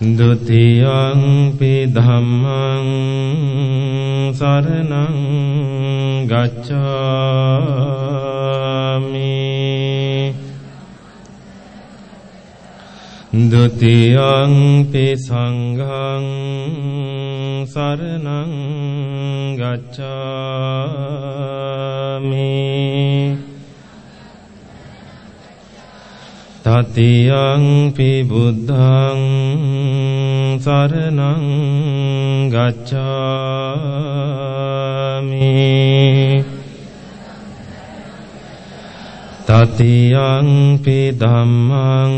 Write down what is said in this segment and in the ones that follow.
ဒ ුතියං පි ධම්මං සරණං ගච්ඡාමි. ဒ ුතියං පි සංඝං සරණං ගච්ඡාමි. තතියං පි බුද්ධං සරණං ගච්ඡාමි තතියං පි ධම්මං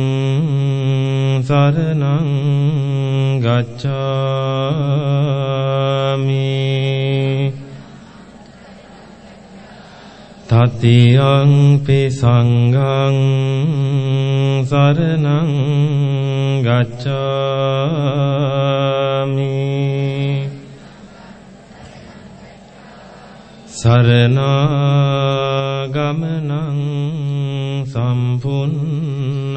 සරණං ගච්ඡාමි තතියං පි සංඝං සරණං ගච්ඡාමි සරණාගමනං සම්පුන්නං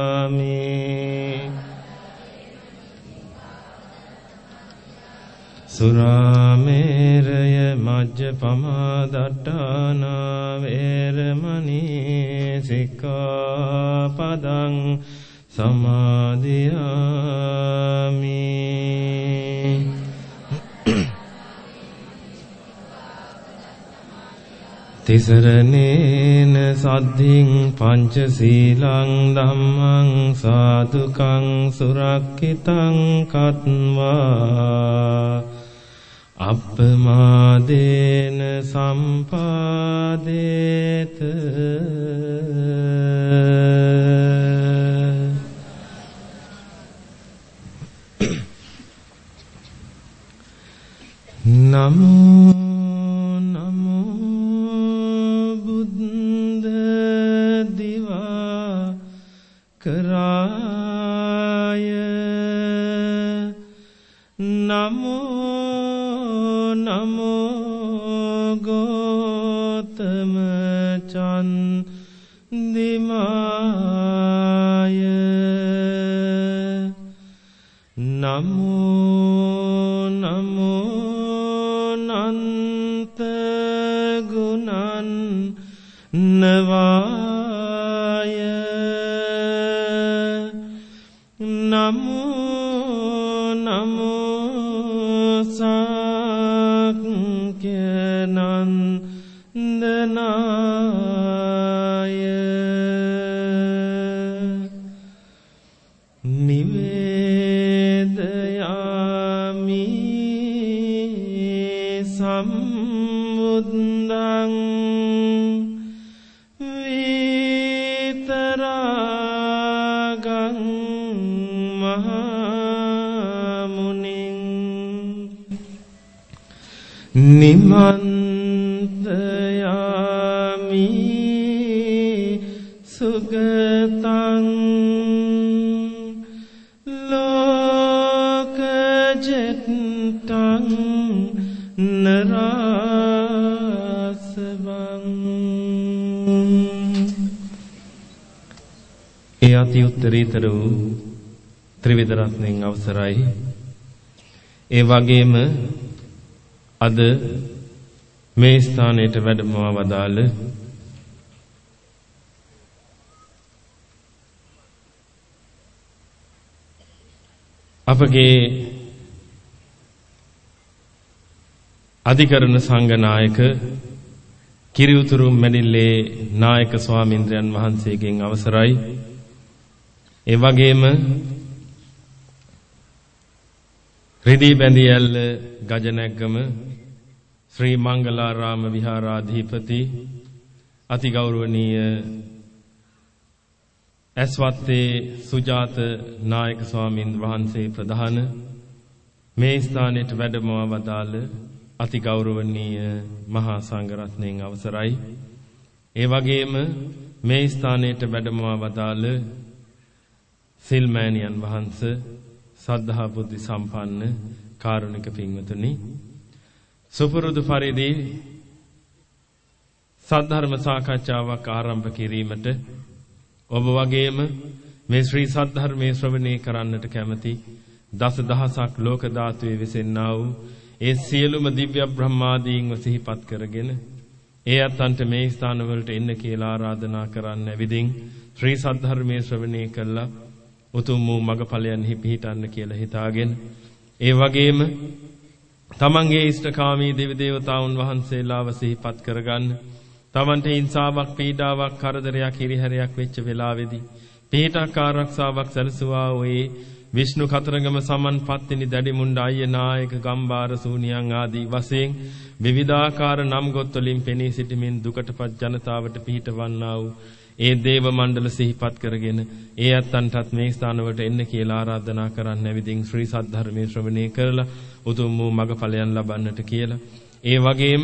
සුරාමේරය මජ්ජපමාදට්ඨාන වේරමණී සික්ඛාපදං සමාදියාමි තිසරණේන සද්ධින් පංචශීලං ධම්මං සාදුකං සුරක්කිතං කତ୍වා අප්පමාදේන සම්පාදේත නමෝ නමෝ බුද්ධ දිවා කරාය නමෝ නමෝ ගෝතම චන්දිමාය. නමෝ නිමන්තයාමි සුගතං ලෝකජෙට්ටං නරාසවං ඒ අති උත්තරීතර වූ ත්‍රිවිධ රත්නයෙන් අවසරයි. ඒ වගේම අද මේ ස්ථානයට වැඩමවා වදාළ අපගේ අධිකරණ සංඝ නායක කිරියුතුරු මැනිල්ලේ නායක ස්වාමීන්ද්‍රයන් වහන්සේගෙන් අවසරයි. ඒ වගේම රිදී බැඳියල්ල ගජනැග්ගම ශ්‍රී මංගලාරාම විහාරාධිපති අතිගෞරවනීය ඇස්වත්තේ සුජාත නායක ස්වාමීන් වහන්සේ ප්‍රධාන මේ ස්ථානයට වැඩමව වදාළ අතිගෞරවනීය මහා සංඝරත්නයන් අවසරයි. ඒ වගේම මේ ස්ථානයට වැඩමව වදාළ සිල්මෑණියන් වහන්සේ සද්ධා බුද්ධ සම්පන්න කාරුණික පින්වතුනි සුපුරුදු පරිදි සද්ධර්ම සාකච්ඡාවක් ආරම්භ කිරීමට ඔබ වගේම මේ ශ්‍රී සද්ධර්මයේ ශ්‍රවණය කරන්නට කැමති දස දහසක් ලෝක ධාතුවේ විසෙන්නා වූ ඒ සියලුම දිව්‍ය බ්‍රහ්මාදීන්ව සිහිපත් කරගෙන ඒ අතන්ට මේ ස්ථානවලට එන්න කියලා ආරාධනා කරන්න විදිහින් ශ්‍රී සද්ධර්මයේ ශ්‍රවණය කළා. උතුම් වූ මගඵලයන්හි පිහිටන්න කියලා හිතාගෙන ඒ වගේම තමන්ගේ ඉෂ්ඨකාමී දෙවි දේවතාවුන් වහන්සේලාව සිහිපත් කරගන්න. තමන්ට හිංසාවක් පීඩාවක් කරදරයක් හිරිහැරයක් වෙච්ච වෙලාවේදී පිහිටක් ආරක්ෂාවක් සැලසුවා ඔයේ විෂ්ණු කතරගම සමන්පත්තිනි දැඩිමුණ්ඩ අයිය නායක ගම්බාර සූනියන් ආදී වශයෙන් විවිධාකාර නම් ගොත් වලින් පෙනී සිටමින් දුකටපත් ජනතාවට පිහිටවන්නා වූ ඒ දේව මණ්ඩල සිහිපත් කරගෙන ඒ ඇත්තන්ටත් මේ ස්ථානවලට එන්න කියලා ආරාධනා කරන්න ඇවිදින් ශ්‍රී සද්ධර්මයේ ශ්‍රවණය කරලා උතුම් වූ මගඵලයන් ලබන්නට කියලා. ඒ වගේම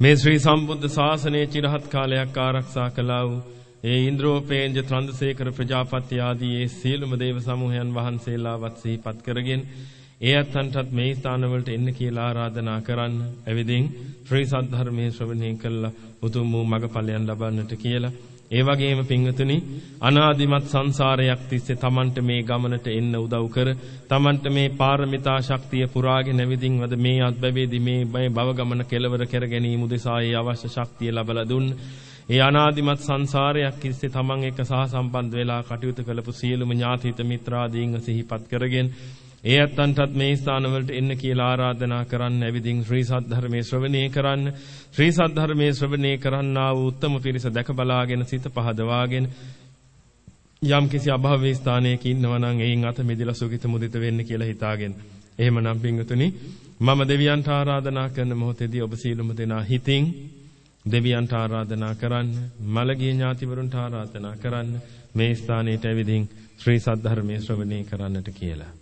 මේ ශ්‍රී සම්බුද්ධ ශාසනය චිරහත් කාලයක් ආරක්ෂා කළා වූ ඒ ඉන්ද්‍රෝපේන්ජ ත්‍රන්දසේකර ප්‍රජාපති ආදී ඒ සියලුම දේව සමූහයන් වහන්සේලාවත් සිහිපත් කරගෙන ඒ අත්න්ටත් මේ ස්ථානවලට එන්න කියලා ආරාධනා කරන්න. එවිදින් ශ්‍රී සද්ධර්මයේ ශ්‍රවණය කළා උතුම් වූ මගඵලයන් ලබන්නට කියලා. ඒ වගේම පින්වතුනි අනාදිමත් සංසාරයක් තිස්සේ Tamanට මේ ගමනට එන්න උදව් කර Tamanට මේ පාරමිතා ශක්තිය පුරාගෙන නැවිදින් වද මේ අත්බැවේදී මේ මේ භව ගමන කෙලවර කර ගැනීම උදෙසා ඒ අවශ්‍ය ශක්තිය ලබලා දුන්න ඒ අනාදිමත් සංසාරයක් තිස්සේ Taman එක්ක සහ සම්බන්ධ වෙලා කටයුතු කළපු සියලුම ඥාතිත මිත්‍රාදීන්ව සිහිපත් කරගෙන ඒ ඇත්තන්ටත් මේ ස්ථානවලට එන්න කියලා ආරාධනා කරන්න ඇවිදින් ශ්‍රී සද්ධර්මයේ ශ්‍රවණය කරන්න. ශ්‍රී සද්ධර්මයේ ශ්‍රවණය කරන්නා වූ උත්තම පිරිස දැක බලාගෙන සිත පහදවාගෙන යම් කිසි අභාවී ස්ථානයක ඉන්නවා නම් එයින් අත මිදලා සුගිත මුදිත වෙන්න කියලා හිතාගෙන. එහෙමනම් පින්වතුනි මම දෙවියන්ට ආරාධනා කරන මොහොතේදී ඔබ සීලුම දෙනා හිතින් දෙවියන්ට ආරාධනා කරන්න මළගිය ඥාතිවරුන්ට ආරාධනා කරන්න මේ ස්ථානයට ඇවිදින් ශ්‍රී සද්ධර්මයේ ශ්‍රවණය කරන්නට කියලා.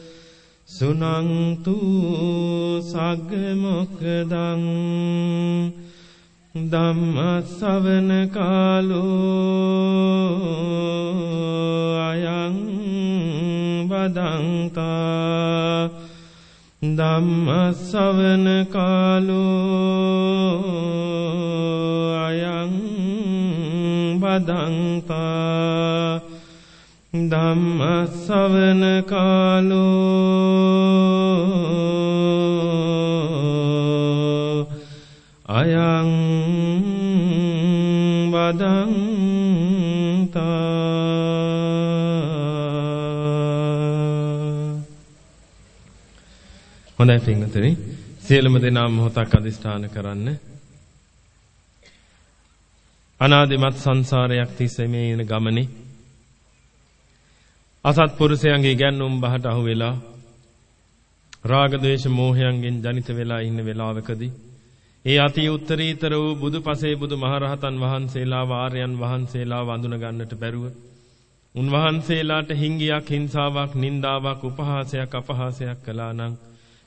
සුනන්තු සග්ග මොක්ඛදං ධම්මස්සවන කාලෝ අයං වදන්තා ධම්මස්සවන කාලෝ අයං වදන්තා ධම්මස්සවන කාලෝ අයං වදන්තා හොඳයි පින්වතුනි. සියලුම දෙනා මොහොතක් අදිස්ථාන කරන්න. අනාදිමත් සංසාරයක් තිස්සේ මේ යන ගමනේ අසත්පුරුෂයන්ගේ ගැන්නුම් බහට අහු වෙලා රාග ద్వේෂ මෝහයන්ගෙන් ජනිත වෙලා ඉන්න වෙලාවකදී ඒ අති උත්තරීතර වූ බුදුපසේ බුදු මහරහතන් වහන්සේලා වාරයන් වහන්සේලා වඳුන ගන්නට බැරුව උන්වහන්සේලාට හිංගියක් හිංසාවක් නින්දාවක් උපහාසයක් අපහාසයක් කළා නම්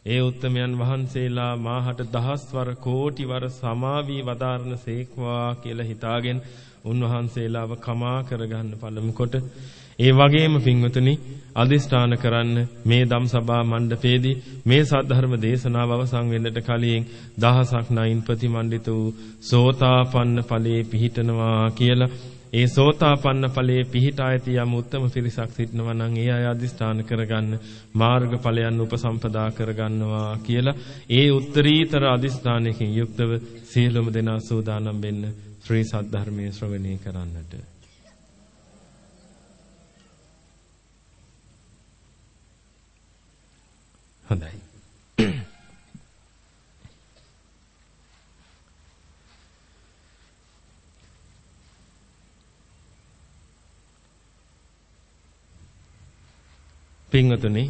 ඒ උත්තමයන් වහන්සේලා මාහට දහස්වර කෝටිවර සමාවී වදාරන සේක්වා කියලා හිතාගෙන උන්වහන්සේලාව කමා කරගන්න පළමු කොට ඒ වගේම පින්වතුනි අදිෂ්ඨාන කරන්න මේ ධම්සභා මණ්ඩපයේදී මේ සද්ධර්ම දේශනාව අවසන් වෙන්නට කලින් දහසක් නයින් ප්‍රතිමන්විත වූ සෝතාපන්න ඵලයේ පිහිටනවා කියලා. ඒ සෝතාපන්න ඵලයේ පිහිටා ඇති යම් උත්තම පිරිසක් සිටිනවා නම් ඒ අය අදිස්ථාන කරගන්න මාර්ගඵලයන් උපසම්පදා කරගන්නවා කියලා. ඒ උත්තරීතර අදිස්ථානයකින් යුක්තව සියලුම දෙනා සූදානම් වෙන්න ශ්‍රී සද්ධර්මයේ ශ්‍රවණය කරන්නට. හොඳයි පින්වතුනි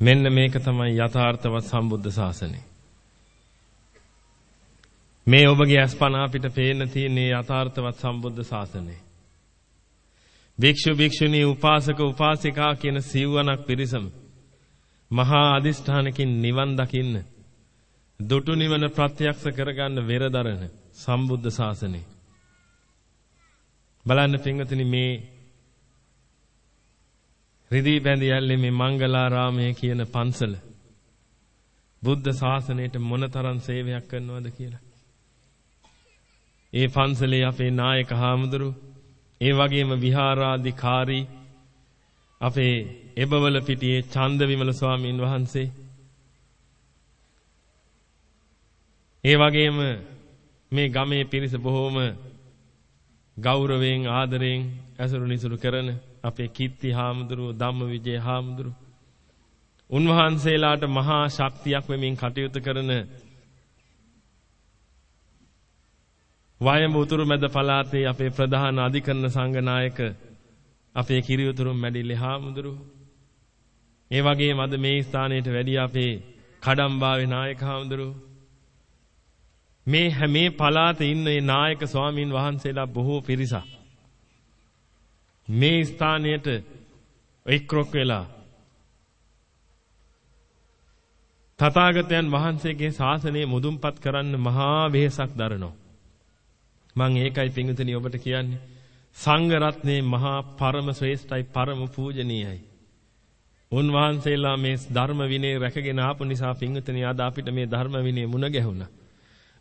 මෙන්න මේක තමයි යථාර්ථවත් සම්බුද්ධ ශාසනය. මේ ඔබගේ අස්පන අපිට පේන්න තියෙන යථාර්ථවත් සම්බුද්ධ ශාසනය. භික්ෂු භික්ෂුණී උපාසක උපාසිකා කියන සිව්වනක් පිරිසම මහා අදිෂ්ඨානකින් නිවන් දකින්න දුටු නිවන ප්‍රත්‍යක්ෂ කරගන්න වෙරදරන සම්බුද්ධ ශාසනය. බලන්න පින්වතුනි මේ රිදී බැඳ යල්ලේ මේ මංගලාරාමය කියන පන්සල බුද්ධ ශාසනයට මොනතරම් සේවයක් කරනවද කියලා. ඒ පන්සලේ අපේ නායක හාමුදුරු ඒ වගේම විහාරාධිකාරී අපේ එබවල පිටියේ චන්දවිමල ස්වාමීන් වහන්සේ. ඒ වගේම මේ ගමේ පිරිස බොහෝම ගෞරවයෙන් ආදරයෙන් ඇසුරු නිසුරු කරන අපේ කීර්ති හාමුදුරුව ධම්මවිජය හාමුදුරුව. උන්වහන්සේලාට මහා ශක්තියක් වෙමින් කටයුතු කරන වයඹ උතුරු මැද පළාතේ අපේ ප්‍රධාන අධිකරණ සංඝනායක අපේ කිරියුතුරු මැඩිලි හාමුදුරුව ඒ වගේම අද මේ ස්ථානයට වැඩි අපේ කඩම්බාවේ නායක හාමුදුරුව මේ හැමේ පළාතේ ඉන්න මේ නායක ස්වාමින් වහන්සේලා බොහෝ පිරිසක්. මේ ස්ථානයට එක්රොක් වෙලා තථාගතයන් වහන්සේගේ ශාසනය මුදුන්පත් කරන්න මහා වෙහෙසක් දරනවා. මම ඒකයි පිංගුතුනි ඔබට කියන්නේ. සංඝ රත්නේ මහා පරම ශ්‍රේෂ්ඨයි පරම පූජනීයයි. උන්වහන්සේලා මේ ධර්ම විනය රැකගෙන ආපු නිසා පිංගුතුනි අද අපිට මේ ධර්ම විනය මුණ ගැහුණා.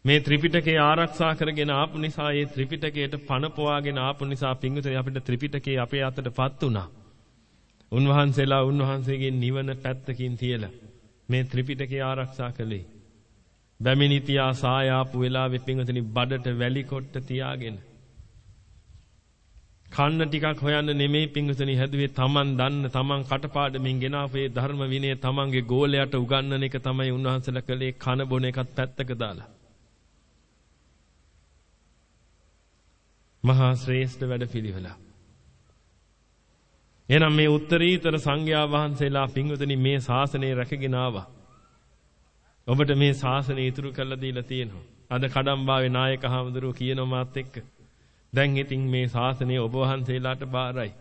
මේ ත්‍රිපිටකය ආරක්ෂා කරගෙන ආපු නිසා ඒ ත්‍රිපිටකයට පණ පොවාගෙන ආපු නිසා පිංගුතුනි අපිට ත්‍රිපිටකේ අපේ අතටපත් වුණා. උන්වහන්සේලා උන්වහන්සේගේ නිවන පැත්තකින් තියලා මේ ත්‍රිපිටකය ආරක්ෂා කළේ. බැමිණිතියා සායාපු වෙලාවේ පිංගුතුනි බඩට වැලි කොට්ට තියාගෙන කන්න ටිකක් හොයන්න නෙමෙයි පිංගුතුනි හැදුවේ තමන් දන්න තමන් කටපාඩමින් ගෙනාපු ඒ ධර්ම විනය තමන්ගේ ගෝලයට උගන්වන එක තමයි උන්වහන්සේලා කළේ කන බොන එකත් පැත්තක දාලා. මහා ශ්‍රේෂ්ඨ වැඩපිළිවෙල. එහෙනම් මේ උත්තරීතර සංඝයා වහන්සේලා පින්වතුනි මේ ශාසනය රැකගෙන ආවා. ඔබට මේ ශාසනය ඉතුරු කරලා දීලා තියෙනවා. අද කඩම්බාවේ නායක හාමුදුරුවෝ කියනවා මාත් එක්ක. දැන් ඉතින් මේ ශාසනය ඔබ වහන්සේලාට බාරයි.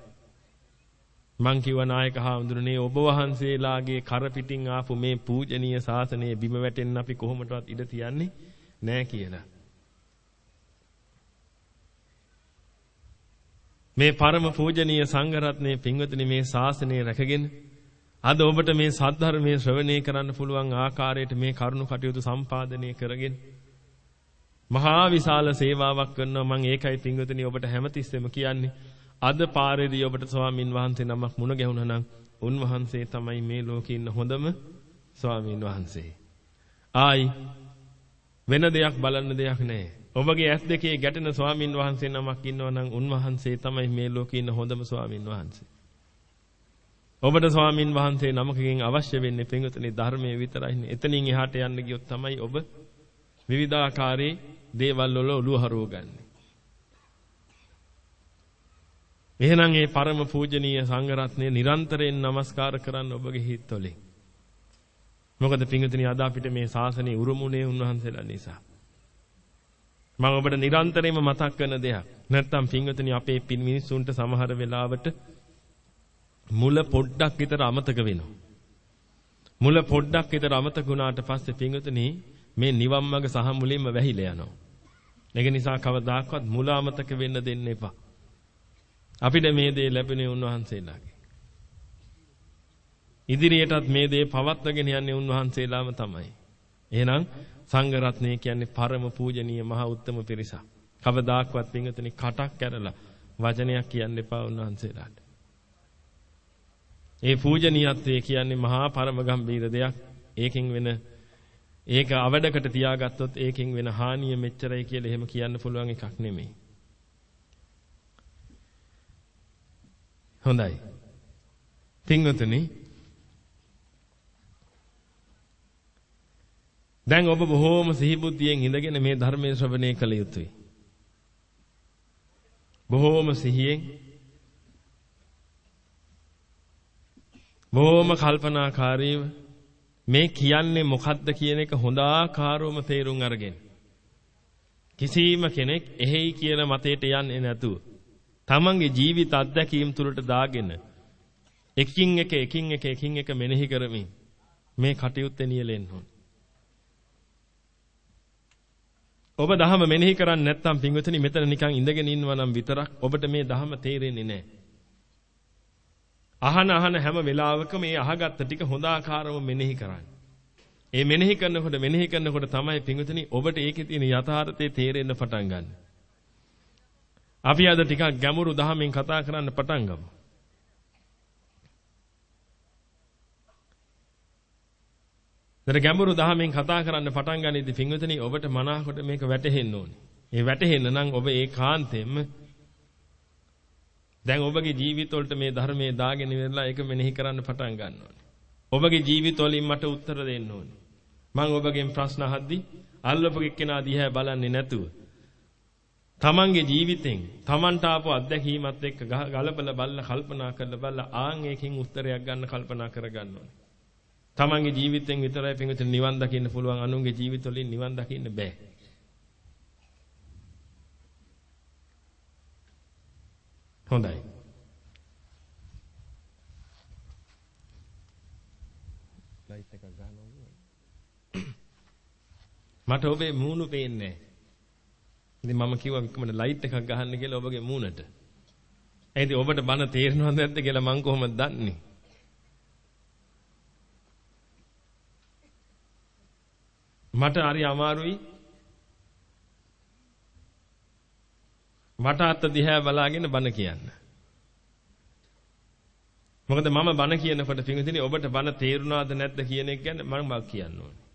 මං කිව්වා නායක හාමුදුරනේ ඔබ වහන්සේලාගේ කර පිටින් ආපු මේ පූජනීය ශාසනය බිම වැටෙන්න අපි කොහොමදවත් ඉඩ තියන්නේ නෑ කියලා. මේ පරම පූජනීය සංඝරත්නයේ පින්වතුනි මේ ශාසනය රැකගෙන අද ඔබට මේ සද්ධර්මයේ ශ්‍රවණය කරන්න පුළුවන් ආකාරයට මේ කරුණු කටයුතු සම්පාදනය කරගෙන මහා විශාල සේවාවක් කරනවා මම ඒකයි පින්වතුනි ඔබට හැමතිස්සෙම කියන්නේ අද පාරේදී ඔබට ස්වාමින් වහන්සේ නමක් මුණ ගැහුණා නම් උන්වහන්සේ තමයි මේ ලෝකේ ඉන්න හොඳම ස්වාමින් වහන්සේ. ආයි වෙන දෙයක් බලන්න දෙයක් නැහැ. ඔබගේ ඇස් දෙකේ ගැටෙන ස්වාමින් වහන්සේ නමක් ඉන්නවා නම් උන්වහන්සේ තමයි මේ ලෝකේ ඉන්න හොඳම ස්වාමින් වහන්සේ. ඔබට ස්වාමින් වහන්සේ නමකකින් අවශ්‍ය වෙන්නේ පින්වතුනි ධර්මයේ විතරයිනේ. එතනින් එහාට යන්න ගියොත් තමයි ඔබ විවිධාකාරයේ දේවල් වල ඔළුව හරවගන්නේ. එහෙනම් මේ පරම පූජනීය සංඝ රත්නය නිරන්තරයෙන් নমස්කාර කරන්න ඔබගේ හිතවලින්. මොකද පිංගුතුනි අද අපිට මේ ශාසනය උරුමුනේ උන්වහන්සේලා නිසා. මම ඔබට නිරන්තරයෙන්ම මතක් කරන දෙයක්. නැත්තම් පිංගුතුනි අපේ මිනිස්සුන්ට සමහර වෙලාවට මුල පොඩ්ඩක් විතර අමතක වෙනවා. මුල පොඩ්ඩක් විතර අමතක වුණාට පස්සේ පිංගුතුනි මේ නිවන් මඟ සහ මුලින්ම වැහිලා යනවා. ඒක නිසා කවදාකවත් මුල අමතක වෙන්න දෙන්න එපා. අපිට මේ දේ ලැබෙනේ උන්වහන්සේලාගේ. ඉදිරියටත් මේ දේ පවත්වාගෙන යන්නේ උන්වහන්සේලාම තමයි. එහෙනම් සංඝ රත්නය කියන්නේ පරම පූජනීය මහා උත්තම පිරිසක්. කවදාක්වත් පින්වතුනි කටක් කැරලා වචනයක් කියන්න එපා උන්වහන්සේලාට. ඒ පූජනීයත්වය කියන්නේ මහා පරම ගම්බීර දෙයක්. ඒකෙන් වෙන ඒක අවඩකට තියාගත්තොත් ඒකෙන් වෙන හානිය මෙච්චරයි කියලා එහෙම කියන්න පුළුවන් එකක් නෙමෙයි. හොඳයි. පින්වතුනි දැන් ඔබ බොහෝම සිහිබුද්ධියෙන් ඉඳගෙන මේ ධර්මයේ ශ්‍රවණය කළ යුතුයි. බොහෝම සිහියෙන් බොහෝම කල්පනාකාරීව මේ කියන්නේ මොකද්ද කියන එක හොඳ ආකාරවම තේරුම් අරගෙන කිසිම කෙනෙක් එහෙයි කියන මතයට යන්නේ නැතුව තමන්ගේ ජීවිත අත්දැකීම් තුළට දාගෙන එකින් එක එකින් එක එකින් එක මෙනෙහි කරමින් මේ කටයුත්තේ නියැලෙන්න ඕන. ඔබ දහම මෙනෙහි කරන්නේ නැත්නම් පින්වතුනි මෙතන නිකන් ඉඳගෙන ඉන්නවා නම් විතරක් ඔබට මේ දහම තේරෙන්නේ නැහැ. අහන අහන හැම වෙලාවකම මේ අහගත්ත ටික හොඳ ආකාරව මෙනෙහි කරන්න. ඒ මෙනෙහි කරනකොට මෙනෙහි කරනකොට තමයි පින්වතුනි ඔබට ඒකේ තියෙන යථාර්ථය තේරෙන්න පටන් ගන්න. අපි අද ටිකක් ගැඹුරු දහමින් කතා කරන්න පටන් ගමු. ඒතර ගැඹුරු දහමෙන් කතා කරන්න පටන් ගනිද්දි පින්විතනි ඔබට මනාකොට මේක වැටහෙන්න ඕනේ. ඒ වැටහෙන්න නම් ඔබ ඒකාන්තයෙන්ම දැන් ඔබගේ ජීවිතවලට මේ ධර්මයේ දාගෙන ඉවරලා ඒක මෙනෙහි කරන්න පටන් ගන්න ඕනේ. ඔබගේ ජීවිතවලින් මට උත්තර දෙන්න ඕනේ. මම ඔබගෙන් ප්‍රශ්න අහද්දී අල්ලපු එක්කෙනා දිහා බලන්නේ නැතුව තමන්ගේ ජීවිතෙන් තමන්ට ආපු අත්දැකීමත් එක්ක ගලපලා බලලා කල්පනා කරලා බලලා ආන් එකකින් උත්තරයක් ගන්න කල්පනා කරගන්න ඕනේ. තමන්ගේ ජීවිතෙන් විතරයි පින්විත නිවන් දකින්න පුළුවන් අනුන්ගේ ජීවිතවලින් නිවන් දකින්න බෑ. හොඳයි. ලයිට් එකක් ගන්නවා. මට ඔබේ මූණු පේන්නේ නැහැ. ඉතින් මම කිව්වා වික්‍රමට ලයිට් එකක් ගහන්න කියලා ඔබගේ මූණට. ඒ ඉතින් ඔබට බන තේරෙනවද නැද්ද කියලා මං කොහොමද දන්නේ? මට හරි අමාරුයි. මට අත දිහා බලාගෙන බන කියන්න. මොකද මම බන කියනකොට පින්විතනි ඔබට බන තේරුණාද නැද්ද කියන එක ගැන මම මක් කියන්න ඕනේ.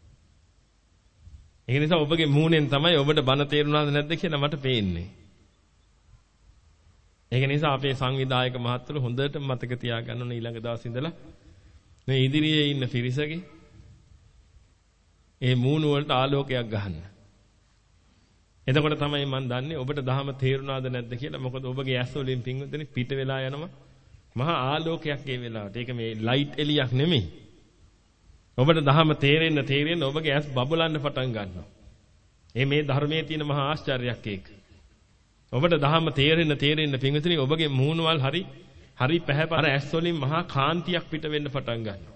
ඒ නිසා ඔබගේ මූණෙන් තමයි ඔබට බන තේරුණාද නැද්ද කියලා මට පේන්නේ. ඒක නිසා අපේ සංවිධායක මහත්තුරු හොඳට මතක තියාගන්න ඕනේ ඊළඟ දවස් ඉඳලා මේ ඉදිරියේ ඉන්න පිරිසගේ ඒ මූණු වලට ආලෝකයක් ගහන්න. එතකොට තමයි මම දන්නේ ඔබට දහම තේරුණාද නැද්ද කියලා. මොකද ඔබගේ ඇස් වලින් පින්වතුනි පිට වෙලා යනවා මහා ආලෝකයක් ඒ වෙලාවට. ඒක මේ ලයිට් එලියක් නෙමෙයි. ඔබට දහම තේරෙන්න තේරෙන්න ඔබගේ ඇස් බබලන්න පටන් ගන්නවා. ඒ මේ ධර්මයේ තියෙන මහා ආශ්චර්යයක් ඒක. ඔබට දහම තේරෙන්න තේරෙන්න පින්විතනි ඔබගේ මූණවල් හරි හරි පැහැපර ඇස් වලින් මහා කාන්තියක් පිට වෙන්න පටන් ගන්නවා.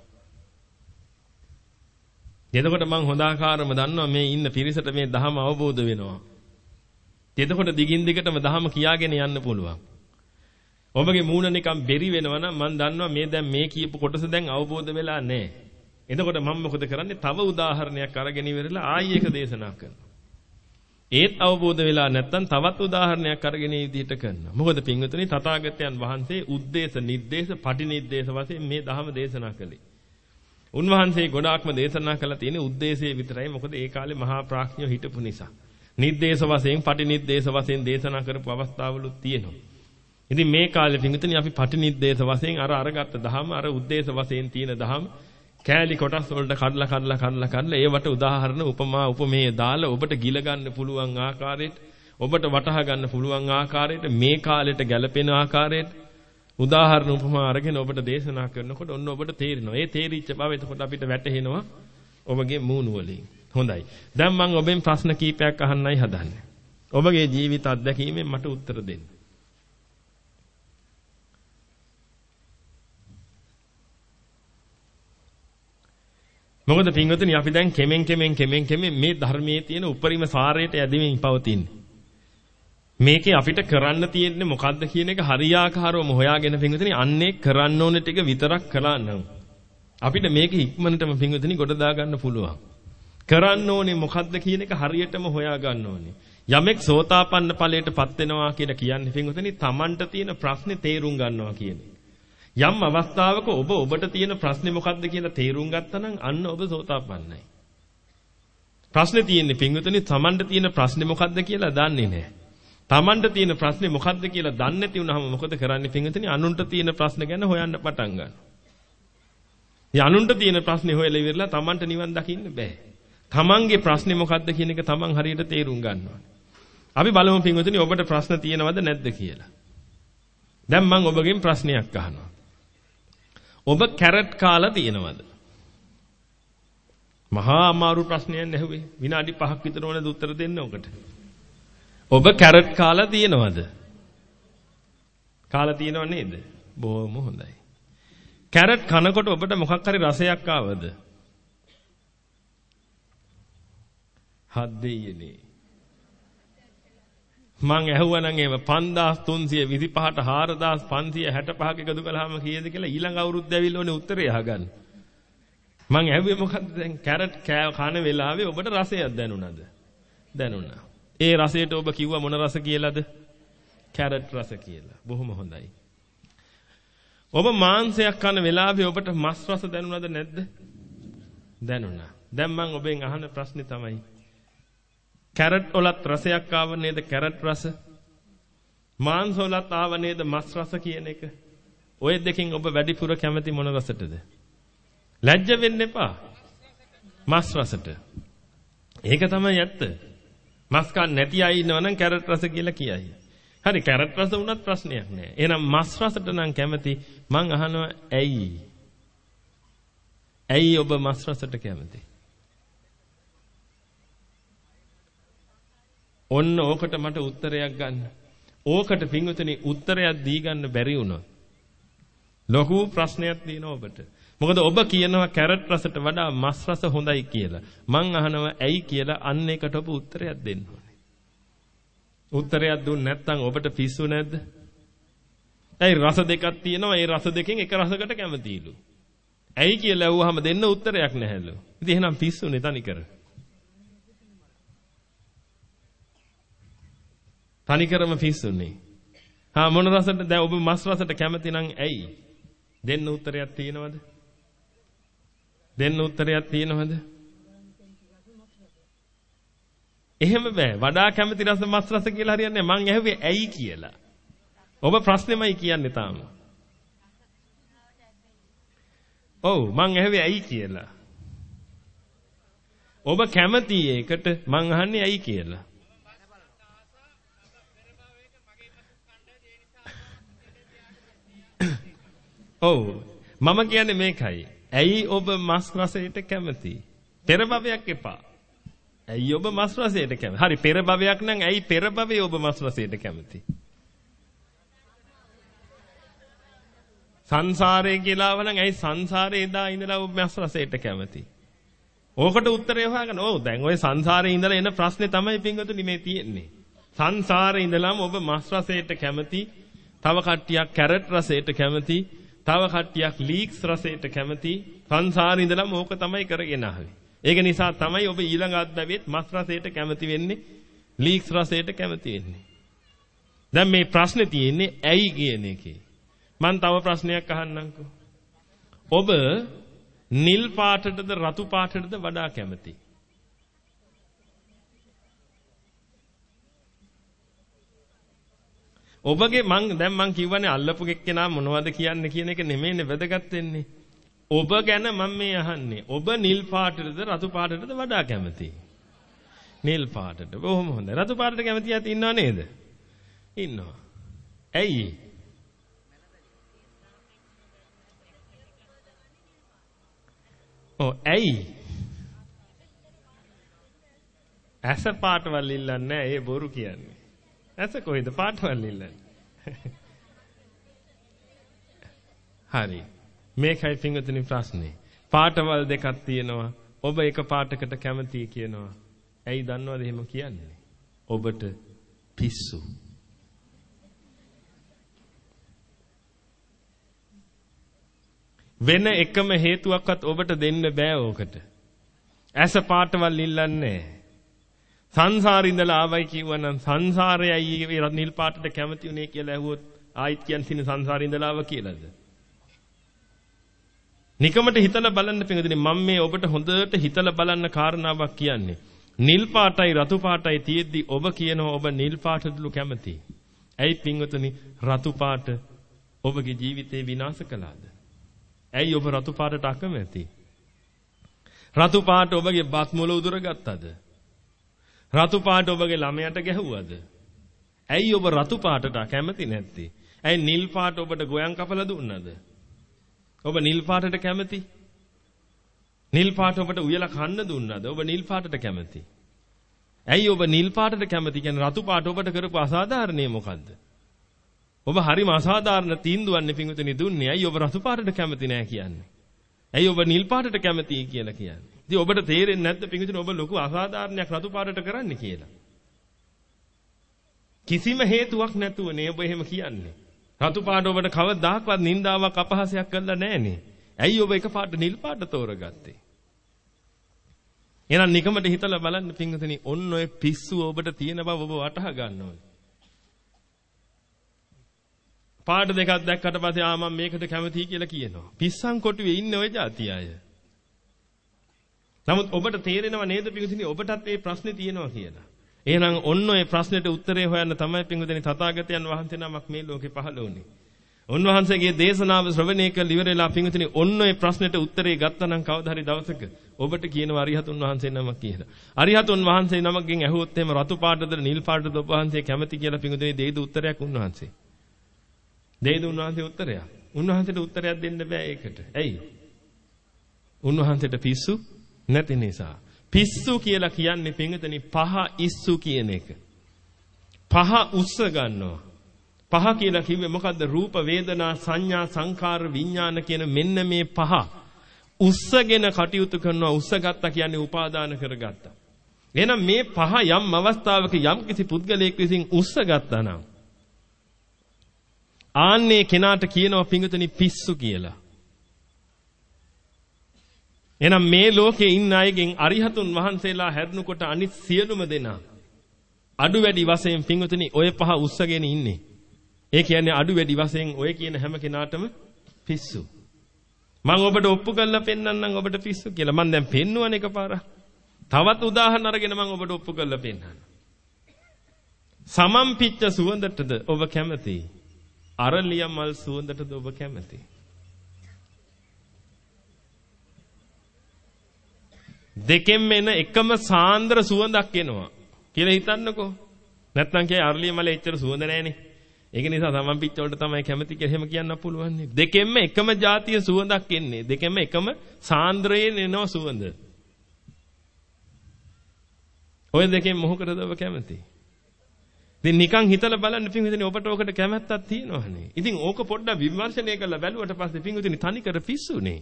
එතකොට මම හොඳාකාරම දන්නවා මේ ඉන්න පිරිසට මේ දහම අවබෝධ වෙනවා. එතකොට දිගින් දිගටම දහම කියාගෙන යන්න පුළුවන්. ඔබගේ මූණ නිකන් බෙරි වෙනවා නම් මම දන්නවා මේ දැන් මේ කියපු කොටස දැන් අවබෝධ වෙලා නැහැ. එතකොට මම මොකද කරන්නේ? තව උදාහරණයක් අරගෙන ඉවරලා ආයි එක දේශනා කරනවා. ඒත් අවබෝධ වෙලා නැත්නම් තවත් උදාහරණයක් අරගෙන මේ විදිහට කරනවා. මොකද පින්වතුනි තථාගතයන් වහන්සේ උද්දේශ, නිද්දේශ, පටිනිද්දේශ වශයෙන් මේ ධහම දේශනා කළේ. උන්වහන්සේ ගොඩාක්ම දේශනා කළා තියෙන්නේ උද්දේශයේ විතරයි. මොකද ඒ කාලේ මහා ප්‍රඥයෝ හිටපු නිසා. නිද්දේශ වශයෙන්, පටිනිද්දේශ වශයෙන් දේශනා කරපු අවස්ථාවලුත් තියෙනවා. ඉතින් මේ කාලේ පිටුතුනි අපි පටිනිද්දේශ වශයෙන් අර අරගත්ත දහම අර උද්දේශ වශයෙන් තියෙන දහම කෑලි කොටස් වලට කඩලා කඩලා කඩලා කඩලා ඒවට උදාහරණ උපමා උපමේය දාලා ඔබට ගිල ගන්න පුළුවන් ආකාරයට ඔබට වටහා ගන්න පුළුවන් ආකාරයට මේ කාලෙට ගැලපෙන ආකාරයට උදාහරණ උපමා අරගෙන ඔබට දේශනා කරනකොට ඔන්න ඔබට තේරෙනවා. ඒ තේරිච්ච බව එතකොට අපිට වැටහෙනවා ඔබගේ මූණු වලින්. හොඳයි. දැන් මම ඔබෙන් ප්‍රශ්න කීපයක් අහන්නයි හදන්නේ. ඔබගේ ජීවිත අත්දැකීමෙන් මට උත්තර දෙන්න. මොකද පින්වතුනි අපි දැන් කෙමෙන් කෙමෙන් කෙමෙන් කෙමෙන් මේ ධර්මයේ තියෙන උපරිම සාරයට යදිමින් පවතින්නේ. මේකේ අපිට කරන්න තියෙන්නේ මොකද්ද කියන එක හරියාකාරවම හොයාගෙන පින්වතුනි අන්නේ කරන්න ඕන ටික විතරක් කළා නම් අපිට මේක ඉක්මනටම පින්වතුනි ගොඩ දා ගන්න පුළුවන්. කරන්න ඕනේ මොකද්ද කියන එක හරියටම හොයා ගන්න ඕනේ. යමෙක් සෝතාපන්න ඵලයටපත් වෙනවා කියලා කියන්නේ පින්වතුනි Tamanට තියෙන ප්‍රශ්නේ තේරුම් ගන්නවා කියන්නේ. යම් අවස්ථාවක ඔබ ඔබට තියෙන ප්‍රශ්නේ මොකක්ද කියලා තේරුම් ගත්තා නම් අන්න ඔබ සෝතාපන්නයි. ප්‍රශ්නේ තියෙන්නේ පින්විතනි Tamanට තියෙන ප්‍රශ්නේ මොකක්ද කියලා දන්නේ නැහැ. Tamanට තියෙන ප්‍රශ්නේ මොකක්ද කියලා දන්නේ නැති වුනහම මොකද කරන්නේ පින්විතනි අනුන්ට තියෙන ප්‍රශ්න ගැන හොයන්න පටන් ගන්නවා. ඒ අනුන්ට තියෙන ප්‍රශ්නේ හොයලා ඉවරලා Tamanට නිවන් දකින්න බෑ. Tamanගේ ප්‍රශ්නේ මොකක්ද කියන එක Taman හරියට තේරුම් ගන්න ඕනේ. අපි බලමු පින්විතනි ඔබට ප්‍රශ්න තියෙනවද නැද්ද කියලා. දැන් මම ඔබගෙන් ප්‍රශ්නයක් අහනවා. ඔබ කැරට් කාලා තියෙනවද? මහා අමාරු ප්‍රශ්නයක් නැහුවේ. විනාඩි 5ක් විතර ඕනද උත්තර දෙන්න ඔකට. ඔබ කැරට් කාලා තියෙනවද? කාලා තියෙනව නේද? බොහොම හොඳයි. කැරට් කනකොට ඔබට මොකක් හරි රසයක් ආවද? හත් දෙයියනේ. මං ඇහුවනම් එහෙම 5325ට 4565ක එකතු කළාම කීයද කියලා ඊළඟ අවුරුද්ද ඇවිල්ලා ඕනේ උත්තරේ අහගන්න. මං ඇහුවේ මොකද්ද දැන් කැරට් කන වෙලාවේ ඔබට රසයක් දැනුණාද? දැනුණා. ඒ රසයට ඔබ කිව්වා මොන රස කියලාද? කැරට් රස කියලා. බොහොම හොඳයි. ඔබ මාංශයක් කන වෙලාවේ ඔබට මස් රස දැනුණාද නැද්ද? දැනුණා. දැන් මං ඔබෙන් අහන ප්‍රශ්නේ තමයි කැරට් වලත් රසයක් ආව නේද කැරට් රස? මාංශ වලත් ආව නේද මස් රස කියන එක? ওই දෙකෙන් ඔබ වැඩිපුර කැමති මොන රසටද? ලැජ්ජ වෙන්න එපා. මස් රසට. ඒක තමයි ඇත්ත. මස් කන්න නැති අය ඉන්නවනම් කැරට් රස කියලා කියයි. හරි කැරට් රස වුණත් ප්‍රශ්නයක් නෑ. එහෙනම් මස් රසට නම් කැමති මං අහනවා ඇයි? ඇයි ඔබ මස් රසට කැමති? ඔන්න ඕකට මට උත්තරයක් ගන්න. ඕකට පින්වතුනි උත්තරයක් දී ගන්න බැරි වුණොත් ලොකු ප්‍රශ්නයක් තියෙනවා ඔබට. මොකද ඔබ කියනවා කැරට් රසට වඩා මස් රස හොඳයි කියලා. මං අහනවා ඇයි කියලා අන්න ඒකට ඔබ උත්තරයක් දෙන්න ඕනේ. උත්තරයක් දුන්නේ නැත්නම් ඔබට පිස්සු නැද්ද? ඇයි රස දෙකක් තියෙනවා ඒ රස දෙකෙන් එක රසකට කැමතිලු. ඇයි කියලා ඇහුවාම දෙන්න උත්තරයක් නැහැලු. ඉතින් එහෙනම් පිස්සුනේ තනිකර. තනිකරම පිස්සුනේ. හා මොන රසට දැන් ඔබ මස් රසට කැමති නම් ඇයි? දෙන්න උත්තරයක් තියෙනවද? දෙන්න උත්තරයක් තියෙනවද? එහෙම බෑ. වඩා කැමති රස මස් රස කියලා හරියන්නේ මං ඇහුවේ ඇයි කියලා. ඔබ ප්‍රශ්නෙමයි කියන්නේ තාම. ඔව් මං ඇහුවේ ඇයි කියලා. ඔබ කැමති ඒකට මං අහන්නේ ඇයි කියලා. ඔව්. මම කියන්නේ මේකයි. ඇයි ඔබ මස් රසයට කැමති? පෙර භවයක් එපා. ඇයි ඔබ මස් රසයට කැමති? හරි පෙර භවයක් නම් ඇයි පෙර භවයේ ඔබ මස් රසයට කැමති? සංසාරේ කියලා වනම් ඇයි සංසාරේ එදා ඉඳලා ඔබ මස් රසයට කැමති? ඕකට උත්තරය හොයාගන්න. ඔව් දැන් ওই සංසාරේ ඉඳලා එන ප්‍රශ්නේ තමයි පින්වතුනි මේ තියෙන්නේ. සංසාරේ ඉඳලාම ඔබ මස් රසයට කැමති, තව කට්ටියක් කැරට් රසයට කැමති, තව කට්ටියක් ලීක්ස් රසයට කැමති සංසාරේ ඉඳලම ඕක තමයි කරගෙන ආවේ. ඒක නිසා තමයි ඔබ ඊළඟ අත්දැවෙත් මස් රසයට කැමති වෙන්නේ ලීක්ස් රසයට කැමති වෙන්නේ. දැන් මේ ප්‍රශ්නේ තියෙන්නේ ඇයි කියන එකේ. මම තව ප්‍රශ්නයක් අහන්නම්කෝ. ඔබ නිල් පාටටද රතු පාටටද වඩා කැමති? ඔබගේ මං දැන් මං කියවනේ අල්ලපු කෙනා මොනවද කියන්නේ කියන එක නෙමෙයිනේ වැදගත් වෙන්නේ. ඔබ ගැන මම මේ අහන්නේ. ඔබ නිල් පාටටද රතු පාටටද වඩා කැමති? නිල් පාටට. බොහොම හොඳයි. රතු පාටට කැමති යත් ඉන්නව නේද? ඉන්නවා. ඇයි? ඔව් ඇයි? ඇස පාටවල ඉල්ලන්නේ ඒ බොරු කියන්නේ. ඇස කොහෙද පාටවල් ඉල්ලන්නේ? හරි. මේකයි පින්වතුනි ප්‍රශ්නේ. පාටවල් දෙකක් තියෙනවා. ඔබ එක පාටකට කැමතියි කියනවා. ඇයි දන්නවද එහෙම කියන්නේ? ඔබට පිස්සු. වෙන එකම හේතුවක්වත් ඔබට දෙන්න බෑ ඕකට. ඇස පාටවල් ඉල්ලන්නේ සංසාරේ ඉඳලා ආවයි කිව්වනම් සංසාරයයි නිල් පාටට කැමති උනේ කියලා ඇහුවොත් ආයිත් කියන්නේ සංසාරේ ඉඳලා ආව කියලාද? නිකමට හිතලා බලන්න පිඟුදිනේ මම මේ ඔබට හොඳට හිතලා බලන්න කාරණාවක් කියන්නේ. නිල් පාටයි රතු පාටයි තියෙද්දි ඔබ කියනවා ඔබ නිල් පාටටලු කැමති. ඇයි පිඟුතුනි රතු පාට ඔබගේ ජීවිතේ විනාශ කළාද? ඇයි ඔබ රතු පාටට අකමැති? රතු පාට ඔබගේ බත් මුල උදුරගත්තද? රතු පාට ඔබගේ ළමයට ගැහුවද? ඇයි ඔබ රතු පාටට කැමති නැත්තේ? ඇයි නිල් පාට ඔබට ගෝයන් කපලා දුන්නද? ඔබ නිල් පාටට කැමති? නිල් පාට ඔබට උයලා කන්න දුන්නද? ඔබ නිල් පාටට කැමති? ඇයි ඔබ නිල් පාටට කැමති? කියන්නේ රතු පාට ඔබට කරපු අසාධාරණේ මොකද්ද? ඔබ හරිම අසාධාරණ තීන්දුවන්නේ පිංගුතුනි දුන්නේ. ඇයි ඔබ රතු පාටට කැමති නෑ කියන්නේ? ඇයි ඔබ නිල් පාටට කැමතියි කියලා කියන්නේ? ඉතින් ඔබට තේරෙන්නේ නැද්ද පිංගුතුනි ඔබ ලොකු අසාධාරණයක් රතු පාටට කරන්නේ කියලා. කිසිම හේතුවක් නැතුව නේ ඔබ එහෙම කියන්නේ. රතු පාට ඔබට කවදාවත් නින්දාවක් අපහාසයක් කළා නැහනේ. ඇයි ඔබ එකපාරට නිල් පාට තෝරගත්තේ? එහෙනම් නිකමට හිතලා බලන්න පිංගුතුනි ඔන්න ඔය පිස්සුව ඔබට තියෙන බව ඔබ වටහා ගන්න ඕනේ. පාට දෙකක් දැක්කට පස්සේ ආ මම මේකට කැමතියි කියලා කියනවා. පිස්සන් කොටුවේ ඉන්නේ ওই જાති අය. නමුත් ඔබට තේරෙනව නේද පිඟුදිනේ ඔබටත් මේ ප්‍රශ්නේ තියෙනවා කියලා. එහෙනම් ඔන්න ඔය ප්‍රශ්නෙට උත්තරේ හොයන්න තමයි පිඟුදිනේ තථාගතයන් වහන්සේ නමක් මේ ලෝකේ පහළ වුණේ. උන්වහන්සේගේ දේශනාව ශ්‍රවණය කළ ඉවරලා පිඟුදිනේ ඔන්න ඔය ප්‍රශ්නෙට උත්තරේ ගත්තනම් කවදා හරි දවසක ඔබට කියනවා අරිහතුන් වහන්සේ නමක් කියලා. අරිහතුන් වහන්සේ නමකින් ඇහුවොත් එහෙම රතු පාටද නිල් පාටද ඔබ වහන්සේ කැමති කියලා පිඟුදිනේ දෙයිද උත්තරයක් උන්වහන්සේ. දෙයිද උන්වහන්සේ උත්තරයක්? උන්වහන්සේට උත්තරයක් දෙන්න බෑ ඒකට. ඇයි? උන්වහන්සේට පිස්සු නැති නිසා. පිස්සු කියලා කියන්නේ පිංගතනි පහ ඉස්සු කියන එක. පහ උස්ස ගන්නවා. පහ කියලා කිව්වේ මොකද්ද? රූප, වේදනා, සංඥා, සංකාර, විඥාන කියන මෙන්න මේ පහ උස්සගෙන කටයුතු කරනවා. උස්සගත්තා කියන්නේ උපාදාන කරගත්තා. එහෙනම් මේ පහ යම් අවස්ථාවක යම් කිසි පුද්ගලයෙක් විසින් උස්සගත්තා නම් ආන්නේ කෙනාට කියනවා පිංගුතනි පිස්සු කියලා. එහෙනම් මේ ලෝකේ ඉන්න අයගෙන් අරිහතුන් වහන්සේලා හැරුණකොට අනිත් සියලුම දෙනා අඩු වැඩි වශයෙන් පිංගුතනි ඔය පහ උස්සගෙන ඉන්නේ. ඒ කියන්නේ අඩු වැඩි වශයෙන් ඔය කියන හැම කෙනාටම පිස්සු. මම ඔබට ඔප්පු කරලා පෙන්නන්නම් ඔබට පිස්සු කියලා. මම දැන් පෙන්නුවන එකපාරක්. තවත් උදාහරණ අරගෙන මම ඔබට ඔප්පු කරලා පෙන්නන්නම්. සමම් පිච්ච සුවඳටද ඔබ කැමතියි? අරලිය මල් සුවඳටද ඔබ කැමති? දෙකෙන්ම එන එකම සාන්ද්‍ර සුවඳක් එනවා කියලා හිතන්නකෝ. නැත්නම් කිය අරලිය මලේ එච්චර සුවඳ නැහනේ. ඒක නිසා තමන් පිච්ච වලට තමයි කැමති කියලා එහෙම කියන්න පුළුවන්. දෙකෙන්ම එකම જાතිය සුවඳක් එන්නේ. දෙකෙන්ම එකම සාන්ද්‍රයෙන් එනවා සුවඳ. ඔය දෙකෙන් මොහොකටද ඔබ කැමති? ඉතින් නිකන් හිතලා බලන්න පින්විතනේ ඔබට ඕකට කැමැත්තක් තියෙනවනේ. ඉතින් ඕක පොඩ්ඩක් විමර්ශනය කරලා බැලුවට පස්සේ පින්විතනේ තනිකර පිස්සුනේ.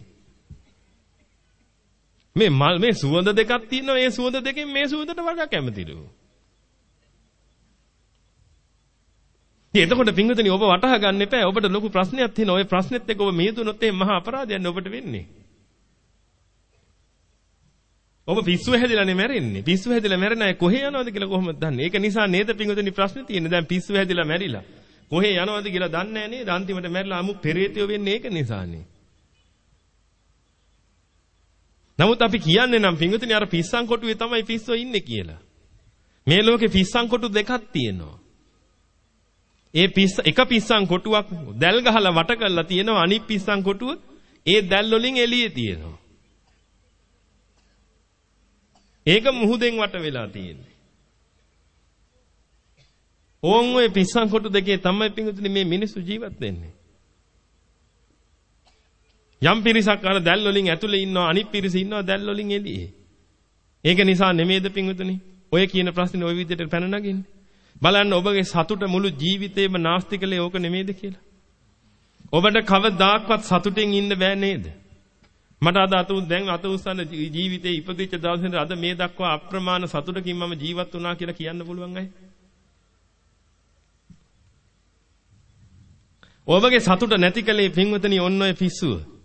මේ මල් මේ සුවඳ දෙකක් තියෙනවා. මේ සුවඳ දෙකෙන් මේ සුවඳට වඩා කැමතිලු. ඉතින් එතකොට පින්විතනේ ඔබ වටහා ගන්න එපා. ඔබට ලොකු ප්‍රශ්නයක් තියෙනවා. ওই ප්‍රශ්නෙත් එක්ක ඔබ මියදුනොත් එහෙනම් මහා අපරාධයක් ඔබට වෙන්නේ. ඔබ පිස්සු හැදිලානේ මැරෙන්නේ. පිස්සු හැදිලා මැරෙන අය කොහේ යනවද කියලා කොහොමද දන්නේ? ඒක නිසා නේද පිංගුතුනි ප්‍රශ්නේ තියෙන්නේ. දැන් පිස්සු හැදිලා මැරිලා. කොහේ යනවද කියලා දන්නේ නැහැ නේද? අන්තිමට මැරිලා අමු පෙරේතයෝ වෙන්නේ ඒක නිසානේ. නමුත් අපි කියන්නේ නම් පිංගුතුනි අර පිස්සන් කොටුවේ තමයි පිස්සෝ ඉන්නේ කියලා. මේ ලෝකේ පිස්සන් කොටු දෙකක් තියෙනවා. ඒ පිස්ස එක පිස්සන් කොටුවක් දැල් ගහලා වට කරලා තියෙනවා අනිත් පිස්සන් කොටුව ඒ දැල් වලින් එළියේ තියෙනවා. ඒක මුහුදෙන් වට වෙලා තියෙන්නේ. ඕන් ඔය පිස්සන් කොටු දෙකේ තමයි පිංගුතුනි මේ මිනිස්සු ජීවත් වෙන්නේ. යම් පිරිසක් අර දැල් වලින් ඇතුලේ ඉන්නවා අනිත් පිරිස ඉන්නවා දැල් වලින් එළියේ. ඒක නිසා නෙමෙයිද පින්වතුනි? ඔය කියන ප්‍රශ්නේ ওই විදිහට පැන නගින්නේ. බලන්න ඔබගේ සතුට මුළු ජීවිතේම නාස්ති කළේ ඕක නෙමෙයිද කියලා. ඔබට කවදාක්වත් සතුටින් ඉන්න බෑ නේද? මට අද අත දැන් අත උස්සන ජීවිතේ ඉපදිච්ච දවසේ අද මේ දක්වා අප්‍රමාණ සතුටකින් මම ජීවත් වුණා කියලා කියන්න පුළුවන් අය. ඔබගේ සතුට නැති කලේ පින්වතනි ඔන්න ඔය පිස්සුව.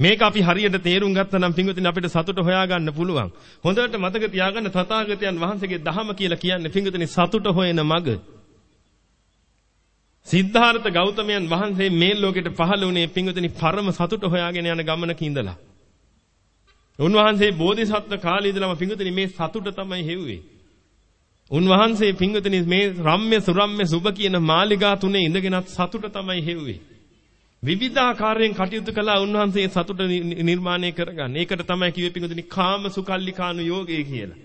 මේක අපි හරියට තේරුම් ගත්තා නම් පින්වතුනි අපිට සතුට හොයාගන්න පුළුවන්. හොඳට මතක තියාගන්න තථාගතයන් වහන්සේගේ දහම කියලා කියන්නේ පින්වතුනි සතුට හොයන මඟ. සිද්ධාර්ථ ගෞතමයන් වහන්සේ මේ ලෝකෙට පහළ වුණේ පින්වතුනි පරම සතුට හොයාගෙන යන ගමනක ඉඳලා. උන්වහන්සේ බෝධිසත්ව කාලේ ඉඳලම පින්වතුනි මේ සතුට තමයි හෙව්වේ. උන්වහන්සේ පින්වතුනි මේ රම්ම්‍ය සුරම්ම්‍ය සුබ කියන මාලිගා තුනේ ඉඳගෙනත් සතුට තමයි හෙව්වේ. විවිධාකාරයෙන් කටයුතු කළා උන්වහන්සේ සතුට නිර්මාණය කරගන්න. ඒකට තමයි කිව්වේ පිඟුදින කාම සුකල්ලිකානු යෝගය කියලා.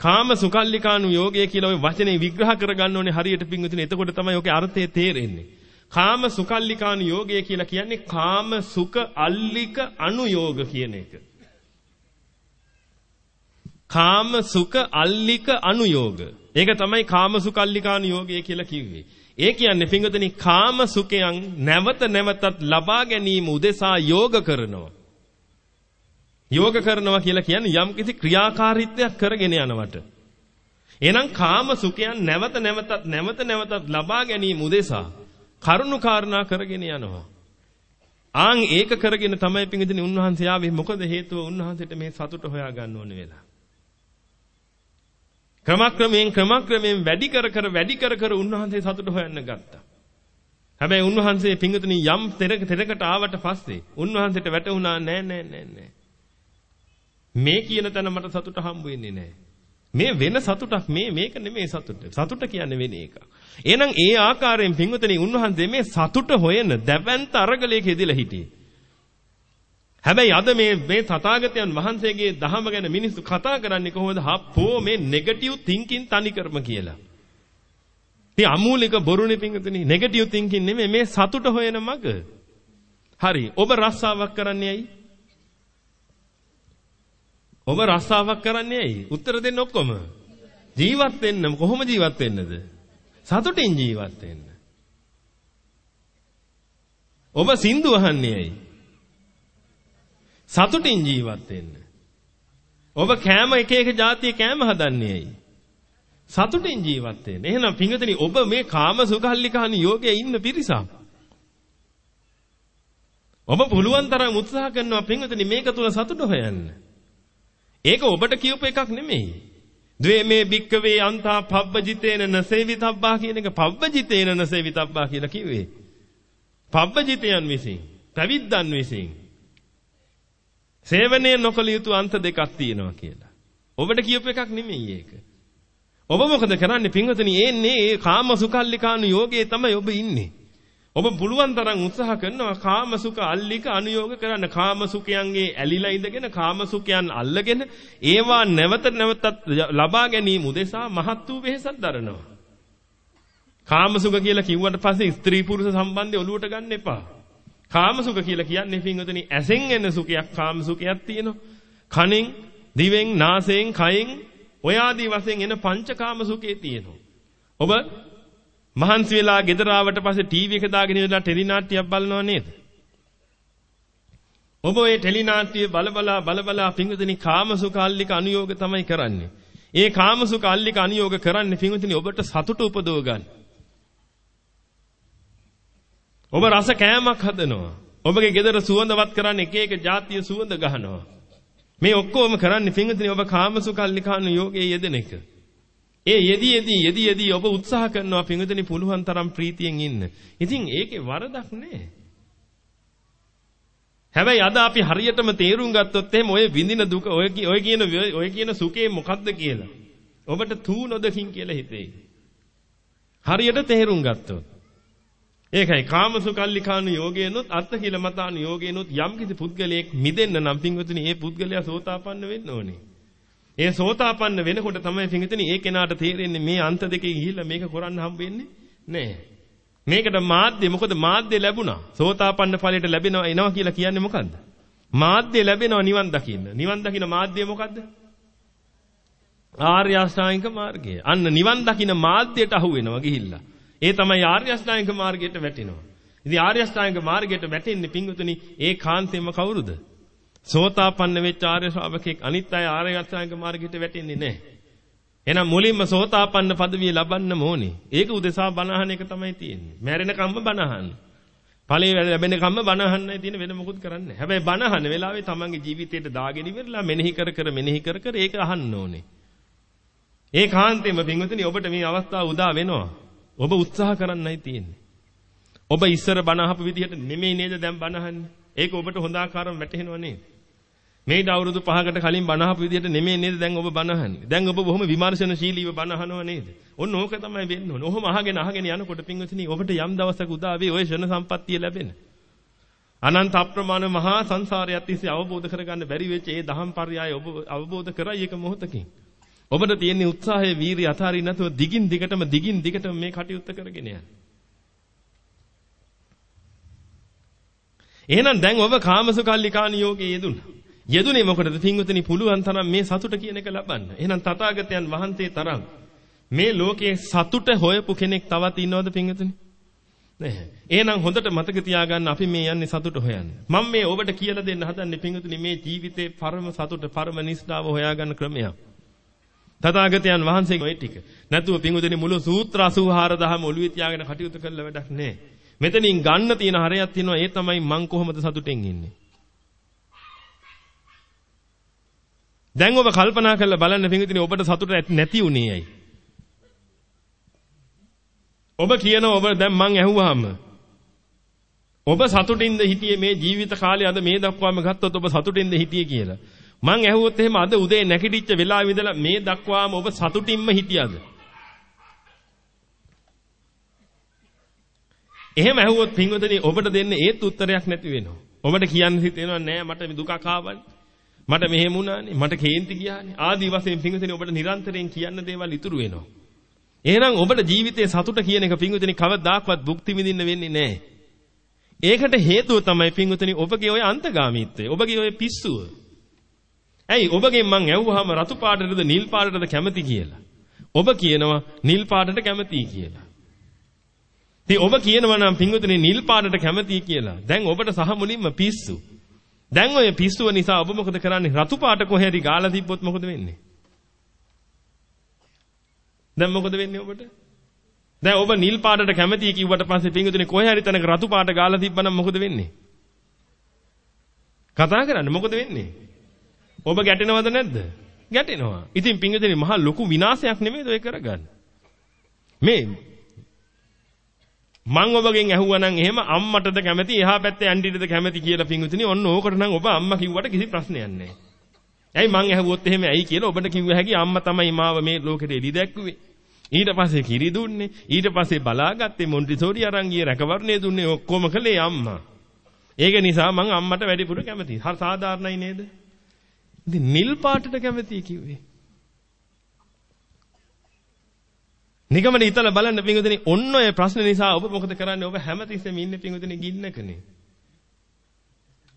කාම සුකල්ලිකානු යෝගය කියලා ওই වචනේ විග්‍රහ කරගන්න ඕනේ හරියට පිඟුදින. එතකොට තමයි ඔකේ අර්ථය තේරෙන්නේ. කාම සුකල්ලිකානු යෝගය කියලා කියන්නේ කාම සුක අල්ලික අනුയോഗ කියන එක. කාම සුක අල්ලික අනුയോഗ. ඒක තමයි කාම සුකල්ලිකානු යෝගය කියලා කිව්වේ. ඒ කියන්නේ පින්වතුනි කාම සුඛයන් නැවත නැවතත් ලබා ගැනීම උදෙසා යෝග කරනවා. යෝග කරනවා කියලා කියන්නේ යම් කිසි ක්‍රියාකාරීත්වයක් කරගෙන යනවට. එහෙනම් කාම සුඛයන් නැවත නැවතත් නැවත නැවතත් ලබා ගැනීම උදෙසා කරුණු කාරණා කරගෙන යනවා. ආන් ඒක කරගෙන තමයි පින්විතනි උන්වහන්සේ ආවේ මොකද හේතුව උන්වහන්සේට මේ සතුට හොයා ගන්න ඕනේ වෙලා. ක්‍රමක්‍රමයෙන් ක්‍රමක්‍රමයෙන් වැඩි කර කර වැඩි කර කර උන්වහන්සේ සතුට හොයන්න ගත්තා. හැබැයි උන්වහන්සේ පිංගුතුනි යම් තැනකට ආවට පස්සේ උන්වහන්සේට වැටහුණා නෑ නෑ නෑ නෑ. මේ කියන තැන මට සතුට හම්බ වෙන්නේ නෑ. මේ වෙන සතුටක් මේ මේක නෙමෙයි සතුට. සතුට කියන්නේ වෙන එකක්. එහෙනම් ඒ ආකාරයෙන් පිංගුතුනි උන්වහන්සේ මේ සතුට හොයන දැවැන්ත අරගලයක යෙදিলা හිටියේ. හැබැයි අද මේ මේ තථාගතයන් වහන්සේගේ දහම ගැන මිනිස්සු කතා කරන්නේ කොහොමද? හප්පෝ මේ නෙගටිව් තින්කින් තනි කරම කියලා. ඉතින් අමූලික බොරුනේ පිංගුතුනි නෙගටිව් තින්කින් නෙමෙයි මේ සතුට හොයන මග. හරි. ඔබ රස්සාවක් කරන්නේ ඇයි? ඔබ රස්සාවක් කරන්නේ ඇයි? උත්තර දෙන්න ඔක්කොම. ජීවත් වෙන්න කොහොම ජීවත් වෙන්නද? සතුටින් ජීවත් වෙන්න. ඔබ සින්දු අහන්නේ ඇයි? සතුටින් ජීවත් වෙන්න. ඔබ කෑම එක එක જાතිය කෑම හදන්නේ ඇයි? සතුටින් ජීවත් වෙන්න. එහෙනම් පින්වතුනි ඔබ මේ කාම සුඛල්ලිකානි යෝගයේ ඉන්න පිරිසක්. ඔබ පුළුවන් තරම් උත්සාහ කරනවා පින්වතුනි මේක තුල සතුට හොයන්න. ඒක ඔබට කියූප එකක් නෙමෙයි. ද්වේමේ භික්කවේ අන්තා පබ්බජිතේන නසේවිතබ්බා කියන එක පබ්බජිතේන නසේවිතබ්බා කියලා කිව්වේ. පබ්බජිතයන් විසින්, පැවිද්දන් විසින් සේවනය නොකළ යුතු අන්ත දෙකක් තියෙනවා කියලා. ඔබට කියපු එකක් නෙමෙයි ඒක. ඔබ මොකද කරන්නේ පින්වතුනි? එන්නේ ඒ කාම සුකල්ලිකානු යෝගයේ තමයි ඔබ ඉන්නේ. ඔබ පුළුවන් තරම් උත්සාහ කරනවා කාම සුඛ අල්ලික අනුയോഗ කරන්න. කාම සුඛයන්ගේ ඇලිලා ඉඳගෙන කාම සුඛයන් අල්ලගෙන ඒවා නැවත නැවතත් ලබා ගැනීම උදෙසා මහත් වූ වෙහෙසක් දරනවා. කාම සුඛ කියලා කිව්වට පස්සේ ස්ත්‍රී පුරුෂ සම්බන්ධය ඔලුවට ගන්න එපා. කාමසුඛ කියලා කියන්නේ පින්වතුනි ඇසෙන් එන සුඛයක් කාමසුඛයක් තියෙනවා. කනෙන්, දිවෙන්, නාසයෙන්, කයෙන් ඔය ආදී වශයෙන් එන පංචකාම සුඛේ තියෙනවා. ඔබ මහන්සි වෙලා ගෙදර ආවට පස්සේ ටීවී එක දාගෙන ඉඳලා ටෙලි නාට්‍යයක් බලනව නේද? ඔබ ඔය ටෙලි නාට්‍ය බලබලා බලබලා පින්වතුනි කාමසුඛ අල්ලික අනුയോഗ තමයි කරන්නේ. ඒ කාමසුඛ අල්ලික අනුയോഗ කරන්නේ පින්වතුනි ඔබට සතුට උපදව ගන්න. ඔබ රස කෑමක් හදනවා. ඔබගේ ගෙදර සුවඳවත් කරන්න එක එක જાතිය සුවඳ ගහනවා. මේ ඔක්කොම කරන්නේ පින්විතනේ ඔබ කාමසුකල්ලිකානු යෝගයේ යෙදෙන එක. ඒ යෙදී යෙදී යෙදී යෙදී ඔබ උත්සාහ කරනවා පින්විතනේ පුළුවන් තරම් ප්‍රීතියෙන් ඉන්න. ඉතින් ඒකේ වරදක් නැහැ. හැබැයි අද අපි හරියටම තේරුම් ගත්තොත් එහෙම ඔය විඳින දුක ඔය ඔය කියන ඔය කියන සුඛේ මොකද්ද කියලා. ඔබට තූ නොදකින් කියලා හිතෙයි. හරියට තේරුම් ගත්තොත්. ඒකයි කාමසුකල්ලිකානු යෝගේනොත් අත්ථකිලමතානු යෝගේනොත් යම්කිසි පුද්ගලයෙක් මිදෙන්න නම් පින්වතුනි ඒ පුද්ගලයා සෝතාපන්න වෙන්න ඕනේ. ඒ සෝතාපන්න වෙනකොට තමයි පින්වතුනි ඒ කෙනාට තේරෙන්නේ මේ අන්ත දෙකේ ගිහිල්ලා මේක කරන්න හම්බ වෙන්නේ නැහැ. මේකට මාධ්‍ය මොකද මාධ්‍ය ලැබුණා. සෝතාපන්න ඵලයට ලැබෙනවා එනවා කියලා කියන්නේ මොකද්ද? මාධ්‍ය ලැබෙනවා නිවන් දකින්න. නිවන් දකින්න මාධ්‍ය මොකද්ද? ආර්ය අෂ්ටාංගික මාර්ගය. අන්න නිවන් දකින්න මාධ්‍යයට අහු වෙනවා ගිහිල්ලා. ඒ තමයි ආර්ය අෂ්ටාංගික මාර්ගයට වැටෙනවා. ඉතින් ආර්ය අෂ්ටාංගික මාර්ගයට වැටෙන්නේ පිංගුතුනි ඒ කාන්තේම කවුරුද? සෝතාපන්න වෙච්ච ආර්ය ශ්‍රාවකෙක් අනිත් අය ආර්ය අෂ්ටාංගික මාර්ගයට වැටෙන්නේ නැහැ. එහෙනම් මුලින්ම සෝතාපන්න පදවිය ලබන්න ඕනේ. ඒක උදෙසා බණහන එක තමයි තියෙන්නේ. මැරෙන කම්ම බණහන්න. ඵලයේ ලැබෙන කම්ම බණහන්නයි තියෙන වෙන මොකුත් කරන්නේ. හැබැයි බණහන වෙලාවේ තමන්ගේ ජීවිතයට දාගෙන ඉවරලා මෙනෙහි කර කර මෙනෙහි කර කර ඒක අහන්න ඕනේ. ඒ කාන්තේම පින්වතුනි ඔබට මේ අවස්ථාව උදා වෙනවා. ඔබ උත්සාහ කරන්නයි තියෙන්නේ. ඔබ ඉස්සර බණ අහපු විදිහට නෙමෙයි නේද දැන් බණ අහන්නේ. ඒක ඔබට හොඳ ආකාරව වැටහෙනව නේද? මේට අවුරුදු 5කට කලින් බණ අහපු විදිහට නෙමෙයි නේද දැන් ඔබ බණ අහන්නේ. දැන් ඔබ බොහොම විමර්ශනශීලීව බණ අහනව නේද? ඔන්න ඕක තමයි වෙන්න ඕනේ. ඔහොම අහගෙන අහගෙන යනකොට පින්වතුනි ඔබට යම් දවසක උදා වේ ඔය ෂණ සම්පත්තිය ලැබෙන. අනන්ත අප්‍රමාණ මහා සංසාරයත් තිස්සේ අවබෝධ කරගන්න බැරි වෙච්ච ඒ දහම් පරයය ඔබ අවබෝධ කරයි එක මොහොතකින්. ඔබට තියෙන උත්සාහය වීරිය අතාරින්න නැතුව දිගින් දිගටම දිගින් දිගටම මේ කටයුත්ත කරගෙන යන්න. එහෙනම් දැන් ඔබ කාමසුකල්ලිකා නියෝගයේ යෙදුණා. යෙදුනේ මොකටද? පින්වතුනි පුළුවන් තරම් මේ සතුට කියන එක ලබන්න. එහෙනම් තථාගතයන් වහන්සේ තරම් මේ ලෝකයේ සතුට හොයපු කෙනෙක් තවත් ඉන්නවද පින්වතුනි? නැහැ. එහෙනම් හොඳට මතක තියාගන්න අපි මේ යන්නේ සතුට හොයන්න. මම මේ ඔබට කියලා දෙන්න හදන්නේ පින්වතුනි මේ ජීවිතේ පරම සතුට පරම නිස්සාව හොයාගන්න ක්‍රමයක්. තථාගතයන් වහන්සේ ඔය ටික. නැතුව පින්වතුනි මුළු සූත්‍ර 84000ම ඔළුවේ තියාගෙන කටයුතු කළා වැඩක් නැහැ. මෙතනින් ගන්න තියෙන හරයක් තියෙනවා ඒ තමයි මං කොහොමද සතුටෙන් ඉන්නේ. දැන් ඔබ කල්පනා කරලා බලන්න පින්විතනේ ඔබට සතුට නැති උනේ ඇයි? ඔබ කියනවා ඔබ දැන් මං ඇහුවාම ඔබ සතුටින්ද හිටියේ මේ ජීවිත කාලේ අද මේ දක්වාම ගත්තොත් ඔබ සතුටින්ද හිටියේ කියලා. මං ඇහුවොත් එහෙම අද උදේ නැගිටිච්ච වෙලාවෙ ඉඳලා මේ දක්වාම ඔබ සතුටින්ම හිටියද? එහෙම ඇහුවොත් පින්වතුනි ඔබට දෙන්න ඒත් උත්තරයක් නැති වෙනවා. ඔබට කියන්න හිතෙනවා නෑ මට දුකක් ආවනේ. මට මෙහෙම වුණානේ මට කේන්ති ගියානේ ආදි වශයෙන් පිංගුතෙනි ඔබට නිරන්තරයෙන් කියන්න දේවල් ඉතුරු වෙනවා එහෙනම් ඔබට ජීවිතයේ සතුට කියන එක පිංගුතෙනි කවදාක්වත් භුක්ති විඳින්න වෙන්නේ නැහැ ඒකට හේතුව තමයි පිංගුතෙනි ඔබගේ ඔය අන්තගාමීත්වය ඔබගේ ඔය පිස්සුව ඇයි ඔබගෙන් මං ඇහුවාම රතු පාටටද නිල් පාටටද කැමති කියලා ඔබ කියනවා නිල් පාටට කැමතියි කියලා ඉතින් ඔබ කියනවා නම් පිංගුතෙනි නිල් පාටට කැමතියි කියලා දැන් ඔබට සහ මුලින්ම පිස්සු දැන් ඔය පිස්සුව නිසා ඔබ මොකද කරන්නේ? රතු පාට කොහේ හරි ගාලා තිබ්බොත් මොකද වෙන්නේ? දැන් මොකද වෙන්නේ ඔබට? දැන් ඔබ නිල් පාටට කැමතියි කිව්වට පස්සේ පිංගුතුනේ කොහේ හරි තැනක රතු පාට ගාලා තිබ්බනම් මොකද වෙන්නේ? කතා කරන්න මොකද වෙන්නේ? ඔබ ගැටෙනවද නැද්ද? ගැටෙනවා. ඉතින් පිංගුතුනේ මහා ලොකු විනාශයක් නෙමෙයිද ඔය කරගන්නේ? මේ මං ඔබගෙන් ඇහුවනම් එහෙම අම්මටද කැමති එහා පැත්තේ ඇන්ටිටද කැමති කියලා පිංගුතුනි ඔන්න ඕකට නම් ඔබ අම්මා කිව්වට කිසි ප්‍රශ්නයක් නැහැ. ඇයි මං ඇහුවොත් එහෙම ඇයි කියලා ඔබට කිව්ව හැකි අම්මා තමයි මාව මේ ලෝකෙට එලි දැක්කුවේ. ඊට පස්සේ කිරි දුන්නේ ඊට පස්සේ බලාගත්තේ මොන්ටිසෝරි අරන් ගියේ රැකවරණය දුන්නේ ඔක්කොම කළේ අම්මා. ඒක නිසා මං අම්මට වැඩිපුර කැමතියි. හරි සාධාරණයි නේද? ඉතින් නිල් පාටට කැමතියි කිව්වේ. නිගමන හිතලා බලන්න පිංගුදෙනි ඔන්න ඔය ප්‍රශ්න නිසා ඔබ මොකද කරන්නේ ඔබ හැමතිස්සෙම ඉන්නේ පිංගුදෙනි ගින්නකනේ.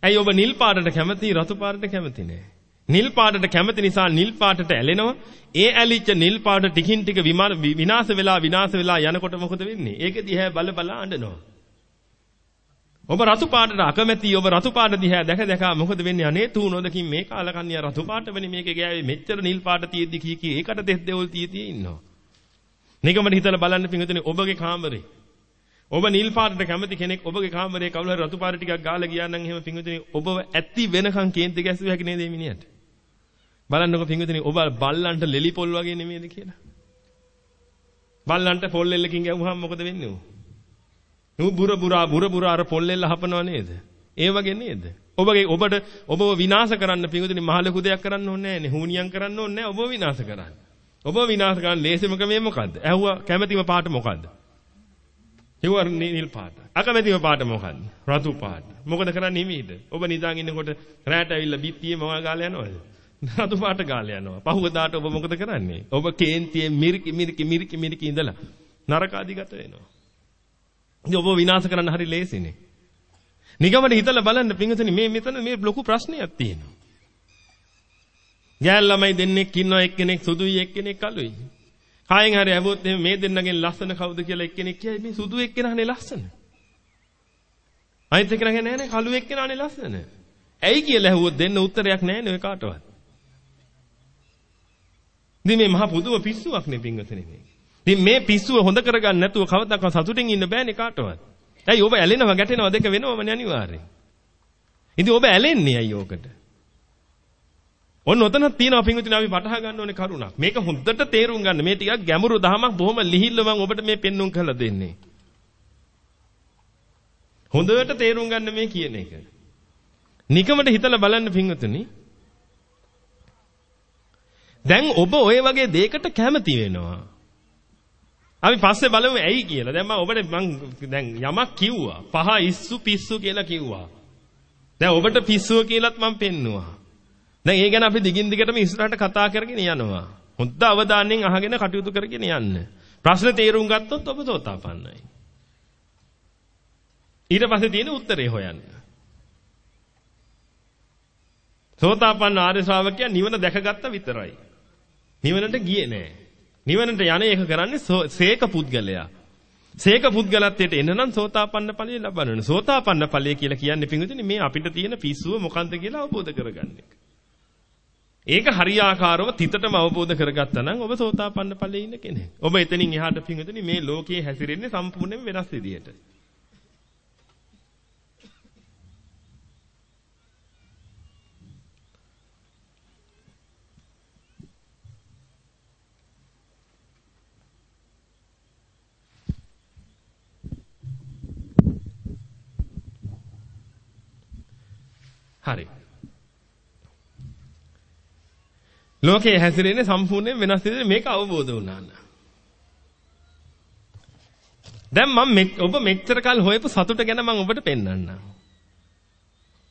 ඇයි ඔබ නිල් පාටට කැමති රතු පාටට කැමති නෑ. නිල් පාටට කැමති නිසා නිල් පාටට ඇලෙනවා. ඒ ඇලිච්ච නිල් පාට ටිකින් ටික විනාශ වෙලා විනාශ වෙලා යනකොට මොකද වෙන්නේ? ඒක දිහා බල බල අඬනවා. ඔබ රතු පාටට අකමැති ඔබ රතු පාට දිහා දැක දැක මොකද වෙන්නේ අනේ තුනොදකින් මේ කාලකන්ණිය රතු පාට වෙන්නේ මේකේ ගෑවේ මෙච්චර නිල් පාට තියෙද්දි කී කී ඒකට දෙස් දෙවල් තිය තිය ඉන්නවා නිකමට හිතලා බලන්න පිංගුතුනි ඔබගේ කාමරේ. ඔබ නිල් පාටට කැමති කෙනෙක් ඔබගේ කාමරේ කවුරු හරි රතු පාට ටිකක් ගාලා ගියා නම් එහෙම පිංගුතුනි ඔබව ඇත්ති වෙනකන් කේන්ති ගැස්සුව හැකි නේද මේ මිනිහට? බලන්නකො පිංගුතුනි ඔබ බල්ලන්ට ලෙලි පොල් වගේ නෙමෙයිද කියලා. බල්ලන්ට පොල් එල්ලකින් ගැව්වහම මොකද වෙන්නේ උ? නු බුර බුරා බුර බුරා අර පොල් එල්ල හපනව නේද? ඒ වගේ නේද? ඔබගේ ඔබට ඔබව විනාශ කරන්න පිංගුතුනි මහ ලොකු දෙයක් කරන්න ඕනේ නැහැ නේ. හුනියම් කරන්න ඕනේ නැහැ ඔබව විනාශ කරන්න. ඔබ විනාශ කරන්න ලේසිම ක්‍රමය මොකද්ද? ඇහුවා කැමැතිම පාට මොකද්ද? කිව්වා නිල් පාට. අකමැතිම පාට මොකද්ද? රතු පාට. මොකද කරන්නේ හිමීද? ඔබ නිදාගෙන ඉන්නකොට රැට ඇවිල්ලා බිත්තියේ මොනවා ගාලා යනවද? රතු පාට ගාලා යනවා. පහුවදාට ඔබ මොකද කරන්නේ? ඔබ කේන්තියේ මිරිකි මිරිකි මිරිකි මිරිකි ඉඳලා නරක අධිගත වෙනවා. ඉතින් ඔබ විනාශ කරන්න හරි ලේසිනේ. නිගමන හිතලා බලන්න පින්වතුනි මේ මෙතන මේ ලොකු ප්‍රශ්නයක් තියෙනවා. ගෑල් ළමයි දෙන්නෙක් ඉන්නවා එක්කෙනෙක් සුදුයි එක්කෙනෙක් කළුයි. කායෙන් හරි ඇහුවොත් එහෙනම් මේ දෙන්නගෙන් ලස්සන කවුද කියලා එක්කෙනෙක් කියයි මේ සුදු එක්කෙනානේ ලස්සන. අනිත් එක්කෙනා කියන්නේ නෑ නෑ කළු එක්කෙනානේ ලස්සන. ඇයි කියලා ඇහුවොත් දෙන්න උත්තරයක් නෑනේ ඔය කාටවත්. ඉතින් මේ මහා පුදුම පිස්සුවක් නේ පින්වතුනි මේ. ඉතින් මේ පිස්සුව හොඳ කරගන්න නැතුව කවදාවත් සතුටින් ඉන්න බෑනේ කාටවත්. ඇයි ඔබ ඇලෙනවා ගැටෙනවා දෙක වෙනවමනේ අනිවාර්යෙන්. ඉතින් ඔබ ඇලෙන්නේ අයියෝ ඔකට. ඔන්න ඔතන තියෙනවා පින්විතින අපි වටහා ගන්න ඕනේ කරුණක්. මේක හොඳට තේරුම් ගන්න. මේ ටිකක් ගැඹුරු දහමක් බොහොම ලිහිල්ල මම ඔබට මේ පෙන්눔 කරලා දෙන්නේ. හොඳට තේරුම් ගන්න මේ කියන එක. නිකමට හිතලා බලන්න පින්විතිනි. දැන් ඔබ ওই වගේ දෙයකට කැමති වෙනවා. අපි පස්සේ බලමු ඇයි කියලා. දැන් මම ඔබට මං දැන් යමක් කිව්වා. පහ ඉස්සු පිස්සු කියලා කිව්වා. දැන් ඔබට පිස්සුව කියලාත් මම පෙන්නුවා. දැන් ඒ ගැන අපි දිගින් දිගටම ඉස්සරහට කතා කරගෙන යනවා. හොඳ අවධානයෙන් අහගෙන කටයුතු කරගෙන යන්න. ප්‍රශ්න තේරුම් ගත්තොත් ඔබ සෝතාපන්නයි. ඊට පස්සේ තියෙන උත්තරේ හොයන්න. සෝතාපන්න ආර්ය ශ්‍රාවකයා නිවන දැකගත්ත විතරයි. නිවනට ගියේ නෑ. නිවනට යන එක කරන්නේ සේක පුද්ගලයා. සේක පුද්ගලත්වයට එන්න නම් සෝතාපන්න ඵලය ලබන්න ඕනේ. සෝතාපන්න ඵලය කියලා කියන්නේ පිංගුතුනි මේ අපිට තියෙන පිස්සුව මොකන්ද කියලා අවබෝධ කරගන්න එක. ඒක හරියාකාරව තිතටම අවබෝධ කරගත්තා නම් ඔබ සෝතාපන්න ඵලයේ ඉන්න කෙනෙක්. ඔබ එතනින් එහාට පිංගුතුනි මේ ලෝකයේ හැසිරෙන්නේ සම්පූර්ණයෙන් වෙනස් විදියට. හරි. ලෝකයේ හැසිරෙන්නේ සම්පූර්ණයෙන් වෙනස් විදිහට මේක අවබෝධ වුණා නම්. දැන් මම ඔබ මෙච්චර කල් හොයපු සතුට ගැන මම ඔබට පෙන්වන්නම්.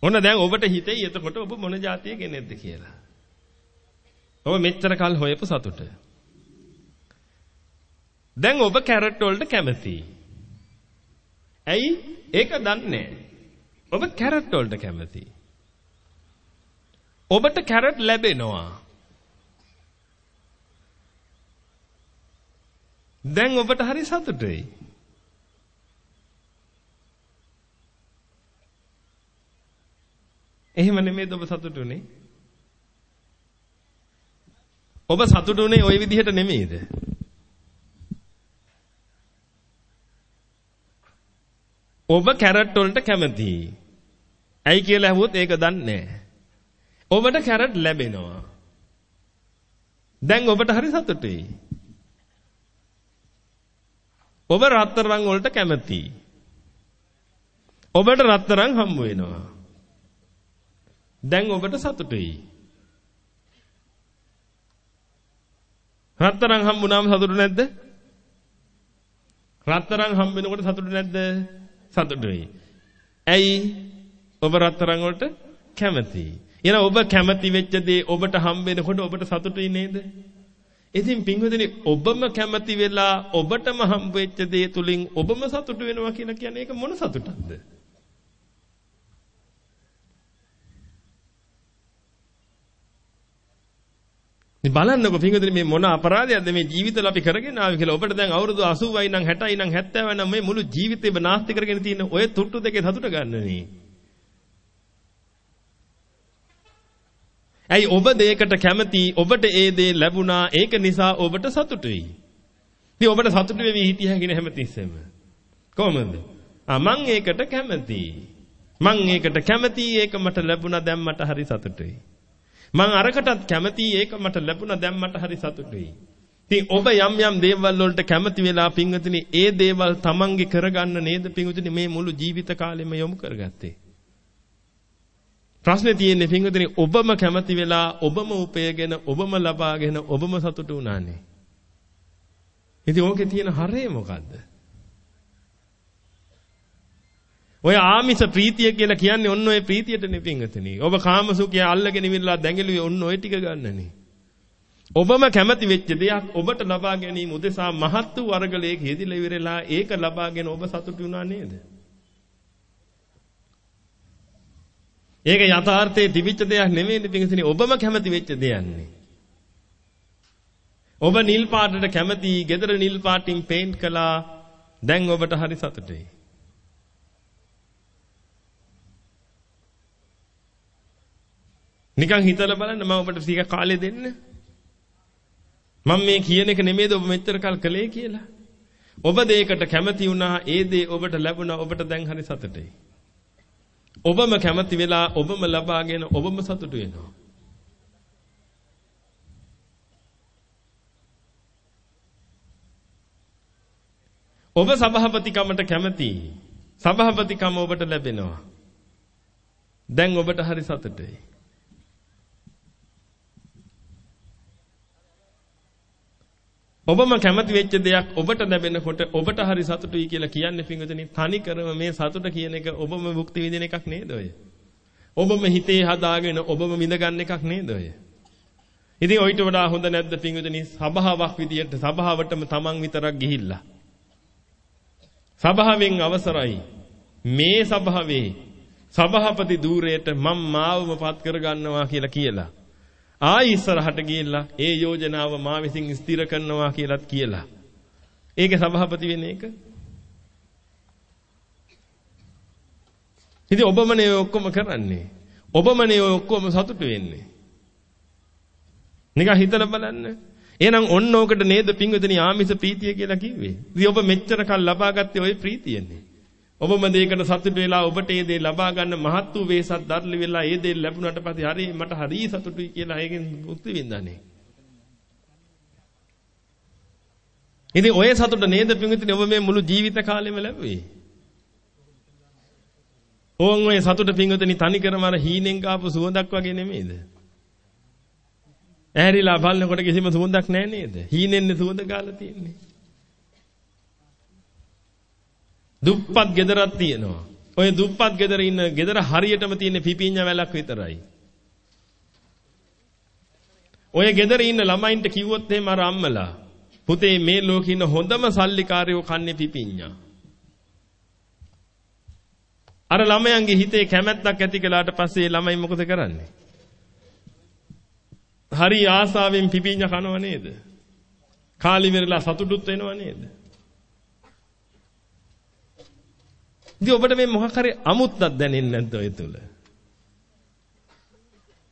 ඔන්න දැන් ඔබට හිතෙයි එතකොට ඔබ මොන જાතිය කෙනෙක්ද කියලා. ඔබ මෙච්චර කල් හොයපු සතුට. දැන් ඔබ කැරට් වලට කැමතියි. ඇයි? ඒක දන්නේ ඔබ කැරට් වලට කැමතියි. ඔබට කැරට් ලැබෙනවා. දැන් ඔබට හරි සතුටුයි. එහෙම නෙමෙයිද ඔබ සතුටුනේ? ඔබ සතුටුනේ ওই විදිහට නෙමෙයිද? ඔබ කැරට් වලට කැමතියි. ඇයි කියලා අහුවොත් ඒක දන්නේ නැහැ. ඔබට කැරට් ලැබෙනවා. දැන් ඔබට හරි සතුටුයි. ඔබ රත්තරන් වලට කැමතියි. ඔබට රත්තරන් හම්බ වෙනවා. දැන් ඔබට සතුටුයි. රත්තරන් හම්බුනාම සතුටු නැද්ද? රත්තරන් හම්බ වෙනකොට සතුටු නැද්ද? සතුටුයි. ඇයි? ඔබ රත්තරන් වලට කැමතියි. එහෙනම් ඔබ කැමති වෙච්ච දේ ඔබට හම්බ වෙනකොට ඔබට සතුටුයි නේද? ඉතින් පින්වදනි ඔබම කැමති වෙලා ඔබටම හම්බ වෙච්ච දේ තුලින් ඔබම සතුටු වෙනවා කියලා කියන්නේ ඒක මොන සතුටක්ද? ඉතින් බලන්නකො පින්වදනි මේ මොන අපරාධයක්ද මේ ජීවිතවල අපි කරගෙන ආවේ කියලා. ඔබට දැන් අවුරුදු 80යි නම් 60යි නම් 70යි නම් මේ මුළු ජීවිතේම නාස්ති කරගෙන තියෙන ඔය තුට්ටු දෙකේ සතුට ගන්නනේ. ඇයි ඔබ දෙයකට කැමති ඔබට ඒ දේ ලැබුණා ඒක නිසා ඔබට සතුටුයි. ඉතින් ඔබට සතුටු වෙවි හිටිය හැකින හැමතිස්සෙම. කොහොමද? ආ මං ඒකට කැමතියි. මං ඒකට කැමතියි ඒක මට ලැබුණා දැන් මට හරි සතුටුයි. මං අරකටත් කැමතියි ඒක මට ලැබුණා දැන් මට හරි සතුටුයි. ඉතින් ඔබ යම් යම් දේවල් වලට කැමති වෙලා පින්වතුනි ඒ දේවල් තමන්ගේ කරගන්න නේද පින්වතුනි මේ මුළු ජීවිත කාලෙම යොමු කරගත්තේ. ප්‍රශ්නේ තියෙන්නේ පින්වතුනි ඔබම කැමති වෙලා ඔබම උපයගෙන ඔබම ලබාගෙන ඔබම සතුටු වුණානේ. ඉතින් ඕකේ තියෙන හරය මොකද්ද? ඔය ආමිෂ ප්‍රීතිය කියලා කියන්නේ ඔන්න ඔය ප්‍රීතියටනේ පින්වතුනි. ඔබ කාමසුඛය අල්ලගෙන ඉවිල්ලා දැඟලුවේ ඔන්න ඔය ටික ගන්නනේ. ඔබම කැමති වෙච්ච දෙයක් ඔබට ලබා ගැනීම උදෙසා මහත් වූ වර්ගලයක යෙදිලා ඉවරලා ඒක ලබාගෙන ඔබ සතුටු වුණා නේද? ඒක යථාර්ථයේ තිබිච්ච දෙයක් නෙමෙයි පිටින් ඔබම කැමති වෙච්ච දෙයක්නේ. ඔබ නිල් පාටට කැමති, gedara නිල් පාටින් පේන්ට් කළා. දැන් ඔබට හරි සතුටුයි. නිකන් හිතලා බලන්න මම ඔබට ටික කාලෙ දෙන්න. මම මේ කියන එක නෙමෙයිද ඔබ මෙච්චර කල් කළේ කියලා. ඔබ දෙයකට කැමති වුණා ඒ දේ ඔබට ලැබුණා ඔබට දැන් හරි සතුටුයි. ඔබම කැමති වෙලා ඔබම ලබාගෙන ඔබම සතුටු වෙනවා. ඔබ සභාපතිකමට කැමති. සභාපතිකම ඔබට ලැබෙනවා. දැන් ඔබට හරි සතුටුයි. ඔබම කැමති වෙච්ච දෙයක් ඔබට ලැබෙනකොට ඔබට හරි සතුටුයි කියලා කියන්නේ පින්විතනි තනි කරම මේ සතුට කියන එක ඔබම භුක්ති විඳින එකක් නේද ඔය? ඔබම හිතේ හදාගෙන ඔබම විඳ ගන්න එකක් නේද ඔය? ඉතින් ඔయిత වඩා හොඳ නැද්ද පින්විතනි සභාවක් විදියට සභාවටම තමන් විතරක් ගිහිල්ලා සභාවෙන් අවසරයි මේ සභාවේ සභාපති ධූරයට මම මාවම පත් කර ගන්නවා කියලා කියලා ආයි ඉස්සරහට ගිහිල්ලා ඒ යෝජනාව මා විසින් ස්ථිර කරනවා කියලාත් කියලා. ඒකේ සභාපති වෙන එක. ඉතින් ඔබමනේ ඔක්කොම කරන්නේ. ඔබමනේ ඔක්කොම සතුටු වෙන්නේ. නිකන් හිතලා බලන්න. එහෙනම් ඔන්න ඕකට නේද පින්වතුනි ආමිෂ ප්‍රීතිය කියලා කිව්වේ. ඉතින් ඔබ මෙච්චර කල් ලබාගත්තේ ওই ප්‍රීතියනේ. ඔබම දෙයකට සතුට වෙලා ඔබට ඒ දේ ලබා ගන්න මහත් වූ වේසක් දර්ලි වෙලා ඒ දේ ලැබුණාට පස්සේ හරි මට හරි සතුටුයි කියලා ඒකෙන් මුක්ති විඳන්නේ. ඉතින් ඔය සතුට නේද පිඟුතුනි ඔබ මේ මුළු ජීවිත කාලෙම ලැබුවේ. ඕන් ඔය සතුට පිඟුතුනි තනිකරම අර හීනෙන් කාපු සුවඳක් වගේ නෙමෙයිද? ඇහැරිලා බලනකොට කිසිම සුවඳක් නැහැ නේද? හීනෙන්නේ සුවඳ ගාලා තියෙන්නේ. දුප්පත් ගෙදරක් තියෙනවා. ඔය දුප්පත් ගෙදර ඉන්න ගෙදර හරියටම තියෙන පිපිඤ්ඤා වැලක් විතරයි. ඔය ගෙදර ඉන්න ළමයින්ට කිව්වොත් එහෙම අර අම්මලා පුතේ මේ ලෝකේ ඉන්න හොඳම සල්ලිකාරයෝ කන්නේ පිපිඤ්ඤා. අර ළමයන්ගේ හිතේ කැමැත්තක් ඇති කළාට පස්සේ ළමයි මොකද කරන්නේ? හරි ආසාවෙන් පිපිඤ්ඤා කනව නේද? කාලි වෙරලා සතුටුත් වෙනව නේද? ඉතින් ඔබට මේ මොකක් හරි අමුත්තක් දැනෙන්නේ නැද්ද ඔය තුල?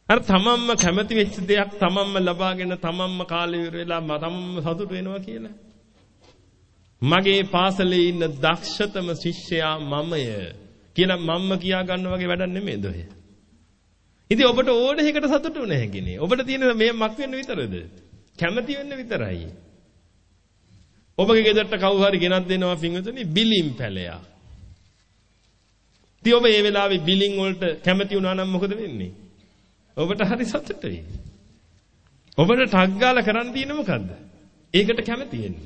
අර තමන්ම කැමති වෙච්ච දෙයක් තමන්ම ලබාගෙන තමන්ම කාලය ඉවර වෙලා තමන්ම සතුට වෙනවා කියලා. මගේ පාසලේ ඉන්න දක්ෂතම ශිෂ්‍යයා මමය කියලා මම්ම කියා ගන්න වගේ වැඩක් නෙමෙයිද ඔය? ඉතින් ඔබට ඕන එකකට සතුටු වෙන්න හැකිනේ. ඔබට තියෙන මේ මක් වෙන්න විතරද? කැමති වෙන්න විතරයි. ඔබගේ ගෙදරට කවුරු හරි ගෙනත් දෙනවා පින්විතනි බිලිම් පැලයක්. ඉතින් ඔබ මේ වෙලාවේ බිලින් වලට කැමති වුණා නම් මොකද වෙන්නේ? ඔබට හරි සතුටුයි. ඔබට ටග් ගාලා කරන්න තියෙන්නේ මොකද්ද? ඒකට කැමති වෙන්න.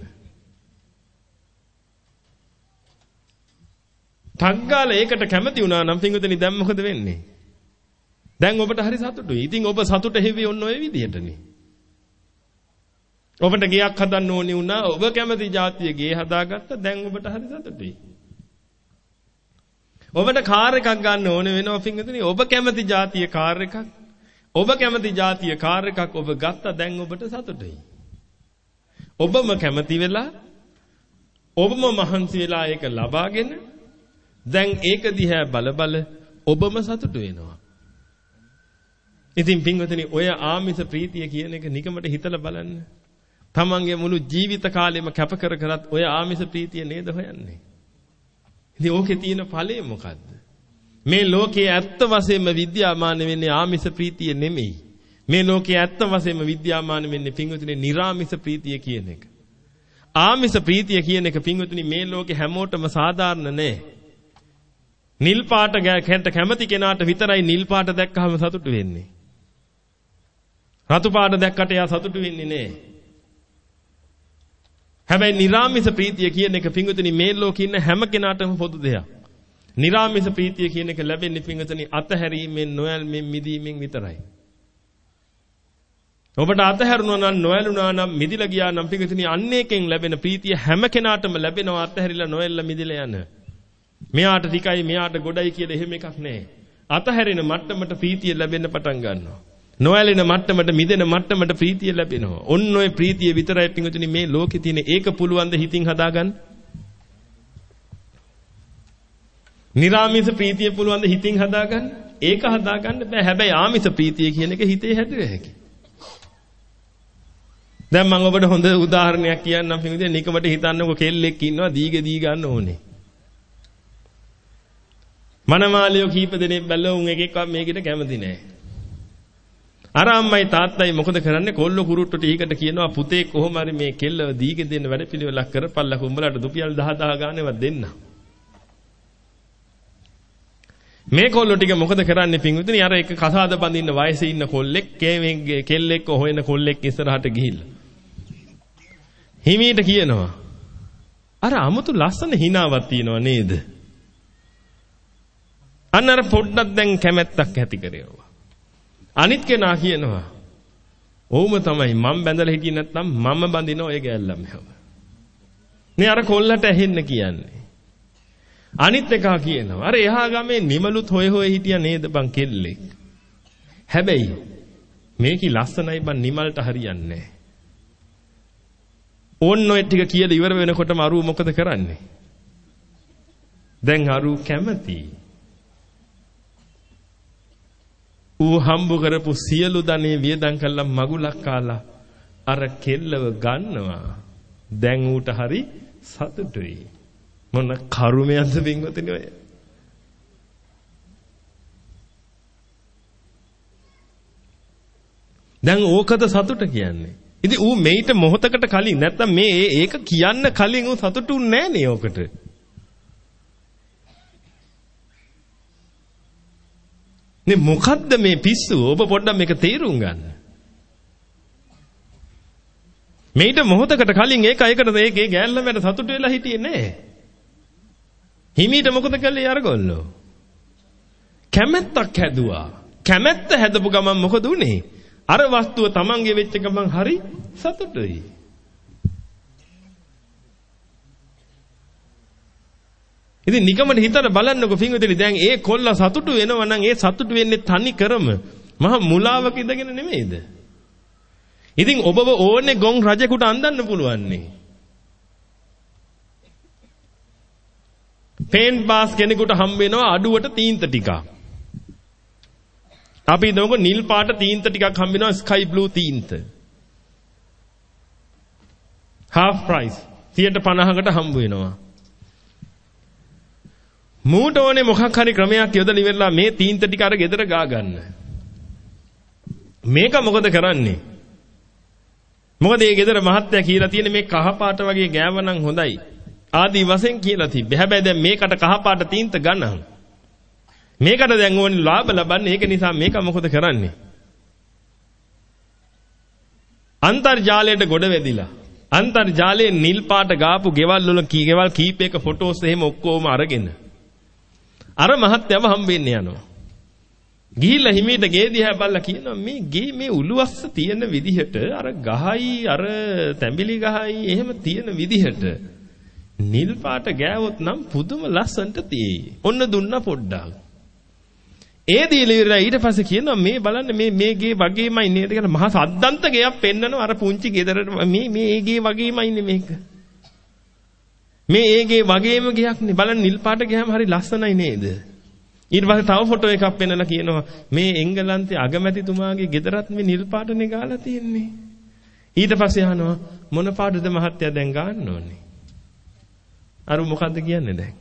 ටග් ගාලා ඒකට කැමති වුණා නම් පින්විතනි දැන් මොකද වෙන්නේ? දැන් ඔබට හරි සතුටුයි. ඉතින් ඔබ සතුට හැවි ඔන්න ඔය විදිහටනේ. ඔබට ගෙයක් හදන්න ඕනි වුණා. ඔබ කැමති જાතිය ගේ හදාගත්තා. දැන් ඔබට හරි සතුටුයි. ඔබට කාර් එකක් ගන්න ඕනේ වෙනවා පින්විතනි. ඔබ කැමති જાතිය කාර් එකක්. ඔබ කැමති જાතිය කාර් එකක් ඔබ ගත්තා දැන් ඔබට සතුටුයි. ඔබම කැමති වෙලා ඔබම මහන්සි වෙලා ඒක ලබාගෙන දැන් ඒක දිහා බල බල ඔබම සතුටු වෙනවා. ඉතින් පින්වතුනි ඔය ආමිස ප්‍රීතිය කියන එක නිකමට හිතලා බලන්න. තමන්ගේ මුළු ජීවිත කාලෙම කැප කර කරත් ඔය ආමිස ප්‍රීතිය නේද හොයන්නේ? ඉතින් ඕකේ තියෙන ඵලය මොකද්ද? මේ ලෝකයේ ඇත්ත වශයෙන්ම විද්‍යාමාන වෙන්නේ ආමිෂ ප්‍රීතිය නෙමෙයි. මේ ලෝකයේ ඇත්ත වශයෙන්ම විද්‍යාමාන වෙන්නේ පින්වතුනි නිර්ආමිෂ ප්‍රීතිය කියන එක. ආමිෂ ප්‍රීතිය කියන එක පින්වතුනි මේ ලෝකේ හැමෝටම සාධාරණ නෑ. නිල් පාට ගැට කැමති කෙනාට විතරයි නිල් පාට දැක්කහම සතුටු වෙන්නේ. රතු පාට දැක්කට එයා සතුටු වෙන්නේ නෑ. හැබැයි නිර්ාමිස ප්‍රීතිය කියන එක පිංගුතුනි මේ ලෝකේ ඉන්න හැම කෙනාටම පොදු දෙයක්. නිර්ාමිස ප්‍රීතිය කියන එක ලැබෙන්නේ පිංගුතුනි අතහැරීමෙන් නොයල්මෙන් මිදීමෙන් විතරයි. ඔබට අතහැරුණා නම් නොඇලුනා නම් මිදිලා ගියා නම් පිටුතුනි අන්නේකෙන් ලැබෙන ප්‍රීතිය හැම කෙනාටම ලැබෙනවා අතහැරිලා නොඇල්ල මිදිලා යන. මෙයාට ටිකයි මෙයාට ගොඩයි කියලා එහෙම එකක් නැහැ. අතහැරෙන මට්ටමට ප්‍රීතිය ලැබෙන්න පටන් ගන්නවා. නොඇලෙන මට්ටමට මිදෙන මට්ටමට ප්‍රීතිය ලැබෙනවා. ඔන්න ඔය ප්‍රීතිය විතරයි පිටුතුනි මේ ලෝකේ තියෙන ඒක පුළුවන් ද හිතින් හදාගන්න? නිරාමිස ප්‍රීතිය පුළුවන් ද හිතින් හදාගන්න? ඒක හදාගන්න බෑ. හැබැයි ආමිස ප්‍රීතිය කියන එක හිතේ හැදුව හැකියි. දැන් මම ඔබට හොඳ උදාහරණයක් කියන්නම් පිටින් නිකමට හිතන්නකො කෙල්ලෙක් ඉන්නවා දීග දී ගන්න ඕනේ. මනමාලියෝ කීප දෙනෙක් බැලුවා උන් එකෙක්වත් මේකට කැමති නෑ. අර අම්මයි තාත්තයි මොකද කරන්නේ කොල්ල කුරුට්ටු ටීකට කියනවා පුතේ කොහොම හරි මේ කෙල්ලව දීග දෙන්න වැඩපිළිවෙලක් කරපල්ලා උඹලට රුපියල් 10000 ගානේවත් දෙන්න. මේ කොල්ලෝ ටික මොකද කරන්නේ පින්විතනි අර එක කසාද බඳින්න වයසේ ඉන්න කොල්ලෙක් කෙල්ලෙක් හොයන කොල්ලෙක් ඉස්සරහට ගිහිල්ලා හිමීට කියනවා අර 아무තු ලස්සන හිනාවක් තියෙනව නේද? අන්න අර පොඩ්ඩක් දැන් කැමැත්තක් ඇති කරේවා. අනිත් කෙනා කියනවා ඔව්ම තමයි මම බැඳලා හිටියේ නැත්නම් මම බඳින ඔය ගෑල්ලම හැම. නේ අර කොල්ලට ඇහෙන්න කියන්නේ. අනිත් එකා කියනවා අර එහා ගමේ නිමලුත් හොය හොය හිටියා නේද බං කෙල්ලෙක්. හැබැයි මේකි ලස්සනයි බං නිමල්ට හරියන්නේ නැහැ. ඕන්න ඔය ටික කියලා ඉවර වෙනකොටම අරුව මොකද කරන්නේ? දැන් අරුව කැමති. ඌ හම්බ කරපු සියලු ධනෙ වියදම් කළා මගුලක් කාලා අර කෙල්ලව ගන්නවා. දැන් ඌට හරි සතුටුයි. මොන කරුමයක්ද පින්වතුනි ඔය? දැන් ඕකද සතුට කියන්නේ. ඉතින් ඌ මේිට මොහොතකට කලින් නැත්තම් මේ ඒක කියන්න කලින් ඌ සතුටුුන්නේ නෑනේ ඕකට. නේ මොකද්ද මේ පිස්සු? ඔබ පොඩ්ඩක් මේක තේරුම් ගන්න. මේිට මොහොතකට කලින් ඒක ඒකට ඒකේ ගෑල්ලමට සතුටු වෙලා හිටියේ නෑ. හිමීට මොකද කළේ අරගොල්ලෝ? කැමැත්තක් හැදුවා. කැමැත්ත හැදපු ගමන් මොකද උනේ? අර වස්තුව Tamange වෙච්ච ගමන් හරි සතුටුයි. ඉතින් නිකමට හිතලා බලන්නකො පින්විතනි දැන් ඒ කොල්ල සතුටු වෙනවා නම් ඒ සතුටු වෙන්නේ තනි කරම මහ මුලාවක ඉඳගෙන නෙමෙයිද? ඉතින් ඔබව ඕනේ ගොන් රජෙකුට අන්දන්න පුළුවන් නේ. පේන් බාස් කෙනෙකුට හම්බ වෙනවා අඩුවට තීන්ත ටිකක්. අපි හිතමුකෝ නිල් පාට තීන්ත ටිකක් හම්බ වෙනවා ස්කයි බ්ලූ තීන්ත. half price 150කට හම්බ වෙනවා. මූට ඕනේ මොකක් හරි ක්‍රමයක් යොදලා ඉවරලා මේ තීන්ත ටික අර ගෙදර ගා ගන්න. මේක මොකද කරන්නේ? මොකද මේ ගෙදර මහත්තයා කියලා තියෙන මේ කහ පාට වගේ ගෑවනම් හොඳයි. ආදි වශයෙන් කියලා තිබ්බේ. හැබැයි දැන් මේකට කහ පාට තීන්ත ගන්නවා. මේකට දැන් ඕනේ ලාභ ලබන්නේ ඒක නිසා මේක මොකද කරන්නේ? අන්තර්ජාලයට ගොඩ වෙදිලා අන්තර්ජාලයේ නිල් පාට ගාපු ගෙවල් වල කී ගෙවල් කීපයක ෆොටෝස් එහෙම ඔක්කොම අරගෙන අර මහත්යව හම්බෙන්න යනවා. ගිහිල්ලා හිමීට ගේ දිහා බලලා කියනවා මේ ගේ මේ උළුවස්ස තියෙන විදිහට අර ගහයි අර තැඹිලි ගහයි එහෙම තියෙන විදිහට නිල් පාට ගෑවොත් නම් පුදුම ලස්සනට තියෙයි. ඔන්න දුන්නා පොඩ්ඩක්. ඒ දීලා ඉවරලා ඊට පස්සේ කියනවා මේ බලන්න මේ මේ ගේ වගේමයි නේද කියලා මහා සද්දන්ත ගයක් පෙන්නනවා අර පුංචි ගෙදරට මේ මේ ඒ ගේ වගේමයිනේ මේක. මේ ඒ ගේ වගේම ගයක් නේ බලන්න නිල් පාට ගියාම හරි ලස්සනයි නේද? ඊට පස්සේ තව ෆොටෝ එකක් පෙන්නලා කියනවා මේ එංගලන්තයේ අගමැතිතුමාගේ ගෙදරත් මේ නිල් පාටනේ ගාලා තියෙන්නේ. ඊට පස්සේ අහනවා මොන පාටද මහත්තයා දැන් ගන්න ඕනේ? අර මොකද්ද කියන්නේ දැන්?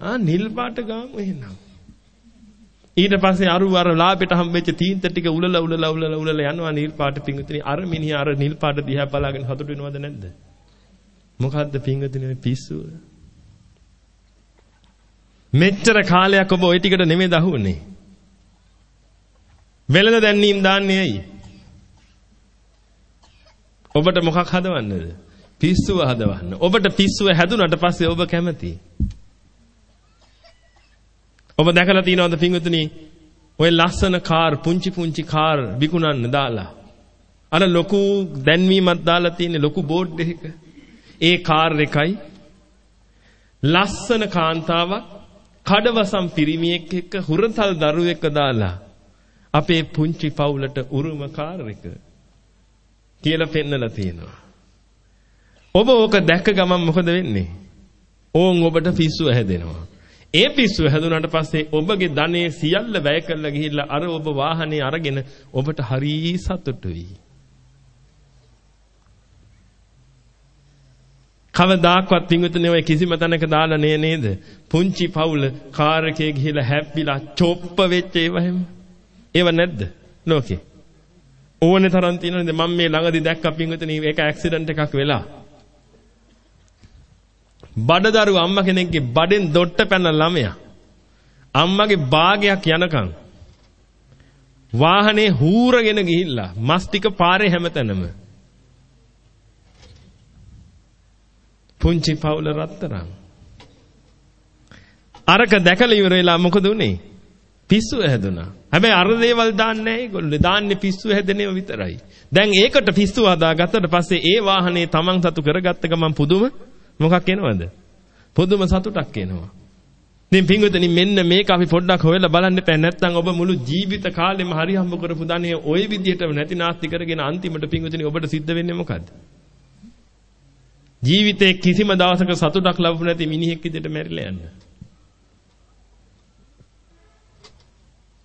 ආ නිල් පාට ගාමු එහෙනම්. ඊට පස්සේ අරු අර ලාභෙට හම්බෙච්ච තීන්ත ටික උලලා උලලා උලලා උලලා යනවා නිල් පාට පිංගුතුනි අර මිනිහා අර නිල් පාට දිහා බලාගෙන හතුට වෙනවද නැද්ද මොකද්ද පිංගුතුනි පිස්සුව මෙච්චර කාලයක් ඔබ ওই ටිකට නෙමෙයි දහුවනේ වෙලඳ දැන්නීම් දාන්නේ ඇයි ඔබට මොකක් හදවන්නද පිස්සුව හදවන්න ඔබට පිස්සුව හැදුනට පස්සේ ඔබ කැමතියි ඔබ දැකලා තියෙනවද පින්වතුනි? ඔය ලස්සන කාර් පුංචි පුංචි කාර් විකුණන්න දාලා. අර ලොකු දැන්වීමක් දාලා තියෙන ලොකු බෝඩ් එකක. ඒ කාර් එකයි ලස්සන කාන්තාවක් කඩවසම් පිරිමියෙක් එක්ක හුරතල් දරුවෙක් දාලා අපේ පුංචි පවුලට උරුම කාර් එක කියලා පෙන්නලා තියෙනවා. ඔබ ඕක දැක්ක ගමන් මොකද වෙන්නේ? ඕන් ඔබට පිස්සුව හැදෙනවා. ඒ පිස්සුව හැදුනට පස්සේ ඔබගේ ධනෙ සියල්ල වැය කරලා ගිහිල්ලා අර ඔබ වාහනේ අරගෙන ඔබට හරි සතුටුයි. කවදාක්වත් පිංගුතුනේ ඔය කිසිම තැනක දාලා නේ නේද? පුංචි පවුල කාර් එකේ ගිහිලා හැප්පිලා චොප්ප වෙච්ච ඒවා හැම. ඒව නැද්ද? ලෝකේ. ඕනේ තරම් තියෙනවනේ මම මේ ළඟදී දැක්කා පිංගුතුනේ ඒක ඇක්සිඩන්ට් එකක් වෙලා. බඩදරු අම්මා කෙනෙක්ගේ බඩෙන් දොට්ට පැන ළමයා අම්මගේ භාගයක් යනකම් වාහනේ හූරගෙන ගිහිල්ලා මස් ටික පාරේ හැමතැනම පුංචි පවුල රත්තරන් අරක දැකලා ඉවර වෙලා මොකද උනේ පිස්සුව හැදුනා හැබැයි අර දේවල් දාන්නේ නැහැ ඒගොල්ලෝ දාන්නේ පිස්සුව හැදෙනේව විතරයි දැන් ඒකට පිස්සුව හදාගත්තට පස්සේ ඒ වාහනේ තමන් සතු කරගත්ත ගමන් පුදුම මොකක් එනවද? පොදුම සතුටක් එනවා. ඉතින් පින්විතනි මෙන්න මේක අපි පොඩ්ඩක් හොයලා බලන්න එපා. නැත්නම් ඔබ මුළු ජීවිත කාලෙම හරි හම්බ කරපු ධනෙ ওই විදිහට නැති නාස්ති කරගෙන අන්තිමට පින්විතනි ඔබට සිද්ධ වෙන්නේ මොකද්ද? ජීවිතේ කිසිම දවසක සතුටක් ලැබුණ නැති මිනිහෙක් විදිහට මැරිලා යන්න.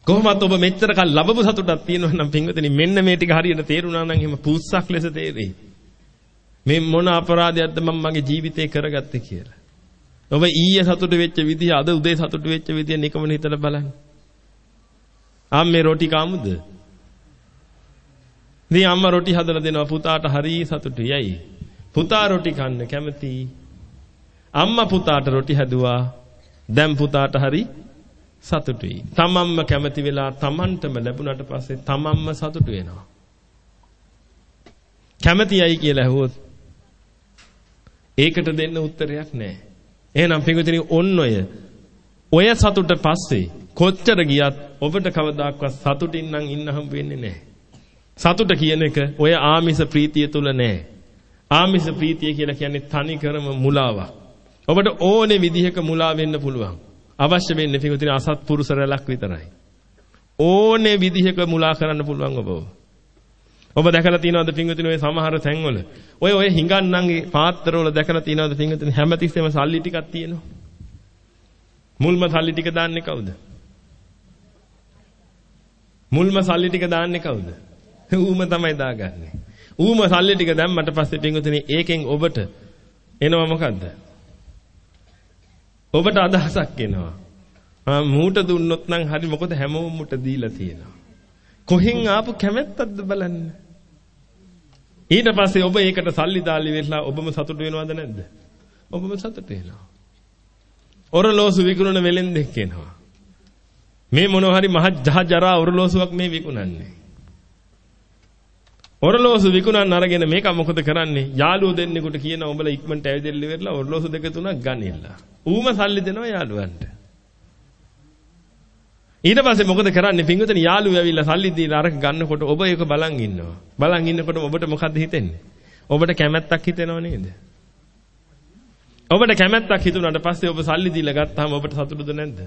කොහොමත් ඔබ මෙච්චර කල් ලැබපු සතුටක් තියෙනවා නම් පින්විතනි මෙන්න මේ ටික හරියට තේරුණා නම් එහෙම පුස්සක් ලෙස තේරෙයි. මේ මොන අපරාධයක්ද මම මගේ ජීවිතේ කරගත්තේ කියලා. ඔබ ඊයේ සතුට වෙච්ච විදිය අද උදේ සතුට වෙච්ච විදිය නිකමන හිතලා බලන්න. අම්මේ රොටි කාමුද? ඉතින් අම්මා රොටි හදලා දෙනවා පුතාට හරි සතුටුයි. පුතා රොටි කන්න කැමති. අම්මා පුතාට රොටි හැදුවා. දැන් පුතාට හරි සතුටුයි. තමන්ම කැමති වෙලා තමන්ටම ලැබුණාට පස්සේ තමන්ම සතුටු වෙනවා. කැමතියි කියලා ඇහුවොත් ඒකට දෙන්න උත්තරයක් නැහැ. එහෙනම් පිටුදින ඔන්න ඔය ඔය සතුට පස්සේ කොච්චර ගියත් ඔබට කවදාක්වත් සතුටින් නම් ඉන්න හම් වෙන්නේ නැහැ. සතුට කියන එක ඔය ආමිස ප්‍රීතිය තුල නැහැ. ආමිස ප්‍රීතිය කියලා කියන්නේ තනි කරම මුලාවක්. ඔබට ඕනේ විදිහක මුලා වෙන්න පුළුවන්. අවශ්‍ය වෙන්නේ පිටුදින අසත්පුරුෂ රැලක් විතරයි. ඕනේ විදිහක මුලා කරන්න පුළුවන් ඔබව. ඔබ දැකලා තියෙනවද පින්විතින ඔය සමහර තැන්වල? ඔය ඔය හිඟන්නන්ගේ පාත්‍රවල දැකලා තියෙනවද පින්විතින හැමතිස්සෙම සල්ලි ටිකක් තියෙනවා. මුල්ම සල්ලි ටික දාන්නේ කවුද? මුල්ම සල්ලි ටික දාන්නේ කවුද? ඌම තමයි දාගන්නේ. ඌම සල්ලි ටික දැම්මට පස්සේ පින්විතින ඒකෙන් ඔබට එනවා මොකද්ද? ඔබට අදහසක් එනවා. ආ මූට දුන්නොත් නම් හරි මොකද හැමෝම මුට දීලා තියෙනවා. කොහෙන් ආපු කැමැත්තක්ද බලන්න. ඊට පස්සේ ඔබ ඒකට සල්ලි දාලි වෙලා ඔබම සතුට වෙනවද නැද්ද? ඔබම සතුට වෙනවා. ඔරලෝසු විකුණන වෙලෙන්දෙක් එනවා. මේ මොනවා හරි මහ ජරා ඔරලෝසුවක් මේ විකුණන්නේ. ඔරලෝසු විකුණන්න අරගෙන මේක මොකද කරන්නේ? යාළුවෝ දෙන්නෙකුට කියන උඹලා ඉක්මනට ඇවිදෙල්ල ඉවරලා ඔරලෝසු දෙක තුනක් ගන්නilla. ඌම සල්ලි දෙනවා යාළුවන්ට. ඊට පස්සේ මොකද කරන්නේ පින්විතනි යාළුවෝ ඇවිල්ලා සල්ලි දීලා අරක ගන්නකොට ඔබ ඒක බලන් ඉන්නවා. බලන් ඉන්නකොට ඔබට මොකද්ද හිතෙන්නේ? ඔබට කැමැත්තක් හිතෙනව නේද? ඔබට කැමැත්තක් හිතුණාට පස්සේ ඔබ සල්ලි දීලා ගත්තාම ඔබට සතුටුද නැද්ද?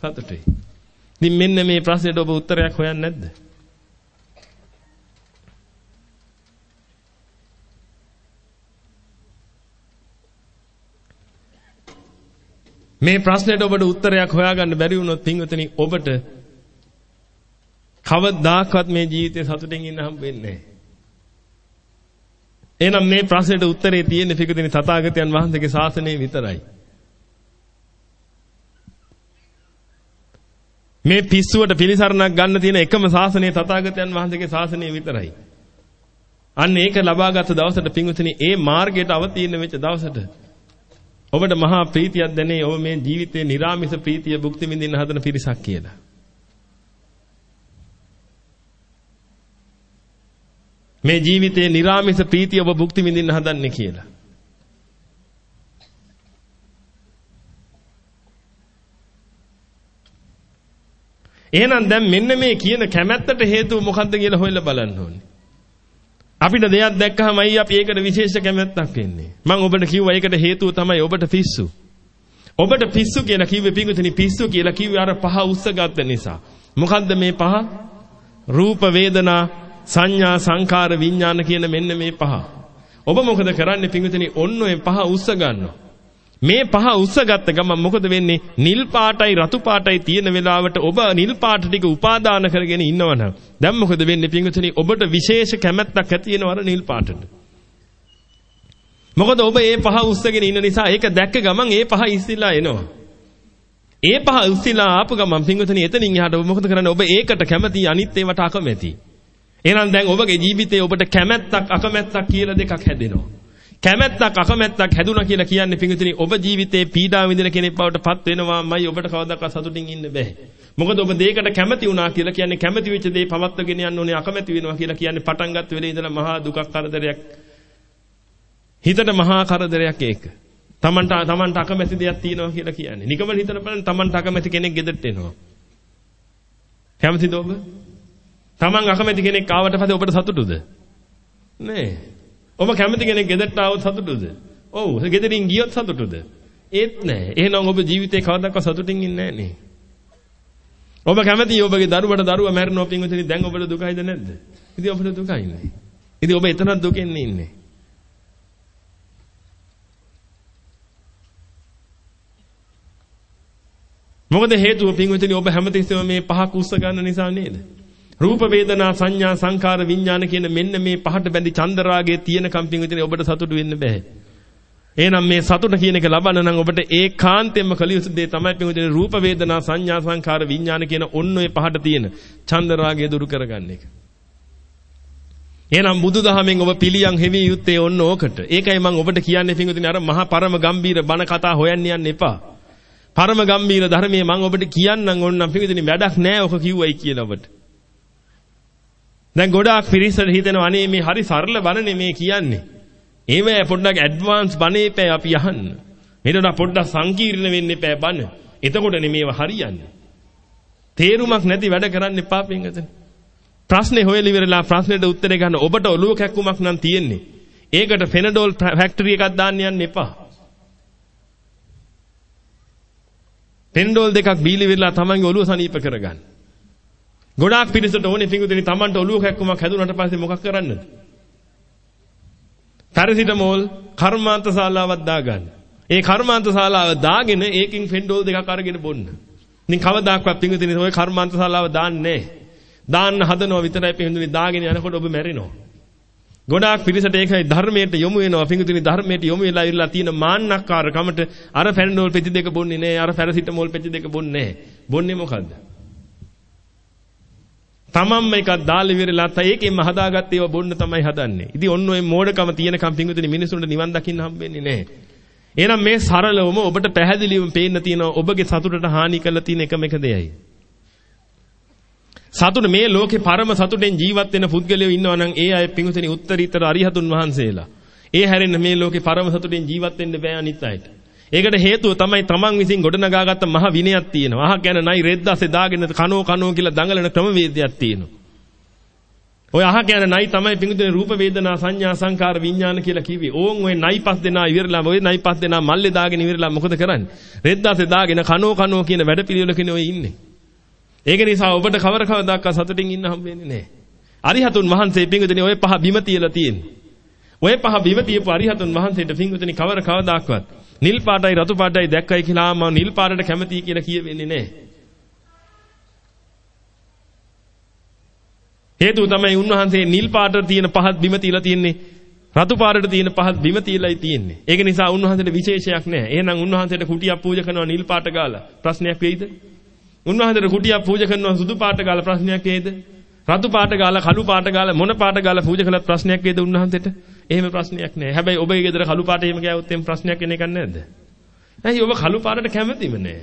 සතුටුයි. ඉතින් මෙන්න මේ ප්‍රශ්නෙට ඔබ උත්තරයක් හොයන්නේ නැද්ද? මේ ප්‍රශ්නෙට ඔබට උත්තරයක් හොයාගන්න බැරි වුණොත් පින්වතුනි ඔබට කවදාකවත් මේ ජීවිතේ සතුටින් ඉන්න හම්බ වෙන්නේ නැහැ. එහෙනම් මේ ප්‍රශ්නෙට උත්තරේ තියෙන්නේ පිටුදින තථාගතයන් වහන්සේගේ ශාසනය විතරයි. මේ පිස්සුවට පිළිසරණක් ගන්න තියෙන එකම ශාසනය තථාගතයන් වහන්සේගේ ශාසනය විතරයි. අන්න ඒක ලබාගත් දවසට පින්වතුනි ඒ මාර්ගයට අවතීර්ණ වෙච්ච දවසට ඔබට මහා ප්‍රීතියක් දැනේ ඔබ මේ ජීවිතේ निराமிස ප්‍රීතිය භුක්ති විඳින්න හදන පිරිසක් කියලා. මේ ජීවිතේ निराமிස ප්‍රීතිය ඔබ භුක්ති විඳින්න හදන්නේ කියලා. එහෙනම් දැන් මෙන්න මේ කියන කැමැත්තට හේතුව මොකක්ද කියලා හොයලා බලන්න ඕනේ. අපිට දෙයක් දැක්කහමයි අපි ඒකට විශේෂ කැමැත්තක් එන්නේ. මම ඔබට කිව්වා ඒකට හේතුව තමයි ඔබට පිස්සු. ඔබට පිස්සු කියලා කිව්වේ පිඟුතුනි පිස්සු කියලා කිව්වේ අර පහ උස්සගත්ත නිසා. මොකද්ද මේ පහ? රූප වේදනා සංඥා සංකාර විඥාන කියන මෙන්න මේ පහ. ඔබ මොකද කරන්නේ පිඟුතුනි? ඔන්න ඔය පහ උස්ස ගන්නවා. මේ පහ උස්සගත්ත ගමන් මොකද වෙන්නේ? නිල් පාටයි රතු පාටයි තියෙන වෙලාවට ඔබ නිල් පාට ටික උපාදාන කරගෙන ඉන්නවනම් දැන් මොකද වෙන්නේ පින්විතනි? ඔබට විශේෂ කැමැත්තක් ඇති වෙනවා නිල් පාටට. මොකද ඔබ මේ පහ උස්සගෙන ඉන්න නිසා ඒක දැක්ක ගමන් ඒ පහ ඉස්සිලා එනවා. ඒ පහ උස්සිලා ආපු ගමන් පින්විතනි එතනින් එහාට ඔබ මොකද කරන්නේ? ඔබ ඒකට කැමති අනිත් ඒවට අකමැති. එහෙනම් දැන් ඔබගේ ජීවිතේ ඔබට කැමැත්තක් අකමැත්තක් කියලා දෙකක් හැදෙනවා. කැමැත්තක් අකමැත්තක් හැදුනා කියලා කියන්නේ පිංගුතුනි ඔබ ජීවිතේ පීඩා විඳින කෙනෙක් බවට පත් වෙනවාමයි ඔබට කවදාකවත් සතුටින් ඉන්න බෑ. මොකද ඔබ දෙයකට කැමති වුණා කියලා කියන්නේ කැමති වෙච්ච දේ පවත්වගෙන යන්න ඕනේ අකමැති වෙනවා කියලා කියන්නේ පටන් ගන්න වෙලේ ඉඳලා මහා දුකක් කරදරයක්. හිතට මහා කරදරයක් ඒක. තමන්ට තමන්ට අකමැති දෙයක් තියෙනවා කියලා කියන්නේ. නිකමල හිතන බලන්න තමන්ට අකමැති කෙනෙක් ගෙදරට එනවා. කැමතිද ඔබ? තමන් අකමැති කෙනෙක් ආවට පස්සේ ඔබට සතුටුද? නෑ. ඔබ කැමති කෙනෙක් ගෙදරට ආවොත් සතුටුද? ඔව්. ගෙදරින් ගියොත් සතුටුද? ඒත් නෑ. එහෙනම් ඔබ ජීවිතේ කවදාවත් සතුටින් ඉන්නේ නෑනේ. ඔබ කැමති ඔබගේ දරුවට දරුවා මැරෙනවා පින්විතනි දැන් ඔබට දුකයිද නැද්ද? ඉතින් ඔබට දුකයි නෑ. ඉතින් ඔබ එතනක් දුකෙන් ඉන්නේ. මොකද හේතුව පින්විතනි ඔබ හැමතිස්සෙම මේ පහක් උස්ස ගන්න නිසා නේද? රූප වේදනා සංඥා සංකාර විඥාන කියන මෙන්න මේ පහට බැඳි චන්දරාගයේ තියෙන කම්පින් විතරේ ඔබට සතුටු වෙන්න බෑ. එහෙනම් මේ සතුට කියන එක ලබන්න නම් ඔබට ඒකාන්තයෙන්ම කළ යුතු දේ තමයි පිටුදේ රූප වේදනා සංඥා සංකාර විඥාන කියන ඔන්න ඔය පහට තියෙන චන්දරාගය දුරු කරගන්න එක. එහෙනම් බුදුදහමෙන් ඔබ පිළියම් හෙවි යුත්තේ ඔන්න ඕකට. ඒකයි මම ඔබට කියන්නේ පිටුදේ අර මහා පරම ගම්බීර බණ කතා හොයන්න යන්න එපා. පරම ගම්බීර ධර්මයේ මම ඔබට කියන්නම් ඕන්නම් පිටුදේ වැඩක් නෑ ඔක කිව්වයි කියලා ඔබට. දැන් ගොඩාක් පිරිසට හිතෙනවා අනේ මේ හරි සරල බණනේ මේ කියන්නේ. ඒවැ පොඩ්ඩක් ඇඩ්වාන්ස් බණේ පෑ අපි අහන්න. මේකට පොඩ්ඩක් සංකීර්ණ වෙන්න එපා බණ. එතකොටනේ මේව හරියන්නේ. තේරුමක් නැති වැඩ කරන්න එපා පින්ගතනේ. ප්‍රශ්නේ හොයලා ඉවරලා ප්‍රශ්නෙට උත්තරේ ගන්න ඔබට ඔලුව කැක්කුමක් නම් තියෙන්නේ. ඒකට ෆෙනඩෝල් ෆැක්ටරි එකක් දාන්න යන්න එපා. ෆෙනඩෝල් දෙකක් බීලි විරලා තමන්ගේ ඔලුව සනීප කරගන්න. ගොඩාක් පිරිසට ඕනේ පිඟුතුනි Tamanට ඔලුව කැක්කුමක් හැදුනට පස්සේ මොකක් කරන්නද? පැරසිටමෝල් කර්මාන්ත ශාලාවක් දාගන්න. ඒ කර්මාන්ත ශාලාව දාගෙන ඒකින් ෆෙන්ඩෝල් දෙකක් අරගෙන බොන්න. ඉතින් කවදාක්වත් පිඟුතුනි ඔය කර්මාන්ත ශාලාව දාන්නේ නැහැ. දාන්න හදනවා විතරයි පිඟුතුනි දාගෙන යනකොට ඔබ මැරෙනවා. ගොඩාක් පිරිසට ඒකයි ධර්මයට යොමු වෙනවා. පිඟුතුනි ධර්මයට යොමු වෙලා ඉරලා තියෙන මාන්නක්කාරකමට අර ෆෙන්ඩෝල් පෙති දෙක බොන්නේ නැහැ. අර පැරසිටමෝල් පෙති දෙක බොන්නේ නැහැ. බොන්නේ මොකද්ද? තමන්ම එකක් දාලා ඉවරලා තා ඒකෙන්ම හදාගත්ත ඒවා බොන්න තමයි හදන්නේ. ඉතින් ඔන්න ඔය මෝඩකම තියෙනකම් පිංගුතුනි මිනිසුන්ට නිවන් දකින්න හම්බෙන්නේ නැහැ. එහෙනම් මේ සරලවම ඔබට පැහැදිලිවම පේන්න තියෙනවා ඔබගේ සතුටට හානි කරලා තියෙන එකම එක දෙයයි. සතුට මේ ලෝකේ පරම සතුටෙන් ජීවත් වෙන පුද්ගලයෝ ඉන්නවා නම් ඒ අය පිංගුතුනි උත්තරීතර අරිහතුන් වහන්සේලා. ඒ හැරෙන්න මේ ලෝකේ පරම සතුටෙන් ජීවත් වෙන්න බෑ අනිත් අයට. ඒකට හේතුව තමයි තමන් විසින් ගොඩනගාගත්ත මහ විනයක් තියෙනවා. අහ කියන නයි රෙද්දාසේ දාගෙන කනෝ කනෝ කියලා දඟලන ක්‍රමවේදයක් තියෙනවා. ඔය අහ කියන නයි තමයි පිඟුතුනේ රූප වේදනා සංඥා සංකාර විඥාන කියලා කිව්වේ. ඕන් ඔය නයි පස් දෙනා ඉවරලා ඔය නයි පස් දෙනා මල්ලේ දාගෙන ඉවරලා මොකද කරන්නේ? රෙද්දාසේ දාගෙන කනෝ කනෝ කියන වැඩ පිළිවෙලකනේ ඔය ඉන්නේ. ඒක නිසා ඔබට කවර කවදාක සතුටින් ඉන්න හම්බ වෙන්නේ නැහැ. අරිහතුන් වහන්සේ පිඟුතුනේ ඔය පහ බිම තියලා තියෙන්නේ. ඔය පහ බිම තියපු අරිහතුන් වහන්සේට පිඟුතුනේ කවර කවදාක්වත් නිල් පාටයි රතු පාටයි දැක්කයි කියලා මම නිල් පාටට කැමතියි කියලා කියවෙන්නේ නැහැ. හේතුව තමයි උන්වහන්සේ නිල් පාටට තියෙන පහත් බිම තියලා තියෙන්නේ. රතු පාටට තියෙන පහත් බිම තියලායි තියෙන්නේ. ඒක නිසා උන්වහන්සේට විශේෂයක් නැහැ. එහෙනම් උන්වහන්සේට කුටියක් පූජා කරනවා නිල් පාට ගාලා ප්‍රශ්නයක් වෙයිද? උන්වහන්සේට කුටියක් පූජා කරනවා සුදු පාට ගාලා ප්‍රශ්නයක් වෙයිද? රතු පාට ගාලා කළු පාට ගාලා මොන පාට ගාලා පූජා කළත් ප්‍රශ්නයක් වේද උන්වහන්සේට? එහෙම ප්‍රශ්නයක් නෑ. හැබැයි ඔබේ ගෙදර කළු පාට එහෙම ගෑවොත් එහෙම ප්‍රශ්නයක් එන එකක් නැද්ද? ඇයි ඔබ කළු පාටට කැමතිම නෑ?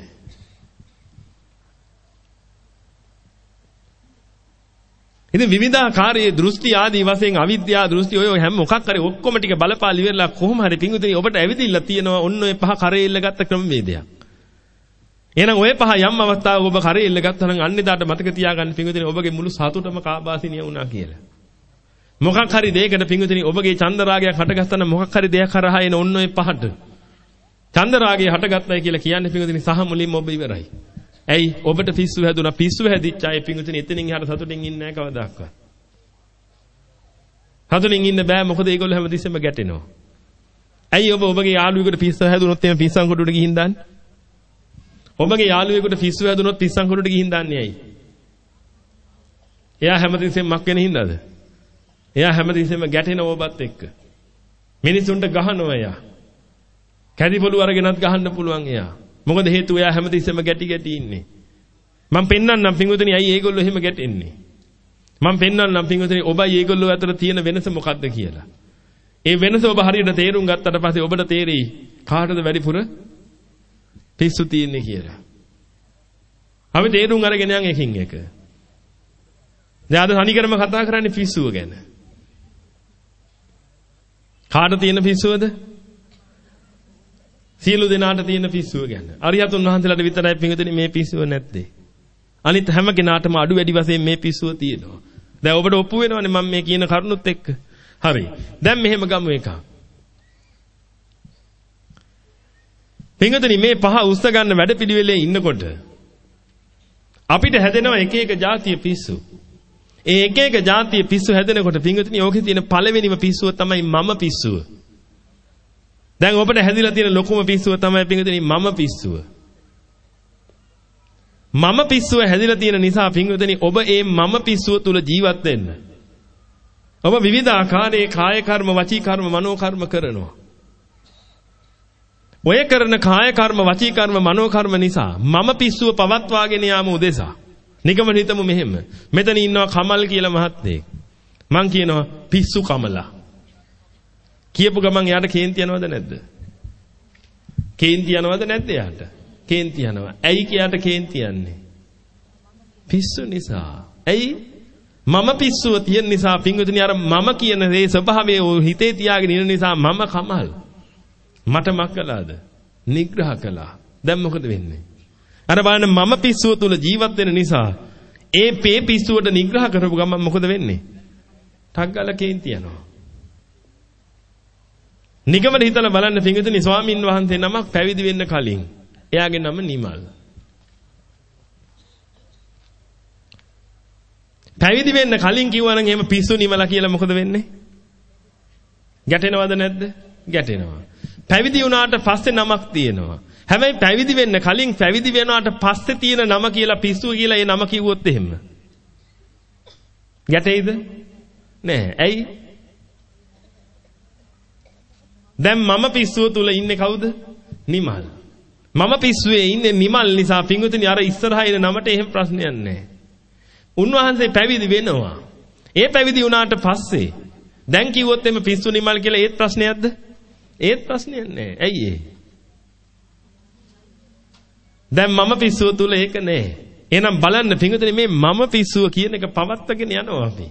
ඉතින් විවිධාකාරයේ දෘෂ්ටි ආදී වශයෙන් අවිද්‍යා දෘෂ්ටි ඔය හැම මොකක් හරි ඔක්කොම ටික බලපාල ඉවරලා කොහොම හරි පිංගුතුනි ඔබට ඇවිදින්න තියෙනවා ඔන්න ඔය පහ කරේ ඉල්ලගත්ත ක්‍රමවේදයක්. එහෙනම් ඔය පහ යම් අවස්ථාවක ඔබ කරේ ඉල්ල ගත්තා නම් අන්න එදාට මතක තියාගන්න පිංගුතුනි ඔබගේ මුළු සතුටම කාබාසිනිය වුණා කියලා. මොකක් හරි දෙයකට පිංගුතුනි ඔබගේ චන්දරාගයක් හටගත්තා නම් මොකක් හරි දෙයක් කරහා එන ඔන්න ඔය පහට. චන්දරාගය හටගත්තයි කියලා කියන්නේ පිංගුතුනි සහ මුලින්ම ඔබ ඉවරයි. ඇයි ඔබට පිස්සු හැදුනා පිස්සු හැදිච්ච අය පිංගුතුනි එතනින් එහාට සතුටින් ඉන්නේ නැහැ කවදාවත්. සතුටින් ඉන්න බෑ මොකද ඒගොල්ලෝ හැමතිස්සෙම ගැටෙනවා. ඇයි ඔබ ඔබගේ යාළුවෙකුට පිස්සු හැදුනොත් එimhe පිස්සන් කොටුවට ගිහින් දාන්නේ? ඔබගේ යාළුවෙකුට පිස්සු හැදුනොත් පිස්සන් කොටුවට ගිහින් දාන්නේ ඇයි? එයා හැමතිස්සෙම මක් වෙන හින්දාද? එයා හැමතිස්සෙම ගැටෙන ඔබත් එක්ක. මිනිසුන්ට ගහනවා එයා. කැදි පොළු අරගෙනත් ගහන්න පුළුවන් එයා. මොකද හේතුව එයා හැමතිස්සෙම ගැටි ගැටි ඉන්නේ. මම පෙන්වන්නම් පින්වතුනි ඇයි ඒගොල්ලෝ එහෙම ගැටෙන්නේ? මම පෙන්වන්නම් පින්වතුනි ඔබයි ඒගොල්ලෝ අතර තියෙන වෙනස මොකක්ද කියලා. ඒ වෙනස ඔබ හරියට තේරුම් ගත්තට පස්සේ ඔබට තේරෙයි කාටද වැඩිපුර පිස්සු තියෙන්නේ කියලා. අපි තේරුම් අරගෙන යන් එකින් එක. දැන් අද තනිකරම කතා කරන්නේ පිස්සුව ගැන. කාට තියෙන පිස්සුවද? සියලු දෙනාට තියෙන පිස්සුව ගැන. අරියතුන් වහන්සේලාට විතරයි පිඟුදෙනි මේ පිස්සුව නැත්තේ. අනිත් හැම කෙනාටම අඩු වැඩි වශයෙන් මේ පිස්සුව තියෙනවා. දැන් ඔබට ඔප්පු වෙනවනේ මම මේ කියන කරුණුත් එක්ක. හරි. දැන් මෙහෙම ගමු එකක්. පිඟුදෙනි මේ පහ උස්ස ගන්න වැඩපිළිවෙලේ ඉන්නකොට අපිට හැදෙනවා එක එක જાතිය පිස්සු. ඒ එක එක જાතිය පිස්සු හැදෙනකොට පිඟුතුනි ඕකේ තියෙන පළවෙනිම පිස්සුව තමයි මම පිස්සුව. දැන් ඔබට හැදිලා තියෙන ලොකුම පිස්සුව තමයි පිඟුතුනි මම පිස්සුව. මම පිස්සුව හැදිලා තියෙන නිසා පිඟුතුනි ඔබ ඒ මම පිස්සුව තුල ජීවත් වෙන්න. ඔබ විවිධ ආකාරයේ කාය කර්ම, වචී කර්ම, මනෝ කර්ම කරනවා. ඔය කරන කාය කර්ම, වචී කර්ම, මනෝ කර්ම නිසා මම පිස්සුව පවත්වාගෙන යාම උදෙසා නිකම හිතමු මෙහෙම. මෙතන ඉන්නවා කමල් කියලා මහත්තයෙක්. මං කියනවා පිස්සු කමලා. කියපු ගමන් එයාට කේන්ති යනවද නැද්ද? කේන්ති යනවද නැද්ද එයාට? කේන්ති යනවා. ඇයි කියාට කේන්ති යන්නේ? පිස්සු නිසා. ඇයි? මම පිස්සුව තියෙන නිසා පින්විතනි අර මම කියන දේ ස්වභාවය හිතේ තියාගෙන ඉන්න නිසා මම කමල්. මට මක්කලාද? නිග්‍රහ කළා. දැන් මොකද වෙන්නේ? අර බලන්න මම පිස්සුව තුල ජීවත් වෙන නිසා ඒ පේ පිස්සුවට නිග්‍රහ කරපු ගමන් මොකද වෙන්නේ? ටක් ගාලා කේන්ති යනවා. නිගමන හිතලා බලන්න පිංගුතුනි ස්වාමින් වහන්සේ නමක් පැවිදි වෙන්න කලින් එයාගේ නම නිමල්. පැවිදි වෙන්න කලින් කිව්වනම් එහෙම පිස්සු නිමලා කියලා මොකද වෙන්නේ? ගැටෙනවද නැද්ද? ගැටෙනවා. පැවිදි වුණාට පස්සේ නමක් තියෙනවා. හැබැයි පැවිදි වෙන්න කලින් පැවිදි වෙනාට පස්සේ තියෙන නම කියලා පිස්සුව කියලා ඒ නම කිව්වොත් එහෙම. ගැටෙයිද? නෑ. ඇයි? දැන් මම පිස්සුව තුල ඉන්නේ කවුද? නිමල්. මම පිස්සුවේ ඉන්නේ නිමල් නිසා පිංගුතුනි අර ඉස්සරහා ඉන නමට එහෙම ප්‍රශ්නයක් නෑ. උන්වහන්සේ පැවිදි වෙනවා. ඒ පැවිදි වුණාට පස්සේ දැන් කිව්වොත් එimhe පිස්සු නිමල් කියලා ඒත් ප්‍රශ්නයක්ද? ඒත් ප්‍රශ්නයක් නෑ. ඇයි ඒ? දැන් මම පිස්සුව තුල ඒක නෑ. එහෙනම් බලන්න පිංගුතුනි මේ මම පිස්සුව කියන එක පවත්වාගෙන යනවා අපි.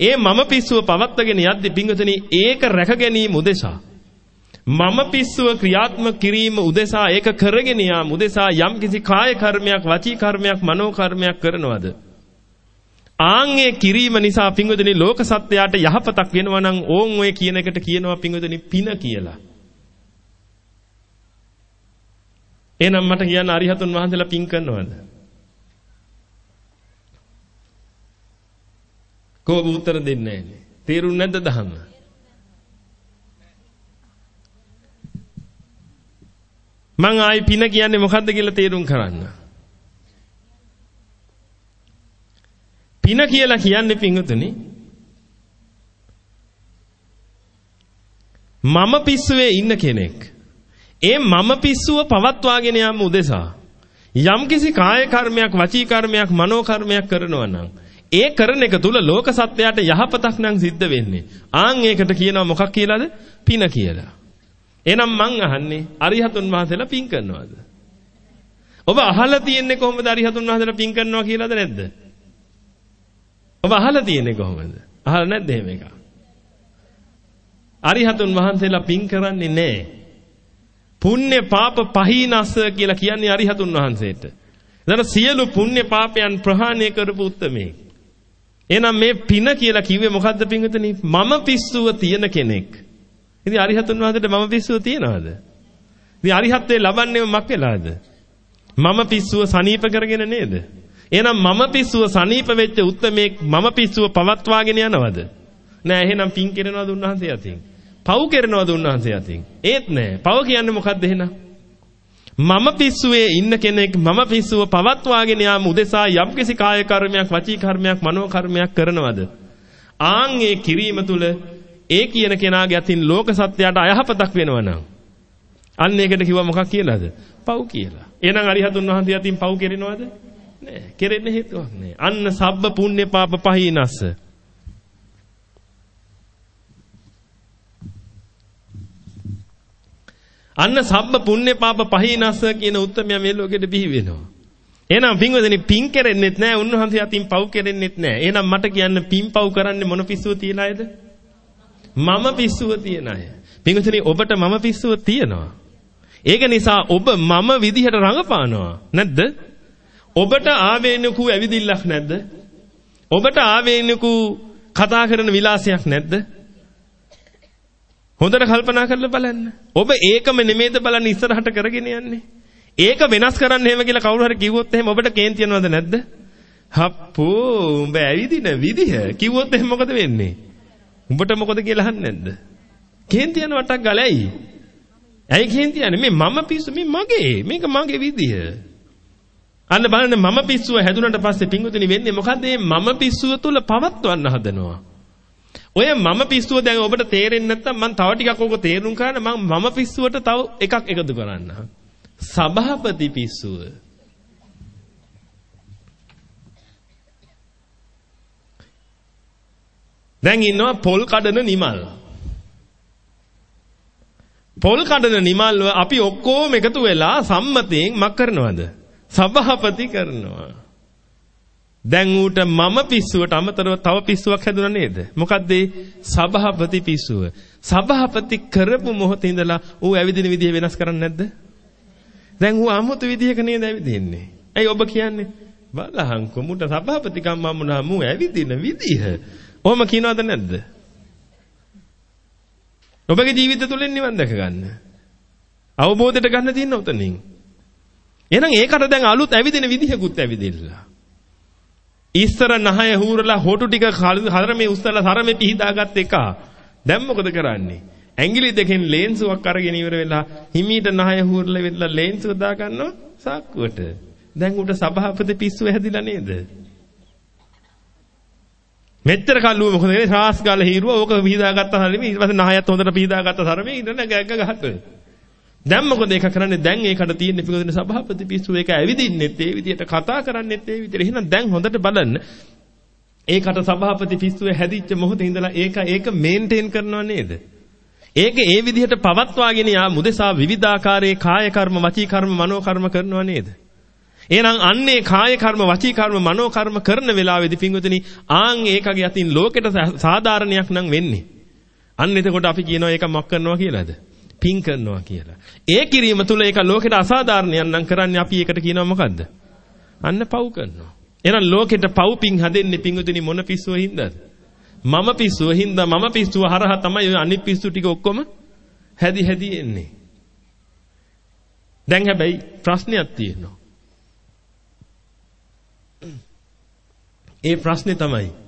ඒ මම පිස්සුව පවත්වාගෙන යද්දි පිංගුතුනි ඒක රැක ගැනීම උදෙසා මම පිස්සුව ක්‍රියාත්මක කිරීම උදෙසා ඒක කරගෙන යාම උදෙසා යම්කිසි කාය කර්මයක් වචී කර්මයක් මනෝ කර්මයක් කරනවද ආන්ගේ කිරීම නිසා පිංගුතුනි ලෝක සත්‍යයට යහපතක් වෙනවා නම් ඕන් ඔය කියන එකට කියනවා පිංගුතුනි පින කියලා එහෙනම් මට කියන්න අරිහතුන් වහන්සේලා පින් කරනවද? කොහොම උත්තර දෙන්නේ නැහැ. තේරුම් නැද්ද දහම? මං ආයි පින කියන්නේ මොකද්ද කියලා තේරුම් කරන්න. පින කියලා කියන්නේ පිංගුතුනි මම පිස්සුවේ ඉන්න කෙනෙක් ඒ මම පිස්සුව පවත්වාගෙන යාම උදෙසා යම්කිසි කාය කර්මයක් වචී කර්මයක් මනෝ කර්මයක් කරනවා නම් ඒ කරන එක තුල ලෝක සත්‍යයට යහපතක් නම් සිද්ධ වෙන්නේ. ආන් ඒකට කියනවා මොකක් කියලාද? පින කියලා. එහෙනම් මං අහන්නේ අරිහතුන් වහන්සේලා පින් කරනවද? ඔබ අහලා තියෙන්නේ කොහොමද අරිහතුන් වහන්සේලා පින් කරනවා කියලාද නැද්ද? ඔබ අහලා තියෙන්නේ කොහොමද? අහලා නැද්ද එහෙම එකක්? අරිහතුන් වහන්සේලා පින් කරන්නේ නැහැ. පුණ්‍ය පාප පහීනස්ස කියලා කියන්නේ අරිහතුන් වහන්සේට. එතන සියලු පුණ්‍ය පාපයන් ප්‍රහාණය කරපු උත්මේ. එහෙනම් මේ පින කියලා කිව්වේ මොකද්ද පින්විතනි? මම පිස්සුව තියෙන කෙනෙක්. ඉතින් අරිහතුන් වහන්සේට මම පිස්සුව තියනවද? ඉතින් අරිහත්ත්වේ ලබන්නේ මක් වෙලාද? මම පිස්සුව සනීප කරගෙන නේද? එහෙනම් මම පිස්සුව සනීප වෙච්ච උත්මේ මම පිස්සුව පවත්වාගෙන යනවද? නෑ එහෙනම් පින් කෙරෙනවද උන්වහන්සේ අතින්? පව් කෙරෙනවද උන්වහන්සේ අතින්? ඒත් නෑ. පව් කියන්නේ මොකද්ද එහෙනම්? මම පිස්සුවේ ඉන්න කෙනෙක් මම පිස්සුව පවත්වාගෙන යාම උදෙසා යම්කිසි කාය කර්මයක් වචී කර්මයක් මනෝ කර්මයක් කරනවද? ආන් ඒ කිරීම තුල ඒ කියන කෙනාගේ අතින් ලෝක සත්‍යයට අයහපතක් වෙනවනම් අන්න ඒකට කිව්වා මොකක් කියලාද? පව් කියලා. එහෙනම් අරිහතුන් වහන්සේ අතින් පව් කෙරෙනවද? නෑ. කෙරෙන්න හේතුවක් නෑ. අන්න සබ්බ පුණ්‍ය පාප පහිනස්ස. අන්න සබ්බ පුණ්‍ය පාප පහිනස්ස කියන උත්තරමය මේ ලෝකෙට බිහි වෙනවා. එහෙනම් පින්වදනි පින් කෙරෙන්නෙත් නැහැ උන්වහන්සේ අතින් පව් කෙරෙන්නෙත් නැහැ. එහෙනම් මට කියන්න පින් පව් කරන්නේ මොන පිස්සුව තියන අයද? මම පිස්සුව තියන අය. පින්වදනි ඔබට මම පිස්සුව තියනවා. ඒක නිසා ඔබ මම විදිහට රඟපානවා නැද්ද? ඔබට ආවේනිකු ඇවිදිල්ලක් නැද්ද? ඔබට ආවේනිකු කතා කරන විලාසයක් නැද්ද? හොඳට කල්පනා කරලා බලන්න. ඔබ ඒකම නෙමෙයිද බලන්න ඉස්සරහට කරගෙන යන්නේ. ඒක වෙනස් කරන්න එහෙම කියලා කවුරු හරි කිව්වොත් එහෙම ඔබට කේන්ති යනවද නැද්ද? හප්පෝ උඹ ඇවිදින විදිහ කිව්වොත් එහෙම මොකද වෙන්නේ? උඹට මොකද කියලා අහන්නේ නැද්ද? කේන්ති යන වටක් ගලයි. ඇයි කේන්ති යන්නේ? මේ මම පිස්සු මේ මගේ. මේක මගේ විදිහ. අන්න බලන්න මම පිස්සුව හැදුනට පස්සේ පිංගුතුනි වෙන්නේ මොකද්ද මේ මම පිස්සුව තුල පවත්වන්න හදනවා. ඔය මම පිස්සුව දැන් ඔබට තේරෙන්නේ නැත්නම් මම තව ටිකක් ඕක තේරුම් ගන්න මම මම පිස්සුවට තව එකක් එකතු කරන්න. සභාපති පිස්සුව. දැන් ඉන්නවා පොල් කඩන නිමල්. පොල් කඩන නිමල්ව අපි ඔක්කොම එකතු වෙලා සම්මතයෙන් මක් කරනවද? සභාපති කරනවා. දැන් ඌට මම පිස්සුවට අමතරව තව පිස්සුවක් හැදුණා නේද? මොකද්ද ඒ? සභාපති පිස්සුව. සභාපති කරපු මොහොතේ ඉඳලා ඌ ඇවිදින විදිහ වෙනස් කරන්නේ නැද්ද? දැන් ඌ 아무තු විදිහක නේද ඇවිදින්නේ? ඇයි ඔබ කියන්නේ? බලහන්කො මුට සභාපතිකම් මම්මුණා මූ ඇවිදින විදිහ. ඔහොම කියනවද නැද්ද? ඔබගේ ජීවිත තුළින් නිවන් දැක ගන්න. අවබෝධයට ගන්න තියෙන උතනින්. එහෙනම් ඒකට දැන් අලුත් ඇවිදින විදිහකුත් ඇවිදිලා. ඉස්සර නහය හූරලා හොටු ටික හතරමේ උස්සලා තරමේ පිහිදාගත් එක. දැන් මොකද කරන්නේ? ඇඟිලි දෙකෙන් ලේන්සුවක් අරගෙන ඉවර වෙලා හිමීට නහය හූරලා වෙලා ලේන්සුව දාගන්නවා සාක්කුවට. දැන් උට සභාපති පිස්සුව හැදිලා නේද? මෙච්චර කල්ලුව මොකද කරේ? ශාස් ගාලා හීරුවා ඕක පිහිදාගත්ත හරියම ඊට පස්සේ නහයත් හොඳට පිහිදාගත්ත තරමේ ඉඳන ගැග්ග ගහක. දැන් මොකද ඒක කරන්නේ? දැන් ඒකට තියෙන පිළිගන්න සභාපති පිස්සු ඒක ඇවිදින්නෙත් ඒ විදිහට කතා කරන්නෙත් ඒ විදිහට. එහෙනම් දැන් හොඳට බලන්න. ඒකට සභාපති පිස්සුවේ හැදිච්ච මොහොතේ ඉඳලා ඒක ඒක මේන්ටේන් කරනව නේද? ඒක ඒ විදිහට පවත්වාගෙන යා මුදෙසා විවිධාකාරයේ කාය කර්ම, වචී කර්ම, මනෝ කර්ම කරනව නේද? එහෙනම් අන්නේ කාය කර්ම, වචී කර්ම, මනෝ කර්ම කරන වෙලාවේදී පින්වතුනි ආන් ඒකගේ අතින් ලෝකෙට සාධාරණයක් නම් වෙන්නේ. අන්න එතකොට අපි කියනවා ඒක මක් කරනවා කියලාද? පින් කරනවා කියලා. ඒ කිරීම තුළ ඒක ලෝකෙට අසාධාරණයක් නම් කරන්නේ අපි ඒකට කියනවා මොකද්ද? අන්න පව් කරනවා. එහෙනම් ලෝකෙට පව් පින් හදෙන්නේ පින්වතුනි මොන පිස්සුව හින්දාද? මම පිස්සුව හින්දා මම පිස්සුව හරහා තමයි ඔය අනිත් පිස්සු ටික ඔක්කොම හැදි හැදි එන්නේ. දැන් හැබැයි ප්‍රශ්නයක් තියෙනවා. ඒ ප්‍රශ්නේ තමයි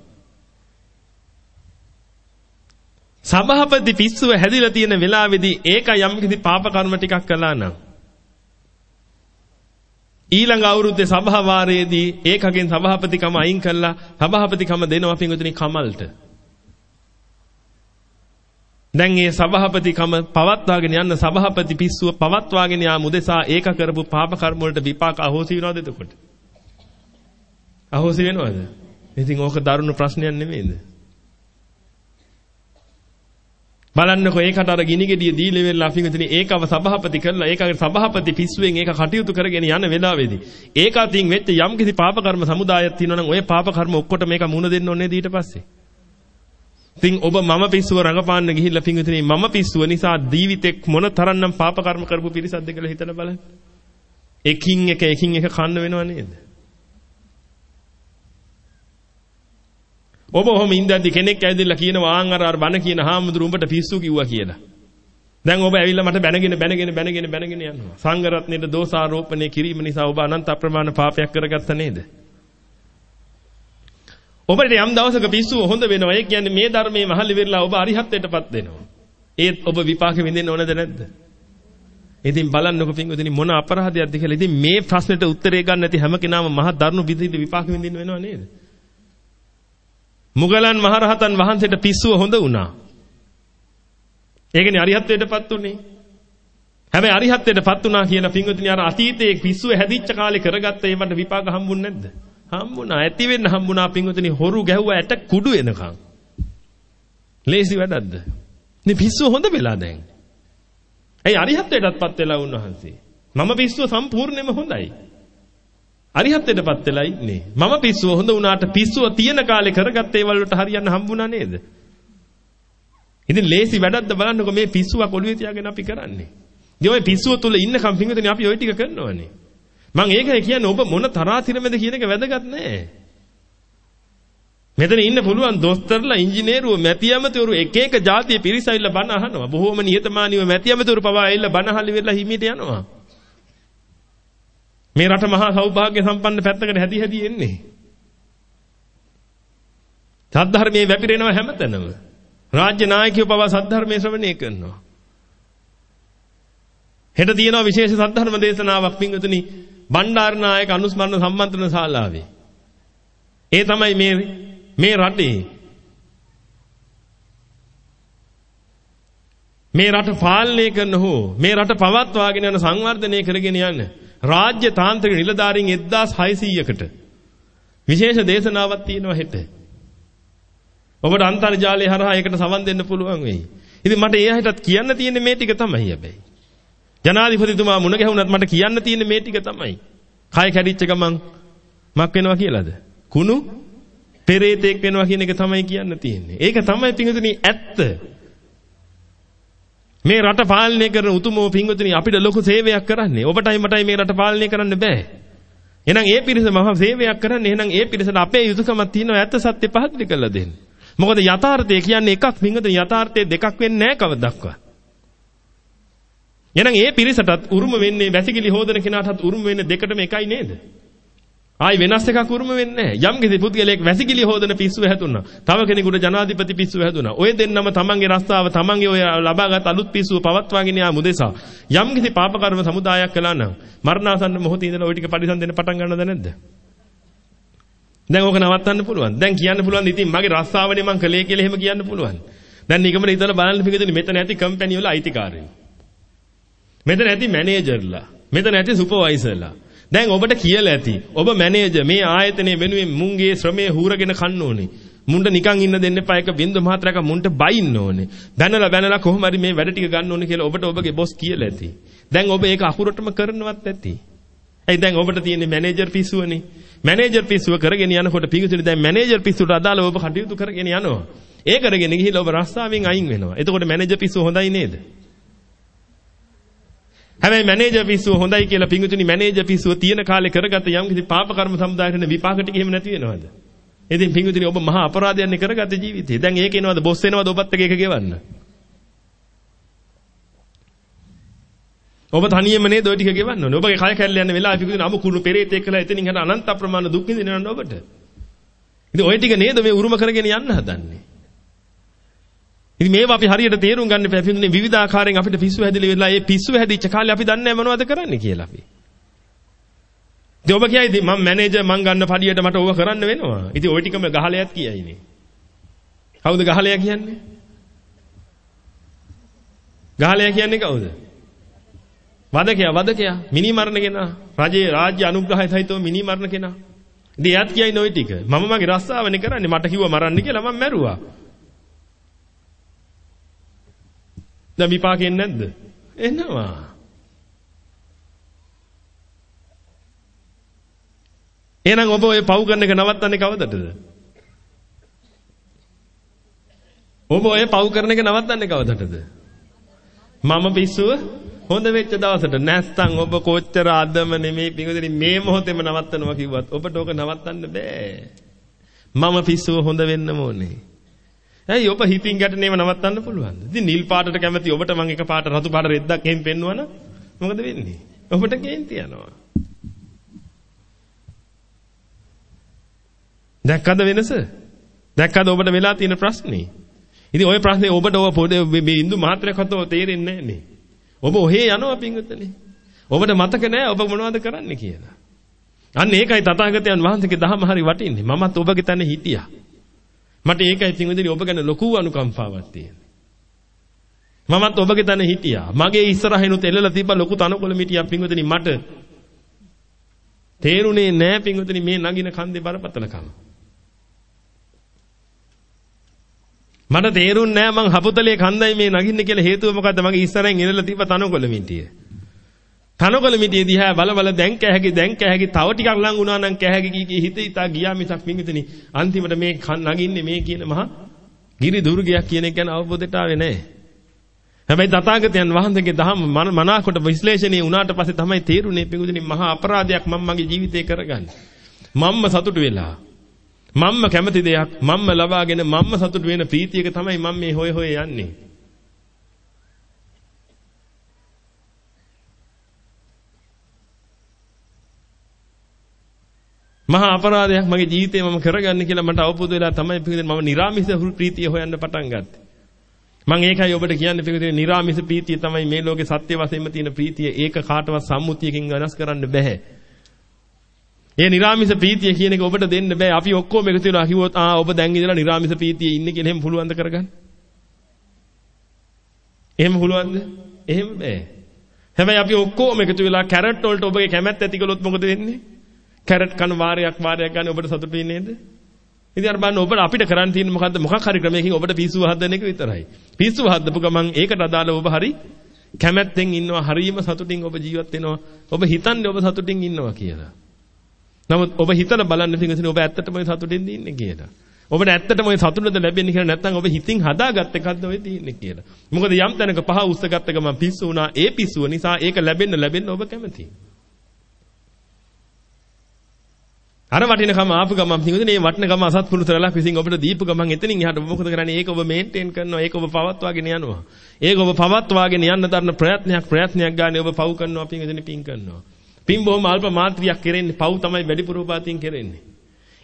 සභාපති පිස්සුව හැදිලා තියෙන වෙලාවේදී ඒක යම් කිසි පාප කර්ම ටිකක් කළා නම් ඊළඟ අවුරුද්දේ සභා වාරයේදී ඒකගෙන් සභාපතිකම අයින් කළා. සභාපතිකම දෙනවා පින්වතුනි කමල්ට. දැන් මේ සභාපතිකම පවත්වාගෙන යන්න සභාපති පිස්සුව පවත්වාගෙන යා මුදෙසා ඒක කරපු පාප කර්ම වලට විපාක අහෝසි වෙනවද එතකොට? අහෝසි වෙනවද? ඉතින් ඕක දරුණු ප්‍රශ්නයක් නෙමෙයිද? බලන්නකො ඒකට අර ගිනි ගෙඩිය දීලා වෙලා පිංගුතුනි ඒකව සභාපති කරලා ඒකගේ සභාපති පිස්සුවෙන් ඒක කටයුතු කරගෙන යන වෙලාවේදී ඒක අතින් වෙච්ච යම් කිසි පාප කර්ම සමුදායක් තියෙනවා නම් ওই පාප කර්ම ඔක්කොට මේක මුණ දෙන්න ඕනේ ඊට පස්සේ. ඉතින් ඔබ මම පිස්සුව රඟපාන්න ගිහිල්ලා පිංගුතුනි මම පිස්සුව නිසා ජීවිතෙක් මොන තරම්නම් පාප කර්ම කරපු පිරිසක්ද කියලා හිතලා බලන්න. එකින් එක එකින් එක කන්න වෙනව නේද? ඔබ ඔහොම ඉඳද්දි කෙනෙක් ඇවිදලා කියනවා ආන් අර අර බණ කියන හාමුදුරු උඹට පිස්සු කිව්වා කියලා. දැන් ඔබ ඇවිල්ලා මට බැනගෙන බැනගෙන බැනගෙන බැනගෙන යනවා. සංඝ රත්නයේ දෝෂාරෝපණය කිරීම නිසා ඔබ අනන්ත අප්‍රමාණ පාපයක් කරගත්ත නේද? ඔබට යම් දවසක පිස්සුව හොඳ වෙනවා. ඒ කියන්නේ මේ ධර්මයේ මහලි වෙරලා ඔබ අරිහත්ත්වයටපත් වෙනවා. ඒත් ඔබ විපාක විඳින්න ඕනද නැද්ද? ඉතින් බලන්නකො පින්වතුනි මොන අපරාධයක්ද කියලා. ඉතින් මේ ප්‍රශ්නෙට උත්තරේ ගන්න නැති හැම කෙනාම මහ දරුණු විදිහට විපාක විඳින්න වෙනව නේද? මුගලන් මහරහතන් වහන්සේට පිස්සුව හොඳ වුණා. ඒකනේ අරිහත්ත්වයටපත් උනේ. හැබැයි අරිහත්ත්වයටපත් උනා කියලා පින්වතුනි අර අතීතයේ පිස්සුව හැදිච්ච කාලේ කරගත්ත ඒවට විපාක හම්බුන්නේ නැද්ද? හම්බුණා. ඇති වෙන්න හම්බුණා පින්වතුනි හොරු ගැහුවා ඇට කුඩු එනකන්. ලේසි වැඩක්ද? මේ පිස්සුව හොඳ වෙලා දැන්. ඇයි අරිහත්ත්වයටපත් වෙලා උන්වහන්සේ? මම පිස්සුව සම්පූර්ණයෙන්ම හොඳයි. අරිහත්ත්වයටපත් වෙලා ඉන්නේ. මම පිස්සුව හොඳ වුණාට පිස්සුව තියෙන කාලේ කරගත්ත ඒවල් වලට හරියන්න හම්බුණා නේද? ඉතින් ලේසි වැඩක්ද බලන්නකො මේ පිස්සුවක් ඔළුවේ තියාගෙන අපි කරන්නේ. ඉතින් ওই පිස්සුව තුල ඉන්නකම් පින්විතනේ අපි ওই ටික කරනවනේ. මම ඒකයි කියන්නේ ඔබ මොන තරාතිරමද කියන එක වැදගත් නෑ. මෙතන ඉන්න පුළුවන් දොස්තරලා ඉංජිනේරුවෝ මැති ඇමතිවරු එක එක ජාතියේ පිරිස ඇවිල්ලා බණ අහනවා. බොහෝම නිහතමානීව මැති ඇමතිවරු පවා ඇවිල්ලා බණ අහලි වෙලා හිමීට යනවා. මේ රට මහා සෞභාග්‍ය සම්පන්න පැත්තකට හැදි හැදි එන්නේ. සද්ධර්මයේ වැපිරෙනවා හැමතැනම. රාජ්‍ය නායකයෝ පවා සද්ධර්මයේ ශ්‍රවණය කරනවා. හෙට තියෙනවා විශේෂ සද්ධර්ම දේශනාවක් පින්වතුනි බණ්ඩාරනායක අනුස්මරණ සම්මන්ත්‍රණ ශාලාවේ. ඒ තමයි මේ මේ රටේ මේ රට පාලනය කරන හෝ මේ රට පවත්වාගෙන යන සංවර්ධනය කරගෙන යන රාජ්‍ය තාන්ත්‍රික නිලධාරීන් 1600කට විශේෂ දේශනාවක් තියෙනවා හෙට. ඔබට අන්තර්ජාලය හරහා ඒකට සවන් දෙන්න පුළුවන් වෙයි. ඉතින් මට ඒ හැටත් කියන්න තියෙන්නේ මේ ටික තමයි හැබැයි. ජනාධිපතිතුමා මුණ ගැහුණත් මට කියන්න තියෙන්නේ මේ ටික තමයි. කය කැඩිච්ච ගමන් මක් වෙනවා කියලාද? කුණු පෙරේතෙක් වෙනවා කියන එක තමයි කියන්න තියෙන්නේ. ඒක තමයි පිංගුතුනි ඇත්ත. මේ රට පාලනය කරන උතුමෝ පිංගුතුනි අපිට ලොකු සේවයක් කරන්නේ. ඔබටයි මටයි මේ රට පාලනය කරන්න බෑ. එහෙනම් ඒ පිරිස මහා සේවයක් කරන්නේ. එහෙනම් ඒ පිරිසට අපේ යුතුයකමක් තියෙනවා ඇත්ත සත්‍ය පහදලි කරලා දෙන්න. මොකද යථාර්ථය කියන්නේ එකක් පිංගුතුනි යථාර්ථය දෙකක් වෙන්නේ නැහැ කවදක්වත්. එහෙනම් ඒ පිරිසටත් උරුම වෙන්නේ වැසිකිලි හොදන කෙනාටත් උරුම වෙන්නේ දෙකටම එකයි නේද? ආයි වෙනස් එකක් උරුම වෙන්නේ නැහැ. යම් කිසි පුද්ගලයෙක් වැසිකිලි හොදන පිස්සුව හැදුනා. තව කෙනෙකුට ජනාධිපති පිස්සුව හැදුනා. ඔය දෙන්නම තමන්ගේ රස්තාව තමන්ගේ ඔය ලබාගත් අලුත් පිස්සුව පවත්වාගෙන යාම උදෙසා යම් කිසි පාප කර්ම සමුදායක් කළා නම් මරණාසන්න මොහොතේ ඉඳලා ওই ටික පරිසම් දෙන්න පටන් ගන්නවද නැද්ද? දැන් ඕක නවත්තන්න පුළුවන්. දැන් කියන්න පුළුවන් ඉතින් මගේ රස්සාවනේ මං කළේ කියලා එහෙම කියන්න පුළුවන්. දැන් නිගමන ඉතල බලන්න පිටින් මෙතන ඇති කම්පැනි වල අයිතිකාරයෝ. මෙතන ඇති මැනේජර්ලා. මෙතන ඇති සුපර්වයිසර්ලා. දැන් ඔබට කියලා ඇති. ඔබ මැනේජර් මේ ආයතනයේ වෙනුවෙන් මුංගේ ශ්‍රමයේ හූරගෙන කන්න ඕනේ. මුන්ට නිකන් ඉන්න දෙන්න එපා එක බින්දු මාත්‍රාවක් මුන්ට බයින්න ඕනේ. බැනලා බැනලා කොහොම හරි මේ වැඩ ටික ගන්න ඕනේ කියලා ඔබට ඔබගේ බොස් කියලා ඇති. දැන් ඔබ ඒක අකුරටම කරනවත් ඇති. ඇයි දැන් ඔබට තියෙන්නේ මැනේජර් පිස්සුවනේ. මැනේජර් පිස්සුව කරගෙන යනකොට පිඟුතුනේ දැන් මැනේජර් පිස්සුවට අදාළව ඔබ කටයුතු කරගෙන යනවා. ඒ කරගෙන ගිහිල්ලා ඔබ රස්සාවෙන් අයින් වෙනවා. එතකොට මැනේජර් පිස්සුව හොඳයි නේද? හැබැයි මැනේජර් පිස්සුව හොඳයි කියලා පිංගුතුනි මැනේජර් පිස්සුව තියෙන කාලේ කරගත්ත යම් කිසි පාප කර්ම සමුදායකට විපාක ටික එහෙම නැති වෙනවද? ඉතින් පිංගුතුනි ඔබ මහා අපරාධයක්නේ කරගත්ත ජීවිතේ. දැන් ඒක එනවද බොස් වෙනවද ඔබත් එක එක ගෙවන්න? ඔබ තනියම නේද ඔය ටික ගෙවන්න ඕනේ. ඔබගේ කය කැල්ල යන වෙලාව පිංගුතුනි අමු කුණු පෙරේතෙක් කියලා එතනින් හට අනන්ත අප්‍රමාණ දුක් විඳිනවන්න ඔබට. ඉතින් ඔය ටික නේද මේ උරුම කරගෙන යන්න හදන්නේ. ඉතින් මේවා අපි හරියට තේරුම් ගන්න බැහැ පින්දුනේ විවිධාකාරයෙන් අපිට පිස්සු හැදිලි වෙලා ඒ පිස්සු හැදිච්ච කාලේ අපි දන්නේ නැහැ මොනවද කරන්නේ කියලා අපි. ඉතින් ඔබ කියයිද මම මැනේජර් මං ගන්න පඩියට මට ඕව කරන්න වෙනවා. ඉතින් ওই ටිකම ගහලයක් කියයිනේ. කවුද ගහලයා කියන්නේ? ගහලයා කියන්නේ කවුද? වදකයා වදකයා මිනි මරණ කෙනා රජේ රාජ්‍ය අනුග්‍රහය සහිතව මිනි මරණ කෙනා ඉතින් එයාත් කියයි නොයි ටික මම මගේ රස්සාවනේ කරන්නේ මට කිව්වා මරන්න කියලා මම මැරුවා දැන් විපාකෙන් නැද්ද? එනවා. එහෙනම් ඔබ ඔය පව් කරන එක නවත්තන්නේ කවදටද? ඔබ ඔය පව් කරන එක නවත්තන්නේ කවදටද? මම පිස්සුව හොඳ වෙච්ච දවසට නැත්තම් ඔබ කොච්චර අදම නෙමේ පිඟුදෙනි මේ මොහොතේම නවත්තනවා කිව්වත් ඔබට ඕක නවත්තන්න බෑ. මම පිස්සුව හොඳ වෙන්නම ඕනේ. ඇයි ඔබ හිතින් ගැටනේව නවත්තන්න පුළුවන්ද? ඉතින් නිල් පාටට කැමති ඔබට මම එක පාට රතු පාට රෙද්දක් එහෙම පෙන්වනවා මොකද වෙන්නේ? ඔබට කේන්ති යනවා. දැක්කද වෙනස? දැක්කද ඔබට වෙලා තියෙන ප්‍රශ්නේ? ඉතින් ওই ප්‍රශ්නේ ඔබට ඔය පොඩි මේ ඉන්දු මාත්‍රයක්වත් ඔය තේරෙන්නේ නැහැ නේ. ඔබ ඔහේ යනවා පින්වතුනි. ඔබට මතක නැහැ ඔබ මොනවද කරන්නේ කියලා. අන්න ඒකයි තථාගතයන් වහන්සේගේ දහම හරි වටින්නේ. මමත් ඔබගේ තැන හිටියා. මට ඒකයි පින්වතුනි ඔබ ගැන ලොකු අනුකම්පාවක් තියෙන්නේ. මමත් ඔබගේ තැන හිටියා. මගේ ඉස්සරහිනුත් එල්ලලා තිබ්බ ලොකු තනකොළ මිටියක් පින්වතුනි මට තේරුනේ නෑ පින්වතුනි මේ නගින කන්දේ බරපතලකම. මට තේරුන්නේ නෑ මං හපුතලේ කන්දයි මේ නගින්න කියලා හේතුව මොකද්ද මගේ ඉස්සරහින් එල්ලලා තිබ්බ තනකොළ මිටිය. තනකොළ මිටිය දිහා බල බල දැන් කැහැකි දැන් කැහැකි තව ටිකක් ලඟ වුණා නම් කැහැකි කී කී හිත හිතා ගියා මිසක් පින්විතනි අන්තිමට මේ නගින්නේ මේ කියන මහා ගිරි දුර්ගයක් කියන එක ගැන අවබෝධයට ආවේ නැහැ. හැබැයි තථාගතයන් වහන්සේගේ දහම මනාකොට විශ්ලේෂණය වුණාට පස්සේ තමයි තේරුනේ පින්විතනි මහා අපරාධයක් මම මගේ ජීවිතේ කරගන්නේ. මම්ම සතුටු වෙලා මම්ම කැමති දෙයක් මම්ම ලබාගෙන මම්ම සතුටු වෙන ප්‍රීතියක තමයි මම මේ හොය හොය යන්නේ. මහා අපරාධයක් මගේ ජීවිතේ මම කරගන්නේ කියලා මට අවබෝධ වෙලා තමයි පිටින් මම නිර්ාමිෂ ප්‍රීතිය හොයන්න පටන් ගත්තේ. මම ඒකයි ඔබට කියන්න පිටින් නිර්ාමිෂ ප්‍රීතිය තමයි මේ ලෝකේ සත්‍ය වශයෙන්ම තියෙන ප්‍රීතිය. ඒක කාටවත් සම්මුතියකින් වෙනස් කරන්න බෑ. ඒ නිර්ාමිෂ ප්‍රීතිය කියන එක ඔබට දෙන්න බෑ. අපි ඔක්කොම එකතු වෙලා කිව්වොත් ආ ඔබ දැන් ඉඳලා නිර්ාමිෂ ප්‍රීතියේ ඉන්නේ කියලා එහෙම පුළුවන්ද කරගන්න? එහෙම පුළුවන්ද? එහෙම බෑ. හැබැයි අපි ඔක්කොම එකතු වෙලා කැරට් වලට ඔබගේ කැමැත්ත ඇති කළොත් මොකද වෙන්නේ? කැරට් කන වාරයක් වාරයක් ගන්න ඔබට සතුටු වෙන්නේ නේද? ඉතින් අර බලන්න ඔබට අපිට කරන්න තියෙන්නේ මොකද්ද? මොකක් හරි ක්‍රමයකින් ඔබට පිස්සුව හදන එක විතරයි. පිස්සුව හදපු ගමන් ඒකට අදාළව ඔබ හරි කැමැත්තෙන් ඉන්නවා, හරීම සතුටින් ඔබ ජීවත් වෙනවා. ඔබ හිතන්නේ ඔබ සතුටින් ඉන්නවා කියලා. නමුත් ඔබ හිතලා බලන්න පිටින් ඔබ ඇත්තටම සතුටින් ඉන්නේ කියලා. ඔබට ඇත්තටම ওই සතුටද ලැබෙන්නේ කියලා නැත්නම් ඔබ හිතින් හදාගත්ත එකක්ද ඔය තියෙන්නේ කියලා. මොකද යම් තැනක පහ උස්සගත්ත ගමන් පිස්සු වුණා. ඒ පිස්සුව නිසා ඒක ලැබෙන්න ලැබෙන්න ඔබ කැමතියි. අර වටිනකම ආපු ගමන් පිටුදේ මේ වටිනකම අසත්පුරුතරලක් විසින් ඔබට දීපු ගමන් එතනින් එහාට ඔබ මොකද කරන්නේ? ඒක ඔබ මේන්ටේන් කරනවා. ඒක ඔබ පවත්වාගෙන යනවා. ඒක ඔබ පවත්වාගෙන යන්න තරන ප්‍රයත්නයක් ප්‍රයත්නයක් ගන්න ඔබ පව් කරනවා පිටුදේ පින් කරනවා. පින් බොහොම අල්ප මාත්‍රියක් කෙරෙන්නේ. පව් තමයි වැඩිපුර උපාතින් කෙරෙන්නේ.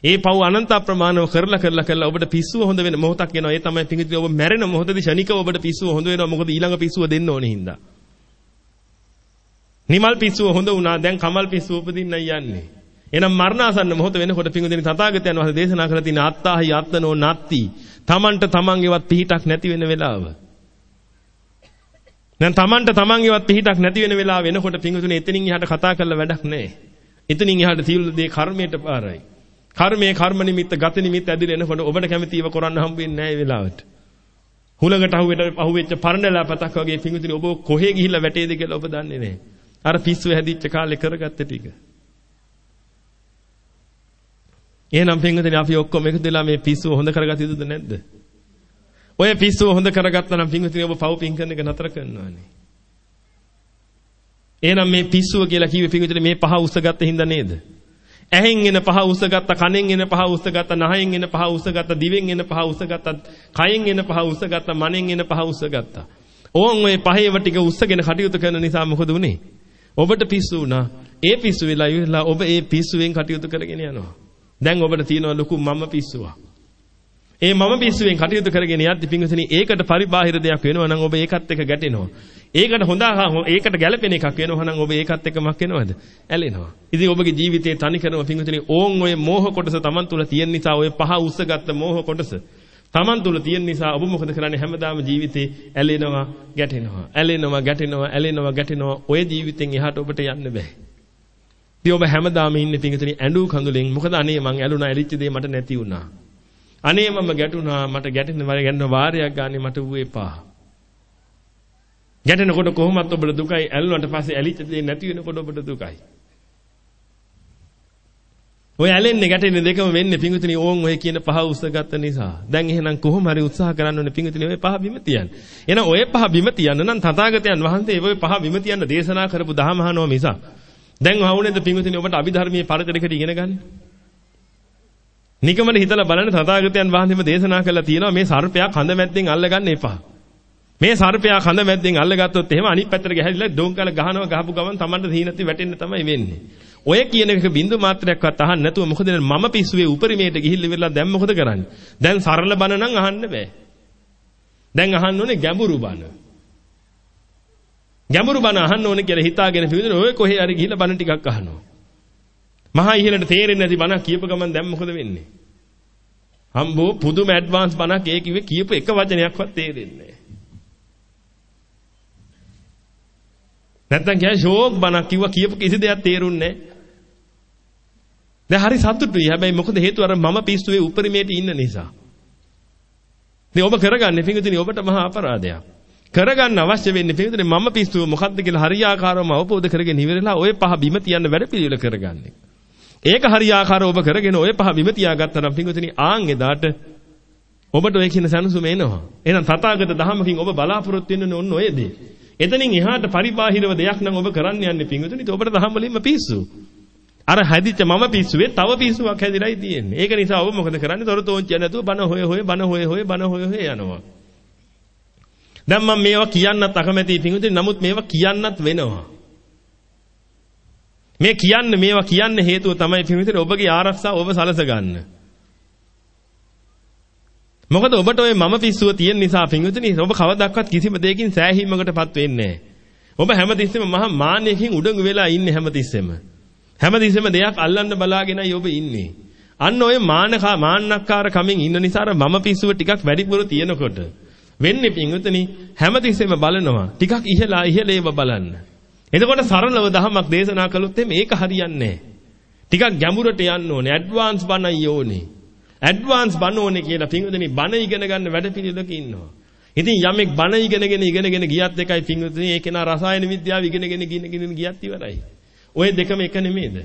ඒ පව් අනන්ත ප්‍රමාණව කරලා කරලා කරලා ඔබට පිස්සුව හොඳ වෙන මොහොතක් එනවා. ඒ තමයි පිටුදේ ඔබ මැරෙන මොහොතදී ශනිකව ඔබට පිස්සුව හොඳ වෙනවා. මොකද ඊළඟ පිස්සුව දෙන්න ඕනේ හින්දා. නිමල් පිස්සුව හොඳ වුණා. දැන් කමල් පිස්සුව උපදින්නයි යන්නේ. එහෙනම් මරණාසන්න මොහොත වෙනකොට පිඟුදෙනි තථාගතයන් වහන්සේ දේශනා කරලා තියෙන අත්තාහි අත්තනෝ නත්ති. Tamanට තමන්ගේවත් පිහිටක් නැති වෙන වෙලාව. දැන් Tamanට තමන්ගේවත් පිහිටක් නැති වෙන වෙලාව වෙනකොට පිඟුතුනේ එතනින් එහාට කතා කරලා වැඩක් නැහැ. එතනින් එහාට සියලු දේ කර්මයට පාරයි. කර්මයේ කර්ම නිමිත්ත ගත නිමිත්ත ඇදිලා එනකොට ඔබට කැමතිව කරන්න හම්බ වෙන්නේ නැහැ මේ වෙලාවට. හුලඟට අහුවෙට අහුවෙච්ච පරණලා පතක් වගේ පිඟුතුනේ ඔබ කොහේ ගිහිල්ලා වැටේද කියලා ඔබ දන්නේ නැහැ. අර පිස්සු හැදිච්ච කාලේ කරගත්ත ටික. එහෙනම් පින්වතුනි අපි ඔක්කොම එකතු වෙලා මේ පිස්සුව හොඳ කරගත යුතුද නැද්ද? ඔය පිස්සුව හොඳ කරගත්තා නම් පින්වතුනි ඔබ පව් පින් කරන එක නතර කරනවානේ. එහෙනම් මේ පිස්සුව කියලා කිව්වේ පින්වතුනි මේ පහ උස්සගත්ත හින්දා නේද? ඇහෙන් එන පහ උස්සගත්ත, කනෙන් එන පහ උස්සගත්ත, නහයෙන් එන පහ උස්සගත්ත, දිවෙන් එන පහ උස්සගත්ත, කයෙන් එන පහ උස්සගත්ත, මනෙන් එන පහ උස්සගත්ත. ඕන් ඔය පහේව ටික උස්සගෙන කටයුතු කරන නිසා මොකද උනේ? ඔබට පිස්සු වුණා. ඒ පිස්සු වෙලා ඉවරලා ඔබ ඒ පිස්සුවෙන් කටයුතු කරගෙන යනවා. දැන් ඔබට තියෙනවා ලොකු මම පිස්සුවක්. ඒ මම පිස්සුවෙන් කටයුතු කරගෙන යද්දි පිංගුසනි ඒකට පරිබාහිර දෙයක් වෙනවා නම් ඔබ ඒකත් එක්ක ගැටෙනවා. ඒකට හොඳ ඒකට ගැළපෙන එකක් වෙනවා නම් ඔබ ඒකත් එක්කමක් වෙනවද? ඇලෙනවා. ඉතින් ඔබගේ ජීවිතේ තනි කරම පිංගුසනි ඕන් ඔය මෝහ කොටස Taman තුල තියෙන නිසා ඔය පහ උස්සගත්ත මෝහ කොටස Taman තුල තියෙන නිසා ඔබ මොකද කරන්නේ හැමදාම ජීවිතේ ඇලෙනවා, ගැටෙනවා. ඇලෙනවා, ගැටෙනවා, ඇලෙනවා, ගැටෙනවා. ඔය ජීවිතෙන් එහාට ඔබට යන්න බෑ. ඉතින් ඔබ හැමදාම ඉන්නේ පිංගුතුනි ඇඬු කඳුලෙන් මොකද අනේ මං ඇලුනා ඇලිච්ච දේ මට නැති වුණා. අනේ මම ගැටුණා මට ගැටෙන වර ගැන්න වාරයක් ගානේ මට ඌ එපා. ගැටෙනකොට කොහොමත් ඔබට දුකයි ඇල්ලුවාට පස්සේ ඇලිච්ච දේ නැති වෙනකොට ඔබට දුකයි. ඔය ඇලෙන්නේ ගැටෙන්නේ දෙකම වෙන්නේ පිංගුතුනි ඕන් ඔය කියන පහ උස්සගත්ත නිසා. දැන් එහෙනම් කොහොම හරි උත්සාහ කරන්න ඕනේ පිංගුතුනි ඔය පහ බිම තියන්න. එහෙනම් ඔය පහ බිම තියන්න නම් තථාගතයන් වහන්සේ ඔය පහ බිම තියන්න දේශනා කරපු දහම අහනවා මිසක් දැන් වහුනේද පින්විතනි ඔබට අභිධර්මයේ පරතරයකට ඉගෙන ගන්න? නිකමන හිතලා බලන්න තථාගතයන් වහන්සේම දේශනා කළා තියෙනවා මේ සර්පයා කඳ මැද්දෙන් අල්ලගන්න එපා. මේ සර්පයා කඳ මැද්දෙන් අල්ලගත්තොත් එහෙම අනිත් පැත්තට ගහලා ඩොංකල ගහනවා ගහපු ගමන් Tamanට හීනති වැටෙන්න තමයි වෙන්නේ. ඔය කියන එක බින්දු මාත්‍රයක්වත් අහන්න නැතුව මොකද මම පිස්සුවේ උපරිමයට ගිහිල්ලා ඉවරලා දැන් මොකද කරන්නේ? දැන් සරල බණ නම් අහන්න බෑ. දැන් අහන්න ඕනේ ගැඹුරු බණ. ගැඹුරු බණ අහන්න ඕනේ කියලා හිතාගෙන පිළිදෙන ඔය කොහේ හරි ගිහිල්ලා බණ ටිකක් අහනවා. මහා ඉහළට තේරෙන්නේ නැති බණක් කියප ගමන් දැන් මොකද වෙන්නේ? හම්බෝ පුදුම ඇඩ්වාන්ස් බණක් ඒ කිව්වේ කියපු එක වචනයක්වත් තේරෙන්නේ නැහැ. නැත්තම් කියන්නේ ෂෝක් බණක් කිව්වා කියපු කිසි දෙයක් තේරුන්නේ නැහැ. දැන් හරි සතුටුයි. හැබැයි මොකද හේතුව අර මම පිස්සුවේ උපරිමයට ඉන්න නිසා. මේ ඔබ කරගන්නේ පිඟුතුනි ඔබට මහා අපරාධයක්. කරගන්න අවශ්‍ය වෙන්නේ පිඟුතුනි මම පිස්සුව මොකද්ද කියලා හරියාකාරවම අවබෝධ කරගෙන ඉවරලා ඔය පහ බිම තියන්න වැඩ පිළිවෙල කරගන්නේ. ඒක හරියාකාරව ඔබ කරගෙන ඔය පහ බිම තියාගත්තා නම් පිඟුතුනි ආන් එදාට ඔබට ඔය කියන සැනසුම එනවා. එහෙනම් තථාගත ධහමකින් ඔබ බලාපොරොත්තු වෙන්නේ ඔන්න ඔය දේ. එතනින් එහාට පරිබාහිරව දෙයක් නම් ඔබ කරන්න යන්නේ පිඟුතුනි. ඔබට ධහම වලින්ම පිස්සු. අර හැදිච්ච මම පිස්සුවේ තව පිස්සුවක් හැදිලායි තියෙන්නේ. ඒක නිසා ඔබ මොකද කරන්නේ? තොරතෝංචිය නැතුව බන හොය හොය බන හොය හොය බන හොය හොය යනවා. දැන් මම මේවා කියන්නත් අකමැතියි පිංගුතුනි. නමුත් මේවා කියන්නත් වෙනවා. මේ කියන්න මේවා කියන්න හේතුව තමයි පිංගුතුනි ඔබගේ ආරක්ෂාව ඔබ සලස ගන්න. මොකද ඔබට ওই මම පිස්සුව තියෙන නිසා පිංගුතුනි ඔබ කවදාවත් කිසිම දෙයකින් සෑහීමකටපත් වෙන්නේ නැහැ. ඔබ හැමතිස්සෙම මහා මාන්නයකින් උඩඟු වෙලා ඉන්නේ හැමතිස්සෙම. හැමතිස්සෙම දෙයක් අල්ලන්න බලාගෙනයි ඔබ ඉන්නේ. අන්න ඔය මානකා මාන්නක්කාර කමින් ඉන්න නිසා මම පිස්සුව ටිකක් වැඩිපුර තියෙනකොට වෙන්නේ පින්වතුනි හැමතිස්සෙම බලනවා ටිකක් ඉහලා ඉහළේව බලන්න. එතකොට සරලව දහමක් දේශනා කළොත් මේක හරියන්නේ ටිකක් ගැඹුරට යන්න ඕනේ ඇඩ්වාන්ස් බණයි ඕනේ. ඇඩ්වාන්ස් බණ ඕනේ කියලා පින්වතුනි බණ ඉගෙන ගන්න වැඩපිළිවෙලක ඉන්නවා. ඉතින් යමෙක් බණ ඉගෙනගෙන ඉගෙනගෙන ගියත් එකයි පින්වතුනි ඒකේ නා රසායන විද්‍යාව ඉගෙනගෙන ඉගෙනගෙන ගියත් ඉවරයි. ওই දෙකම එක නෙමෙයිද?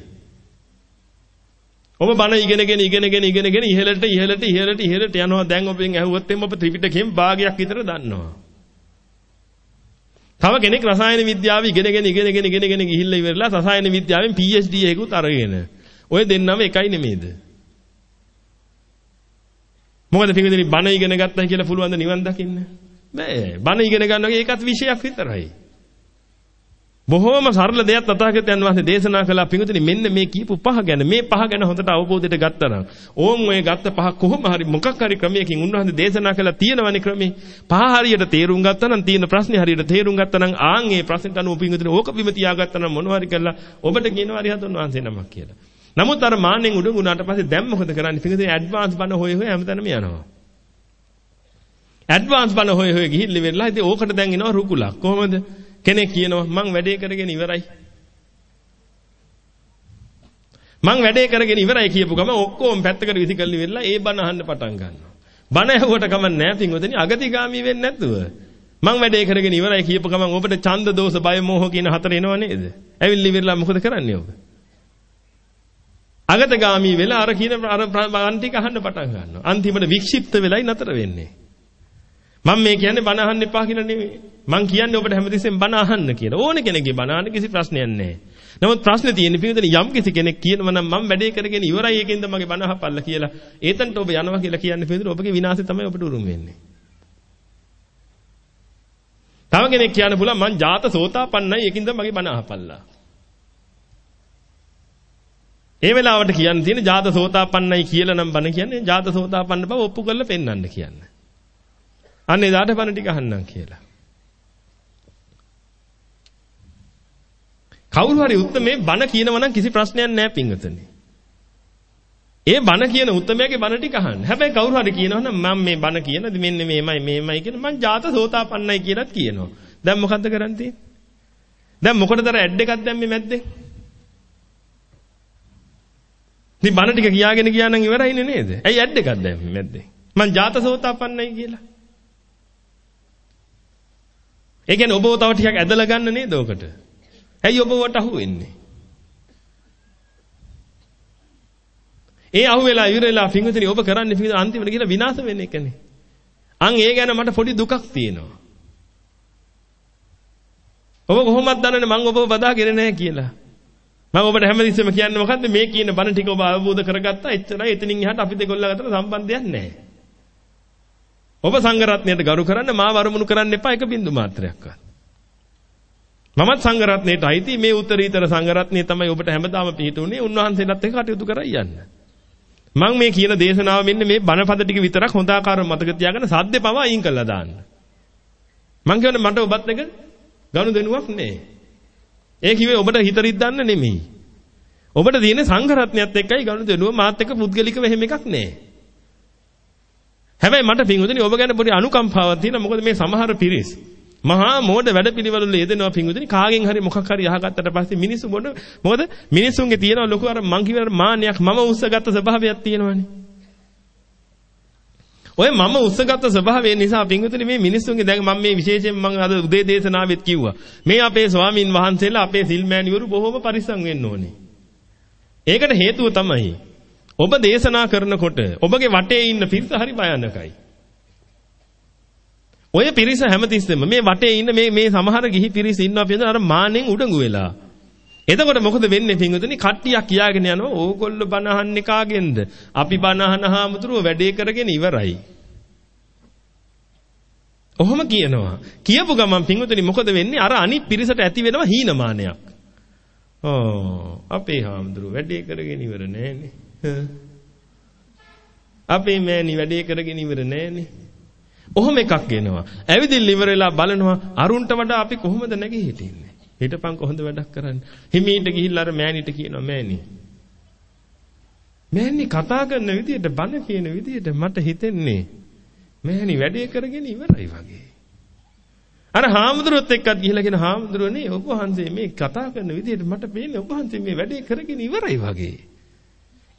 ඔබ බණ ඉගෙනගෙන ඉගෙනගෙන ඉගෙනගෙන ඉහළට ඉහළට ඉහළට ඉහළට යනවා. දැන් ඔබෙන් ඇහුවොත් එම් ඔබ ත්‍රිපිටකයෙන් භාගයක් විතර දන්නවා. තව කෙනෙක් රසායන විද්‍යාව ඉගෙනගෙන ඉගෙනගෙන ඉගෙනගෙන ගිහිල්ලා ඉවරලා රසායන විද්‍යාවෙන් PhD එකකුත් අරගෙන. ඔය දෙන්නම එකයි නෙමෙයිද? මොකද පිටින් බණ ඉගෙන ගත්තා කියලා පුළුවන් ද නිවන් දකින්න? බෑ. බණ ඉගෙන ගන්නවා ඒකත් විෂයක් විතරයි. බොහෝම සරල දෙයක් තථාගතයන් වහන්සේ දේශනා කළා. පිඟුතුනි මෙන්න මේ කියපු පහ ගැන මේ පහ ගැන හොඳට අවබෝධයට ගත්තා නම් ඕන් ඔය ගත්ත පහ කොහොම හරි මොකක් හරි ක්‍රමයකින් උන්වහන්සේ දේශනා කළා තියෙනවනේ ක්‍රමේ. පහ හරියට තේරුම් ගත්තා නම් තියෙන ප්‍රශ්නේ හරියට තේරුම් ගත්තා නම් ආන් ඒ ප්‍රශ්නට අනුව පිඟුතුනි ඕක බිම තියාගත්තා නම් මොනවා හරි කළා. ඔබට කියනවා හරි හතුන් වහන්සේ නමක් කියලා. නමුත් අර මාන්නෙන් උඩඟුණාට පස්සේ දැන් මොකද කරන්නේ? පිඟුතුනි ඇඩ්වාන්ස් බන හොය හොය හැමතැනම යනවා. ඇඩ්වාන්ස් බන හොය හොය ගිහිල්ලා ඉවරලා ඉතින් ඕකට දැන් එනවා රුකුලක්. කොහොමද? කෙනෙක් කියනවා මං වැඩේ කරගෙන ඉවරයි. මං වැඩේ කරගෙන ඉවරයි කියපු ගම ඔක්කොම පැත්තකට විසි කරලා ඉවරලා ඒ බණ අහන්න පටන් ගන්නවා. බණ ඇහුවට කමක් නැහැ පින්වතුනි අගතිගාමී වෙන්නේ නැතුව. මං වැඩේ කරගෙන ඉවරයි කියපු ගමන් ඔබට ඡන්ද දෝෂ බය මෝහ කියන හතර එනව නේද? ඇවිල්ලි ඉවරලා මොකද කරන්නේ ඔබ? අගතගාමී වෙලා අර කියන අර බණ ටික අහන්න පටන් ගන්නවා. අන්තිමට වික්ෂිප්ත වෙලයි නතර වෙන්නේ. මම මේ කියන්නේ බණ අහන්න එපා කියලා නෙමෙයි. මං කියන්නේ ඔබට හැමතිස්සෙම බණ අහන්න කියලා. ඕන කෙනෙක්ගේ බණ අහන්න කිසි ප්‍රශ්නයක් නැහැ. නමුත් ප්‍රශ්නේ තියෙන්නේ පිටුදෙන යම් කිසි කෙනෙක් කියනවා නම් මම වැඩේ කරගෙන ඉවරයි ඒකෙන්ද මගේ බණ අහපල්ලා කියලා. ඒතන්ට ඔබ යනවා කියලා කියන්නේ පිටුදෙන ඔබගේ විනාශය තමයි ඔබට උරුම වෙන්නේ. තව කෙනෙක් කියන්න පුළුවන් මං ජාත සෝතාපන්නයි ඒකින්ද මගේ බණ අහපල්ලා. ඒ වෙලාවට කියන්න තියෙන ජාත සෝතාපන්නයි කියලා නම් බණ කියන්නේ ජාත සෝතාපන්න බව ඔප්පු කරලා පෙන්වන්න කියන්නේ. අන්න එදාට බණ ටික අහන්නම් කියලා. කවුරු හරි උත්මේ බණ කියනවා නම් කිසි ප්‍රශ්නයක් නැහැ පින්වතුනි. ඒ බණ කියන උත්මයාගේ බණ ටික අහන්න. හැබැයි කවුරු හරි කියනවා නම් මම මේ බණ කියනද මෙන්න මේමයි මේමයි කියන මං ජාත සෝතාපන්නයි කියලාත් කියනවා. දැන් මොකද්ද කරන්න තියෙන්නේ? දැන් මොකටද අර ඇඩ් එකක් දැම්මේ මැද්දේ? ඉතින් බණ ටික කියාගෙන ගියා නම් ඉවරයිනේ නේද? ඇයි ඇඩ් එකක් දැම්මේ මැද්දේ? මං ජාත සෝතාපන්නයි කියලා. ඒ කියන්නේ ඔබව තව ටිකක් ඇදලා ගන්න නේද ඔකට? ඇයි ඔබවට අහු වෙන්නේ? ඒ අහු වෙලා ඉවරලා පිංගුතුනි ඔබ කරන්නේ පිංගුතුනි අන්තිමට ගිහලා විනාශ වෙන එකනේ. අන් ඒ ගැන මට පොඩි දුකක් තියෙනවා. ඔබ කොහොමද දන්නන්නේ මං ඔබව බදාගෙන නැහැ කියලා? මම ඔබට හැමතිස්සෙම කියන්නේ මොකද්ද මේ කියන බණ ටික ඔබ අවබෝධ කරගත්තා එච්චරයි එතනින් එහාට අපි දෙකොල්ල අතර සම්බන්ධයක් නැහැ. ඔබ සංඝරත්නයට ගරු කරන්න මාව අරමුණු කරන්න එපා එක බින්දු මාත්‍රයක්වත්. මමත් සංඝරත්නයට අයිති මේ උත්තරීතර සංඝරත්නය තමයි ඔබට හැමදාම පිහිටුනේ උන්වහන්සේලාත් එක්ක කටයුතු කරලා යන්න. මම මේ කියන දේශනාව මෙන්න මේ බණපද ටික විතරක් හොඳ ආකාරව මතක තියාගෙන සද්දේ පවා අයින් කළා දාන්න. මං කියන්නේ මට ඔබත් එක ගනුදෙනුවක් නෑ. ඒ කිව්වේ ඔබට හිත රිද්දන්න නෙමෙයි. ඔබට තියෙන සංඝරත්නයත් එක්කයි ගනුදෙනුව මාත් එක්ක පුද්ගලිකව එහෙම එකක් නෑ. හැබැයි මට පින්වතුනි ඔබ ගැන පොඩි අනුකම්පාවක් තියෙනවා. මොකද මේ සමහර පිරිස් මහා මෝඩ වැඩපිළිවෙල යෙදෙනවා පින්වතුනි කාගෙන් හරි මොකක් හරි අහගත්තට පස්සේ මිනිස්සු මොන මොකද මිනිස්සුන්ගේ තියෙන ලොකු අර මං කියවර මාන්නයක් මම උස්සගත්ත ස්වභාවයක් තියෙනවනේ. ඔය මම උස්සගත්ත ස්වභාවය නිසා පින්වතුනි මේ මිනිස්සුන්ගේ දැන් මම මේ විශේෂයෙන් මම අද උදේ දේශනාවෙත් කිව්වා. මේ අපේ ස්වාමින් වහන්සේලා අපේ සිල්මෑණිවරු බොහොම පරිස්සම් වෙන්න ඕනේ. ඒකට හේතුව තමයි ඔබ දේශනා කරනකොට ඔබගේ වටේ ඉන්න පිරිස හරි භයානකයි. ඔය පිරිස හැමතිස්සෙම මේ වටේ ඉන්න මේ මේ සමහර ගිහි පිරිස ඉන්නවා පිළිඳ අර මානෙන් උඩඟු වෙලා. එතකොට මොකද වෙන්නේ පින්වතුනි කට්ටියක් කියාගෙන යනවා ඕගොල්ලෝ බණ අහන්නේ කාගෙන්ද? අපි බණ අහන හාමුදුරුවෝ වැඩේ කරගෙන ඉවරයි. ඔහොම කියනවා. කියපු ගමන් පින්වතුනි මොකද වෙන්නේ? අර අනිත් පිරිසට ඇති වෙනවා හීනමානයක්. ඕ අපේ හාමුදුරුවෝ වැඩේ කරගෙන ඉවර නෑනේ. අපේ මෑණි වැඩේ කරගෙන ඉවර නෑනේ. ඔහොම එකක් එනවා. ඇවිදින්න ඉවර වෙලා බලනවා අරුන්ට වඩා අපි කොහොමද නැගී හිටින්නේ? හිටපන් කොහොමද වැඩක් කරන්නේ? හිමීට ගිහිල්ලා අර මෑණිට කියනවා මෑණි. මෑණි කතා කරන විදියට බන කියන විදියට මට හිතෙන්නේ මෑණි වැඩේ කරගෙන ඉවරයි වගේ. අර හාමුදුරුවොත් එක්කත් ගිහිල්ලා කියන හාමුදුරුවනේ ඔබ වහන්සේ මේ කතා කරන විදියට මට පේන්නේ ඔබ වහන්සේ මේ වැඩේ කරගෙන ඉවරයි වගේ.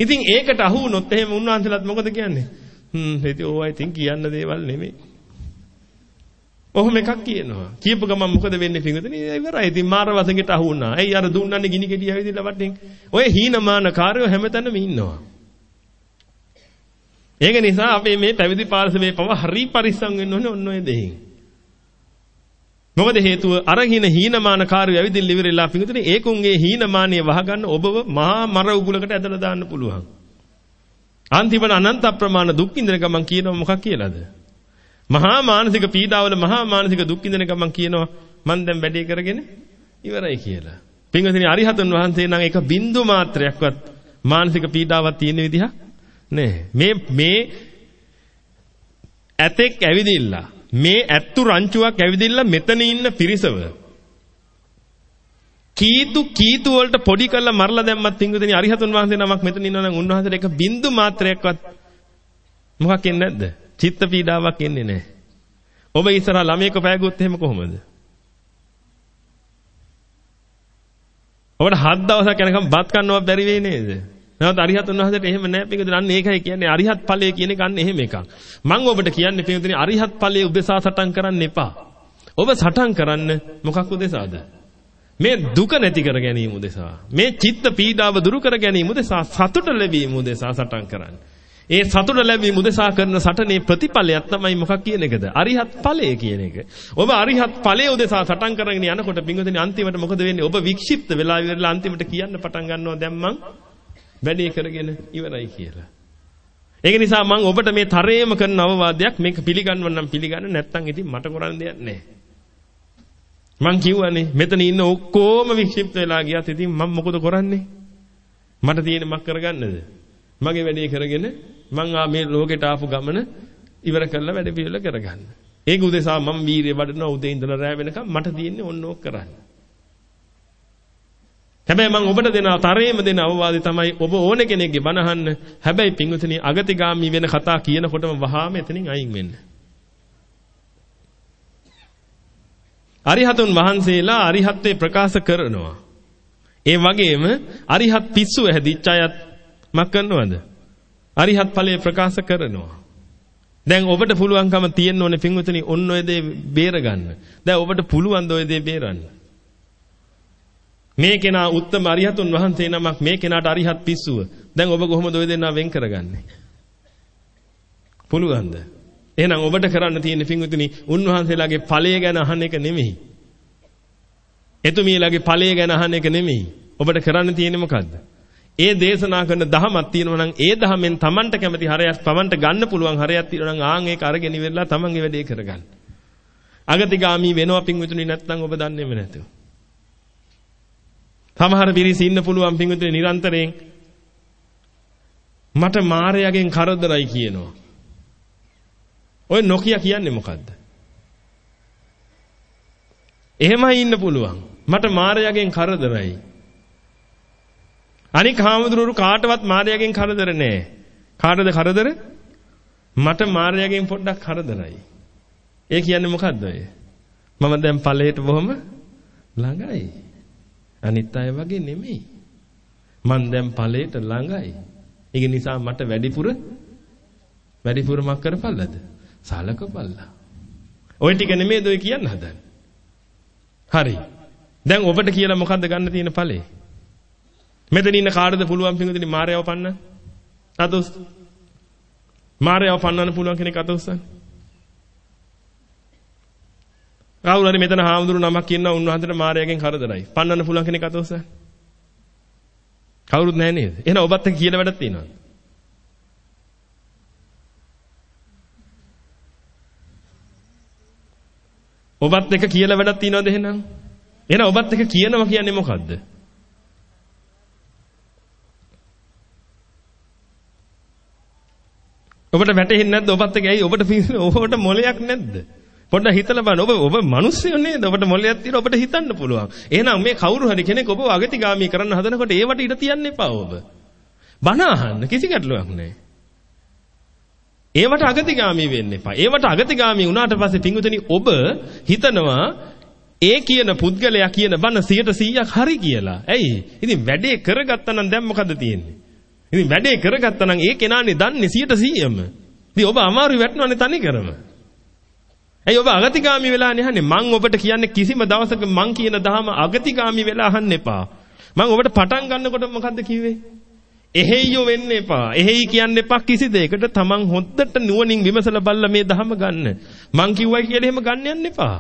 ඉතින් ඒකට අහු වුණොත් එහෙම උන්වහන්සේලාත් මොකද කියන්නේ? හ්ම් ඉතින් ඕවා ඉතින් කියන්න දේවල් නෙමෙයි. ඔහොම එකක් කියනවා. කියපු ගමන් මොකද වෙන්නේ පිටුදෙනි ඉවරයි. ඉතින් මාර වසඟයට අහු වුණා. ඇයි අර දුන්නන්නේ ගිනි ගෙඩිය ඇවිදලා වටෙන්. ඔය හීනමාන කාර්යෝ හැමතැනම ඉන්නවා. ඒක නිසා අපේ මේ පැවිදි පාර්ශවයේ පව හරි පරිස්සම් වෙන්න ඕනේ ඔන්න ඔය දෙහින්. මොකද හේතුව අරහින හීනමාන කාර්යය ඇවිදින්න ඉවරලා පිටුදෙනි ඒකුන්ගේ හීනමානිය වහගන්න ඔබව මහා මර උගුලකට ඇදලා දාන්න පුළුවන්. අන්තිමට අනන්ත ප්‍රමාණ දුක් විඳින ගමන් කියනවා මොකක් කියලාද? මහා මානසික පීඩාවල මහා මානසික දුක් විඳින ගමන් කියනවා මම දැන් වැඩේ කරගෙන ඉවරයි කියලා. පින්වතුනි අරිහතන් වහන්සේ නම් එක බින්දු මාත්‍රයක්වත් මානසික පීඩාවක් තියෙන විදිහක් නෑ. මේ මේ ඇතෙක් ඇවිදිලා මේ ඇත්තු රංචුවක් ඇවිදිලා මෙතන ඉන්න පිරිසව කීතු කීතු වලට පොඩි කරලා මරලා දැම්මත් පිංගුදෙනි අරිහතුන් වහන්සේ නමක් මෙතන ඉන්නවනම් උන්වහන්සේට එක බින්දු මාත්‍රයක්වත් මොකක් එන්නේ නැද්ද? චිත්ත පීඩාවක් එන්නේ නැහැ. ඔබ ඉස්සරහා ළමයෙක් පෑගුවොත් එහෙම කොහොමද? ඔබට හත් දවසක් යනකම් බත් කන්නවත් බැරි වෙයි නේද? නැවත අරිහත් උන්වහන්සේට එහෙම නැහැ පිටුදින අන්න ඒකයි කියන්නේ අරිහත් ඵලය කියන එක අන්න එහෙම එකක්. මම ඔබට කියන්නේ පිටුදින අරිහත් ඵලයේ උදෙසා සටන් කරන්න එපා. ඔබ සටන් කරන්න මොකක් උදෙසාද? මේ දුක නැති කර ගැනීම උදෙසා මේ චිත්ත පීඩාව දුරු කර ගැනීම උදෙසා සතුට ලැබීම උදෙසා සටන් කරන්න. ඒ සතුට ලැබීම උදෙසා කරන සටනේ ප්‍රතිඵලයක් තමයි මොකක් කියන එකද? අරිහත් ඵලය කියන එක. ඔබ අරිහත් ඵලය උදෙසා සටන් කරගෙන යනකොට පින්වතුනි අන්තිමට මොකද වෙන්නේ? ඔබ වික්ෂිප්ත වෙලා ඉවරලා අන්තිමට කියන්න පටන් ගන්නවා දැන් මං වැඩේ කරගෙන ඉවරයි කියලා. ඒක නිසා මම ඔබට මේ තරේම කරන අවවාදයක් මේක පිළිගන්නවනම් පිළිගන්න නැත්නම් ඉතින් මට කරන්න දෙයක් නැහැ. මං කිව්වනේ මෙතන ඉන්න ඔක්කොම වික්ෂිප්ත වෙලා ගියත් ඉතින් මම මොකද කරන්නේ? මට තියෙන මක් කරගන්නද? මගේ වැඩේ කරගෙන මං ආ මේ ලෝකෙට ආපු ගමන ඉවර කරලා වැඩ පිළිවෙල කරගන්න. ඒක උදෙසා මම වීරිය වඩනවා උදේ ඉඳලා රැ වෙනකම් මට තියෙන්නේ ඔන්න ඕක කරන්න. හැබැයි මම ඔබට දෙන තරේම දෙන අවවාදය තමයි ඔබ ඕන කෙනෙක්ගේ බණ අහන්න. හැබැයි පින්වතුනි අගතිගාමි වෙන කතා කියනකොටම වහාම එතනින් අයින් වෙන්න. අරිහතුන් වහන්සේලා අරිහත්ත්වේ ප්‍රකාශ කරනවා. ඒ වගේම අරිහත් පිස්සුව හැදිච්ච අයත් මක් කරනවද? අරිහත් ඵලයේ ප්‍රකාශ කරනවා. දැන් ඔබට පුළුවන්කම තියෙන්න ඕනේ පින්වතුනි ඔන්න ඔය දේ බේරගන්න. දැන් ඔබට පුළුවන් ද ඔය දේ බේරන්න. මේ කෙනා උත්තම අරිහතුන් වහන්සේ නමක් මේ කෙනාට අරිහත් පිස්සුව. දැන් ඔබ කොහොමද ඔය දෙන්නා වෙන් කරගන්නේ? පුළුවන්ද? එහෙනම් ඔබට කරන්න තියෙන පින්විතනි උන්වහන්සේලාගේ ඵලය ගැන අහන එක නෙමෙයි. එතුමියලාගේ ඵලය ගැන අහන එක නෙමෙයි. ඔබට කරන්න තියෙන්නේ මොකද්ද? ඒ දේශනා කරන දහමක් තියෙනවා නම් ඒ දහමෙන් Tamanට කැමති හරයක් Tamanට ගන්න පුළුවන් හරයක් තියෙනවා නම් ආන් ඒක අරගෙන ඉවරලා Tamanගේ වැඩේ කරගන්න. අගතිගාමි වෙනවා පින්විතුනි නැත්නම් ඔබ දන්නේම නැතුව. සමහර පිරිස ඉන්න පුළුවන් පින්විතුනි නිරන්තරයෙන් මට මාරයාගෙන් කරදරයි කියනවා. ඔය නොකිය කියන්නේ මොකද්ද? එහෙමයි ඉන්න පුළුවන්. මට මාරයාගෙන් කරදරයි. අනික හාමුදුරුවෝ කාටවත් මාරයාගෙන් කරදර නෑ. කාටද කරදර? මට මාරයාගෙන් පොඩ්ඩක් කරදරයි. ඒ කියන්නේ මොකද්ද ඔය? මම දැන් ඵලයට බොහොම ළඟයි. අනිත් අය වගේ නෙමෙයි. මං දැන් ඵලයට ළඟයි. ඒක නිසා මට වැඩිපුර වැඩිපුරමක් කරපල්ලද? සලකපල්ලා. ওই ටික නෙමෙයිද ඔය කියන්න හදන්නේ? හරි. දැන් ඔබට කියලා මොකද්ද ගන්න තියෙන ඵලේ? මෙතන ඉන්න කාටද පුළුවන් පිටුදින මායව පන්න? අතොස්. මායව පන්නන්න පුළුවන් කෙනෙක් අතොස්සන්. කවුරු හරි මෙතන හාමුදුරු නමක් කියනවා උන්වහන්සේට මායයෙන් කරදරයි. පන්නන්න පුළුවන් කෙනෙක් අතොස්සන්. කවුරුත් නැහැ නේද? එහෙනම් ඔබත් එක්ක කියන වැඩක් තියෙනවද? ඔබත් එක්ක කියලා වැඩක් තියෙනවද එහෙනම්? එහෙනම් ඔබත් එක්ක කියනවා කියන්නේ මොකද්ද? ඔබට වැටහෙන්නේ නැද්ද ඔබත් එක්ක ඇයි ඔබට ඔබට මොලයක් නැද්ද? පොඩ්ඩක් හිතලා බලන්න. ඔබ ඔබ මිනිස්සු නේද? ඔබට මොලයක් තියෙන ඔබට හිතන්න පුළුවන්. එහෙනම් මේ කවුරු හරි කෙනෙක් ඔබව අගතිගාමී කරන්න හදනකොට ඒවට ඉඩ තියන්න එපා ඔබ. බන අහන්න කිසි ගැටලුවක් නැහැ. ඒවට අගතිගාමී වෙන්න එපා. ඒවට අගතිගාමී වුණාට පස්සේ පිංගුතනි ඔබ හිතනවා ඒ කියන පුද්ගලයා කියන බන 100%ක් හරි කියලා. ඇයි? ඉතින් වැඩේ කරගත්තා නම් දැන් මොකද තියෙන්නේ? ඉතින් වැඩේ කරගත්තා නම් ඒ කෙනානේ දන්නේ 100%ම. ඉතින් ඔබ අමාරු වැටෙනවනේ තනි කරම. ඇයි ඔබ අගතිගාමි වෙලා නැහන්නේ? මං ඔබට කියන්නේ කිසිම දවසක මං කියන දහම අගතිගාමි වෙලා අහන්න එපා. මං ඔබට පටන් ගන්නකොට මොකද්ද කිව්වේ? එහෙයියෝ වෙන්න එපා. එහෙයි කියන්න එපා කිසි දෙයකට. තමන් හොද්දට නුවණින් විමසලා බලලා මේ දහම ගන්න. මං කිව්වයි කියලා එහෙම ගන්න යන්න එපා.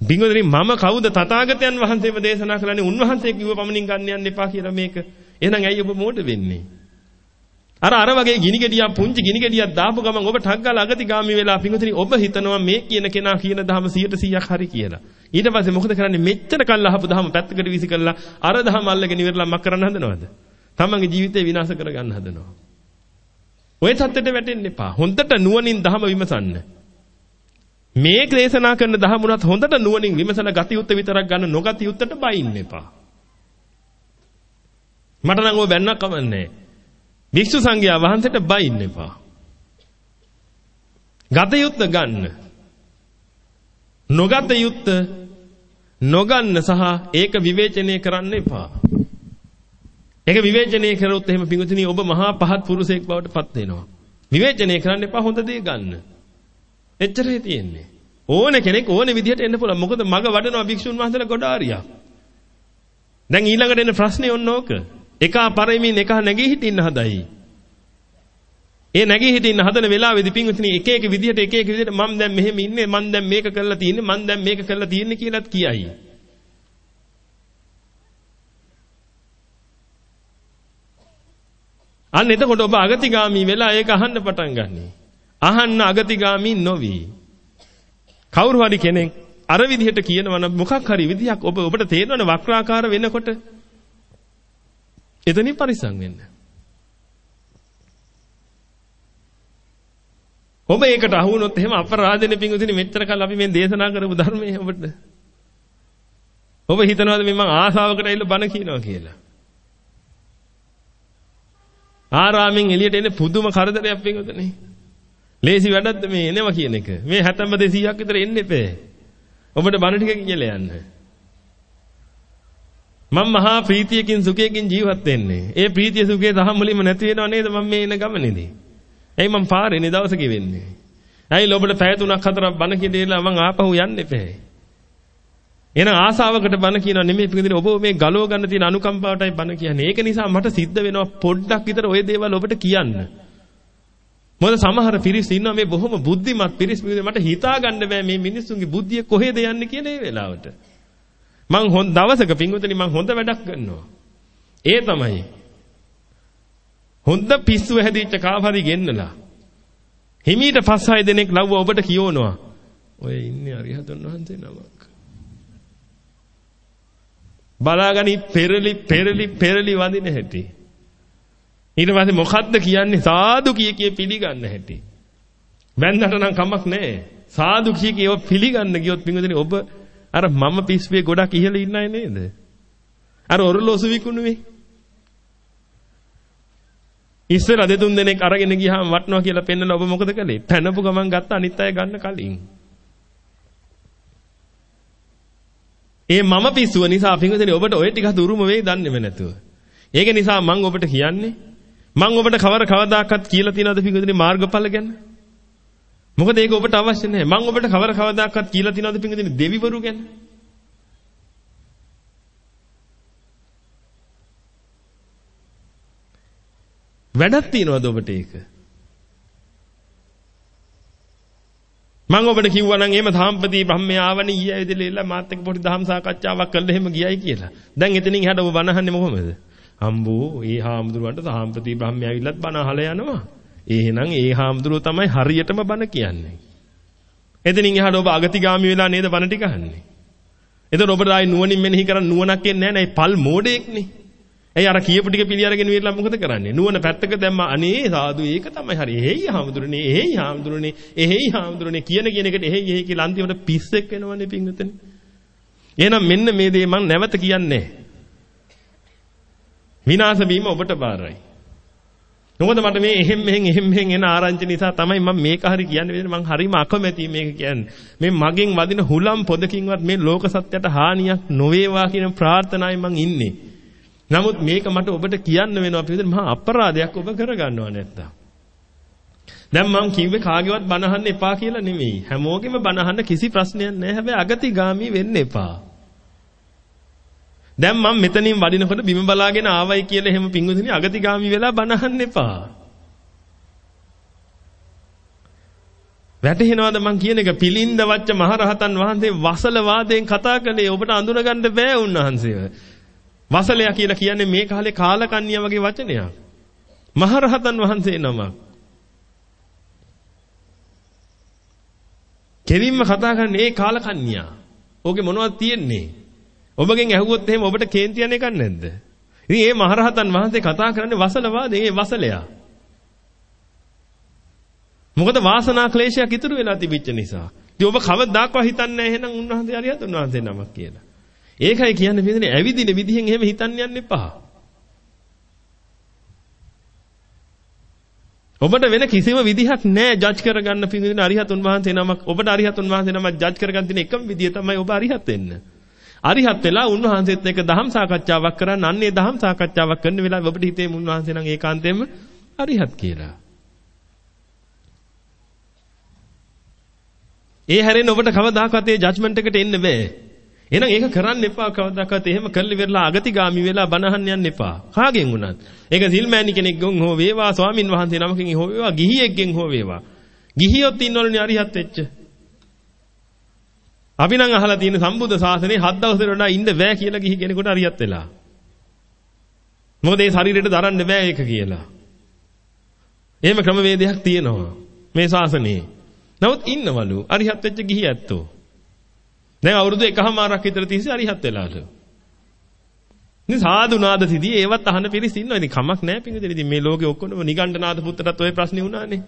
බින්ගොදරි මම කවුද තථාගතයන් වහන්සේව දේශනා කළානේ උන්වහන්සේ කිව්ව පමණින් ගන්න යන්න එපා කියලා මේක. එහෙනම් ඇයි ඔබ මෝඩ වෙන්නේ? අර අර වගේ ගිනි ගෙඩියක් පුංචි ගිනි ගෙඩියක් දාපු ගමන් ඔබ ටක් ගාලා අගතිගාමි වෙලා පිඟුතුනි ඔබ හිතනවා මේ කියන කෙනා කියන දහම 100%ක් හරි කියලා. ඊට පස්සේ මොකද කරන්නේ මෙච්චර කල් අහපු දහම පැත්තකට විසි කරලා අර දහම අල්ලගෙන ඉවරලා මක් කරන්න හදනවද? තමන්ගේ ජීවිතේ විනාශ කරගන්න හදනවා. ඔය தත්තෙට වැටෙන්න එපා. හොඳට නුවණින් දහම විමසන්න. මේ ක්ලේශනා කරන දහම උනත් හොඳට නුවණින් විමසලා ගතියුත්ත විතරක් ගන්න නොගතියුත්තට බයින්න එපා. මට නම් ඔය බැන්නක් කමන්නේ නැහැ. භික්ෂු සංඝයා වහන්සේට බයින්න එපා. ගත යුත්ත ගන්න. නොගත යුත්ත නොගන්න සහ ඒක විවේචනය කරන්න එපා. ඒක විවේචනය කරොත් එහෙම පිඟුතුනි ඔබ මහා පහත් පුරුෂයෙක් බවට පත් වෙනවා. විවේචනය කරන්න එපා හොඳ දේ ගන්න. එච්චරයි තියෙන්නේ. ඕන කෙනෙක් ඕන විදිහට එන්න පුළුවන්. මොකද මග වඩනවා භික්ෂුන් වහන්සේලා ගොඩාරියක්. දැන් ඊළඟට එන ප්‍රශ්නේ ඔන්න ඕක. එකා පරෙමින් එකා නැගී හිටින්න හදයි. ඒ නැගී හිටින්න හදන වෙලාවේදී පින්විතනි එක එක විදිහට එක එක විදිහට මම දැන් මෙහෙම ඉන්නේ මම දැන් මේක කරලා තියෙන්නේ මම දැන් මේක කරලා තියෙන්නේ කියලාත් කියයි. අන්න එතකොට ඔබ අගතිගාමි වෙලා ඒක අහන්න පටන් ගන්නෙ. අහන්න අගතිගාමි නොවි. කවුරු හරි කෙනෙක් අර විදිහට කියනවා නම් මොකක් හරි විදිහක් ඔබ ඔබට තේරෙනවනේ වක්‍රාකාර වෙනකොට එතනින් පරිස්සම් වෙන්න. ඔබ ඒකට අහු වුණොත් එහෙම අපරාධෙනේ පිංගුදිනේ මෙච්චර කල් අපි මේ දේශනා කරපු ධර්මයේ ඔබට. ඔබ හිතනවාද මේ මං ආසාවකට ඇවිල්ලා බණ කියනවා කියලා? ආරාමෙන් එළියට එන්නේ පුදුම කරදරයක් පිංගුදිනේ. ලේසි වැඩක්ද මේ එනවා කියන එක? මේ 70 200ක් විතර එන්න එපේ. ඔබට බණ ටික කියලා යන්න. මම මහා ප්‍රීතියකින් සුඛයකින් ජීවත් වෙන්නේ. ඒ ප්‍රීතිය සුඛය දහම් වලින්ම නැති වෙනව නේද මම මේ එන ගමනේදී. එයි මම පාරේ නේ දවසක වෙන්නේ. ඇයි ඔබට පැය තුනක් හතරක් බණ කියදේලා මං ආපහු යන්න එපේ. එන ආසාවකට බණ කියනවා නෙමෙයි පිටින් ඔබ මේ ගලව ගන්න තියෙන අනුකම්පාවටයි බණ කියන්නේ. ඒක නිසා මට සිද්ධ වෙනවා පොඩ්ඩක් විතර ওই දේවල් ඔබට කියන්න. මොකද සමහර පිරිස් ඉන්නවා මේ බොහොම බුද්ධිමත් පිරිස් මට හිතා ගන්න බෑ මේ මිනිස්සුන්ගේ බුද්ධිය කොහෙද යන්නේ කියන ඒ වෙලාවට. මං හොඳ දවසක පින්වතුනි මං හොඳ වැඩක් කරනවා. ඒ තමයි හොඳ පිස්සු හැදිච්ච කාපරි ගෙන්නලා හිමීට පස් හය දෙනෙක් ලව්ව ඔබට කියවනවා. ඔය ඉන්නේ අරිහතුන් වහන්සේ නමක්. බලාගනි පෙරලි පෙරලි පෙරලි වඳින හැටි. ඊට පස්සේ මොකද්ද කියන්නේ සාදු කිය කිය පිළිගන්න හැටි. වැන්දට නම් කමක් නැහැ. සාදු කිය කිය පිළිගන්න ගියොත් පින්වදිනේ ඔබ අර මම පිස්සුවේ ගොඩක් ඉහළ ඉන්නයි නේද? අර ඔරලෝසු විකුණුවේ. ඉස්සර දෙතුන් දෙනෙක් අරගෙන ගියාම වටනවා කියලා පෙන්නලා ඔබ මොකද කළේ? පැනපු ගමන් ගත්ත අනිත් අය ගන්න කලින්. ඒ මම පිස්සුව නිසා පින්වදිනේ ඔබට ඔය ටික දුරුම වෙයි දන්නේම නැතුව. ඒක නිසා මම ඔබට කියන්නේ මම ඔබට කවර කවදාකවත් කියලා තියනවද පින්වදිනේ මාර්ගඵල ගැන? මොකද ඒක ඔබට අවශ්‍ය නැහැ. මම ඔබට කවර කවදාකවත් කියලා තියනවද පින්වදිනේ දෙවිවරු ගැන? වැඩක් තියනවද ඔබට ඒක? මම ඔබට කිව්වා නම් එහෙම සාම්පති බ්‍රහ්මයා ආවනේ ඊයේ ඇවිදලා මාත් එක්ක පොඩි දහම් සාකච්ඡාවක් කළා එහෙම ගියයි කියලා. දැන් එතනින් එහාට ඔබ බනහන්නේ මොකමද? අම්බෝ ඒ හාමුදුරුවන්ට සාම්පති බ්‍රහ්මයා ඇවිල්ලත් බන අහලා යනවා. එහෙනම් ඒ හාමුදුරුව තමයි හරියටම බන කියන්නේ. එතනින් එහාට ඔබ අගතිගාමි වෙලා නේද බන ටික අහන්නේ. එතකොට ඔබට ආයි නුවණින් මෙනෙහි කරන්න නුවණක් එන්නේ නැහැ නේ. පල් මෝඩෙක්නේ. ඇයි අර කියපු ටික පිළි අරගෙන ඉවරලා මොකද කරන්නේ? නුවණ පැත්තක දැම්මා. අනේ සාදු ඒක තමයි හරි. එහෙයි හාමුදුරනේ, එහෙයි හාමුදුරනේ, එහෙයි හාමුදුරනේ කියන කියන එකට එහෙයි එහෙයි කියලා අන්තිමට පිස්සෙක් වෙනවනේ පින්විතනේ. එහෙනම් මෙන්න මේ දේ මම නැවත කියන්නේ. විනාශ වීම ඔබට බාරයි. මොකද මට මේ එහෙම් මෙහෙන් එහෙම් මෙහෙන් එන ආරංචි නිසා තමයි මම මේක හරි කියන්නේ මම හරිම අකමැති මේක කියන්නේ. මේ මගෙන් වදින හුලම් පොදකින්වත් මේ ලෝක සත්‍යයට හානියක් නොවේවා කියන ප්‍රාර්ථනාවෙන් මම ඉන්නේ. නමුත් මේක මට ඔබට කියන්න වෙනවා පිළිදෙන මහා අපරාධයක් ඔබ කරගන්නවා නැත්තම්. දැන් මම කිව්වේ කාගේවත් බනහන්න එපා කියලා නෙමෙයි. හැමෝගෙම බනහන්න කිසි ප්‍රශ්නයක් නැහැ. හැබැයි අගතිගාමි වෙන්න එපා. දැන් මම මෙතනින් වඩිනකොට බිම බලාගෙන ආවයි කියලා එහෙම පිංගුදිනේ අගතිගාමි වෙලා බනහන්න එපා. වැටහෙනවද මං කියන එක පිලින්ද වච්ච මහරහතන් වහන්සේ වසල වාදයෙන් කතා කළේ ඔබට අඳුනගන්න බෑ උන්වහන්සේව. වසලයා කියලා කියන්නේ මේ කාලේ කාලකන්ණියා වගේ වචනයක්. මහරහතන් වහන්සේ නමක්. කෙලින්ම කතා කරන්නේ ඒ කාලකන්ණියා. ඕකේ මොනවද තියෙන්නේ? ඔබගෙන් ඇහුවොත් එහෙම ඔබට කේන්ති යන එකක් නැද්ද? ඉතින් මේ මහරහතන් වහන්සේ කතා කරන්නේ වසලවාදේ ඒ වසලයා. මොකද වාසනා ක්ලේශයක් ඉතුරු වෙලා තිබිච්ච නිසා. ඉතින් ඔබ කවදාකවත් හිතන්නේ නැහැ එහෙනම් උන්වහන්සේ හරියට උන්වහන්සේ නමක් කියලා. ඒකයි කියන්නේ පිටින් ඇවිදින විදිහෙන් එහෙම හිතන්න යන්න එපා. ඔබට වෙන කිසිම විදිහක් නැහැ ජජ් කරගන්න පිටින් අරිහතුන් වහන්සේ නමක් ඔබට අරිහතුන් වහන්සේ නමක් ජජ් කරගන්න තියෙන එකම විදිය තමයි ඔබ අරිහත් වෙන්න. අරිහත් වෙලා උන්වහන්සේත් එක්ක දහම් සාකච්ඡාවක් කරන්න අන්නේ දහම් සාකච්ඡාවක් කරන වෙලාවේ ඔබට හිතේ උන්වහන්සේ නම් ඒකාන්තයෙන්ම අරිහත් කියලා. ඒ හැරෙන්න ඔබට කවදාකවත් ඒ ජජ්මන්ට් එකට එන්න බෑ. එහෙනම් ඒක කරන්න එපා කවදාකවත් එහෙම කරලි වෙරලා අගතිගාමි වෙලා බනහන්න යන්න එපා. කාගෙන් වුණත්. ඒක සිල්මෑණි කෙනෙක්ගෙන් හෝ වේවා ස්වාමින් වහන්සේ නමකින් හෝ වේවා ගිහියෙක්ගෙන් හෝ වේවා. ගිහියොත් ඉන්නවලුනේ අරිහත් වෙච්ච. අපි නම් අහලා තියෙන සම්බුද්ධ ශාසනයේ හත් දවසකට වඩා ඉන්න බෑ කියලා ගිහි කෙනෙකුට අරිහත් වෙලා. මොකද ඒ ශරීරයට දරන්න බෑ ඒක කියලා. එහෙම ක්‍රමවේදයක් තියෙනවා මේ ශාසනයේ. නමුත් ඉන්නවලු අරිහත් වෙච්ච ගිහි ඇත්තෝ. දැන් අවුරුදු එකහමාරක් විතර තිස්සේ අරිහත් වෙලාලු. ඉතින් සාදු නාද සිදී ඒවත් අහන පිරිස ඉන්නවා. ඉතින් කමක් නැහැ පිංගුදේ. ඉතින් මේ ලෝකේ ඔක්කොම නිගණ්ඨනාථ පුත්‍රටත් ওই ප්‍රශ්නේ වුණානේ.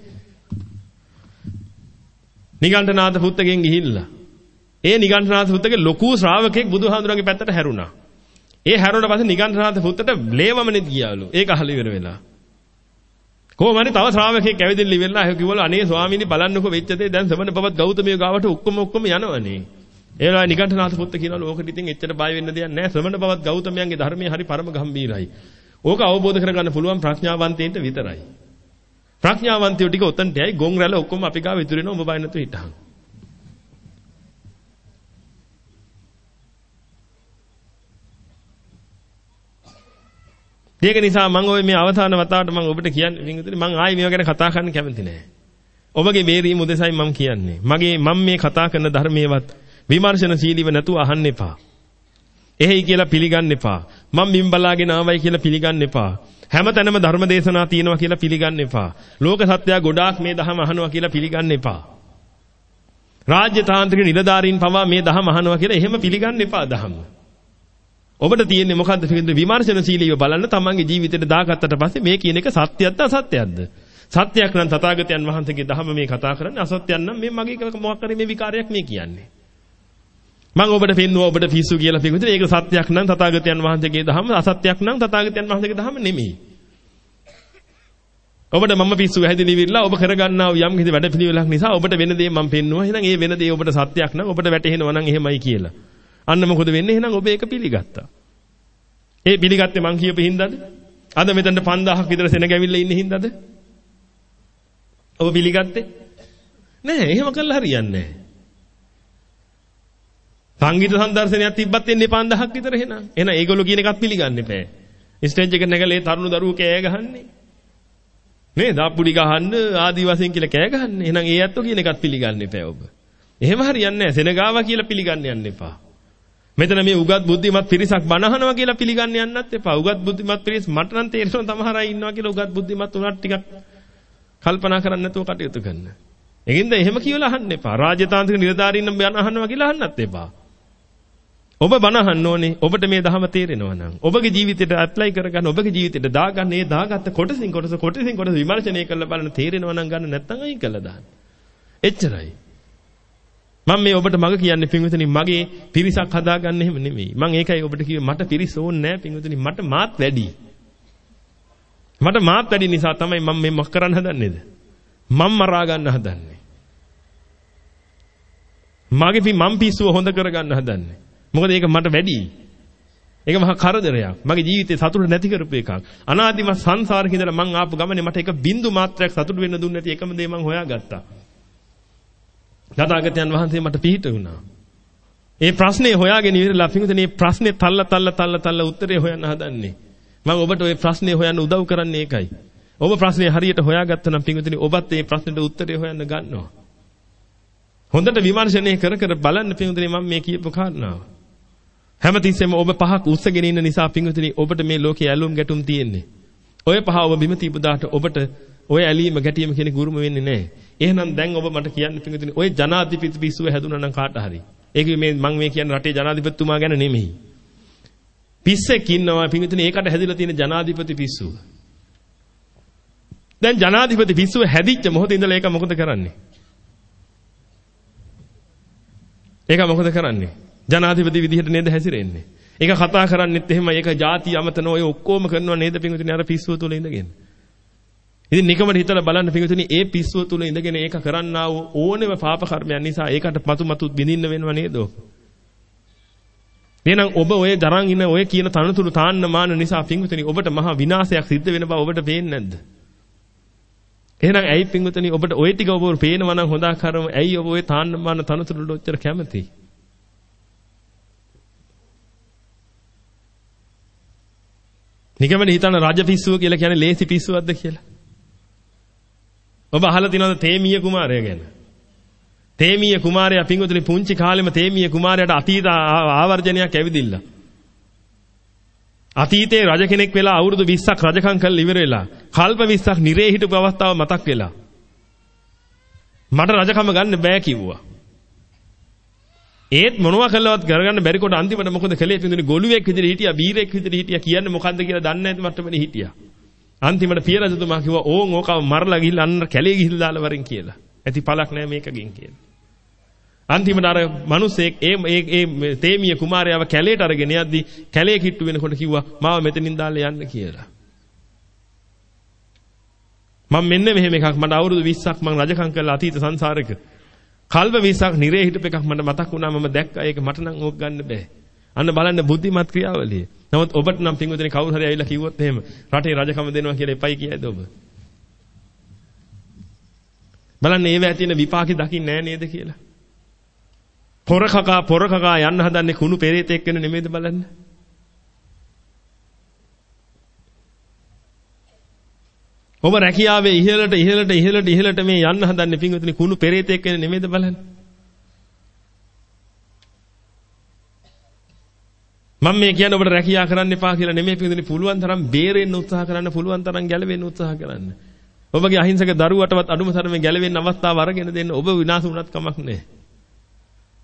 නිගණ්ඨනාථ පුත්‍රගෙන් ගිහිල්ලා. ඒ නිගණ්ඨනාථ පුත්‍රගේ ලොකු ශ්‍රාවකෙක් බුදුහාඳුරගේ පැත්තට හැරුණා. ඒ හැරුණාට පස්සේ නිගණ්ඨනාථ පුත්‍රට ලේවමනේ ගියාලු. ඒක අහලා ඉවර වෙලා. කොහොම හරි තව ශ්‍රාවකෙක් ඇවිදින්න ඉවරලා අය කිව්වලු අනේ ස්වාමීනි බලන්නකෝ වෙච්ච දේ දැන් සමන බවත් ගෞතමිය ගාවට ඔක්කොම ඔක්කොම යනවනේ. ඒ වෙලාවේ නිගණ්ඨනාථ පුත්ත කියනවා ලෝකෙට ඉතින් එච්චර බය වෙන්න දෙයක් නැහැ. ශ්‍රමණ බවත් ගෞතමයන්ගේ ධර්මයේ හරි පරම ගම්බීරයි. ඕක අවබෝධ කරගන්න පුළුවන් ප්‍රඥාවන්තයින්ට විතරයි. ප්‍රඥාවන්තයෝ ටික උතන්ට යයි ගොන් රැළ ඔක්කොම අපි ගාව ඉතුරු වෙනවා ඔබ බය නැතුව හිටහන්. ඒක නිසා මම ওই මේ අවසාන වතාවට මම ඔබට කියන්නේ වින්දුනේ මම ආයේ මේව ගැන කතා කරන්න කැමති නෑ. ඔබගේ බේරීම උදෙසයි මම කියන්නේ. මගේ මම මේ කතා කරන ධර්මයේවත් විමර්ශනශීලීව නැතුව අහන්න එපා. එහෙයි කියලා පිළිගන්න එපා. මම මින් බලාගෙන ආවයි කියලා පිළිගන්න එපා. හැමතැනම ධර්ම දේශනා තියෙනවා කියලා පිළිගන්න එපා. ලෝක සත්‍යය ගොඩාක් මේ දහම අහනවා කියලා පිළිගන්න එපා. රාජ්‍ය තාන්ත්‍රික නිලධාරීන් පවා මේ දහම අහනවා කියලා එහෙම පිළිගන්න එපා දහම. ඔබට තියෙන්නේ මොකද්ද පිළිඳ විමර්ශනශීලීව බලන්න තමන්ගේ ජීවිතේට දාගත්තට පස්සේ මේ කියන එක සත්‍යයක්ද අසත්‍යයක්ද? සත්‍යයක් නම් තථාගතයන් වහන්සේගේ දහම මේ කතා කරන්නේ අසත්‍යයක් නම් මේ මගේ මොකක් කරේ මේ විකාරයක් මේ කියන්නේ. මම ඔබට පෙන්නුවා ඔබට පිස්සු කියලා පිළිගුද ඒක සත්‍යයක් නම් තථාගතයන් වහන්සේගේ දහම අසත්‍යයක් නම් තථාගතයන් වහන්සේගේ දහම නෙමෙයි. ඔබට මම පිස්සු හැදිලි විරලා ඔබ කරගන්නා වූ යම් කිසි වැඩපිළිවෙලක් නිසා ඔබට වෙන දේ මම පෙන්නුවා. එහෙනම් ඒ වෙන දේ ඔබට සත්‍යයක් නම් ඔබට වැටහෙනවා නම් එහෙමයි කියලා. අන්න මොකද වෙන්නේ? එහෙනම් ඔබ ඒක පිළිගත්තා. ඒ පිළිගත්තේ මං කියපු හින්දාද? අද මෙතනට 5000ක් විතර සෙනග ඇවිල්ලා ඉන්නේ හින්දාද? ඔබ පිළිගත්තේ? නෑ, එහෙම කළා හරියන්නේ නෑ. සංගීත සංදර්ශනයක් තිබ්බත් එන්නේ 5000ක් විතර එහෙනම්. එහෙනම් ඒගොල්ලෝ කියන එකත් පිළිගන්න එපා. ස්ටේජ් එක නැගලා ඒ තරුණ දරුවෝ කෑ ගහන්නේ. නේ දාප්පුඩි ගහන්න ආදි වශයෙන් කියලා කෑ ගහන්නේ. එහෙනම් ඒ ඇත්තෝ කියන එකත් පිළිගන්න එපා ඔබ. එහෙම හරියන්නේ නැහැ. සෙනගාවා කියලා පිළිගන්න යන්න එපා. මෙතන මේ උගත් බුද්ධිමත් පිරිසක් බනහනවා කියලා පිළිගන්න යන්නත් එපා. උගත් බුද්ධිමත් පිරිස් මට නම් තේරෙනවා තමහර අය ඉන්නවා කියලා උගත් බුද්ධිමත් උනත් ටිකක් කල්පනා කරන්න නැතුව කටයුතු කරන්න. ඒකින්ද එහෙම කියලා අහන්න එපා. රාජ්‍යතාන්ත්‍රික නිලධාරීන් බන අහනවා කියලා අහන්නත් එපා. ඔබ බනහන්න ඕනේ ඔබට මේ ධහම තේරෙනවා නම් ඔබගේ ජීවිතයට ඇප්ලයි කරගන්න ඔබගේ ජීවිතයට දාගන්න ඒ දාගත්ත කොටසින් කොටස කොටසින් කොටස විමර්ශනය කරලා බලන්න තේරෙනවා නම් ගන්න නැත්නම් අයින් කළා දාන්න. එච්චරයි. මම මේ ඔබට මග කියන්නේ පින්විතනි මගේ පිරිසක් හදාගන්න එහෙම නෙමෙයි. මම ඒකයි ඔබට කිව්වේ මට පිරිස ඕනේ නැහැ පින්විතනි මට මාත් වැඩි. මට මාත් වැඩි නිසා තමයි මම මේ මොක කරන්න හදන්නේද? මම මරා ගන්න හදන්නේ. මගේ මම පිස්සුව හොඳ කරගන්න හදන්නේ. මොකද ඒක මට වැඩි. ඒක මහා කරදරයක්. මගේ ජීවිතේ සතුට නැති කරපු එකක්. අනාදිමත් සංසාරේ ඉඳලා මං ආපු ගමනේ මට එක බින්දු මාත්‍රයක් සතුට වෙන්න දුන්නේ නැති එකම දේ මං හොයාගත්තා. තථාගතයන් වහන්සේ මට පිහිට වුණා. ඒ ප්‍රශ්නේ හොයාගෙන ඉවරලා පිටුතේ මේ ප්‍රශ්නේ තල්ල තල්ල තල්ල තල්ල උත්තරේ හොයන්න හදන්නේ. මම ඔබට ওই ප්‍රශ්නේ හොයන්න උදව් කරන්නේ ඒකයි. ඔබ ප්‍රශ්නේ හරියට හොයාගත්තා නම් පිටුතේ ඔබත් මේ ප්‍රශ්නෙට උත්තරේ හොයන්න ගන්නවා. හොඳට විමර්ශනය කර කර බලන්න පිටුතේ මම මේ කියපු කාරණාව. හැමතිස්සෙම ඔබ පහක් උස්සගෙන ඉන්න නිසා පිටුතේ ඔබට මේ ලෝකේ ඇලුම් ගැටුම් තියෙන්නේ. ඔය පහ ඔබ බිම තිබුදාට ඔබට ඔය ඇලීම ගැටීම කියන ගුරුම වෙන්නේ නැහැ. එහෙනම් දැන් ඔබ මට කියන්න පිඟුතුනි ඔය ජනාධිපති පිස්සුව හැදුනා නම් කාට හරි. ඒක මේ මම මේ කියන්නේ රටේ ජනාධිපතිතුමා ගැන නෙමෙයි. පිස්සෙක් ඉන්නවා පිඟුතුනි ඒකට හැදිලා තියෙන ජනාධිපති පිස්සුව. දැන් ජනාධිපති පිස්සුව හැදිච්ච මොහොතේ ඉඳලා ඒක මොකද කරන්නේ? ඒක මොකද කරන්නේ? ජනාධිපති විදිහට නේද හැසිරෙන්නේ? ඒක කතා කරන්නෙත් එහෙම ඒක ಜಾති අමතන ඔය ඔක්කොම කරනවා නේද පිඟුතුනි අර පිස්සුව තුල ඉඳගෙන. ඉතින් නිකමට හිතලා බලන්න පිටුතුනි ඒ පිස්සුව තුල ඉඳගෙන ඒක කරන්නා වූ ඕනෙම පාප කර්මයන් නිසා ඒකට මතු මතු බිඳින්න වෙනව නේද? එහෙනම් ඔබ ඔය දරන් ඉන්න ඔය කියන තනතුරු තාන්න මාන නිසා පිටුතුනි ඔබට මහා විනාශයක් සිද්ධ වෙන බව ඔබට පේන්නේ නැද්ද? එහෙනම් ඇයි පිටුතුනි ඔබට ඔය ටික ඔබ පේනවා නම් හොඳා කරම ඇයි ඔබ ඔය තාන්න මාන තනතුරු වලට ඔච්චර කැමති? නිකමනේ හිතන රජ පිස්සුව කියලා කියන්නේ ලේසි පිස්සුවක්ද කියලා? ඔබ අහලා තියෙනවද තේමීය කුමාරය ගැන? තේමීය කුමාරයා පිංගුතුනි පුංචි කාලෙම තේමීය කුමාරයාට අතීත ආවර්ජනයක් ඇවිදිලා. අතීතයේ රජ කෙනෙක් වෙලා අවුරුදු 20ක් රජකම් කරලා ඉවර වෙලා කල්ප 20ක් නිරේ හිටපු අවස්ථාව මතක් වෙලා. මට රජකම ගන්න බෑ කිව්වා. ඒත් මොනවා කළවත් කරගන්න බැරි කොට අන්තිමට මොකද කළේ පින්දුනේ ගොළුෙක් විදිහට හිටියා බීරෙක් විදිහට හිටියා කියන්නේ මොකද්ද කියලා දන්නේ නැති මට්ටමේ හිටියා. අන්තිමට පිය රජතුමා කිව්වා ඕන් ඕකව මරලා ගිහිල්ලා අන්න කැලේ ගිහිල්ලා දාලා වරින් කියලා. ඇති පළක් නැහැ මේකකින් කියලා. අන්තිමට අර මිනිස්සෙක් ඒ ඒ ඒ තේමිය කුමාරයාව කැලේට අරගෙන යද්දි කැලේ කිට්ටු වෙනකොට කිව්වා මාව මෙතනින් දාලා යන්න කියලා. මම මෙන්න මෙහෙම එකක් මට අවුරුදු 20ක් මම රජකම් කළා අතීත සංසාරෙක. කල්ප 20ක් නිරේ හිටපු එකක් මට මතක් වුණා මම දැක්කා ඒක මට නම් ඕක ගන්න බෑ. අන්න බලන්න බුද්ධිමත් ක්‍රියාවලිය. නමුත් ඔබට නම් පින්වතුනි කවුරු හරි ඇවිල්ලා කිව්වොත් එහෙම රටේ රජකම දෙනවා කියලා එපයි කියයිද ඔබ? බලන්න ඒව ඇතින විපාකෙ දකින්නේ නැහැ නේද කියලා. පොරකකා පොරකකා යන්න හදන්නේ කුණු පෙරේතෙක් වෙන නෙමෙයිද බලන්න. ඔබ රැකියාවේ ඉහළට ඉහළට ඉහළට ඉහළට මේ යන්න හදන්නේ පින්වතුනි කුණු පෙරේතෙක් වෙන නෙමෙයිද බලන්න. මම මේ කියන්නේ ඔබට රැකියා කරන්න එපා කියලා නෙමෙයි පිටින් පුළුවන් තරම් බේරෙන්න උත්සාහ කරන්න පුළුවන් තරම් ගැලවෙන්න උත්සාහ කරන්න. ඔබගේ අහිංසක දරුවටවත් අඩුම තරමේ ගැලවෙන්න අවස්ථාව අරගෙන දෙන්න ඔබ විනාශ වුණත් කමක් නැහැ.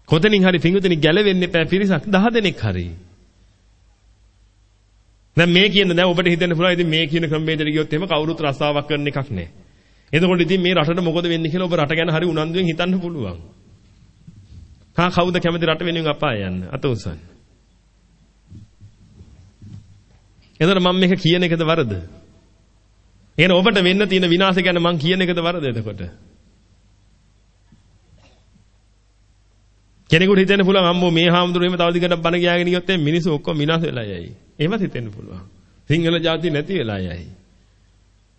කොතනින් හරි පිඟුතනි ගැලවෙන්න එපා පිරිසක් 10 දෙනෙක් හරි. දැන් මේ කියන දැන් ඔබට හිතෙන්න පුළුවන් ඉතින් මේ කියන ක්‍රමවේදයට ගියොත් එහෙම කවුරුත් රස්සාවක් කරන එකක් නැහැ. එතකොට ඉතින් මේ රටට මොකද වෙන්නේ කියලා ඔබ රට ගැන හරි උනන්දුවෙන් හිතන්න පුළුවන්. හා කවුද කැමති රට වෙනුවෙන් අපාය යන්න? අත උසන්න. එතකොට මම මේක කියන එකද වරද? එහෙනම් ඔබට වෙන්න තියෙන විනාශය ගැන මං කියන එකද වරද එතකොට? කෙනෙකුට හිතෙන්න පුළුවන් අම්මෝ මේ හාමුදුරුවෝ එහෙම තව දිගටම බණ ගියාගෙන ගියොත් එම් මිනිස්සු ඔක්කොම විනාශ වෙලා යයි. එහෙමත් හිතෙන්න පුළුවන්. සිංහල ජාතිය නැති වෙලා යයි.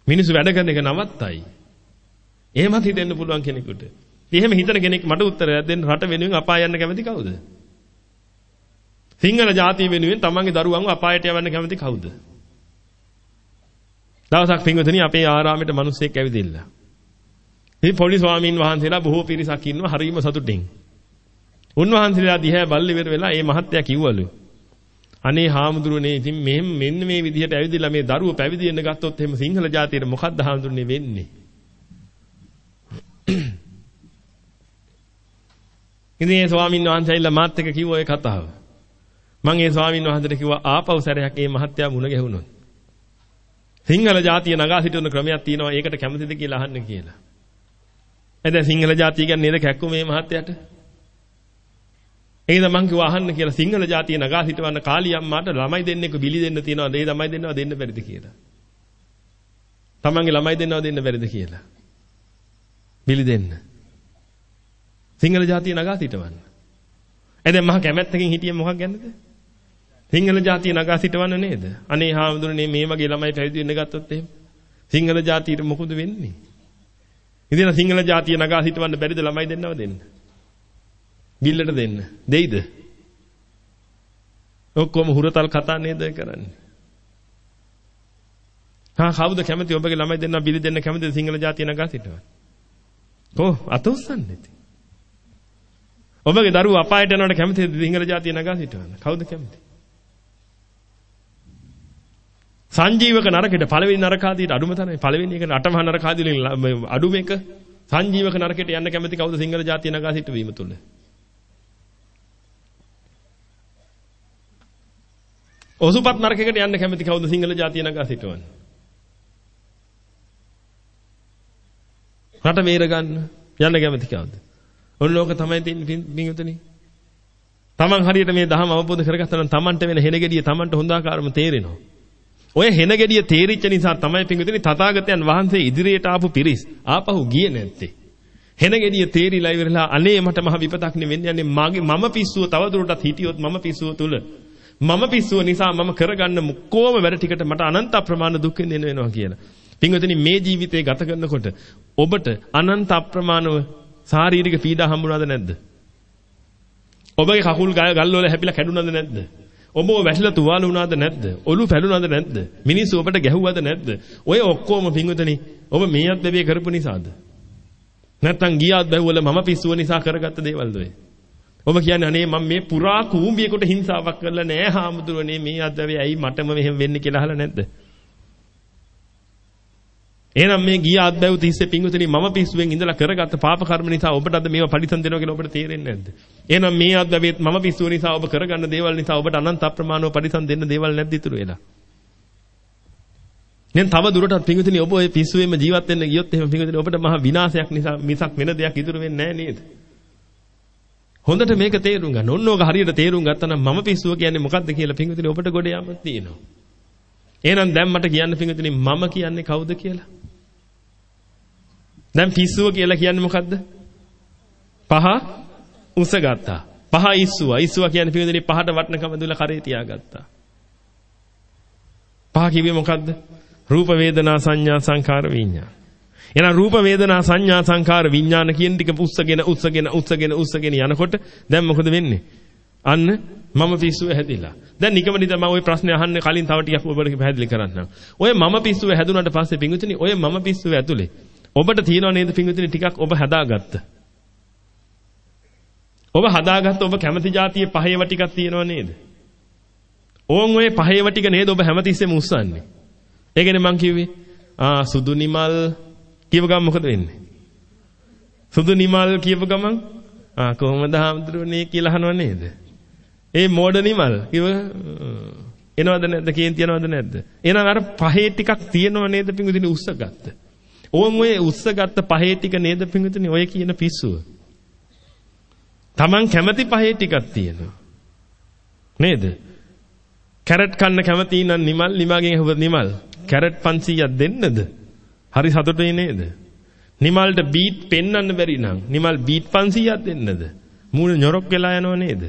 මිනිස්සු වැඩ කරන එක නවත්තයි. එහෙමත් හිතෙන්න පුළුවන් කෙනෙකුට. එහෙම හිතන කෙනෙක් මට උත්තරයක් දෙන්න රට වෙනුවෙන් අපාය යන්න කැමති කවුද? සිංහල ජාතිය වෙනුවෙන් තමන්ගේ දරුවන්ව අපායට යවන්න කැමති කවුද? දවසක් පින්වතුනි අපේ ආරාමයට මිනිස්සෙක් ඇවිදින්න. මේ පොඩි ස්වාමීන් වහන්සේලා බොහෝ පිරිසක් ඉන්නවා හරිම සතුටින්. උන්වහන්සේලා දිහා බල්ලි වෙර වෙලා මේ මහත්තයා කිව්වලු. අනේ හාමුදුරනේ ඉතින් මෙහෙම මෙන්න මේ විදිහට ඇවිදලා මේ දරුව පැවිදි වෙන්න ගත්තොත් එහෙම සිංහල ජාතියට මොකද්ද හාමුදුරනේ වෙන්නේ? ඉතින් ඒ ස්වාමීන් වහන්සේලා මාත් එක්ක කිව්ව ඔය කතාව. මම ඒ ස්වාමීන් වහන්සේට කිව්වා ආපහු සැරයක් මේ මහත්තයා මුණ ගැහුණොත්. සිංහල ජාතිය නගා සිටවන ක්‍රමයක් තියෙනවා ඒකට කැමතිද කියලා අහන්න කියලා. එද සිංහල ජාතිය කියන්නේ නේද කැක්කු මේ මහත්තයාට? ඒද මං කිව්වා අහන්න කියලා සිංහල ජාතිය නගා සිටවන්න කාලියම්මාට ළමයි දෙන්නෙක් බිලි දෙන්න තියනවා ඒ ළමයි දෙන්නව දෙන්න බැරිද කියලා. තමන්ගේ ළමයි දෙන්නව දෙන්න බැරිද කියලා. බිලි දෙන්න. සිංහල ජාතිය නගා සිටවන්න. එදැන් මහ කැමැත්තකින් හිටියේ මොකක් ගැනද? සිංහල ජාතිය නගා සිටවන්න නේද? අනේ හාමුදුරනේ මේ වගේ ළමයි පැවිදි වෙන්න ගත්තොත් එහෙම. සිංහල ජාතියට මොකද වෙන්නේ? ඉතින් සිංහල ජාතිය නගා සිටවන්න බැරිද ළමයි දෙන්නව දෙන්න? බිල්ලට දෙන්න. දෙයිද? ඔක්කොම හුරතල් කතා නේද කරන්නේ? හා කවුද කැමති ඔබගේ ළමයි දෙන්න බිලි දෙන්න කැමතිද සිංහල ජාතිය නගා සිටවන්න? කො අතොස්සන්නේ ඔබගේ දරුවෝ අපායට යනවට කැමතිද සිංහල ජාතිය නගා සිටවන්න? කවුද කැමති? සංජීවක නරකෙට පළවෙනි නරකාදීට අඩුම තරමේ පළවෙනි එක අටමහා නරකාදී වලින් අඩුම එක සංජීවක නරකෙට යන්න කැමති කවුද සිංහල ජාතිය නගා සිටවීම තුල? ඔසුපත් නරකයකට යන්න කැමති කවුද සිංහල ජාතිය නගා සිටවන්න? රට වේර ගන්න යන්න කැමති කවුද? ඔන්න ඕක තමයි තියෙන්නේ පින්විතනි. Taman හරියට මේ දහම අවබෝධ කරගත්තා නම් Tamanට වෙන හෙන ගෙඩිය Tamanට හොඳ ආකාරම තේරෙනවා. ඔය හෙන ගෙඩිය තේරිච්ච නිසා තමයි පින්විතනි තථාගතයන් වහන්සේ ඉදිරියට ආපු පිරිස් ආපහු ගියේ නැත්තේ. හෙන ගෙඩිය තේරිලා ඉවරලා අනේ මට මහ විපතක් නෙවෙන්නේ යන්නේ මගේ මම පිස්සුව තවදුරටත් හිටියොත් මම පිස්සුව තුල මම පිස්සුව නිසා මම කරගන්න කොහොම වැඩ ටිකට මට අනන්ත අප්‍රමාණ දුක් විඳින්න වෙනවා කියලා. පින්වතුනි මේ ජීවිතේ ගත කරනකොට ඔබට අනන්ත අප්‍රමාණව ශාරීරික පීඩා හම්බුණාද නැද්ද? ඔබගේ කකුල් ගල් වල හැපිලා කැඩුනාද නැද්ද? ඔබ වැටිලා තුවාල වුණාද නැද්ද? ඔලු පැලුණාද නැද්ද? මිනිස්සු ඔබට ගැහුවද නැද්ද? ඔය ඔක්කොම පින්වතුනි ඔබ මේ අත්දැවිය කරපු නිසාද? නැත්තම් ගියාත් බැවුවල මම පිස්සුව නිසා කරගත්ත දේවල්ද ඔය? ඔබ කියන්නේ අනේ මම මේ පුරා කූඹියකට හිංසාවක් කරලා නෑ හාමුදුරනේ මේ අත්දැවිය ඇයි මටම මෙහෙම වෙන්නේ කියලා අහලා නැද්ද? එහෙනම් මේ ගිය අත්බැව් තිස්සේ පිංගුතුනි මම පිස්සුවෙන් ඉඳලා කරගත්ත පාප කර්ම නිසා ඔබට අද මේවා පරිසම් දෙනවා කියලා ඔබට තේරෙන්නේ නැද්ද? එහෙනම් මේ අත්බැවේත් මම පිස්සුව නිසා ඔබ කරගන්න දේවල් නිසා ඔබට අනන්ත අප්‍රමාණව පරිසම් දෙන්න දේවල් නැද්ද ඉතුරු වෙලා? දැන් තව දුරටත් පිංගුතුනි ඔබ ඔය පිස්සුවෙම ජීවත් වෙන්න ගියොත් එහෙම පිංගුතුනි ඔබට මහා විනාශයක් නිසා මිසක් වෙන දෙයක් ඉතුරු වෙන්නේ නැහැ නේද? හොඳට මේක තේරුම් ගන්න. ඔන්න ඕක හරියට තේරුම් ගත්තා නම් මම පිස්සුව කියන්නේ මොකද්ද කියලා පිංගුතුනි ඔබට ගොඩ යamak තියෙනවා. එහෙනම් දැන් මට කියන්න පිංගුතුනි මම කියන්නේ කවුද කියලා? දැන් පිස්සුව කියලා කියන්නේ මොකද්ද? පහ උස ගත්තා. පහ ඉස්සුවා. ඉස්සුවා කියන්නේ පිළිදෙනි පහට වටනකම දුලා කරේ තියාගත්තා. පහ කිව්වේ මොකද්ද? රූප වේදනා සංඥා සංකාර විඤ්ඤාණ. එහෙනම් රූප වේදනා සංඥා සංකාර විඤ්ඤාණ කියන ටික උස්සගෙන උස්සගෙන උස්සගෙන උස්සගෙන යනකොට දැන් මොකද වෙන්නේ? අන්න මම පිස්සුව හැදිලා. දැන් නිකමනිද මම ওই ප්‍රශ්නේ අහන්න කලින් තව ටිකක් ඔබට පැහැදිලි කරන්නම්. ඔය මම පිස්සුව හැදුනට පස්සේ පිංගුතුනි ඔය මම පිස්සුව ඇතුලේ ඔබට තියෙනව නේද පිංගුතුනි ටිකක් ඔබ හදාගත්ත. ඔබ හදාගත්ත ඔබ කැමති જાතියේ පහේව ටිකක් තියෙනව නේද? ඕන් ඔය පහේව ටික නේද ඔබ හැමතිස්සෙම උස්සන්නේ. ඒකනේ මං කිව්වේ. ආ සුදු නිමල් කියව ගමන් මොකද වෙන්නේ? සුදු නිමල් කියව ගමන් ආ කොහොමද හාමුදුරනේ කියලා අහනව නේද? ඒ මෝඩ නිමල් කිව්ව එනවද නැද්ද කේන්ති යනවද නැද්ද? එහෙනම් අර පහේ ටිකක් තියෙනව නේද පිංගුදිනේ උස්සගත්ත. ඕන් ඔය උස්සගත්ත පහේ ටික නේද පිංගුදිනේ ඔය කියන පිස්සුව. Taman කැමති පහේ ටිකක් තියෙනවා. නේද? කැරට් කන්න කැමති නම් නිමල් නිමාගෙන් ඇහුව නිමල් කැරට් 500ක් දෙන්නද? හරි සතුටුයි නේද? නිමල්ට බීට් පෙන්වන්න බැරි නම් නිමල් බීට් 500ක් දෙන්නද? මූණ ñොරොක් වෙලා යනව නේද?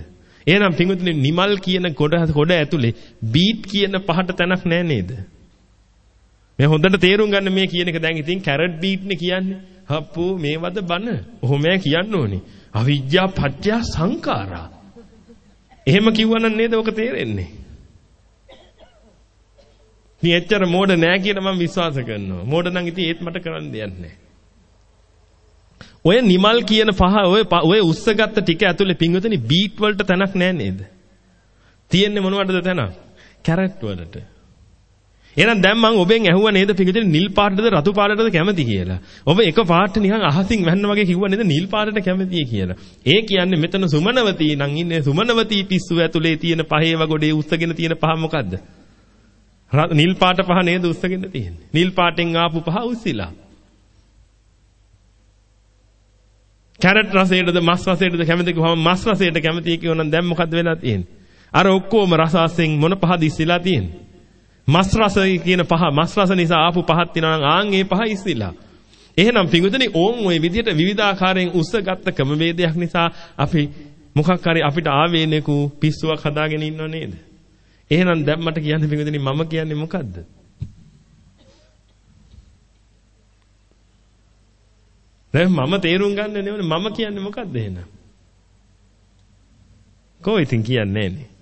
එහෙනම් පිඟුතුනි නිමල් කියන කොට කොට ඇතුලේ බීට් කියන පහට තැනක් නැහැ නේද? මේ හොඳට තේරුම් ගන්න මේ කියන එක දැන් ඉතින් කැරට් බීට්නේ කියන්නේ. හප්පෝ මේවද බන. ඔහොම කියන්න ඕනේ. අවිජ්ජා පත්‍ය සංඛාරා. එහෙම කිව්වනම් නේද ඔක තේරෙන්නේ? මේ එච්චර මෝඩ නෑ කියලා මම විශ්වාස කරනවා. මෝඩ නම් ඉතින් ඒත් මට කරන්න දෙයක් නෑ. ඔය නිමල් කියන පහ ඔය ඔය උස්සගත්ත ටික ඇතුලේ පිංගුතනි බීට් වලට තැනක් නෑ නේද? තියෙන්නේ මොනවටද තැනක්? කැරට් වලට. එහෙනම් දැන් මම ඔබෙන් ඇහුවා නේද පිංගුතනි නිල් පාටද රතු පාටද කැමති කියලා. ඔබ එක පාට නිකන් අහසින් වැන්න වගේ කිව්වා නේද නිල් පාටට කැමතියි කියලා. ඒ කියන්නේ මෙතන සුමනවතී නම් ඉන්නේ සුමනවතී පිස්සු ඇතුලේ තියෙන පහේව ගොඩේ උස්සගෙන තියෙන පහ මොකද්ද? නිල් පාට පහ නේද උස්සගෙන තියෙන්නේ. නිල් පාටෙන් ආපු පහ උස්සිලා. කැරට් රසයටද මස් රසයටද කැමති කිව්වම මස් රසයට කැමති කියනනම් දැන් මොකද්ද වෙලා තියෙන්නේ? අර ඔක්කොම රස අස්සෙන් මොන පහද ඉස්සිලා තියෙන්නේ? මස් රස කියන පහ මස් රස නිසා ආපු පහක් තියෙනවා නම් ආන් ඒ පහ ඉස්සිලා. එහෙනම් පිඟුදෙනි ඕන් ওই විදිහට විවිධාකාරයෙන් උස්සගත්ත ක්‍රමවේදයක් නිසා අපි මොකක් හරි අපිට ආවේනිකු පිස්සුවක් හදාගෙන ඉන්නව නේද? එහෙනම් දැන් මට කියන්න පිඟුදෙනි මම කියන්නේ මොකද්ද? දැන් මම තේරුම් ගන්න නෙවෙයි මම කියන්නේ මොකද්ද එහෙනම්? කො ඉතින් කියන්නේ නේ.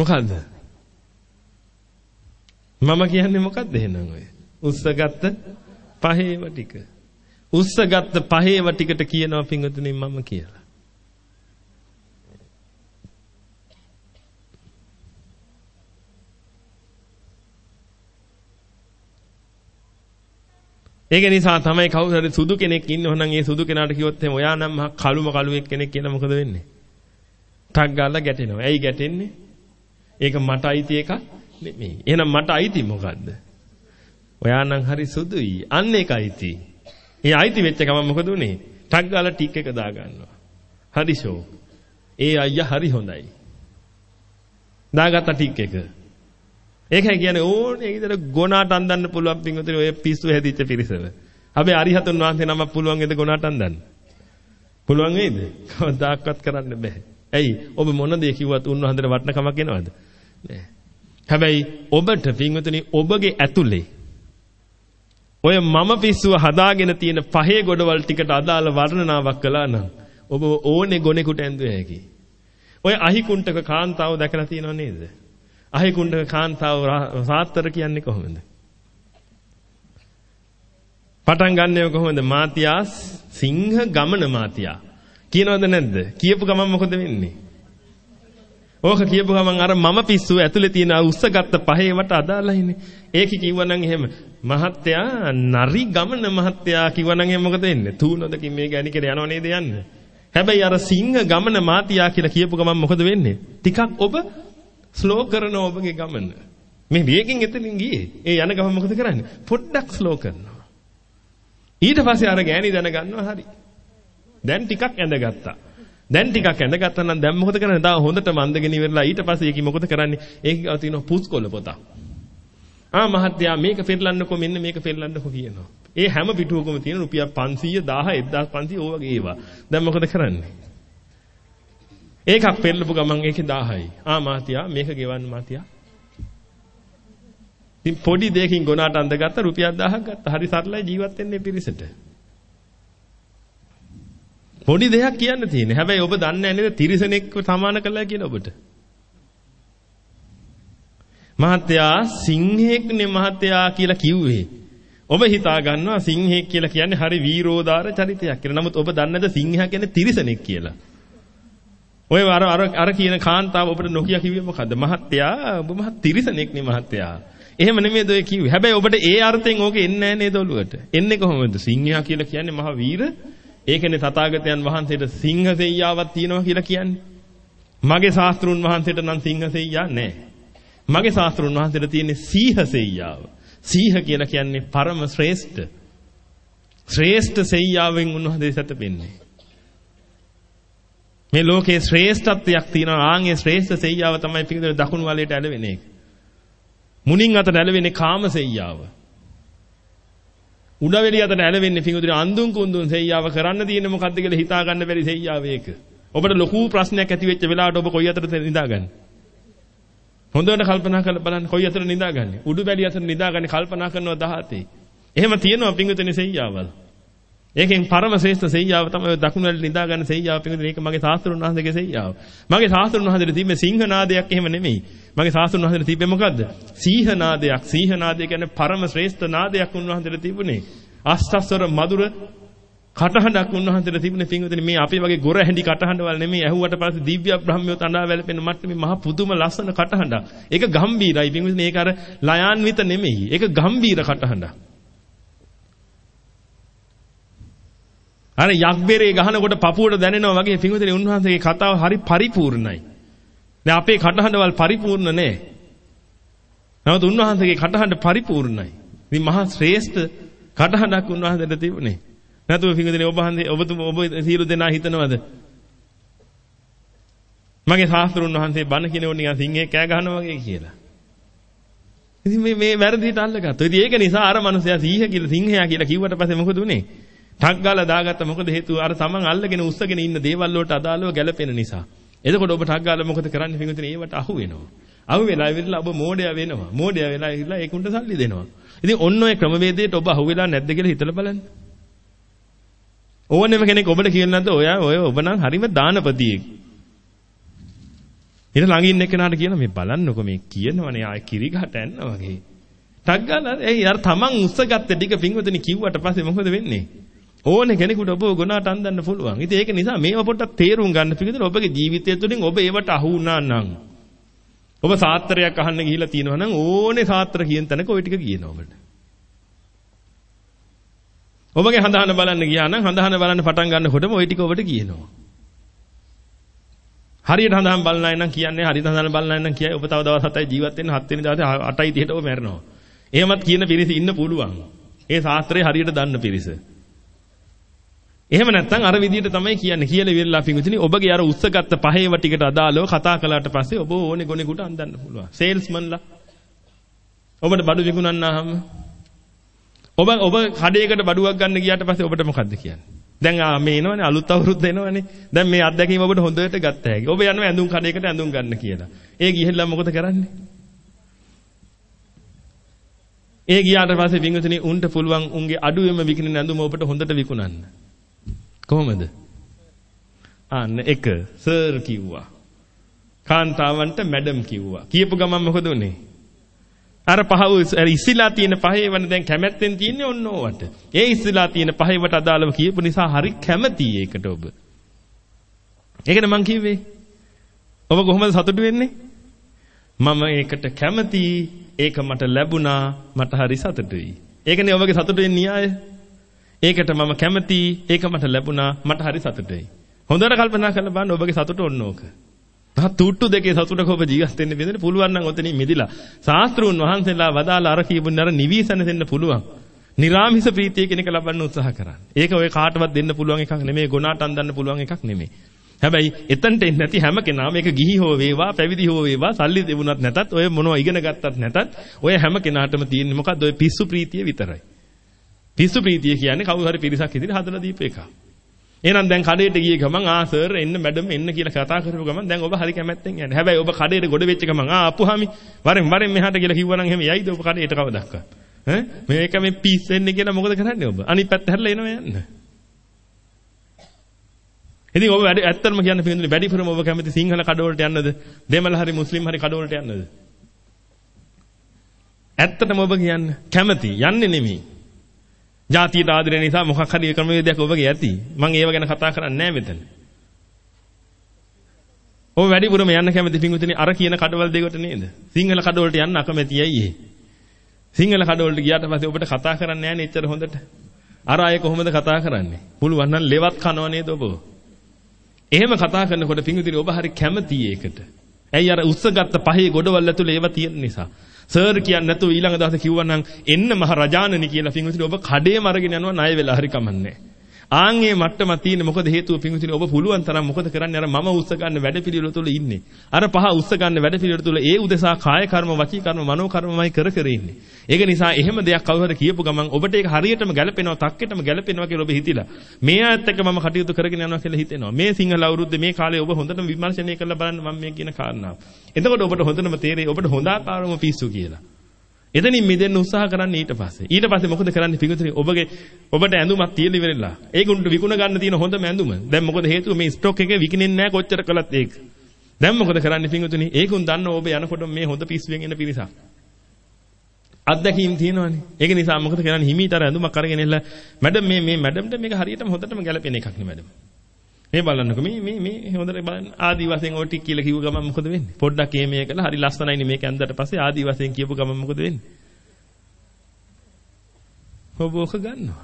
මොකද්ද? මම කියන්නේ මොකද්ද එහෙනම් ඔය? උස්සගත්ත පහේව ටික. උස්සගත්ත පහේව ටිකට කියනවා පිංගුතුනි මම කියලා. ඒක නිසා තමයි කවුරු හරි සුදු කෙනෙක් ඉන්නව නම් ඒ සුදු කෙනාට කිව්වොත් එහෙම ඔයා නම් මහ කළුම කළුවෙක් කෙනෙක් කියලා මොකද වෙන්නේ? ටක් ගාලා ගැටෙනවා. ඇයි ගැටෙන්නේ? ඒක මට අයිති එකක් නෙමෙයි. එහෙනම් මට අයිති මොකද්ද? ඔයා නම් හරි සුදුයි. අන්න ඒක අයිති. ඒ අයිති වෙච්ච ගමන් මොකද උනේ? ටක් ගාලා ටික් එක දා ගන්නවා. හරි ෂෝ. ඒ අයියා හරි හොඳයි. දාගත්ත ටික් එක. ඒකයි කියන්නේ ඕනේ විදිහට ගොනාට අඳන්න පුළුවන් පින්වතුනි ඔය පිස්සු හැදිච්ච පිරිසව. හැබැයි අරිහතුන් වහන්සේ නමක් පුළුවන් වේද ගොනාට අඳන්න? පුළුවන් වේද? කවදාක්වත් කරන්න බෑ. ඇයි? ඔබ මොන දේ කිව්වත් උන්වහන්සේට වටනකමක් එනවද? නෑ. හැබැයි ඔබට පින්වතුනි ඔබගේ ඇතුලේ ඔය මම පිස්සුව හදාගෙන තියෙන පහේ ගොඩවල් ටිකට අදාළ වර්ණනාවක් කළා නම් ඔබ ඕනේ ගොනෙකුට ඇඳුවේ හැකි. ඔය අහිකුන්ටක කාන්තාව දැකලා තියෙනව නේද? අහිකුණ්ඩක කාන්තාව සාත්තර කියන්නේ කොහොමද? පටන් ගන්නව කොහොමද? මාතියා සිංහ ගමන මාතියා. කියනවද නැද්ද? කියපු ගමන් මොකද වෙන්නේ? ඕක කියපු ගමන් අර මම පිස්සුව ඇතුලේ තියෙන උස්සගත්ත පහේ වට අදාළයිනේ. ඒක කිව්වනම් එහෙම මහත්තයා නරි ගමන මහත්තයා කිව්වනම් එහෙම මොකද වෙන්නේ? තූනොදකින් මේ ගැණි කෙර යනව නේද යන්නේ? හැබැයි අර සිංහ ගමන මාතියා කියලා කියපු ගමන් මොකද වෙන්නේ? ටිකක් ඔබ ස්ලෝ කරන ඔබගේ ගමන. මේ වේගෙන් එතනින් ගියේ. ඒ යන ගමන මොකද කරන්නේ? පොඩ්ඩක් ස්ලෝ කරනවා. ඊට පස්සේ අර ගෑණි දැනගන්නවා හරි. දැන් ටිකක් ඇඳගත්තා. දැන් ටිකක් ඇඳගත්තා නම් දැන් මොකද කරන්නේ? තා හොඳට මන්දගෙන ඉවරලා ඊට පස්සේ ඒකි මොකද කරන්නේ? ඒකේ ගාව තියෙනවා පුස්කොළ පොතක්. ආ මහත්තයා මේක පෙරලන්නකෝ මෙන්න මේක පෙරලන්නකෝ කියනවා. ඒ හැම පිටුවකම තියෙන රුපියල් 500 1000 1500 ඕ වගේ ඒවා. දැන් මොකද කරන්නේ? ඒකක් පෙරලපු ගමන් ඒකේ 1000යි. ආ මාතියා මේක ගෙවන්න මාතියා. ඉතින් පොඩි දෙයකින් ගොනාට අඳගත්ත රුපියල් 1000ක් ගත්තා. හරි සරලයි ජීවත් වෙන්නේ පිරිසට. පොඩි දෙයක් කියන්න තියෙන්නේ. හැබැයි ඔබ දන්නේ නැහැ නේද තිරිසනෙක්ව සමාන කළා කියලා ඔබට. මහත්තයා සිංහෙක්නේ මහත්තයා කියලා කිව්වේ. ඔබ හිතා ගන්නවා සිංහෙක් කියලා කියන්නේ හරි වීරෝදාර චරිතයක් කියලා. නමුත් ඔබ දන්නේ නැද සිංහයා කියන්නේ තිරිසනෙක් කියලා. ඔය අර අර අර කියන කාන්තාව ඔබට නොකිය කිව්වේ මොකද්ද? මහත්තයා ඔබ මහ තිරිසනෙක් නේ මහත්තයා. එහෙම නෙමෙයිද ඔය කිව්වේ. හැබැයි ඔබට ඒ අර්ථයෙන් ඕක එන්නේ නැහැ නේද ඔළුවට? එන්නේ කොහොමද? සිංහයා කියලා කියන්නේ මහ වීර. ඒකනේ තථාගතයන් වහන්සේට සිංහ සෙයියාවක් තියෙනවා කියලා කියන්නේ. මගේ ශාස්ත්‍රුන් වහන්සේට නම් සිංහ සෙයියා නැහැ. මගේ ශාස්ත්‍රුන් වහන්සේට තියෙන්නේ සීහ සෙයියාව. සීහ කියලා කියන්නේ පරම ශ්‍රේෂ්ඨ. ශ්‍රේෂ්ඨ සෙයියාවෙන් උන්වහන්සේ සැතපෙන්නේ. මේ ලෝකේ ශ්‍රේෂ්ඨත්වයක් තියෙනවා. ආන්ගේ ශ්‍රේෂ්ඨ සෙයියාව තමයි පිටින් දකුණු වලයට ඇලවෙන එක. මුණින් අතට ඇලවෙන්නේ කාම සෙයියාව. උඩවෙලිය අතට ඇලවෙන්නේ පිටුදින අඳුන් කුඳුන් සෙයියාව කරන්න තියෙන්නේ මොකද්ද කියලා හිතා ගන්න බැරි සෙයියාව ඒක. ඔබට ලොකු ප්‍රශ්නයක් ඇති වෙච්ච වෙලාවට ඔබ කොයි අතටද නිදාගන්නේ? හොඳට කල්පනා කරලා බලන්න කොයි අතට නිදාගන්නේ? උඩු බැලිය අතට නිදාගන්නේ කල්පනා කරනවා 17. එහෙම තියෙනවා පිටුදින සෙයියාවල්. ඒකෙන් පරම ශ්‍රේෂ්ඨ සෙයියාව තමයි දකුණු වල නිදා ගන්න සෙයියාව පිටින් මේක මගේ සාස්ත්‍රුන් වහන්සේගේ සෙයියාව. මගේ සාස්ත්‍රුන් වහන්සේට තිබ්බේ සිංහනාදයක් එහෙම නෙමෙයි. මගේ සාස්ත්‍රුන් වහන්සේට තිබ්බේ මොකද්ද? සීහනාදයක්. සීහනාදය කියන්නේ පරම ශ්‍රේෂ්ඨ නාදයක් උන්වහන්සේට තිබුණේ. අෂ්ටස්වර මధుර කටහඬක් උන්වහන්සේට තිබුණේ පින්විතනේ මේ අපි වගේ ගොර හැඬි කටහඬවල් නෙමෙයි ඇහුවට පස්සේ දිව්‍ය බ්‍රහ්මියෝ තඬා වැළපෙන මට්ටමේ මහ පුදුම ලස්සන කටහඬක්. ඒක ගම්බීරයි පින්විතනේ ඒක අර ලයාන්විත නෙමෙයි. ඒක ගම්බීර කටහඬක්. අර යක්බෙරේ ගහනකොට පපුවට දැනෙනවා වගේ පින්විතනේ උන්වහන්සේගේ කතාව හරි පරිපූර්ණයි. දැන් අපේ කටහඬවල් පරිපූර්ණ නැහැ. නමුත් උන්වහන්සේගේ කටහඬ පරිපූර්ණයි. ඉතින් මහා ශ්‍රේෂ්ඨ කටහඬක් උන්වහන්සේට තිබුණේ. නැතුව පින්විතනේ ඔබ හන්දේ ඔබතුම ඔබ සියලු දෙනා හිතනවද? මගේ ශාස්ත්‍රුන් වහන්සේ බණ කියනකොට නිකන් සිංහේ කෑ ගහනවා වගේ කියලා. ඉතින් මේ මේ වැරදිට අල්ලගත්තා. ඉතින් ඒක නිසා අර මනුස්සයා සීහ කියලා සිංහයා කියලා කිව්වට පස්සේ මොකද උනේ? ටක් ගාලා දාගත්ත මොකද හේතුව අර තමන් අල්ලගෙන උස්සගෙන ඉන්න දේවල් වලට අදාළව ගැලපෙන නිසා. එතකොට ඔබ ටක් ගාලා මොකද කරන්නේ පිටුතුනේ ඒවට අහු වෙනවා. අහු වෙලා ඉවරලා ඔබ මෝඩයා වෙනවා. මෝඩයා වෙලා ඉවරලා ඒකුන්ට සල්ලි දෙනවා. ඉතින් ඔන්න ඔය ක්‍රමවේදයට ඔබ අහු වෙලා නැද්ද කියලා හිතලා බලන්න. ඕනෙම කෙනෙක් ඔබට කියන නැද්ද ඔයා ඔය ඔබ නම් හරිම දානපතියෙක්. ඊට ළඟ ඉන්න කෙනාට කියන මේ බලන්නකො මේ කියනවනේ ආය කිරි ගහට යනවා වගේ. ටක් ගාලා එයි අර තමන් උස්සගත්ත ටික පින්වතුනි කිව්වට පස්සේ මොකද වෙන්නේ? ඕනේ කෙනෙකුට ඔබ ගුණාට අන්දන්න පුළුවන්. ඉතින් ඒක නිසා මේව පොඩ්ඩක් තේරුම් ගන්න පිළිදෙන ඔබගේ ජීවිතය තුළින් ඔබ ඒවට අහු වුණා නම් ඔබ සාත්‍රයක් අහන්න ගිහිලා තියෙනවා නම් ඕනේ සාත්‍ර කියන තැනක ওই ටික කියනවා ඔබට. ඔබගේ හඳහන බලන්න ගියා නම් හඳහන බලන්න පටන් ගන්නකොටම ওই ටික ඔබට කියනවා. හරියට හඳහන් බලන අය නම් කියන්නේ හරියට හඳහන බලන අය නම් කියයි ඔබ තව දවස් 7යි ජීවත් වෙන්න 7 වෙනි දවසේ 8යි 30ට ඔබ මැරෙනවා. එහෙමත් කියන පිරිස ඉන්න පුළුවන්. ඒ ශාස්ත්‍රය හරියට දන්න පිරිස. එහෙම නැත්නම් අර විදිහට තමයි කියන්නේ කියලා ඉවරලා පිඟුතුනි ඔබගේ අර උස්සගත්ත පහේව ටිකට අදාළව කතා කළාට පස්සේ ඔබ ඕනේ ගොනෙකුට අන්දන්න පුළුවන්. සේල්ස්මන්ලා ඔබට බඩු විකුණන්නාම ඔබ ඔබ කඩේකට බඩුවක් ගන්න ගියාට පස්සේ ඔබට මොකද්ද කියන්නේ? දැන් ආ මේ එනවනේ අලුත් අවුරුද්ද එනවනේ. දැන් මේ අත්දැකීම ඔබට හොඳට ගත්ත හැකි. ඔබ යනවා ඇඳුම් කඩේකට ඇඳුම් ගන්න කියලා. ඒ ගිහිල්ලා මොකද කරන්නේ? ඒ ගියාට පස්සේ වින්විතනේ උන්ට පුළුවන් උන්ගේ අඩුවෙම විකිනෙන ඇඳුම ඔබට හොඳට විකුණන්න. කොහොමද? අන්න එක සර් කිව්වා. කාන්තාවන්ට මැඩම් කිව්වා. කියපු ගමන් මොකද උනේ? අර පහව ඉස්සිලා තියෙන පහේ වන දැන් කැමැත්තෙන් තියෙන්නේ ඔන්න ඕවට. ඒ ඉස්සිලා තියෙන පහේවට අදාළව කියපු නිසා හරි කැමතියි ඒකට ඔබ. ඒකද මං කිව්වේ. ඔබ කොහොමද සතුටු වෙන්නේ? මම ඒකට කැමතියි. ඒක මට ලැබුණා. මට හරි සතුටුයි. ඒකනේ ඔබගේ සතුටුවේ න්‍යාය. ඒකට මම කැමතියි. ඒක මට ලැබුණා. මට හරි සතුටුයි. හොඳට කල්පනා කරලා බලන්න ඔබගේ සතුට ඔන්න ඕක. තහ තුට්ටු දෙකේ සතුටක ඔබ ජීවත් වෙන්න බෙදෙන්න පුළුවන් නම් ඔතනින් මිදිලා. ශාස්ත්‍රූන් වහන්සේලා වදාලා අර කියපු නර නිවිසන දෙන්න පුළුවන්. නිරාමිස ප්‍රීතිය කෙනෙක් ලබන්න උත්සාහ කරන්න. ඒක ඔය කාටවත් දෙන්න පුළුවන් එකක් නෙමෙයි ගුණාට අඳන්න පුළුවන් එකක් නෙමෙයි. හැබැයි එතනට එන්නේ නැති හැම කෙනාම ඒක ගිහි හෝ වේවා පැවිදි හෝ වේවා සල්ලි දෙවුණත් නැතත් ඔය මොනවා ඉගෙන ගත්තත් නැතත් ඔය හැම කෙනාටම තියෙන්නේ මොකද්ද ඔය පිස්සු ප්‍රීතිය විතරයි. පිස්සු ප්‍රීතිය කියන්නේ කවුරු හරි පිරිසක් ඉදිරිය හදලා දීපු එකක්. එහෙනම් දැන් කඩේට ගියේ ගමන් ආ සර් එන්න මැඩම් එන්න කියලා කතා කරපු ගමන් දැන් ඔබ හරි කැමැත්තෙන් යන්නේ. හැබැයි ඔබ කඩේට ගොඩ වෙච්ච ගමන් ආ අපුහාමි වරෙන් වරෙන් මෙහාට කියලා කිව්වනම් එහෙම යයිද ඔබ කඩේට කවදාවත්? ඈ මේක මේ පීස් වෙන්නේ කියලා මොකද කරන්නේ ඔබ? අනිත් පැත්ත හැරලා එනවා යන්න. ඉතින් ඔබ වැඩි ඇත්තටම කියන්න පිළිඳුනේ වැඩිපුරම ඔබ කැමති සිංහල කඩවලට යන්නද? දෙමළ හරි මුස්ලිම් හරි කඩවලට යන්නද? ඇත්තටම ඔබ කියන්න කැමති යන්නේ නෙමෙයි. ජාතියට ආදරය නිසා මොකක් හරි ක්‍රමවේදයක් ඔබගේ ඇති. මම ඒව ගැන කතා කරන්නේ නැහැ මෙතන. ඔබ වැඩිපුරම යන්න කැමති පිංගුතුනි අර කියන කඩවල දෙකට නේද? සිංහල කඩවලට යන්න අකමැති ඇයි ඒ? සිංහල කඩවලට ගියාට පස්සේ ඔබට කතා කරන්න නැහැ එච්චර හොඳට. අර අය කොහොමද කතා කරන්නේ? පුළුවන් නම් ලෙවත් කනව නේද ඔබ? එහෙම කතා කරනකොට පිංගුතුනි ඔබ හරි කැමති ඒකට. ඇයි අර උස්සගත්ත පහේ ගොඩවල් ඇතුලේ ඒවා තියෙන නිසා. සර් කියන්නේ නැතුව ඊළඟ දවසේ කිව්වනම් එන්න මහ රජානනි කියලා පිංගුතුනි ඔබ කඩේම අරගෙන යනවා ණය වෙලා හරි කමන්නේ. ආන්ගේ මට්ටමක් තියෙන මොකද හේතුව පිංගුතුනි ඔබ පුළුවන් තරම් මොකද කරන්නේ අර මම උස්ස ගන්න වැඩපිළිවෙල තුල ඉන්නේ. අර පහ උස්ස ගන්න වැඩපිළිවෙල තුල ඒ උදෙසා කාය කර්ම වචී කර්ම මනෝ කර්මමයි කර කර ඉන්නේ. ඒක නිසා එහෙම දෙයක් කවුරු හරි කියපු ගමන් ඔබට ඒක හරියටම ගැලපෙනවා තක්කෙටම ගැලපෙනවා කියලා ඔබ හිතිලා. මේ ආයත් එක්ක මම කටයුතු කරගෙන යනවා කියලා හිතෙනවා. මේ සිංහල අවුරුද්දේ මේ කාලේ ඔබ හොඳටම විමර්ශනය කරලා බලන්න මම මේ කියන කාරණාව. එතකොට ඔබට හොඳටම තේරෙයි ඔබට හොඳ ආකාරම පිස්සු කියලා. එතනින් මිදෙන්න උත්සාහ කරන්න ඊට පස්සේ. ඊට පස්සේ මොකද කරන්නේ පිටුතුනි ඔබගේ ඔබට ඇඳුමක් තියෙන ඉවරලා. ඒකුන්ට විකුණ ගන්න තියෙන හොඳම ඇඳුම. දැන් මොකද හේතුව මේ ස්ටොක් එකේ විකිනෙන්නේ නැහැ කොච්චර කළත් ඒක. දැන් මොකද කරන්නේ පිටුතුනි? ඒකුන් දන්න ඔබ යනකොට මේ හොඳ පිස්සුවෙන් එන පිරිසක්. අත්දැකීම් තියෙනවානේ. ඒක නිසා මොකද කරන්නේ? හිමීතර ඇඳුමක් අරගෙන එලා මැඩම් මේ මේ මැඩම්ට මේක හරියටම හොඳටම ගැලපෙන එකක් නේ මැඩම්. මේ බලන්නකො මේ මේ මේ හොඳට බලන්න ආදි වශයෙන් ඔය ටික කියලා කිව්ව ගමන් මොකද වෙන්නේ? පොඩ්ඩක් මේ මේ කළා හරි ලස්සනයිනේ මේක ඇඳලා පස්සේ ආදි වශයෙන් කියපු ගමන් මොකද වෙන්නේ? ඔබ ඔක ගන්නවා.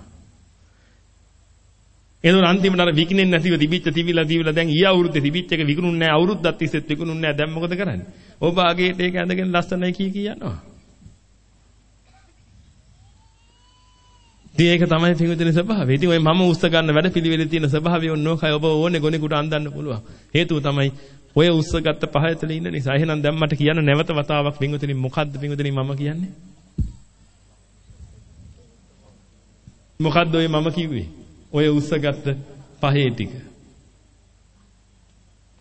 එතකොට අන්තිමට අර විකිනෙන්නේ නැතිව තිබිච්ච තිබිලා තිබිලා දැන් ඊ අවුරුද්දේ තිබිච්ච එක විකුණුන්නේ නැහැ අවුරුද්දක් තිස්සෙත් විකුණුන්නේ නැහැ දැන් මොකද කරන්නේ? ඔබ ආගේට ඒක ඇඳගෙන ලස්සනයි කී කී ඉතින් ඒක තමයි පිඟුතුනේ ස්වභාවය. ඉතින් ඔය මම උස්ස ගන්න වැඩ පිළිවෙලේ තියෙන ස්වභාවය ඕනෝකයි ඔබ ඕනේ ගොනෙකුට අන්දන්න පුළුවන්. හේතුව තමයි ඔය උස්ස ගත්ත පහ ඇතුලේ ඉන්න නිසා. එහෙනම් දැන් මට කියන්න නැවත වතාවක් පිඟුතුනේ මොකද්ද පිඟුතුනේ මම කියන්නේ? මොකද්ද ඔය මම කිව්වේ? ඔය උස්ස ගත්ත පහේ ටික.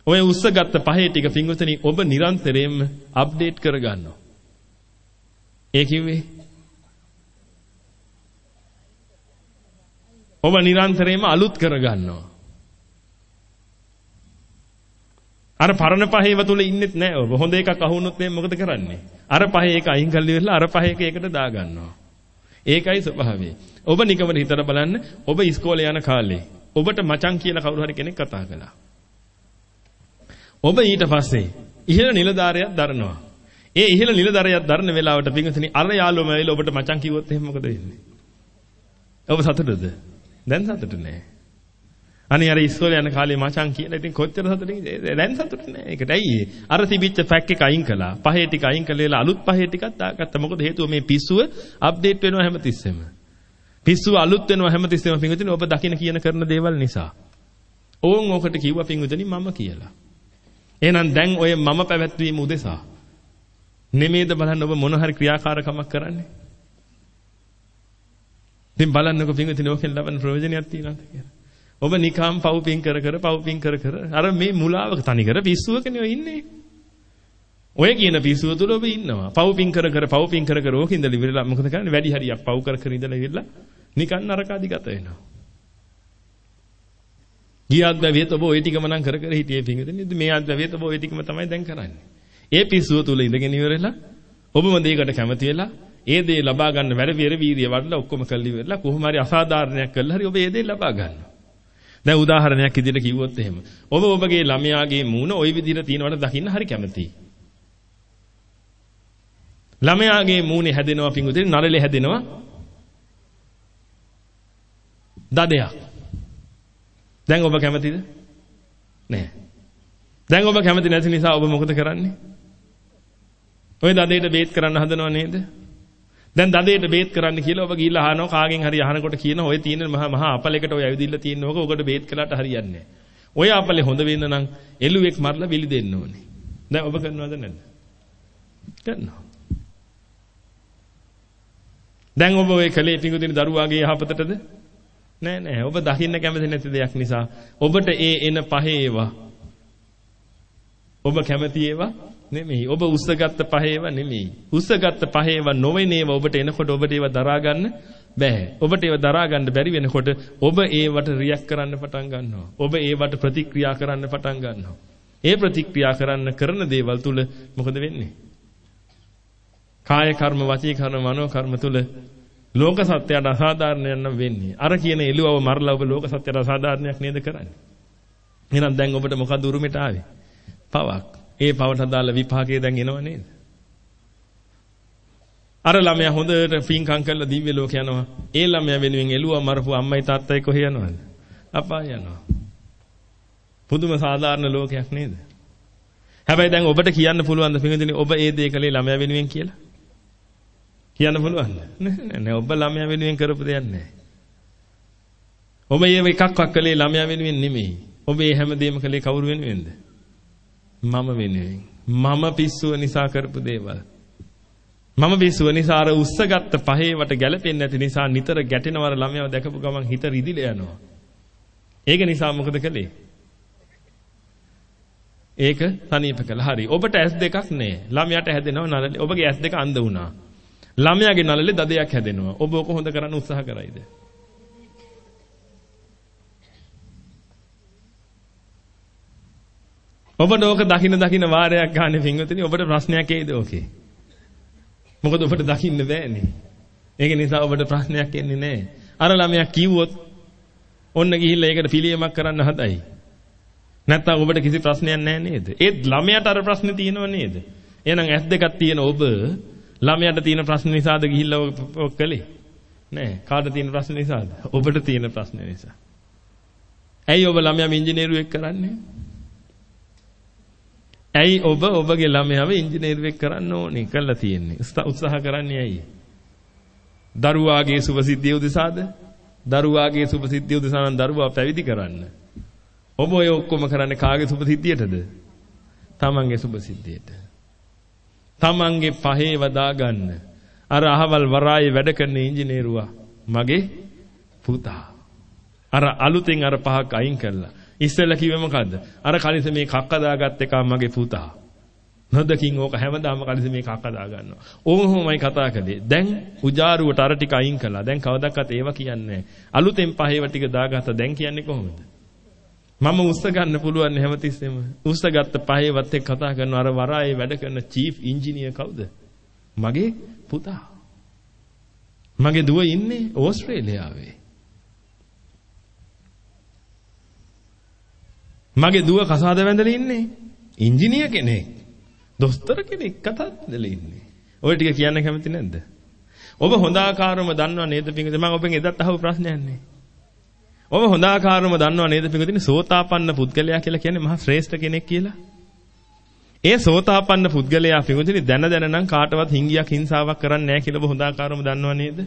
ඔය උස්ස ගත්ත පහේ ටික පිඟුතුනේ ඔබ නිරන්තරයෙන්ම අප්ඩේට් කරගන්නවා. ඒ කිව්වේ ඔබ නිරන්තරයෙන්ම අලුත් කරගන්නවා. අර පරණ පහේව තුල ඉන්නෙත් නෑ ඔබ. හොඳ එකක් අහුනොත් මේ මොකද කරන්නේ? අර පහේ එක අයින් කරලා ඉවරලා අර පහේ එක එකට දා ගන්නවා. ඒකයි ස්වභාවය. ඔබ නිකමන හිතලා බලන්න ඔබ ඉස්කෝලේ යන කාලේ ඔබට මචං කියලා කවුරු හරි කෙනෙක් කතා කළා. ඔබ ඊට පස්සේ ඉහළ නිලධාරියක් දරනවා. ඒ ඉහළ නිලධාරියක් දරන වෙලාවට පින්විතනි අර යාළුවම ඇවිල්ලා ඔබට මචං කිව්වොත් එහෙනම් මොකද වෙන්නේ? ඔබ සතුටුද? දැන් සතුටු නෑ. අනේ අර ඉස්කෝලේ යන කාලේ මචං කියලා ඉතින් කොච්චර සතුටින්ද දැන් සතුටු නෑ. ඒකට ඇයි අර තිබිච්ච ෆැක් එක අයින් කළා. පහේ ටික අයින් කළේලා අලුත් පහේ ටිකක් දාගත්තා. මොකද හේතුව මේ පිස්සුව අප්ඩේට් වෙනවා හැමතිස්සෙම. පිස්සුව අලුත් වෙනවා හැමතිස්සෙම පිංගුතුනි ඔබ දකින්න කියන කරන දේවල් නිසා. ඕන් ඕකට කිව්වා පිංගුතුනි මම කියලා. එහෙනම් දැන් ඔය මම පැවැත්වීම උදෙසා නෙමේද බලන්න ඔබ මොන හරි ක්‍රියාකාරකමක් කරන්නේ? ඉතින් බලන්නකො පින්විතින් ඕකෙන් ලබන ප්‍රයෝජනයක් තියෙනවද කියලා. ඔබ නිකම් පව් පින් කර කර පව් පින් කර කර අර මේ මුලාවක තනි කර පිස්සුවකනේ ඔය ඉන්නේ. ඔය කියන පිස්සුව තුල ඔබ ඉන්නවා. පව් පින් කර කර පව් පින් කර කර ඕක ඉඳලා ඉවරලා මොකද කරන්නේ? වැඩි හරියක් පව් කර කර ඉඳලා ඉවරලා නිකන් නරක අධිගත වෙනවා. ගියත් බැවියත් ඔබ ওই ටිකම නම් කර කර හිටියේ පින්විතින්. මේ අද්දවියත් ඔබ ওই ටිකම තමයි දැන් කරන්නේ. ඒ පිස්සුව තුල ඉඳගෙන ඉවරලා ඔබම දෙයකට කැමති වෙලා ඒ දේ ලබා ගන්න වැඩ විර වීර්ය වඩලා ඔක්කොම කල්ලි වෙරලා කොහොම හරි අසාධාරණයක් කළා හරි ඔබ ඒ දේ ලබා ගන්නවා. දැන් උදාහරණයක් විදිහට කිව්වොත් එහෙම. ඔබ ඔබගේ ළමයාගේ මූණ ওই විදිහට තියෙනවට දකින්න හරි කැමතියි. ළමයාගේ මූණේ හැදෙනවා පිඟුදේ නරලේ හැදෙනවා. දදයක්. දැන් ඔබ කැමතිද? නෑ. දැන් ඔබ කැමති නැති නිසා ඔබ මොකද කරන්නේ? ඔය දදේට බේත් කරන්න හදනව නේද? දැන් දදේට බේත් කරන්න කියලා ඔබ ගිහිල්ලා අහනවා කාගෙන් හරි අහනකොට කියන ඔය තියෙන මහා මහා අපලයකට ඔය ඇවිදින්න තියෙන ඕක ඔකට බේත් කළාට හරියන්නේ නැහැ. ඔය අපලේ හොඳ වෙන්න නම් එළුවෙක් මරලා බිලි දෙන්න ඕනේ. දැන් ඔබ කරනවද නැද්ද? කරනවා. දැන් ඔබ ඔය කලේ පිඟුදින දරුවාගේ යහපතටද? නෑ නෑ ඔබ දකින්න කැමති නැති දෙයක් නිසා ඔබට ඒ එන පහේ ඒවා ඔබ කැමති ඒවා නෙමෙයි. ඔබ උස්සගත්ත පහේව නෙමෙයි. උස්සගත්ත පහේව නොවන ඒවා ඔබට එනකොට ඔබට ඒවා දරා ගන්න බෑ. ඔබට ඒවා දරා ගන්න බැරි වෙනකොට ඔබ ඒවට රියැක්ට් කරන්න පටන් ගන්නවා. ඔබ ඒවට ප්‍රතික්‍රියා කරන්න පටන් ගන්නවා. ඒ ප්‍රතික්‍රියා කරන්න කරන දේවල් තුල මොකද වෙන්නේ? කාය කර්ම, වචී කර්ම, මනෝ කර්ම තුල ලෝක සත්‍යයට අසාධාරණයක් නම් වෙන්නේ. අර කියන එළුවව මරලා ඔබ ලෝක සත්‍යයට අසාධාරණයක් නේද කරන්නේ? එහෙනම් දැන් ඔබට මොකද උරුමෙට ආවේ? පවක්. ඒ පවට අදාළ විපාකය දැන් එනව නේද? අර ළමයා හොඳට පින්කම් කරලා දිව්‍ය ලෝක යනවා. ඒ ළමයා වෙනුවෙන් එළුවා මරපු අම්මයි තාත්තයි කොහේ යනවද? අපාය යනවා. පුදුම සාධාරණ ලෝකයක් නේද? හැබැයි දැන් ඔබට කියන්න පුළුවන් ද පින්විතනේ ඔබ ඒ දේ කළේ ළමයා වෙනුවෙන් කියලා? කියන්න පුළුවන්ද? නෑ නෑ ඔබ ළමයා වෙනුවෙන් කරපු දෙයක් නෑ. ඔබ මේ එකක්වත් කළේ ළමයා වෙනුවෙන් නෙමෙයි. ඔබ මේ හැමදේම කළේ කවුරු වෙනුවෙන්ද? මම වෙනුවෙන්. මම පිස්සුව නිසා කරපු දේවල්. මම පිස්සුව නිසා අර උස්සගත්ත පහේවට ගැලපෙන්නේ නැති නිසා නිතර ගැටෙනවර ළමයාව දැකපු ගමන් හිත රිදිලා යනවා. ඒක නිසා මොකද කළේ? ඒක තනියම කළා. හරි. ඔබට ඇස් දෙකක් නැහැ. ළමයාට හැදෙනව නළලේ. ඔබගේ ඇස් දෙක අන්ධ වුණා. ළමයාගේ නළලේ දදයක් හැදෙනවා. ඔබ ඕක හොඳ කරන්න උත්සාහ කරයිද? ඔබට ඕක දකින්න දකින්න වාරයක් ගන්න පින්වතුනි ඔබට ප්‍රශ්නයක් එයිද ඕකේ? මොකද ඔබට දකින්න බෑනේ. ඒක නිසා ඔබට ප්‍රශ්නයක් එන්නේ නැහැ. අර ළමයා කිව්වොත් ඔන්න ගිහිල්ලා ඒකට පිළියමක් කරන්න හදයි. නැත්තම් ඔබට කිසි ප්‍රශ්නයක් නැහැ නේද? ඒත් ළමයාට අර ප්‍රශ්නේ තියෙනව නේද? එහෙනම් ඇස් දෙකක් තියෙන ඔබ ළමයාට තියෙන ප්‍රශ්න නිසාද ගිහිල්ලා ඔක් කළේ? නෑ. කාට තියෙන ප්‍රශ්න නිසාද? ඔබට තියෙන ප්‍රශ්න නිසා. ඇයි ඔබ ළමයාම ඉංජිනේරුවෙක් කරන්නේ? ඇයි ඔබ ඔබගේ ළමයාව ඉංජිනේරුවෙක් කරන්න ඕනේ කළා තියෙන්නේ? උත්සාහ කරන්නේ ඇයි? දරුවාගේ සුභසිද්ධිය උදෙසාද? දරුවාගේ සුභසිද්ධිය උදෙසා නම් දරුවා පැවිදි කරන්න. ඔබ ඔය ඔක්කොම කරන්නේ කාගේ සුභසිද්ධියටද? තමන්ගේ සුභසිද්ධියට. තමන්ගේ පහේ වදා ගන්න. අර අහවල් වරායේ වැඩ කරන ඉංජිනේරුවා මගේ පුතා. අර අලුතෙන් අර පහක් අයින් කළා. ඉස්සෙල්ලා කිව්වේ මොකද්ද? අර කලිස මේ කක්ක දාගත් එක මගේ පුතා. නොදකින් ඕක හැමදාම කලිස මේ කක්ක දා ගන්නවා. ඕමමයි කතා කළේ. දැන් උජාරුවට අර ටික අයින් කළා. දැන් කවදාවත් ඒව කියන්නේ අලුතෙන් පහේව ටික දාගත්තා. දැන් කියන්නේ කොහොමද? මම උස්ස ගන්න පුළුවන් හැමතිස්සෙම. උස්ස ගත්ත පහේවත් එක්ක කතා කරන අර වරායේ වැඩ කරන චීෆ් ඉංජිනේර් කවුද? මගේ පුතා. මගේ දුව ඉන්නේ ඕස්ට්‍රේලියාවේ. මගේ දුව කසාද වැඳලා ඉන්නේ ඉංජිනේර කෙනෙක්. දොස්තර කෙනෙක් කතා කරලා ඉන්නේ. ඔය ටික කියන්න කැමති නැද්ද? ඔබ හොඳ ආකාරව දන්නව නේද පිංගුද? මම ඔබෙන් එදත් අහපු ප්‍රශ්නයක් නේ. ඔබ හොඳ ආකාරව දන්නව නේද පිංගුදිනේ සෝතාපන්න පුද්ගලයා කියලා කියන්නේ මහා ශ්‍රේෂ්ඨ කෙනෙක් කියලා? ඒ සෝතාපන්න පුද්ගලයා පිංගුදිනේ දැන දැන නම් කාටවත් හිංගියක් හිංසාවක් කරන්නේ නැහැ කියලා ඔබ හොඳ ආකාරව දන්නව නේද?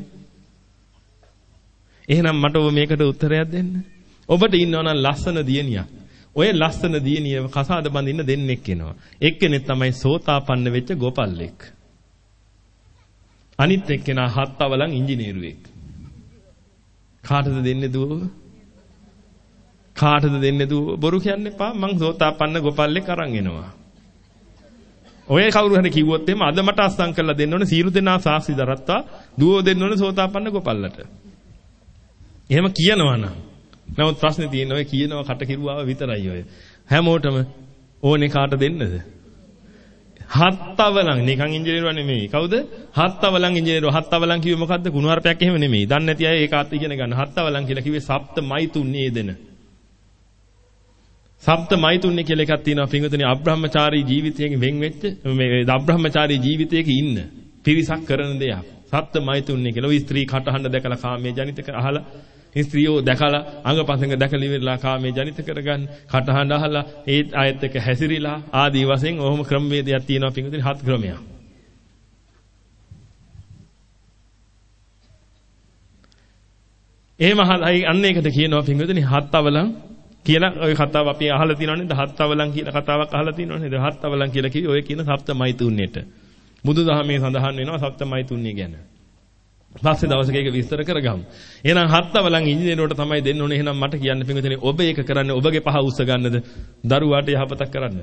එහෙනම් මට ඔබ මේකට උත්තරයක් දෙන්න. ඔබට ඉන්නවනම් ලස්සන දියණියක්. ඔය ලස්සන දියණියව කසාද බඳින්න දෙන්නෙක් එනවා. එක්කෙනෙක් තමයි සෝතාපන්න වෙච්ච ගෝපල්ලෙක්. අනිත් එක්කෙනා හත්වලන් ඉංජිනේරුවෙක්. කාටද දෙන්නේ දුව? කාටද දෙන්නේ දුව? බොරු කියන්න එපා. මං සෝතාපන්න ගෝපල්ලෙක් අරන් එනවා. ඔය කවුරු හරි කිව්වොත් එහෙම අද මට අස්සම් කරලා දෙන්න ඕනේ සීරු දෙනා සාක්ෂි දරත්තා දුව දෙන්න ඕනේ සෝතාපන්න ගෝපල්ලට. එහෙම කියනවා නම් නමුත් ප්‍රශ්නේ තියෙන්නේ ඔය කියනවා කට කිරුවාව විතරයි ඔය. හැමෝටම ඕනේ කාට දෙන්නද? හත්වලන් නිකන් ඉංජිනේරුවා නෙමෙයි. කවුද? හත්වලන් ඉංජිනේරුවා. හත්වලන් කිව්වේ මොකද්ද? කුණුහරුපයක් එහෙම නෙමෙයි. දන්නේ නැති අය ඒක අත් ඉගෙන ගන්න. හත්වලන් කියලා කිව්වේ සප්තමයිතුන් නේදෙන. සප්තමයිතුන්නේ කියලා එකක් තියෙනවා. පින්වතුනි අබ්‍රහ්මචාරී ජීවිතයෙන් වෙන් වෙච්ච මේ අබ්‍රහ්මචාරී ජීවිතයක ඉන්න පිරිසක් කරන දෙයක්. සප්තමයිතුන්නේ කියලා. ওই ස්ත්‍රී කටහඬ දැකලා කාමයේ ජනිත අහලා ස්ත්‍රියෝ දැකලා අංගපසංග දැකලා ඉවරලා කාමයේ ජනිත කරගන්න කටහඬ අහලා ඒ ආයත් එක හැසිරීලා ආදී වශයෙන් ඔහොම ක්‍රමවේදයක් තියෙනවා පිටුදින හත් ක්‍රමයක්. එහෙම අන්න ඒකට කියනවා පිටුදින හත් අවලං කියලා ওই කතාව අපි අහලා තියෙනවනේ හත් අවලං කියන කතාවක් අහලා තියෙනවනේ හත් අවලං කියලා කිව්වේ ඔය කියන සප්තමයිතුන්නේට. බුදුදහමේ සඳහන් වෙනවා සප්තමයිතුන්නේ ගැන. පස්සේ දවසක ඒක විස්තර කරගමු. එහෙනම් හත්වලන් ඉංජිනේරුවට තමයි දෙන්න ඕනේ. එහෙනම් මට කියන්න පින්විතනේ ඔබ ඒක කරන්නේ ඔබගේ පහ උස්ස ගන්නද? දරුවාට යහපතක් කරන්නද?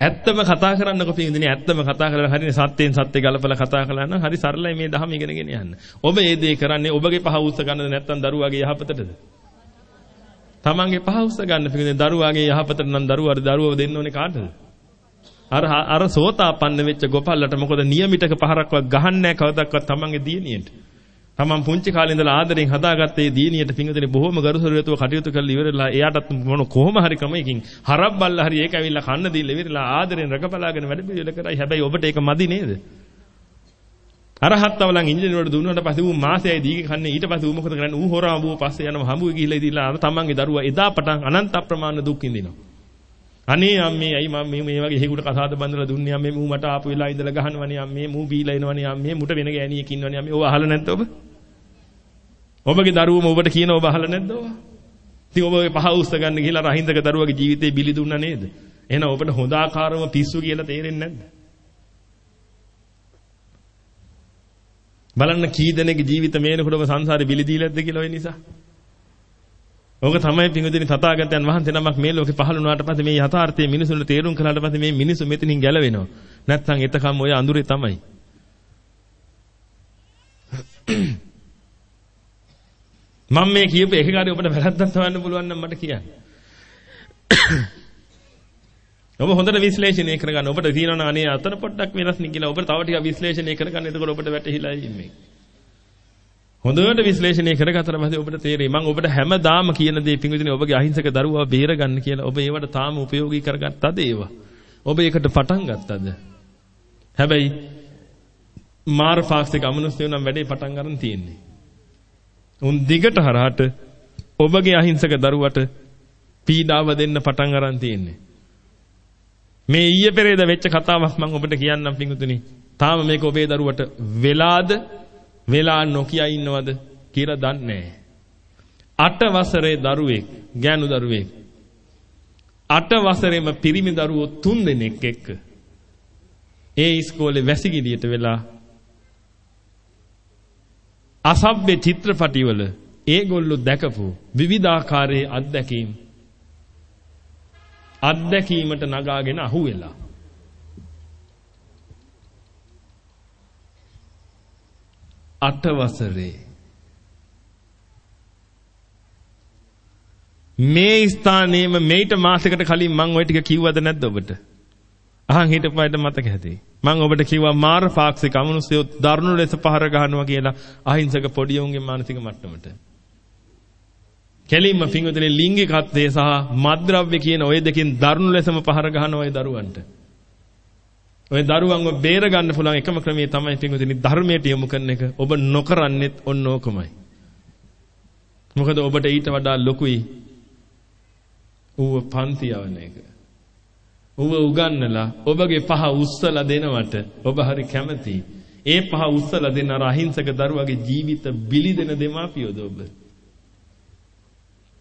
ඇත්තම කතා කරන්නකො පින්විතනේ ඇත්තම කතා කරලා හරිනේ සත්‍යයෙන් සත්‍ය ගලපලා කතා කළා නම් හරි සරලයි මේ ධහම ඉගෙනගෙන යන්න. ඔබ මේ දේ කරන්නේ ඔබගේ පහ උස්ස ගන්නද නැත්නම් දරුවාගේ යහපතටද? තමන්ගේ පහ උස්ස ගන්න පින්විතනේ දරුවාගේ යහපතට නම් දරුවාට දරුවව දෙන්න ඕනේ කාටද? අර අර සෝතාපන්න වෙච්ච ගොපල්ලට මොකද නියමිතක පහරක්වත් ගහන්නේ නැහැ කවදාවත් තමන්ගේ දියණියට. තමන් පුංචි කාලේ ඉඳලා ආදරෙන් හදාගත්තේ දියණියට පිංගුදෙනේ බොහොම ගරුසරුවතුව කටයුතු කරලා ඉවරලා එයාටත් මොන කොහොම හරි ක්‍රමයකින් හරක් බල්ලා හරි ඒක ඇවිල්ලා කන්න දීලා ඉවරලා ආදරෙන් රකබලාගෙන වැඩ පිළිවෙල කරයි. හැබැයි ඔබට ඒක මදි නේද? අරහත්වලන් ඉංජිනේරුවට දුන්නාට පස්සේ ඌ මාසෙයි දීගේ කන්නේ ඊට පස්සේ ඌ මොකද කරන්නේ ඌ හොරා ඌ පස්සේ යනවා හමුවේ ගිහිල්ලා ඉතිලා අර තමන්ගේ දරුවා එදා පටන් අනන්ත අප්‍රමාණ දුක් විඳිනවා අනේ අම්මේ ඇයි මම මේ මේ වගේ හේකුට කසාද බඳලා දුන්නේ? අම්මේ මූ මට ආපු වෙලා ඉඳලා ගහනවනේ අම්මේ මූ බීලා එනවනේ අම්මේ මුට වෙන ගෑණියෙක් ඉන්නවනේ අම්මේ. ඔබ අහලා නැද්ද ඔබ? ඔබගේ දරුවම ඔබට කියන ඔබ අහලා නැද්ද ඔබ? ඉතින් ඔබ පහ උස්ස ගන්න ගිහලා රහින්දක දරුවගේ ජීවිතේ බිලි දුන්නා නේද? එහෙනම් ඔබට හොඳ ආකාරව පිස්සු කියලා තේරෙන්නේ නැද්ද? බලන්න කී දෙනෙක්ගේ ජීවිත මේනකොට ඔබ සංසාරේ බිලි දීලාද කියලා ඔය නිසා. ඕක තමයි පිඟුදින තථාගතයන් වහන්සේ නමක් මේ ලෝකේ පහළ වුණාට පස්සේ මේ යථාර්ථයේ මිනිසුන්ට තේරුම් කළාට පස්සේ මේ මිනිසු මෙතනින් ගැලවෙනවා. නැත්නම් එතකම් ඔය අඳුරේ තමයි. මම මේ කියපු එක කාරේ ඔබට වැරද්දක් තවන්න පුළුවන් නම් මට කියන්න. ඔබ හොඳට විශ්ලේෂණය කරගන්න. ඔබට තියෙනවා අනේ අතන පොඩ්ඩක් වෙනස් නේ කියලා. ඔබට තව ටිකක් විශ්ලේෂණය කරගන්න. එතකොට ඔබට වැටහිලා ඉන්නේ. හොඳට විශ්ලේෂණය කරගත්තට පස්සේ ඔබට තේරෙයි මම ඔබට හැමදාම කියන දේ පින්විතනේ ඔබගේ අහිංසක දරුවා බේරගන්න කියලා. ඔබ ඒවට තාම ප්‍රයෝගී කරගත්තද ඒවා? ඔබ ඒකට පටන් ගත්තද? හැබැයි මාර් ෆාක්ස් එක අමනුෂ්‍යව නම් වැඩේ පටන් ගන්න තියෙන්නේ. උන් දිගට හරහට ඔබගේ අහිංසක දරුවට පීඩාව දෙන්න පටන් අරන් තියෙන්නේ. මේ ඊයේ පෙරේද වෙච්ච කතාවක් මම ඔබට කියන්නම් පිංගුතුනි. තාම මේක ඔබේ දරුවට වෙලාද වෙලා නොකිය ඉන්නවද කියලා දන්නේ නැහැ. 8 වසරේ දරුවෙක්, ගෑනු දරුවෙක්. 8 වසරේම පිරිමි දරුවෝ 3 දෙනෙක් එක්ක ඒ ඉස්කෝලේ වැසිකිළියට වෙලා අසභ්‍ය චිත්‍රපටිවල ඒගොල්ලෝ දැකපු විවිධාකාරයේ අත්දැකීම් අත්දැකීමට නගාගෙන අහුවෙලා. අට වසරේ මේ ස්ථානයේම මේිට මාසයකට කලින් මම ওই ටික කිව්වද නැද්ද ඔබට? අහන් හිටපුවාට මතක ඇති. මම ඔබට කිව්වා මාර පාක්ෂික අමනුෂ්‍යෝ දරුණු ලෙස පහර ගහනවා කියලා අහිංසක පොඩි උන්ගේ මානසික මට්ටමට. කෙලින්ම පිංගුතුනේ ලිංගිකත්වය සහ මද්ද්‍රව්‍ය කියන ওই දෙකෙන් දරුණු ලෙසම පහර ගහන ওই දරුවන්ට. ওই දරුවන්ව බේර ගන්න පුළුවන් එකම ක්‍රමය තමයි පිංගුතුනේ ධර්මයට යොමු කරන එක. ඔබ නොකරන්නෙත් ඔන්න ඕකමයි. මොකද ඔබට ඊට වඩා ලොකුයි ඌව පන්ති යවන එක. ඌව උගන්නලා ඔබගේ පහ උස්සලා දෙනවට ඔබ හරි කැමතියි. ඒ පහ උස්සලා දෙන අර අහිංසක දරුවගේ ජීවිත බිලි දෙන දෙමාපියෝද ඔබ?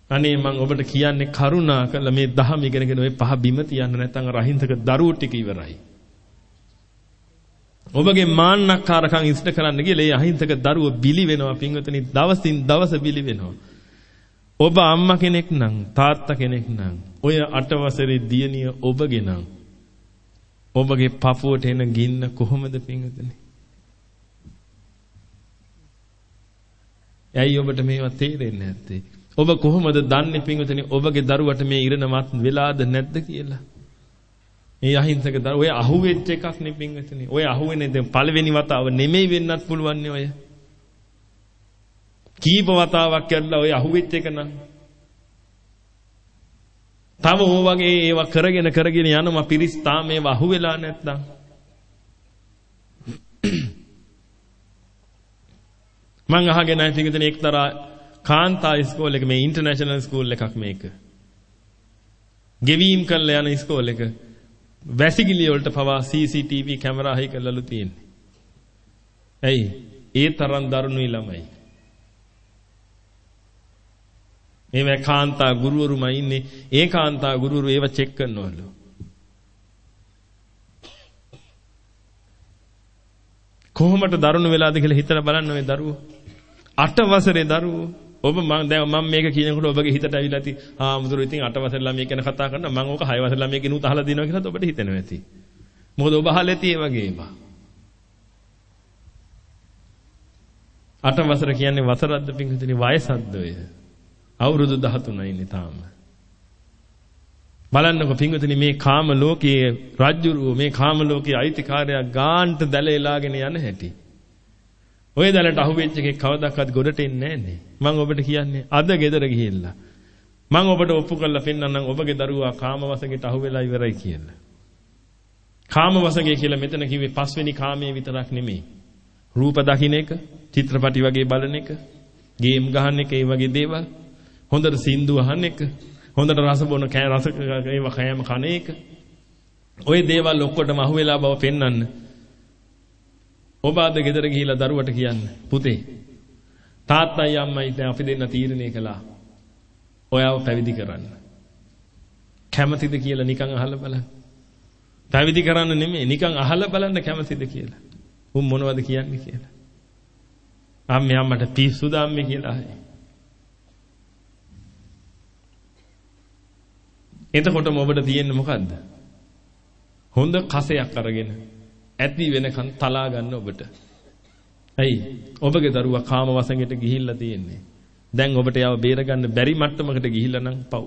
අනේ මම ඔබට කියන්නේ කරුණා කළා මේ දහම ඉගෙනගෙන ඔය පහ බිම තියන්න නැත්නම් රහින්සක දරුවෝ ටික ඉවරයි. ඔබගේ මාන්නක්කාරකම් ඉෂ්ට කරන්න කියලා ඒ අහිංසක දරුවෝ බිලි වෙනවා පින්වතුනි දවසින් දවස බිලි වෙනවා. ඔබ අම්මා කෙනෙක් නම් තාත්තා කෙනෙක් නම් ඔය 8 වසරේ දියණිය ඔබගේ නම් ඔබගේ පපුවට එන ගින්න කොහොමද පින්වතුනි? ඇයි ඔබට මේවා තේරෙන්නේ නැත්තේ? ඔබ කොහොමද දන්නේ පින්වතුනි ඔබගේ දරුවට මේ ඉරණමත් වෙලාද නැද්ද කියලා? මේ අහිංසක දරුවෝ ඔය අහුවෙච්ච එකක් නේ පින්වතුනි. ඔය අහුවෙන්නේ දැන් පළවෙනි වතාව නෙමෙයි වෙන්නත් පුළුවන් නේ ඔය. කීප වතාවක් කරලා ඔය අහුවෙච්ච එක නම් තව ඕ වගේ ඒවා කරගෙන කරගෙන යනවා පිරිස් තාම ඒවා අහුවෙලා නැත්නම් මං අහගෙන නැහැ පිටින් එක්තරා කාන්තා ඉස්කෝල එක මේ ඉන්ටර්නැෂනල් ස්කූල් එකක් මේක. ගෙවීම් කරලා යන ඉස්කෝල එක. වැසිකිළිය වලට පවා CCTV කැමරා හයි කරලාලු තියෙන්නේ. ඇයි? ඒ තරම් දරුණුයි ළමයි. මේ කාන්තා ගුරුවරුම ඉන්නේ ඒ කාන්තා ගුරුවරු ඒව චෙක් කරනවලු. කොහොමද දරුණු වෙලාද කියලා හිතලා බලන්න ඔය දරුවෝ. 8 වසරේ දරුවෝ ඔබ මම දැන් මම මේක කියනකොට ඔබගේ හිතට ඇවිල්ලා ඇති ආ මුදුරු ඉතින් 8 වසර ළමයි ගැන කතා කරනවා මම ඕක 6 වසර ළමයි කෙනුත් අහලා දිනවා කියලා ඔබට හිතෙනවා ඇති. මොකද ඔබ අහලා ඇති ඒ වගේ ඒවා 8 වසර කියන්නේ වසරක්ද පින්විතනි වයසක්ද ඔය? අවුරුදු 13යි නේ තාම. බලන්නකො පින්වතුනි මේ කාම ලෝකයේ රජ්ජුරුව මේ කාම ලෝකයේ අයිතිකාරයා ගාන්ට දැලේලාගෙන යන හැටි. ඔය දැලට අහුවෙච්ච එකේ කවදාවත් ගොඩට එන්නේ නැන්නේ. මම ඔබට කියන්නේ අද ගෙදර ගිහිල්ලා. මම ඔබට ඔප්පු කරලා පෙන්නන්නම් ඔබගේ දරුවා කාම වසඟයට අහුවෙලා ඉවරයි කියලා. කාම වසඟය කියලා මෙතන කිව්වේ පස්වෙනි කාමයේ විතරක් නෙමෙයි. රූප දකින්න එක, චිත්‍රපටි වගේ බලන එක, ගේම් ගහන එක, ඒ වගේ දේවල්. හොඳට සින්දු අහන එක, හොඳට රස බොන කෑ රස ඒව කෑම කන එක. ওই දේවල් ඔක්කොටම අහුවෙලා බව පෙන්වන්න. ඔබ අද ගෙදර ගිහිලා දරුවට කියන්න පුතේ තාත්තයි අම්මයි දැන් අපි දෙන්න තීරණය කළා. ඔයාව පැවිදි කරන්න. කැමතිද කියලා නිකන් අහලා බලන්න. පැවිදි කරන්න නෙමෙයි නිකන් අහලා බලන්න කැමතිද කියලා. උන් මොනවද කියන්නේ කියලා. අම්මේ අම්මට පිස්සුද අම්මේ කියලා අහයි. එතකොටම ඔබට තියෙන්නේ මොකද්ද? හොඳ කසයක් අරගෙන ඇති වෙනකන් තලා ගන්න ඔබට. ඇයි? ඔබගේ දරුවා කාම වසඟයට ගිහිල්ලා තියෙන්නේ. දැන් ඔබට යව බේරගන්න බැරි මට්ටමකට ගිහිල්ලා නම් පව්.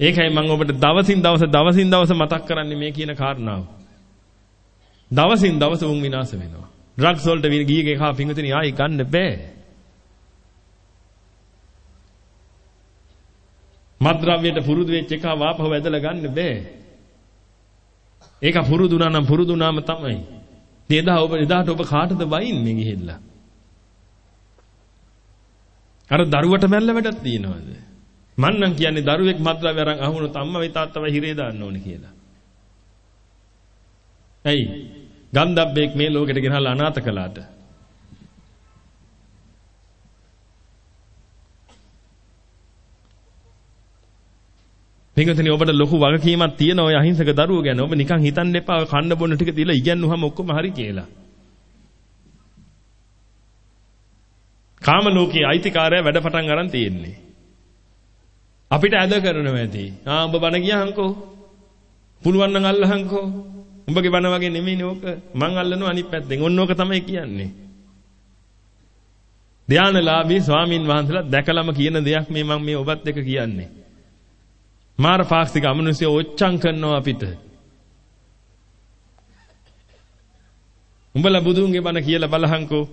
ඒකයි මම ඔබට දවසින් දවස දවසින් දවස මතක් කරන්නේ මේ කියන කාරණාව. දවසින් දවස උන් විනාශ වෙනවා. ඩ්‍රග්ස් වලට ගියගේ කා පිංගුතුනි ආයි ගන්න බෑ. මත්ද්‍රව්‍යයට පුරුදු වෙච්ච එක වාපහු ඇදලා ගන්න බෑ. ඒක පුරුදුනා නම් පුරුදුනාම තමයි. එදා ඔබ එදාට ඔබ කාටද වයින්නේ ගිහිල්ලා? අර දරුවට මැල්ල වැඩක් තියනවාද? මං නම් කියන්නේ දරුවෙක් මත්ද්‍රව්‍ය අරන් අහුනොත් අම්මා වෙයි තාත්තා වෙයි හිරේ දාන්න ඕනේ කියලා. ඇයි? ගන්ධබ්බෙක් මේ ලෝකෙට ගෙනහලා අනාථ කළාට පින්වතුනි ඔබට ලොකු වගකීමක් තියෙන ඔය අහිංසක දරුවෝ ගැන. ඔබ නිකන් හිතන්න එපා කන්න බොන්න ටික තියලා ඉගැන්නුවම ඔක්කොම හරි කියලා. කාම ලෝකයේ අයිතිකාරය වැඩ පටන් අරන් තියෙන්නේ. අපිට ඇද කරනවා ඇති. ආ ඔබ බණ ගියහන්කෝ. පුළුවන් නම් අල්ලහන්කෝ. උඹගේ බණ වගේ නෙමෙයිනේ ඕක. මං අල්ලනවා අනිත් පැත්තෙන්. ඔන්න ඕක තමයි කියන්නේ. ධානලාභී ස්වාමින් වහන්සේලා දැකලම කියන දෙයක් මේ මම මේ ඔබත් එක්ක කියන්නේ. මාර පාක්ෂික අමනුෂ්‍ය ඔච්චම් කරනවා අපිට. උඹලා බුදුන්ගේ බණ කියලා බලහන්කෝ.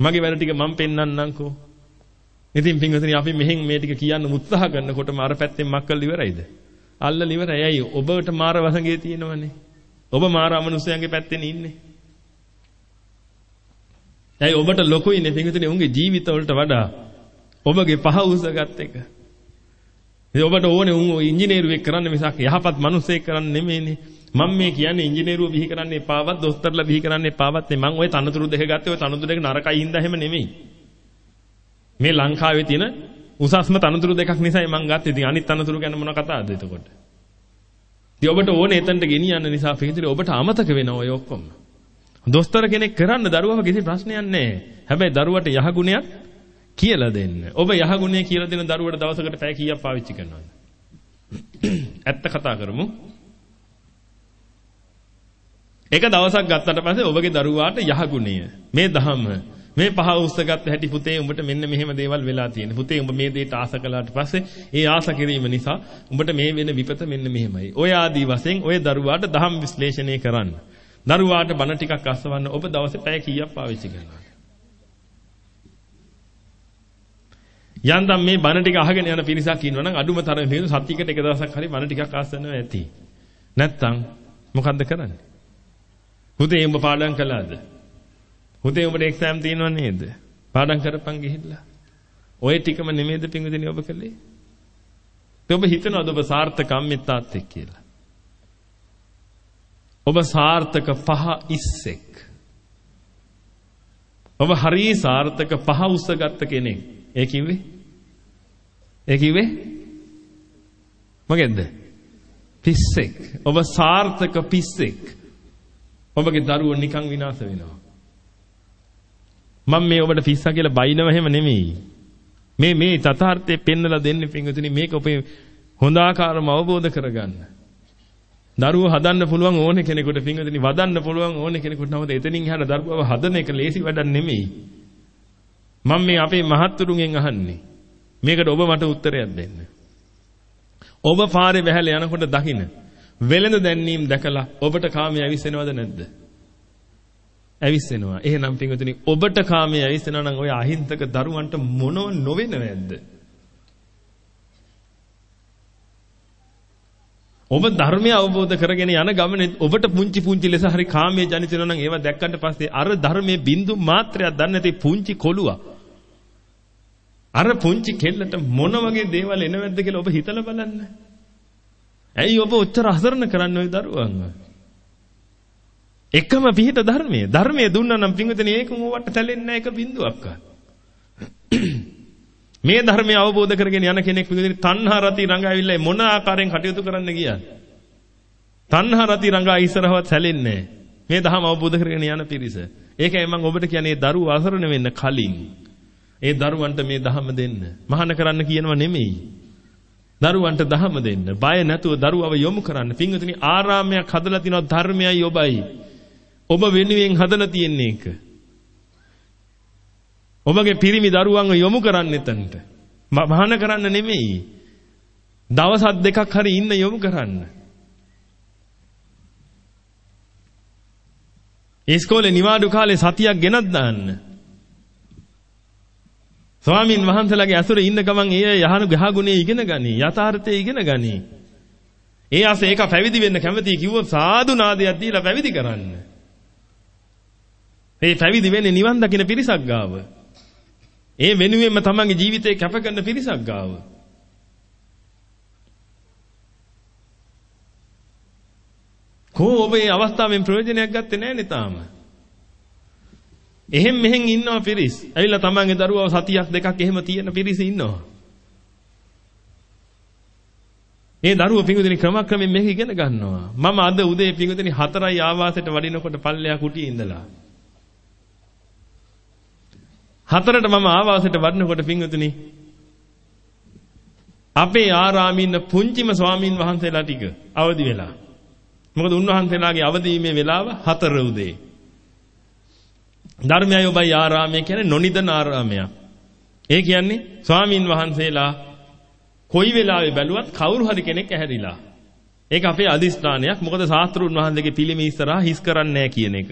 මගේ වැඩ ටික මම පෙන්වන්නම්කෝ. ඉතින් පින්වතුනි අපි මෙහෙන් මේ ටික කියන්න උත්සාහ කරනකොටම අර පැත්තෙන් මක්කල් ඉවරයිද? අල්ලල ඉවරයි. ඇයි? ඔබට මාර වසඟේ තියෙනවනේ. ඔබ මාර අමනුෂ්‍යයන්ගේ පැත්තේ ඉන්නේ. ඇයි ඔබට ලොකුයිනේ පින්වතුනි උන්ගේ ජීවිත වලට වඩා ඔබගේ පහ උසගත් එක. ඉතින් ඔබට ඕනේ උන් ඉංජිනේරුවෙක් කරන්න මිසක් යහපත් මිනිසෙක් කරන්න නෙමෙයිනේ. මම මේ කියන්නේ ඉංජිනේරුව බිහි කරන්න එපාවත්, දොස්තරලා බිහි කරන්න එපාවත් නේ. මම ওই තනතුරු දෙක ගත්තේ ওই තනතුරු දෙක නරකයි හින්දා එහෙම නෙමෙයි. මේ ලංකාවේ තියෙන උසස්ම තනතුරු දෙකක් නිසායි මම ගත්තේ. ඉතින් අනිත් තනතුරු ගැන මොන කතාවද එතකොට? ඉතින් ඔබට ඕනේ එතනට ගෙනියන්න නිසා පිටින් ඔබට අමතක වෙනවා ඔය ඔක්කොම. දොස්තර කෙනෙක් කරන්න දරුවව කිසි ප්‍රශ්නයක් නැහැ. හැබැයි දරුවට යහගුණයක් කියලා දෙන්න. ඔබ යහගුණය කියලා දෙන දරුවට දවසකට පැය කීයක් පාවිච්චි කරනවද? ඇත්ත කතා කරමු. එක දවසක් ගත්තට පස්සේ ඔබගේ දරුවාට යහගුණය මේ ධහම මේ පහ උස්සගත්ත හැටි පුතේ උඹට මෙන්න මෙහෙම දේවල් වෙලා තියෙනවා. පුතේ උඹ මේ දේට ආස කළාට පස්සේ ඒ ආස කිරීම නිසා උඹට මේ වෙන විපත මෙන්න මෙහෙමයි. ඔය ආදී වශයෙන් ඔය දරුවාට දහම් විශ්ලේෂණය කරන්න. දරුවාට බණ ටිකක් අස්සවන්න ඔබ දවසේ පැය කීයක් පාවිච්චි කරනවද? යන්තම් මේ බණ ටික අහගෙන යන පිරිසක් ඉන්නවා නම් අඩුම තරමේ හේතු සත්‍යයකට එක දවසක් හරි බණ ටිකක් ආසන්නව ඇති. නැත්තම් මොකද්ද කරන්නේ? හුදේ උඹ පාඩම් කළාද? හුදේ උඹට එක්සෑම් තියෙනව නේද? පාඩම් කරපන් ගිහිල්ලා. ඔය ටිකම නෙමෙයිද පින්විතනේ ඔබ කළේ? ඔබ හිතනවද ඔබ සාර්ථක අම්මිතාත් එක්ක කියලා? ඔබ සාර්ථක පහ ඉස්සෙක්. ඔබ හරි සාර්ථක පහ උස්සගත්ත කෙනෙක්. ඒ කිව්වේ ඒ කිව්වේ මොකෙන්ද? පිස්සෙක්. ඔබ සාර්ථක පිස්සෙක්. ඔබගේ දරුවෝ නිකන් විනාශ වෙනවා. මම මේ ඔබට පිස්සා කියලා බයිනව හැම නෙමෙයි. මේ මේ තථාර්ථයේ පෙන්වලා දෙන්නේ පින්වතුනි මේක ඔබේ හොඳ ආකාරම අවබෝධ කරගන්න. දරුවෝ හදන්න පුළුවන් ඕනේ කෙනෙකුට පින්වතුනි වදන්න පුළුවන් ඕනේ කෙනෙකුට නමුත් එතනින් එහාට දරුවව හදන එක ලේසි වැඩක් නෙමෙයි. මම මේ අපේ මහත්තුරුන්ගෙන් අහන්නේ මේකට ඔබ මට උත්තරයක් දෙන්න. ඔබ පාරේ වැහැලා යනකොට දකින්න වෙළඳ දැන්නීම් දැකලා ඔබට කාමයේ ඇවිස්සෙනවද නැද්ද? ඇවිස්සෙනවා. එහෙනම් පින්වතුනි ඔබට කාමයේ ඇවිස්සෙනවා නම් ඔය අහිංසක දරුවන්ට මොනව නොවෙනවද? ඔබ ධර්මය අවබෝධ කරගෙන යන ගමනේ ඔබට පුංචි පුංචි ලෙස හරි කාමයේ ජනිත වෙනවා නම් ඒවා දැක්කට පස්සේ අර ධර්මයේ බින්දු මාත්‍රයක් දන්නේ නැති පුංචි කොළුවා අර පුංචි කෙල්ලට මොන වගේ දේවල් එනවද කියලා ඔබ හිතලා බලන්න. ඇයි ඔබ ඔච්චර අසරණ කරන්නේ ওই දරුවන්ව? එකම පිහිට ධර්මයේ. ධර්මයේ දුන්නා නම් පින්විතනේ ඒකම වට තැලෙන්නේ නැහැ එක බින්දුවක්වත්. මේ ධර්මය අවබෝධ කරගෙන යන කෙනෙක් විදිහට තණ්හා රති රඟ ඇවිල්ලා මොන ආකාරයෙන් කටයුතු කරන්න ගියාද? තණ්හා රති රඟා ඉස්සරහවත් සැලෙන්නේ මේ ධර්ම අවබෝධ කරගෙන යන පිරිස. ඒකයි මම ඔබට කියන්නේ දරුවෝ අසරණ වෙන්න කලින් ඒ දරුවන්ට මේ ධර්ම දෙන්න. මහාන කරන්න කියනව නෙමෙයි. දරුවන්ට ධර්ම දෙන්න. බය නැතුව දරුවව යොමු කරන්න. පින්වතුනි ආරාමයක් හදලා තිනවා ධර්මයයි ඔබයි. ඔබ වෙනුවෙන් හදලා තියෙන්නේ ඒක. ඔබගේ පිරිමි දරුවන්ව යොමු කරන්න එතනට. මහාන කරන්න නෙමෙයි. දවස් දෙකක් හරි ඉන්න යොමු කරන්න. ඉස්කෝලේ නිවාඩු කාලේ සතියක් ගෙනත් දාන්න. ස්වාමින් වහන්සේලාගේ ඇසුරේ ඉන්න ගමන් ඒ යහන ගහගුණේ ඉගෙන ගනි. යථාර්ථය ඉගෙන ගනි. ඒ ආස ඒක පැවිදි වෙන්න කැමති කිව්වොත් සාදු නාදයක් දීලා පැවිදි කරන්න. මේ පැවිදි වෙන්නේ නිවන් දකින පිරිසක් ගාව. ඒ වෙනුවෙන්ම තමන්ගේ ජීවිතේ කැප කරන පිරිසක් ගාව. කෝ ඔබ මේ අවස්ථාවෙන් ප්‍රයෝජනයක් ගත්තේ නැහැ නේ තාම. එහෙන් මෙහෙන් ඉන්නවා පිරිස්. ඇවිල්ලා තමන්ගේ දරුවව සතියක් දෙකක් එහෙම තියෙන පිරිස ඉන්නවා. ඒ දරුව පිඟුදින ක්‍රමක්‍රමයෙන් මේක ඉගෙන ගන්නවා. මම අද උදේ පිඟුදින 4යි ආවාසයට වඩිනකොට පල්ලෙයා කුටියේ ඉඳලා. හතරට මම ආවාසයට වඩිනකොට පිඟුදිනි අපේ ආරාමේ ඉන්න පුංචිම ස්වාමින් වහන්සේලා ටික අවදි වෙලා. මොකද උන්වහන්සේලාගේ අවදීමේ වෙලාව 4 උදේ. ධර්මයයි ඔබයි ආරාමය කියන්නේ නොනිදන ආරාමයක්. ඒ කියන්නේ ස්වාමින් වහන්සේලා කොයි වෙලාවෙ බැලුවත් කවුරු හරි කෙනෙක් ඇහැරිලා. ඒක අපේ අදිස්ථානයක්. මොකද ශාස්ත්‍රුන් වහන්සේගේ පිළිම ඉස්සරහා හිස් කරන්නේ කියන එක.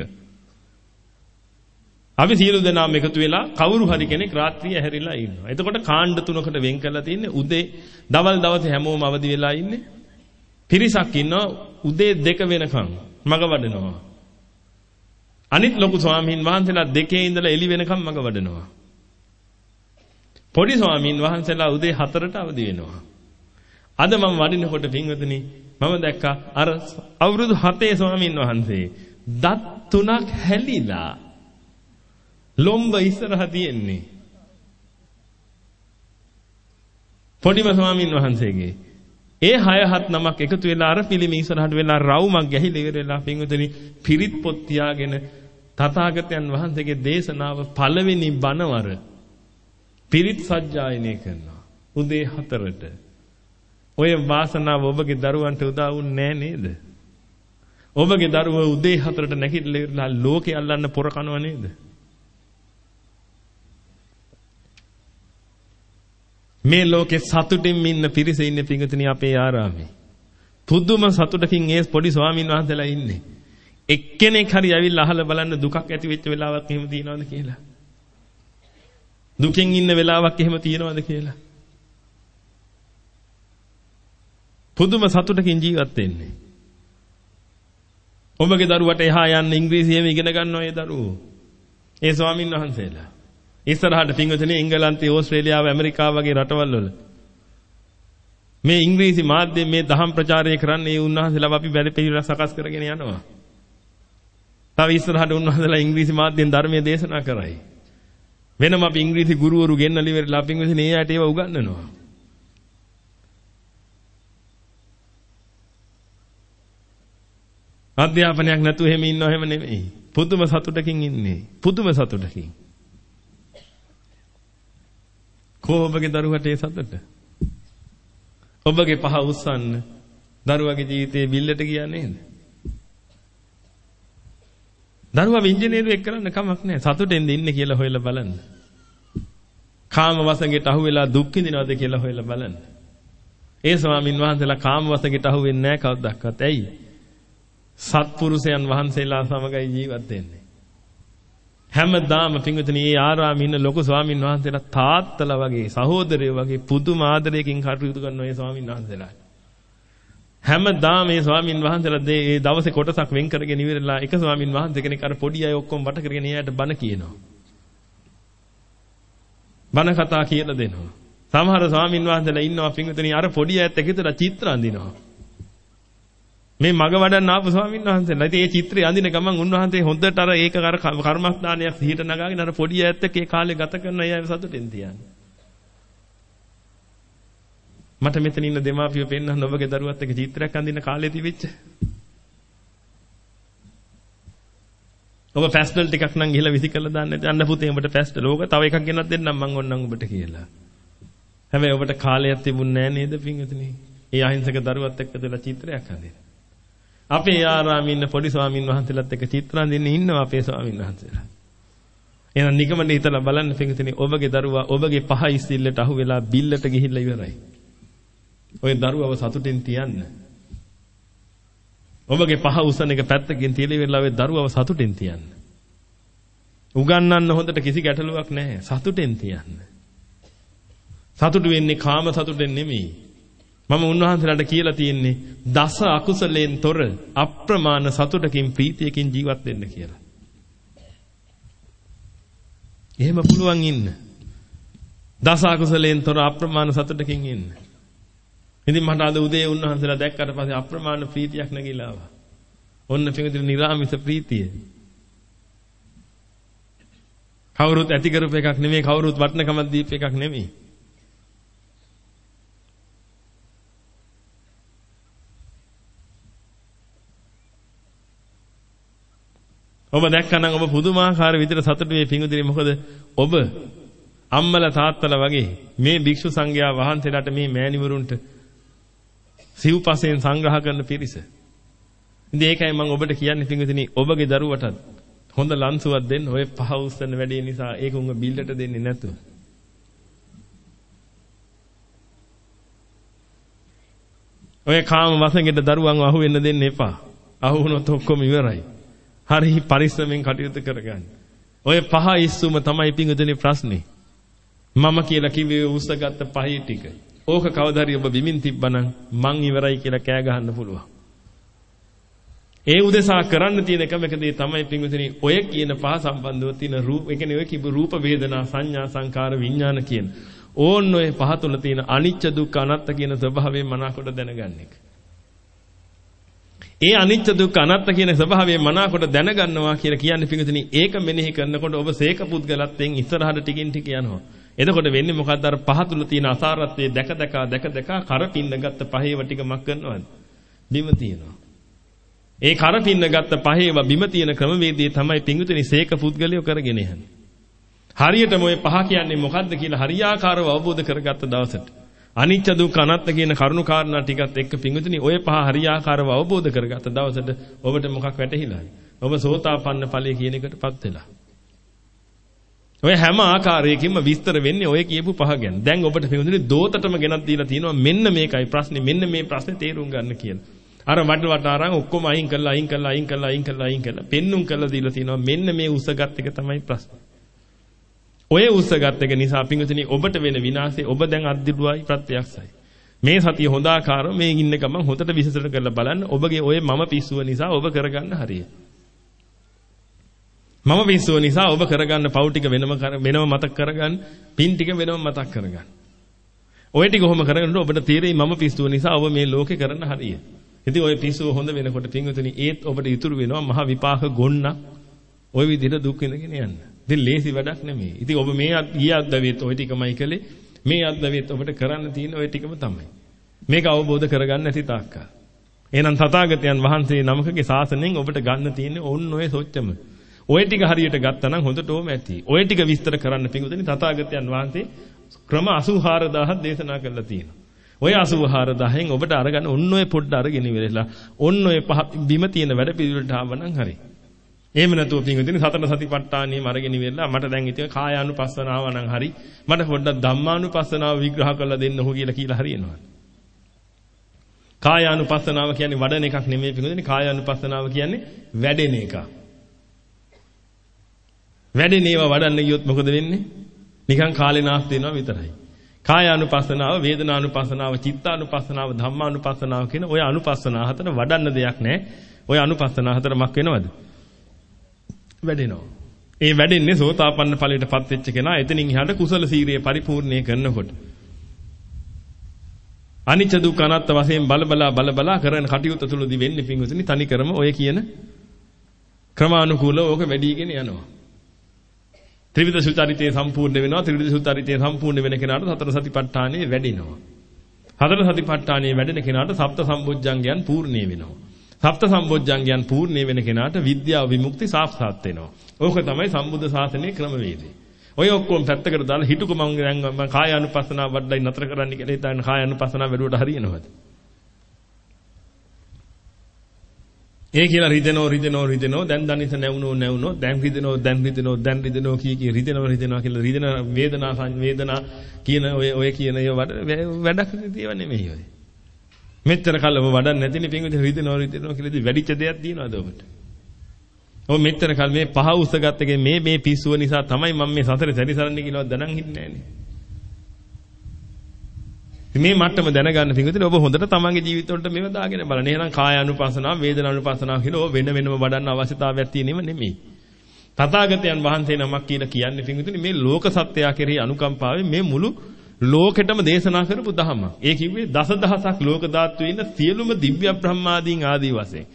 අපි සියලු දෙනාම එකතු වෙලා කවුරු හරි කෙනෙක් රාත්‍රියේ ඇහැරිලා ඉන්නවා. එතකොට කාණ්ඩ තුනකට වෙන් කරලා තින්නේ උදේ දවල් දවසේ හැමෝම අවදි වෙලා ඉන්නේ. පිරිසක් ඉන්නවා උදේ දෙක වෙනකන් මග වඩනවා. අනිත් ලොකු ස්වාමීන් වහන්සේලා දෙකේ ඉඳලා එළි වෙනකම් මග වඩනවා. පොඩි ස්වාමීන් වහන්සේලා උදේ 4ට අවදි වෙනවා. අද මම වඩිනකොට පින්වතුනි මම දැක්කා අර අවුරුදු 7 ස්වාමීන් වහන්සේ දත් තුනක් හැලිලා ලොම්බ ඉස්සරහ තියෙන්නේ. පොඩිම ස්වාමීන් වහන්සේගේ ඒ හය හත් නමක් එකතු වෙලා අර පිළිම ඉස්සරහට වෙලා රවුමක් ගැහිලා ඉවර වෙලා පින්වතුනි පිරිත් පොත් තියාගෙන තථාගතයන් වහන්සේගේ දේශනාව පළවෙනි බණවර පිරිත් සජ්ජායනය කරනවා. උදේ 4ට. ඔය වාසනාව ඔබගේ දරුවන්ට උදා වුන්නේ නේද? ඔබගේ දරුවෝ උදේ 4ට නැගිටලා ලෝකේ අල්ලන්න පොර කනව නේද? මේ ලෝකේ සතුටින් ඉන්න පිරිස ඉන්නේ පිඟුතුනි අපේ ආරාමේ. පුදුම සතුටකින් ඒ පොඩි ස්වාමින් වහන්සේලා ඉන්නේ. එක්කෙනෙක් හරි ඇවිල්ලා අහලා බලන්න දුකක් ඇති වෙච්ච වෙලාවක් එහෙම තියෙනවද කියලා. දුකෙන් ඉන්න වෙලාවක් එහෙම තියෙනවද කියලා. පුදුම සතුටකින් ජීවත් වෙන්නේ. ඔබගේ දරුවට එහා යන්න ඉංග්‍රීසියෙන් ඉගෙන ගන්නවා ඒ දරුවෝ. ඒ ස්වාමින් වහන්සේලා. ඉස්සරහට පින්වතුනි එංගලන්තේ ඕස්ට්‍රේලියාව ඇමරිකාව වගේ රටවල් වල මේ ඉංග්‍රීසි මාධ්‍යයෙන් මේ දහම් ප්‍රචාරය කරන්නේ ඒ උන්වහන්සේලා අපි වැඩ පිළිවෙල සකස් කරගෙන යනවා. තව ඉස්සරහට උන්වහන්සේලා ඉංග්‍රීසි මාධ්‍යයෙන් ධර්මයේ දේශනා කරයි. වෙනම අපි ඉංග්‍රීසි ගුරුවරු ගෙන්නලා ඉවරලා අපි ඉංග්‍රීසි නේ යට ඒවා උගන්වනවා. අධ්‍යාපනයක් නැතුව එහෙම ඉන්නව එහෙම නෙමෙයි. පුදුම සතුටකින් ඉන්නේ. පුදුම සතුටකින්. කෝ ඔබගේ දරුවට ඒ සතුට? ඔබගේ පහ උස්සන්න දරුවගේ ජීවිතේ බිල්ලට ගියා නේද? දරුවා ඉංජිනේරුවෙක් කරන්න කමක් නැහැ. සතුටෙන් ඉන්නේ කියලා හොයලා බලන්න. කාම වසඟයට අහු වෙලා දුක් විඳිනවද කියලා හොයලා බලන්න. ඒ ස්වාමින් වහන්සේලා කාම වසඟයට අහු වෙන්නේ නැහැ කවදාවත්. ඇයි? සත්පුරුෂයන් වහන්සේලා සමගයි ජීවත් වෙන්නේ. හැමදාම පින්විතනි මේ ආරාමේ ඉන්න ලොකු ස්වාමින් වහන්සේලා තාත්තලා වගේ සහෝදරයෝ වගේ පුදුම ආදරයකින් කටයුතු කරන ඔය ස්වාමින් වහන්සේලා. හැමදාම මේ ස්වාමින් වහන්සේලා මේ දවසේ කොටසක් වෙන් කරගෙන ඉවරලා එක ස්වාමින් වහන්සේ කෙනෙක් අර පොඩි අය ඔක්කොම වට කරගෙන එයාට බණ කියනවා. බණ කතා කියලා දෙනවා. සමහර ස්වාමින් වහන්සේලා ඉන්නවා පින්විතනි අර පොඩි අයත් එක්ක ඉතලා චිත්‍ර අඳිනවා. මේ මග වඩන්න ආපු ස්වාමීන් වහන්සේලා. ඉතින් මේ චිත්‍රය අඳින ගමන් උන්වහන්සේ හොඳට අර ඒක අර කර්මස්ථානයක් සිහිට නගාගෙන අර පොඩි ඈත් එක්ක ඒ කාලේ ගත කරන අය සතුටින් තියන්නේ. මට මෙතන ඉන්න දෙමාපියෝ පෙන්නන්න ඔබගේ දරුවත් එක්ක චිත්‍රයක් අඳින කාලේ තිබිච්ච. ඔබ පැස්ටල් ටිකක් නම් ගිහලා විසි කරලා දාන්න යන්න පුතේ ඔබට පැස්ටල්. ඕක තව එකක් ගෙනත් දෙන්නම් මං ඕන්නම් ඔබට කියලා. හැබැයි ඔබට කාලයක් තිබුණේ නැහැ නේද පින්වතුනි? ඒ අහිංසක දරුවත් එක්ක දාලා චිත්‍රයක් අඳින්න. අපේ ආරාමේ ඉන්න පොඩි ස්වාමින් වහන්සේලාත් එක්ක චිත්‍ර අඳින්න ඉන්නවා අපේ ස්වාමින් වහන්සේලා. එහෙනම් නිකමනේ හිතලා බලන්න පිටුතිනේ ඔබගේ දරුවා ඔබගේ පහ ඉස්සිල්ලට අහු වෙලා බිල්ලට ගිහිල්ලා ඉවරයි. ඔය දරුවව සතුටින් තියන්න. ඔබගේ පහ උසන එක පැත්තකින් තියලා ඉවරලා ඔය දරුවව සතුටින් තියන්න. උගන්වන්න හොඳට කිසි ගැටලුවක් නැහැ. සතුටෙන් තියන්න. සතුටු වෙන්නේ කාම සතුටෙන් නෙමෙයි. මම උන්වහන්සේලාට කියලා තියෙන්නේ දස අකුසලෙන් තොර අප්‍රමාණ සතුටකින් ප්‍රීතියකින් ජීවත් වෙන්න කියලා. එහෙම පුළුවන් ඉන්න. දස අකුසලෙන් තොර අප්‍රමාණ සතුටකින් ඉන්න. ඉතින් මට අද උදේ උන්වහන්සේලා දැක්කට පස්සේ අප්‍රමාණ ප්‍රීතියක් නැගිලා ආවා. ඔන්න පිටින් නිරාමිස ප්‍රීතිය. කවුරුත් ඇති කරපු එකක් නෙමෙයි කවුරුත් වටනකමක් දීප එකක් නෙමෙයි. ඔබ දැක්කනම් ඔබ පුදුමාකාර විදිහට සතුටු වෙයි පිංගුදිනේ මොකද ඔබ අම්මලා තාත්තලා වගේ මේ භික්ෂු සංඝයා වහන්සේලාට මේ මෑණිවරුන්ට සිව්පසෙන් සංග්‍රහ කරන පිරිස. ඉතින් ඒකයි මම ඔබට කියන්නේ පිංගුදිනේ ඔබගේ දරුවටත් හොඳ ලන්සුවක් දෙන්න ඔය පහ උස්සන වැඩේ නිසා ඒක උංග බිල්ලට දෙන්නේ නැතුව. ඔය කාම වසඟෙට දරුවන්ව අහු වෙන්න දෙන්න එපා. අහු වුණොත් ඔක්කොම ඉවරයි. හරි පරිස්සමෙන් කටයුතු කරගන්න. ඔය පහ ඉස්සුම තමයි පිංගුතුනේ ප්‍රශ්නේ. මම කියලා කිව්වේ උස්සගත්ත පහේ ටික. ඕක කවදාරි ඔබ බිමින් තිබ්බනම් මං ඉවරයි කියලා කෑ ගහන්න පුළුවන්. ඒ උදෙසා කරන්න තියෙන එකම එක දේ තමයි පිංගුතුනි ඔය කියන පහ සම්බන්ධව තියෙන රූප ඒ කියන්නේ ඔය කිව්ව රූප වේදනා සංඥා සංකාර විඥාන කියන ඕන්න ඔය පහ තුල තියෙන අනිච්ච දුක්ඛ අනාත්ත කියන ස්වභාවයෙන් මනාකොට දැනගන්න එක. ඒ අනිත්‍ය දුක්ඛ අනාත්ම කියන ස්වභාවය මනාකොට දැනගන්නවා කියලා කියන්නේ පිටුතුනි ඒක මෙනෙහි කරනකොට ඔබ සේක පුද්ගලත්වයෙන් ඉස්සරහට ටිකින් ටික යනවා. එතකොට වෙන්නේ මොකද්ද අර පහ තුල තියෙන අසාරත්වයේ දැක දැක දැක දැක කරපින්න ගත්ත පහේව ටික මක් කරනවද? බිම තියෙනවා. ඒ කරපින්න ගත්ත පහේව බිම තියෙන ක්‍රමවේදය තමයි පිටුතුනි සේක පුද්ගලයෝ කරගෙන යන්නේ. හරියටම ওই පහ කියන්නේ මොකද්ද කියලා හරියාකාරව අවබෝධ කරගත්ත දවසට අනිත්‍ය දුක්ඛ අනාත්ම කියන කරුණු කාරණා ටිකත් එක්ක පිඟුතුනි ඔය පහ හරියාකාරව අවබෝධ කරගත්ත දවසට ඔබට මොකක් වැටහිලාද? ඔබ සෝතාපන්න ඵලයේ කියන එකටපත් වෙලා. ඔය හැම ආකාරයකින්ම විස්තර වෙන්නේ ඔය කියපු පහ ගැන. දැන් ඔබට පිඟුතුනි දෝතටම ගෙනත් දීලා තියෙනවා මෙන්න මේකයි ප්‍රශ්නේ මෙන්න මේ ප්‍රශ්නේ තේරුම් ගන්න කියලා. අර වඩ වඩ අරන් ඔක්කොම අයින් කරලා අයින් කරලා අයින් කරලා අයින් කරලා අයින් කරලා පෙන්눔 කරලා දීලා තියෙනවා මෙන්න මේ උසගත් එක තමයි ප්‍රශ්නේ. ඔය උස්සගත් එක නිසා පිංගුතුනි ඔබට වෙන විනාශේ ඔබ දැන් අද්දිරුවයි ප්‍රත්‍යක්ෂයි. මේ සතිය හොඳ ආකාරව මේ ඉන්න ගමන් හොඳට විශ්සර කරලා බලන්න ඔබගේ ඔය මම පිස්සුව නිසා ඔබ කරගන්න හරිය. මම පිස්සුව නිසා ඔබ කරගන්න පව් ටික වෙනම වෙනම මතක් කරගන්න, පින් ටික වෙනම මතක් කරගන්න. ඔය ටික කොහොම කරගන්නද ඔබට තේරෙයි මම පිස්සුව නිසා ඔබ මේ ලෝකේ කරන්න හරිය. ඉතින් ඔය පිස්සුව හොඳ වෙනකොට පිංගුතුනි ඒත් ඔබට ඉතුරු වෙනවා මහ විපාක ගොන්න. ওই විදිහට දුක් විඳගෙන යන්න. ඉතින් ලේසි වැඩක් නෙමෙයි. ඉතින් ඔබ මේ ගිය අද්දවෙත් ওই ටිකමයි කළේ. මේ අද්දවෙත් ඔබට කරන්න තියෙන ওই ටිකම තමයි. මේක අවබෝධ කරගන්න නැති තාක්කල්. එහෙනම් තථාගතයන් වහන්සේ නමකගේ ශාසනයෙන් ඔබට ගන්න තියෙන්නේ ඕන්න ඔය සොච්චම. ඔය ටික හරියට ගත්තනම් හොඳට ඕම ඇති. ඔය ටික විස්තර කරන්න පිඟුදෙනි තථාගතයන් වහන්සේ ක්‍රම 84000ක් දේශනා කරලා තියෙනවා. ඔය 84000න් ඔබට අරගන්න ඔන්න ඔය පොඩ්ඩ අරගෙන ඉවරලා ඔන්න ඔය බිම තියෙන වැඩ පිළිවෙලට ආවනම් හරි. එහෙම නැතුව පිඟුදෙනි සතර සතිපට්ඨානියම අරගෙන ඉවරලා මට දැන් ඉතින් කායානුපස්සනාව නම් හරි. මට පොඩ්ඩක් ධම්මානුපස්සනාව විග්‍රහ කරලා දෙන්න ඕ කියලා කියලා හරියනවා. කායානුපස්සනාව කියන්නේ වඩන එකක් නෙමෙයි පිඟුදෙනි කායානුපස්සනාව කියන්නේ වැඩෙන එකක්. වැඩෙන ඒවා වඩන්න ගියොත් මොකද වෙන්නේ? නිකන් කාලේ නාස් දෙනවා විතරයි. කායානුපස්සනාව, වේදනානුපස්සනාව, චිත්තානුපස්සනාව, ධම්මානුපස්සනාව කියන ওই අනුපස්සනා හතර වඩන්න දෙයක් නැහැ. ওই අනුපස්සනා හතර මක් වෙනවද? වැඩෙනවා. ඒ වැඩෙන්නේ සෝතාපන්න ඵලයටපත් වෙච්ච කෙනා එතනින් එහාට කුසල සීරිය පරිපූර්ණේ කරනකොට. අනිච්ච දුක්ඛ අනාත්ත වශයෙන් බලබලා බලබලා කරන කටයුතු තුළදී වෙන්නේ පිංගුතුනි තනි කරම ඔය කියන ක්‍රමානුකූලව ඕක වැඩිගෙන යනවා. ත්‍රිවිධ සුචරිතය සම්පූර්ණ වෙනවා ත්‍රිවිධ සුචරිතය සම්පූර්ණ වෙන කෙනාට සතර සතිපට්ඨානෙ වැඩෙනවා. හතර සතිපට්ඨානෙ වැඩෙන කෙනාට සප්ත සම්බොජ්ජංගයන් පූර්ණේ වෙනවා. සප්ත සම්බොජ්ජංගයන් පූර්ණේ වෙන කෙනාට විද්‍යාව විමුක්ති සාක්ෂාත් වෙනවා. ඕක තමයි සම්බුද්ධ ශාසනයේ ක්‍රමවේදය. ඔය ඔක්කොම පැත්තකට දාලා හිතුක මම දැන් මම කාය අනුපස්සනාව වඩලා නතර කරන්න කියලා හිතාන කාය අනුපස්සනාව වැඩුවට හරියනවද? ඒ කියලා රිදෙනෝ රිදෙනෝ රිදෙනෝ දැන් දනිස නැවුනෝ නැවුනෝ දැන් රිදෙනෝ දැන් රිදෙනෝ දැන් රිදෙනෝ කී කී රිදෙනෝ රිදෙනවා කියලා රිදෙන වේදනා සංවේදනා කියන ඔය ඔය කියන ඒවා වැඩක් දේව නෙමෙයි ඔය. මෙච්චර කල් ඔබ වඩන්නේ නැතිනේ පින්විත රිදෙනවා රිදෙනවා කියලා ඉතින් වැඩිච්ච දෙයක් දිනවද ඔබට? ඔබ මෙච්චර කල් මේ පහ උසගත් එකේ මේ මේ පිස්සුව නිසා තමයි මම මේ සතර සැරිසරන්නේ කියලා දැනන් හිටින්නේ නැහනේ. මේ මට්ටම දැනගන්න පිංගුතුනි ඔබ හොඳට තමන්ගේ ජීවිතවලට මේව දාගෙන බලන්න. එහෙනම් කාය අනුපස්සනාව, වේදනා අනුපස්සනාව කියලා වෙන වෙනම වඩන්න අවශ්‍යතාවයක් තියෙනව නෙමෙයි. තථාගතයන් වහන්සේ නමක් කියලා කියන්නේ පිංගුතුනි මේ ලෝක සත්‍යය කෙරෙහි අනුකම්පාවෙන් මේ මුළු ලෝකෙටම දේශනා කරපු ධහම. ඒ කිව්වේ දසදහසක් ලෝක ධාතුවේ ඉන්න සියලුම දිව්‍ය බ්‍රහ්මාදීන් ආදී වශයෙන්.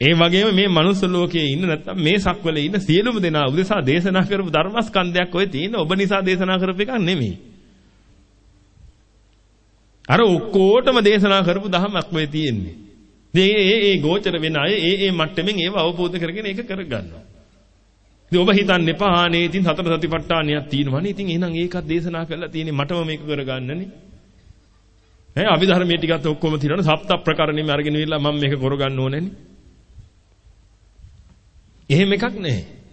ඒ වගේම මේ මනුස්ස ලෝකයේ ඉන්න නැත්නම් මේ සක්වලේ ඉන්න සියලුම දෙනා උදෙසා දේශනා කරපු ධර්මස්කන්ධයක් ඔය තියෙන ඔබ නිසා දේශනා කරපු එකක් නෙමෙයි. අර ඔක්කොටම දේශනා කරපු දහමක් වෙයි තියෙන්නේ. ඉතින් ඒ ඒ ගෝචර වෙන අය ඒ ඒ මට්ටමින් ඒව අවබෝධ කරගෙන ඒක කරගන්නවා. ඉතින් ඔබ හිතන්න එපා ආනේ ඉතින් සතර සතිපට්ඨානියක් තියෙනවනේ. ඉතින් එහෙනම් ඒකත් දේශනා කරලා තියෙන්නේ මටම මේක කරගන්නනේ. ඈ අභිධර්මයේ ටිකත් ඔක්කොම තියෙනවනේ සප්ත ප්‍රකරණෙම අරගෙන ඉවිල්ලා මම මේක කරගන්න ඕනේනේ. එහෙම එකක් නැහැ.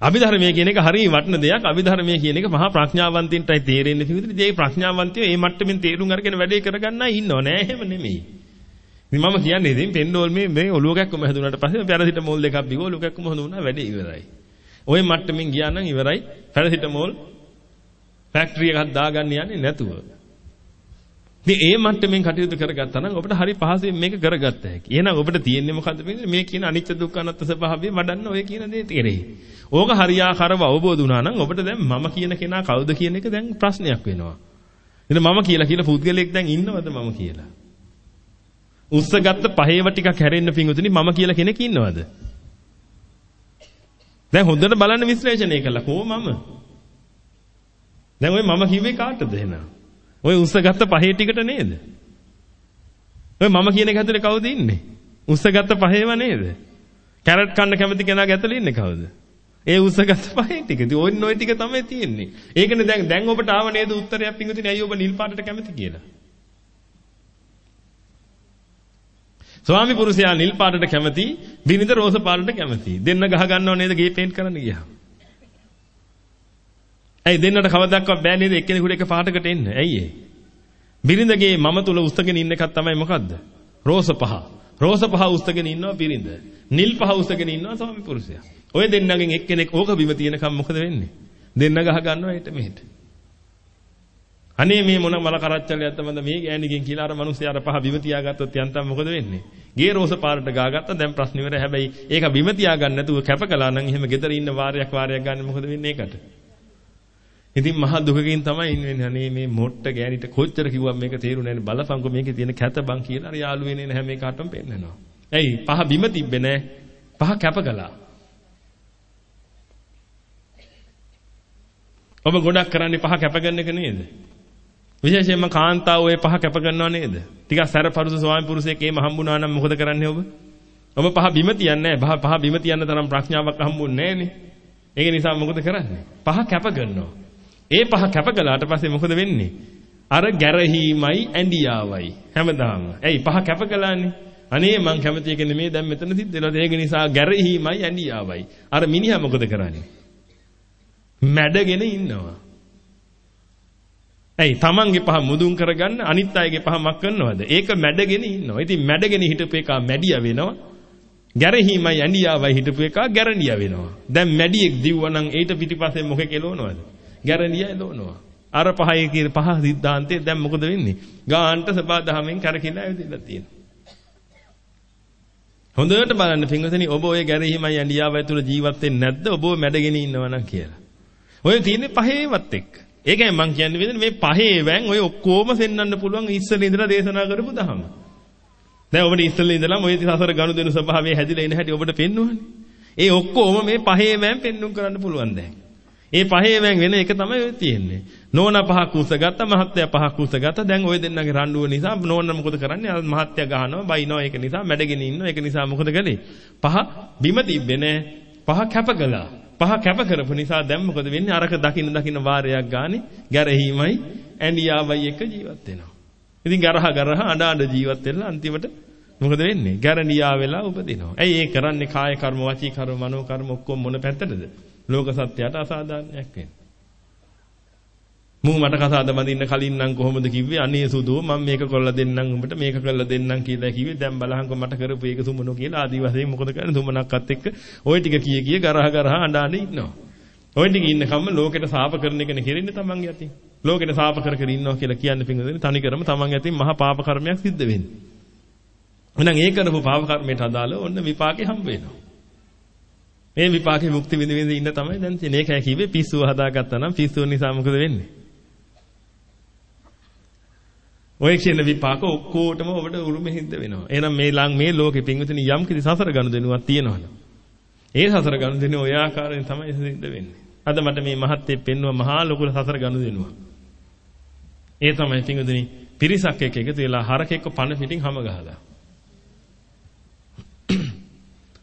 අභිධර්මයේ කියන එක හරිය වටින දෙයක්. අභිධර්මයේ කියන එක මහා ප්‍රඥාවන්තින්ටයි තේරෙන්නේ පිළිතුරු. ඒ ප්‍රඥාවන්තයෝ මේ මට්ටමින් තේරුම් අරගෙන වැඩේ කරගන්නයි ඉන්නව නෑ එහෙම නෙමෙයි. ඉතින් මම කියන්නේ ඉතින් පෙන්ඩෝල් මේ මේ ඔලුව කැක්කම හැදුනාට පස්සේ පැරසිටමෝල් දෙකක් බිව්ව ඔලුව කැක්කම හඳුනා වැඩේ ඉවරයි. ওই මට්ටමින් ගියා නම් ඉවරයි. පැරසිටමෝල් ෆැක්ටරි එකක් දාගන්න යන්නේ නැතුව. ඉතින් ඒ මට්ටමින් කටයුතු කරගත්තා නම් ඔබට හරි පහසුවෙන් මේක කරගත්ත හැකි. එහෙනම් ඔබට තියෙන්නේ මොකද්ද මේ කියන අනිත්‍ය දුක්ඛ අනාත්ම ස්වභාවය වඩන්න ඔය කියන දේ තේරෙයි. ඕක හරියාකාරව අවබෝධ වුණා නම් ඔබට දැන් මම කියන කෙනා කවුද කියන එක දැන් ප්‍රශ්නයක් වෙනවා. එතන මම කියලා කියලා පුද්ගලයෙක් දැන් ඉන්නවද මම කියලා? උස්සගත්ත පහේව ටිකක් හැරෙන්න පිංගුතුනි මම කියලා කෙනෙක් ඉන්නවද? දැන් හොඳට බලන්න විශ්ලේෂණය කළා. කොහොම මම? දැන් ඔය මම කිව්වේ කාටද එහෙනම්? ඔය උස්සගත්ත පහේ ටිකට නේද? ඔය මම කියන එක ඇතුලේ කවුද ඉන්නේ? උස්සගත්ත පහේව නේද? කැරට් කන්න කැමති කෙනාගේ ඇතුලේ ඉන්නේ කවුද? ඒ උස්සගත්ත පහේ ටික. ඉතින් ඔන්න ඔය ටික තමයි තියෙන්නේ. ඒකනේ දැන් දැන් ඔබට ආව නේද උත්තරයක් පිංගුතුනේ ඇයි ඔබ නිල් පාටට කැමති කියලා? ස්වාමි පුරුෂයා නිල් පාටට කැමති, බිනිඳ රෝස පාටට කැමති. දෙන්න ගහ ගන්නව නේද ගේ පේන්ට් කරන්න ගියාම. ඇයි දෙන්නට කවදාවත් බෑ නේද එක්කෙනෙකුට එක පාටකට එන්න? ඇයි ඒ? බිරිඳගේ මම තුල උස්තගෙන ඉන්න එකක් තමයි මොකද්ද? රෝස පහ. රෝස පහ උස්තගෙන ඉන්නවා බිරිඳ. නිල් පහ උස්තගෙන ඉන්නවා ස්වාමි පුරුෂයා. ඔය දෙන්නගෙන් එක්කෙනෙක් ඕක බිම තියෙනකම් මොකද වෙන්නේ? දෙන්න ගහ ගන්නවා හෙට මෙහෙට. අනේ මේ මොන මල කරච්චලයක්ද මන්ද මේ ගෑණිගෙන් කියලා අර මිනිස්සයා අර පහ බිම තියාගත්තොත් යන්තම් මොකද වෙන්නේ? ගේ රෝස පාරට ගාගත්තා දැන් ප්‍රශ්න ඉවරයි. හැබැයි ඒක බිම තියාගන්න නැතුව කැප කළා නම් එහෙම ගෙදර ඉන්න වාරයක් වාරයක් ගන්න මොකද වෙන්නේ ඒකට? ඉතින් මහා දුකකින් තමයි ඉන්නේ. අනේ මේ මොට්ට ගෑනිට කොච්චර කිව්වම් මේක තේරුනේ නැහැ. බලපංකො මේකේ තියෙන කැත බං කියලා අර යාළු වෙන්නේ නැහැ මේකටම පෙන්නනවා. ඇයි පහ බිම තිබ්බේ නැහැ. පහ කැප කළා. ඔබ ගොඩක් කරන්නේ පහ කැප කරන එක නේද? විශේෂයෙන්ම කාන්තාව ඔය පහ කැප කරනව නේද? ටිකක් සැරපරුස ස්වාමි පුරුෂයෙක් එහෙම හම්බුනා නම් මොකද කරන්නේ ඔබ? ඔබ පහ බිම තියන්නේ නැහැ. පහ බිම තියන්න තරම් ප්‍රඥාවක් හම්බුන්නේ නැහනේ. ඒක නිසා මොකද කරන්නේ? පහ කැප කරනවා. ඒ පහ කැප කළාට පස්සේ මොකද වෙන්නේ? අර ගැරහීමයි ඇඳියාවයි හැමදාම. ඇයි පහ කැප කළානේ? අනේ මං කැමති එක නෙමෙයි දැන් මෙතන සිද්ධ වෙනවා. ඒක නිසා ගැරහීමයි ඇඬියාවයි. අර මිනිහා මොකද කරන්නේ? මැඩගෙන ඉන්නවා. ඇයි තමන්ගේ පහ මුදුන් කරගන්න අනිත් අයගේ පහ මක් කරනවද? ඒක මැඩගෙන ඉන්නවා. ඉතින් මැඩගෙන හිටපු එක මැඩියා වෙනවා. ගැරහීමයි ඇඬියාවයි හිටපු එක ගැරණියා වෙනවා. දැන් මැඩියෙක් දිව්වනම් ඊට පිටිපස්සේ මොකේ කෙලවනවද? ගැරණියා එලවනවා. අර පහේ කියන පහ සිද්ධාන්තේ දැන් මොකද වෙන්නේ? ගාහන්ට සබා දහමෙන් කරකිලා ඇවිදලා තියෙනවා. හොඳට බලන්න පින්වතුනි ඔබ ඔය ගැරහීමයි ඇඬියාවයි තුල ජීවත් වෙන්නේ නැද්ද? ඔබ මැඩගෙන ඉන්නවනම් කියලා. ඔය තියෙන්නේ පහේවත් එක්ක. ඒකයි මම කියන්නේ වෙන්නේ මේ පහේ වැන් ඔය ඔක්කොම සෙන්වන්න පුළුවන් ඉස්සෙල්ලා ඉඳලා දේශනා කරපු දහම. දැන් ඔබට ඉස්සෙල්ලා ඉඳලාම ඔය සසර ගනුදෙනු ස්වභාවයේ හැදිලා ඉන හැටි ඔබට පෙන්වන්නේ. ඒ ඔක්කොම මේ පහේ වැන් පෙන්눔 කරන්න පුළුවන් දැන්. ඒ පහේ වැන් වෙන එක තමයි ඔය තියෙන්නේ. නෝන පහක් උසගත්ත මහත්තයා පහක් උසගත්ත දැන් ඔය දෙන්නගේ රණ්ඩුව නිසා නෝන මොකද කරන්නේ? අර මහත්තයා ගහනවා බයිනවා ඒක නිසා මැඩගෙන ඉන්නවා. ඒක නිසා මොකද කළේ? පහ බිම තිබ්බේ නෑ. පහ කැප කළා. පහ කැප කරපු නිසා දැන් මොකද වෙන්නේ? අරක දකින්න දකින්න වාරයක් ගානේ ගැරහීමයි ඇඬියාවයි එක ජීවත් වෙනවා. ඉතින් ගරහ ගරහ අඬ අඬ ජීවත් වෙලා අන්තිමට මොකද වෙන්නේ? ගැරණියා වෙලා උපදිනවා. ඇයි ඒ කරන්නේ කාය කර්ම, වචී කර්ම, මනෝ කර්ම ඔක්කොම මොන පැත්තටද? ලෝක සත්‍යයට අසාධාරණයක් වෙන්නේ. මූ මට කසාද බඳින්න කලින් නම් කොහොමද කිව්වේ අනේ සුදෝ මම මේක කරලා දෙන්නම් උඹට මේක කරලා දෙන්නම් කියලා කිව්වේ දැන් බලහන්කො මට කරපු ඒක සුමනෝ කියලා ආදි වශයෙන් මොකද කරන්නේ සුමනක්වත් එක්ක ওই ටික කිය කිය ගරහ ගරහ අඬානේ ඉන්නවා ওই ටික ඉන්න කම්ම ලෝකෙට සාප කරන එකනේ කෙරෙන්නේ තමන්ගේ අතින් ලෝකෙට සාප කර කර ඉන්නවා කියලා කියන්නේ පිංගුදෙනේ තනි කරම තමන්ගේ අතින් මහා පාප කර්මයක් සිද්ධ වෙන්නේ එහෙනම් ඒ කරපු පාප කර්මයට අදාළ ඔන්න විපාකේ හම්බ වෙනවා මේ විපාකේ මුක්ති විඳ විඳ ඉන්න තමයි දැන් තියෙන්නේ. ඒකයි කිව්වේ පිස්සුව හදාගත්තා නම් පිස්සුව නිසා මොකද වෙන්නේ? ඔය කියන විපාක ඔක්කොටම ඔබට උරුම හින්ද වෙනවා. එහෙනම් මේ ලං මේ ලෝකෙ පිංගුතුනි යම් කිසි සසර ගනුදෙනුවක් තියෙනවනේ. ඒ සසර ගනුදෙනුව ඔය ආකාරයෙන් තමයි සිද්ධ වෙන්නේ. අද මට මේ මහත්යේ පෙන්වුව මහා ලොකු සසර ගනුදෙනුව. ඒ තමයි පිංගුතුනි පිරිසක් එක්ක එකතු වෙලා හරකෙක්ව පණ පිටින් හැම ගහලා.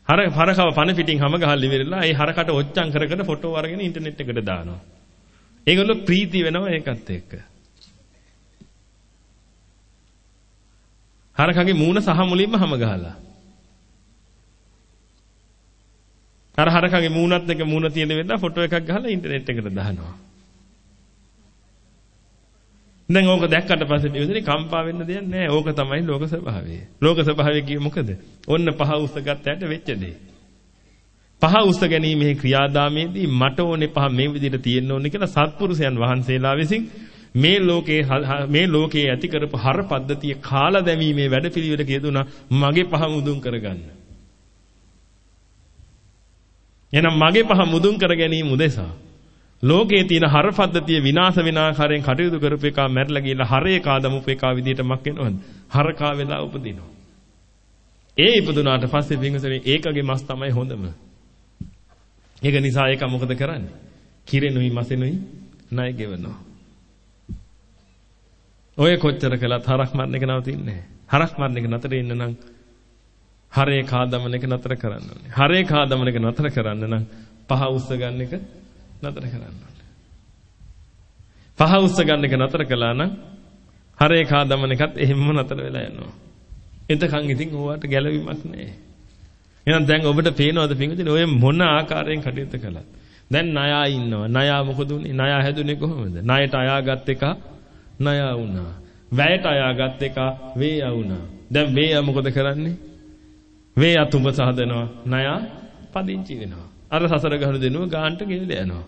හර හරකව පණ පිටින් හැම ගහලා ඉවරලා ඒ හරකට ඔච්චම් කර කර ෆොටෝ අරගෙන ඉන්ටර්නෙට් එකට දානවා. ඒගොල්ලෝ ප්‍රීති වෙනවා ඒකත් එක්ක. හරකගේ මූණ සහ මුලින්ම හැම ගහලා. අර හරකගේ මූණත් එක මූණ තියෙන වෙද්දා ෆොටෝ එකක් ගහලා ඉන්ටර්නෙට් එකට දානවා. දැන් ඕක දැක්කට පස්සේ ඉතින් කම්පා වෙන්න දෙයක් නැහැ. ඕක තමයි ලෝක ස්වභාවය. ලෝක ස්වභාවය කියේ මොකද? ඔන්න පහ උස්ස ගත්තට වෙච්ච දේ. පහ උස්ස ගැනීමේ ක්‍රියාදාමයේදී මට ඕනේ පහ මේ විදිහට තියෙන්න ඕනේ කියලා සත්පුරුෂයන් වහන්සේලා විසින් මේ ලෝකේ මේ ලෝකේ ඇති කරපු හර පද්ධතිය කාලා දැමීමේ වැඩපිළිවෙල කියදුනා මගේ පහ මුදුන් කරගන්න. එහෙනම් මගේ පහ මුදුන් කර ගැනීම උදෙසා ලෝකයේ තියෙන හර පද්ධතිය විනාශ වෙන ආකාරයෙන් කටයුතු කරපු එකා මැරලා ගිහලා හරේ කාදමුපු එකා විදිහට මක් වෙනවද? හරකා වෙලා උපදිනවා. ඒ ඉපදුනාට පස්සේ පින්වසනේ ඒකගේ මස් තමයි හොඳම. ඒක නිසා ඒක මොකද කරන්නේ? කිරෙනුයි මසෙනුයි ණය ගෙවනවා. ඔය කොච්චර කළත් හරක් මරණ එක නවතින්නේ නැහැ. හරක් මරණ එක නතර ඉන්න නම් හරේ කාදමන එක නතර කරන්න ඕනේ. හරේ කාදමන එක නතර කරන්න නම් පහ උස්ස ගන්න එක නතර කරන්න ඕනේ. පහ උස්ස ගන්න එක නතර කළා නම් හරේ කාදමන එකත් එහෙම්ම නතර වෙලා යනවා. එතකන් ඉතින් ඕවට ගැළවීමක් නැහැ. එහෙනම් දැන් ඔබට පේනවද පින්විතනේ ඔය මොන ආකාරයෙන් කටයුතු කළත් දැන් ණයා ඉන්නවා. ණයා මොකද උනේ? ණයා හැදුනේ කොහොමද? ණයට අයාගත් එක ණය වුණා. වැයට අයාගත් එක වේය වුණා. දැන් වේය මොකද කරන්නේ? වේය තුඹ සහදනවා. ණය පදිංචි වෙනවා. අර සසර ගහන දෙනුව ගාන්ට ගෙවිලා යනවා.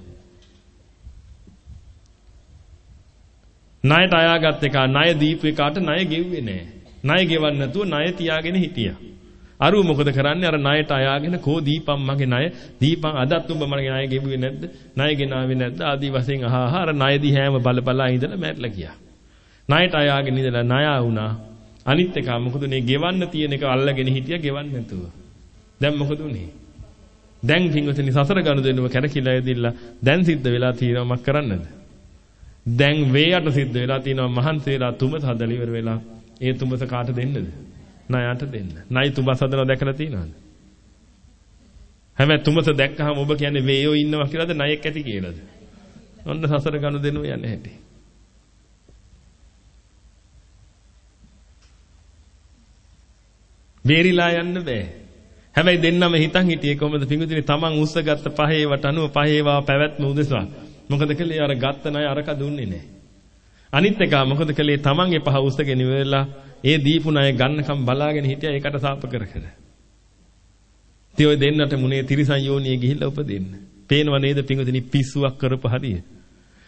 ණයට අයාගත් එක ණය දීපු එකාට ණය ගෙව්වේ නෑ. ණය ගෙවන්න නැතුව ණය තියාගෙන හිටියා. අරුව මොකද කරන්නේ අර ණයට අයාගෙන කෝ දීපම් මගේ ණය දීපම් අදත් උඹ මගේ ණය ගෙවුවේ නැද්ද ණය ගෙනාවේ නැද්ද ආදී වශයෙන් අහහා අර ණය දිහාම බල බලා ඉඳලා මැරලා ගියා ණයට අයාගෙන ඉඳලා ණයා වුණා. අනිත් එක මොකද උනේ ගෙවන්න තියෙන එක අල්ලගෙන හිටියා ගෙවන්න නැතුව. දැන් මොකද උනේ? දැන් පින්වතුනි සසර ගනුදෙනුව කැරකිලා ඇදිලා දැන් සිද්ධ වෙලා තියෙනවා මක් කරන්නද? දැන් වේයට සිද්ධ වෙලා තියෙනවා මහන්සි වෙලා තුඹස හදලා ඉවර වෙලා ඒ තුඹස කාට දෙන්නද? ණයට දෙන්න. ණයි තුඹස හදනවා දැකලා තියෙනවද? හැබැයි තුඹස දැක්කහම ඔබ කියන්නේ වේයෝ ඉන්නවා කියලාද ණයෙක් ඇති කියලාද? ඔන්න සසර ගනුදෙනුව යන්නේ හැටි. බේරිලා යන්න බෑ. හැබැයි දෙන්නම හිතන් හිටියේ කොහොමද පිඟුතුනි තමන් උස්සගත්ත පහේවට අනුව පහේවා පැවැත්ම උදෙසා. මොකද කළේ අර ගත්ත ණය අරක දුන්නේ නැහැ. අනිත් එක මොකද කළේ තමන්ගේ පහ උස්සගෙන ඉවරලා ඒ දීපු ණය ගන්නකම් බලාගෙන හිටියා ඒකට සාප කර කර. ඉතින් ඔය දෙන්නට මුනේ තිරිසන් යෝනියේ ගිහිල්ලා උපදින්න. පේනව නේද පිඟුතුනි පිස්සුවක් කරපු හරිය.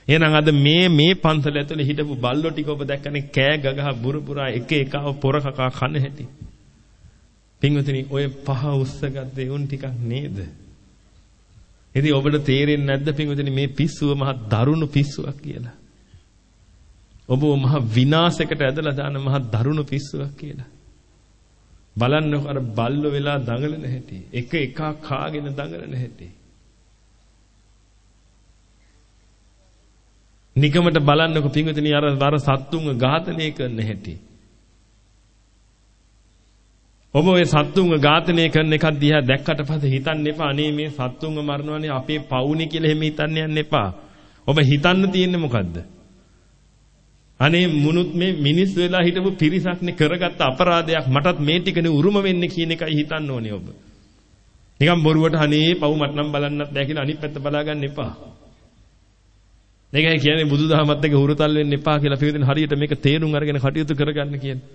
එහෙනම් අද මේ මේ පන්සල ඇතුලේ හිටපු බල්ලෝ ටික ඔබ දැක්කනේ කෑ ගගහ බුරුපුරා එක එකව පොර කකා කන හැටි. පින්වතුනි ඔය පහ උස්සගත්තේ උන් ටිකක් නේද? ඉතින් ඔබට තේරෙන්නේ නැද්ද පින්වතුනි මේ පිස්සුව මහ දරුණු පිස්සුවක් කියලා? ඔබ මහ විනාශයකට ඇදලා දාන මහ දරුණු පිස්සුවක් කියලා. බලන්නකො අර බල්ලෝ වෙලා දඟලන හැටි. එක එකක් කාගෙන දඟලන හැටි. නිකමට බලන්නකො පින්වතුනි අර අර සත්තුන්ව ඝාතනය කරන හැටි. ඔබ ඔය සත්තුන්ව ඝාතනය කරන එකක් දිහා දැක්කට පස්සේ හිතන්න එපා අනේ මේ සත්තුන්ව මරනවානේ අපේ පවුනේ කියලා එහෙම හිතන්න යන්න එපා. ඔබ හිතන්න තියෙන්නේ මොකද්ද? අනේ මුනුත් මේ මිනිස් වෙලා හිටපු පිරිසක්නේ කරගත්ත අපරාධයක් මටත් මේ ටිකනේ උරුම වෙන්නේ කියන එකයි හිතන්න ඕනේ ඔබ. නිකන් බොරුවට අනේ පව් මට නම් බලන්නත් බෑ කියලා අනිත් පැත්ත බලාගන්න එපා. මේකයි කියන්නේ බුදුදහමත් එක්ක හුරුතල් වෙන්න එපා කියලා පිළිදෙන හරියට මේක තේරුම් අරගෙන කටයුතු කරගන්න කියන්නේ.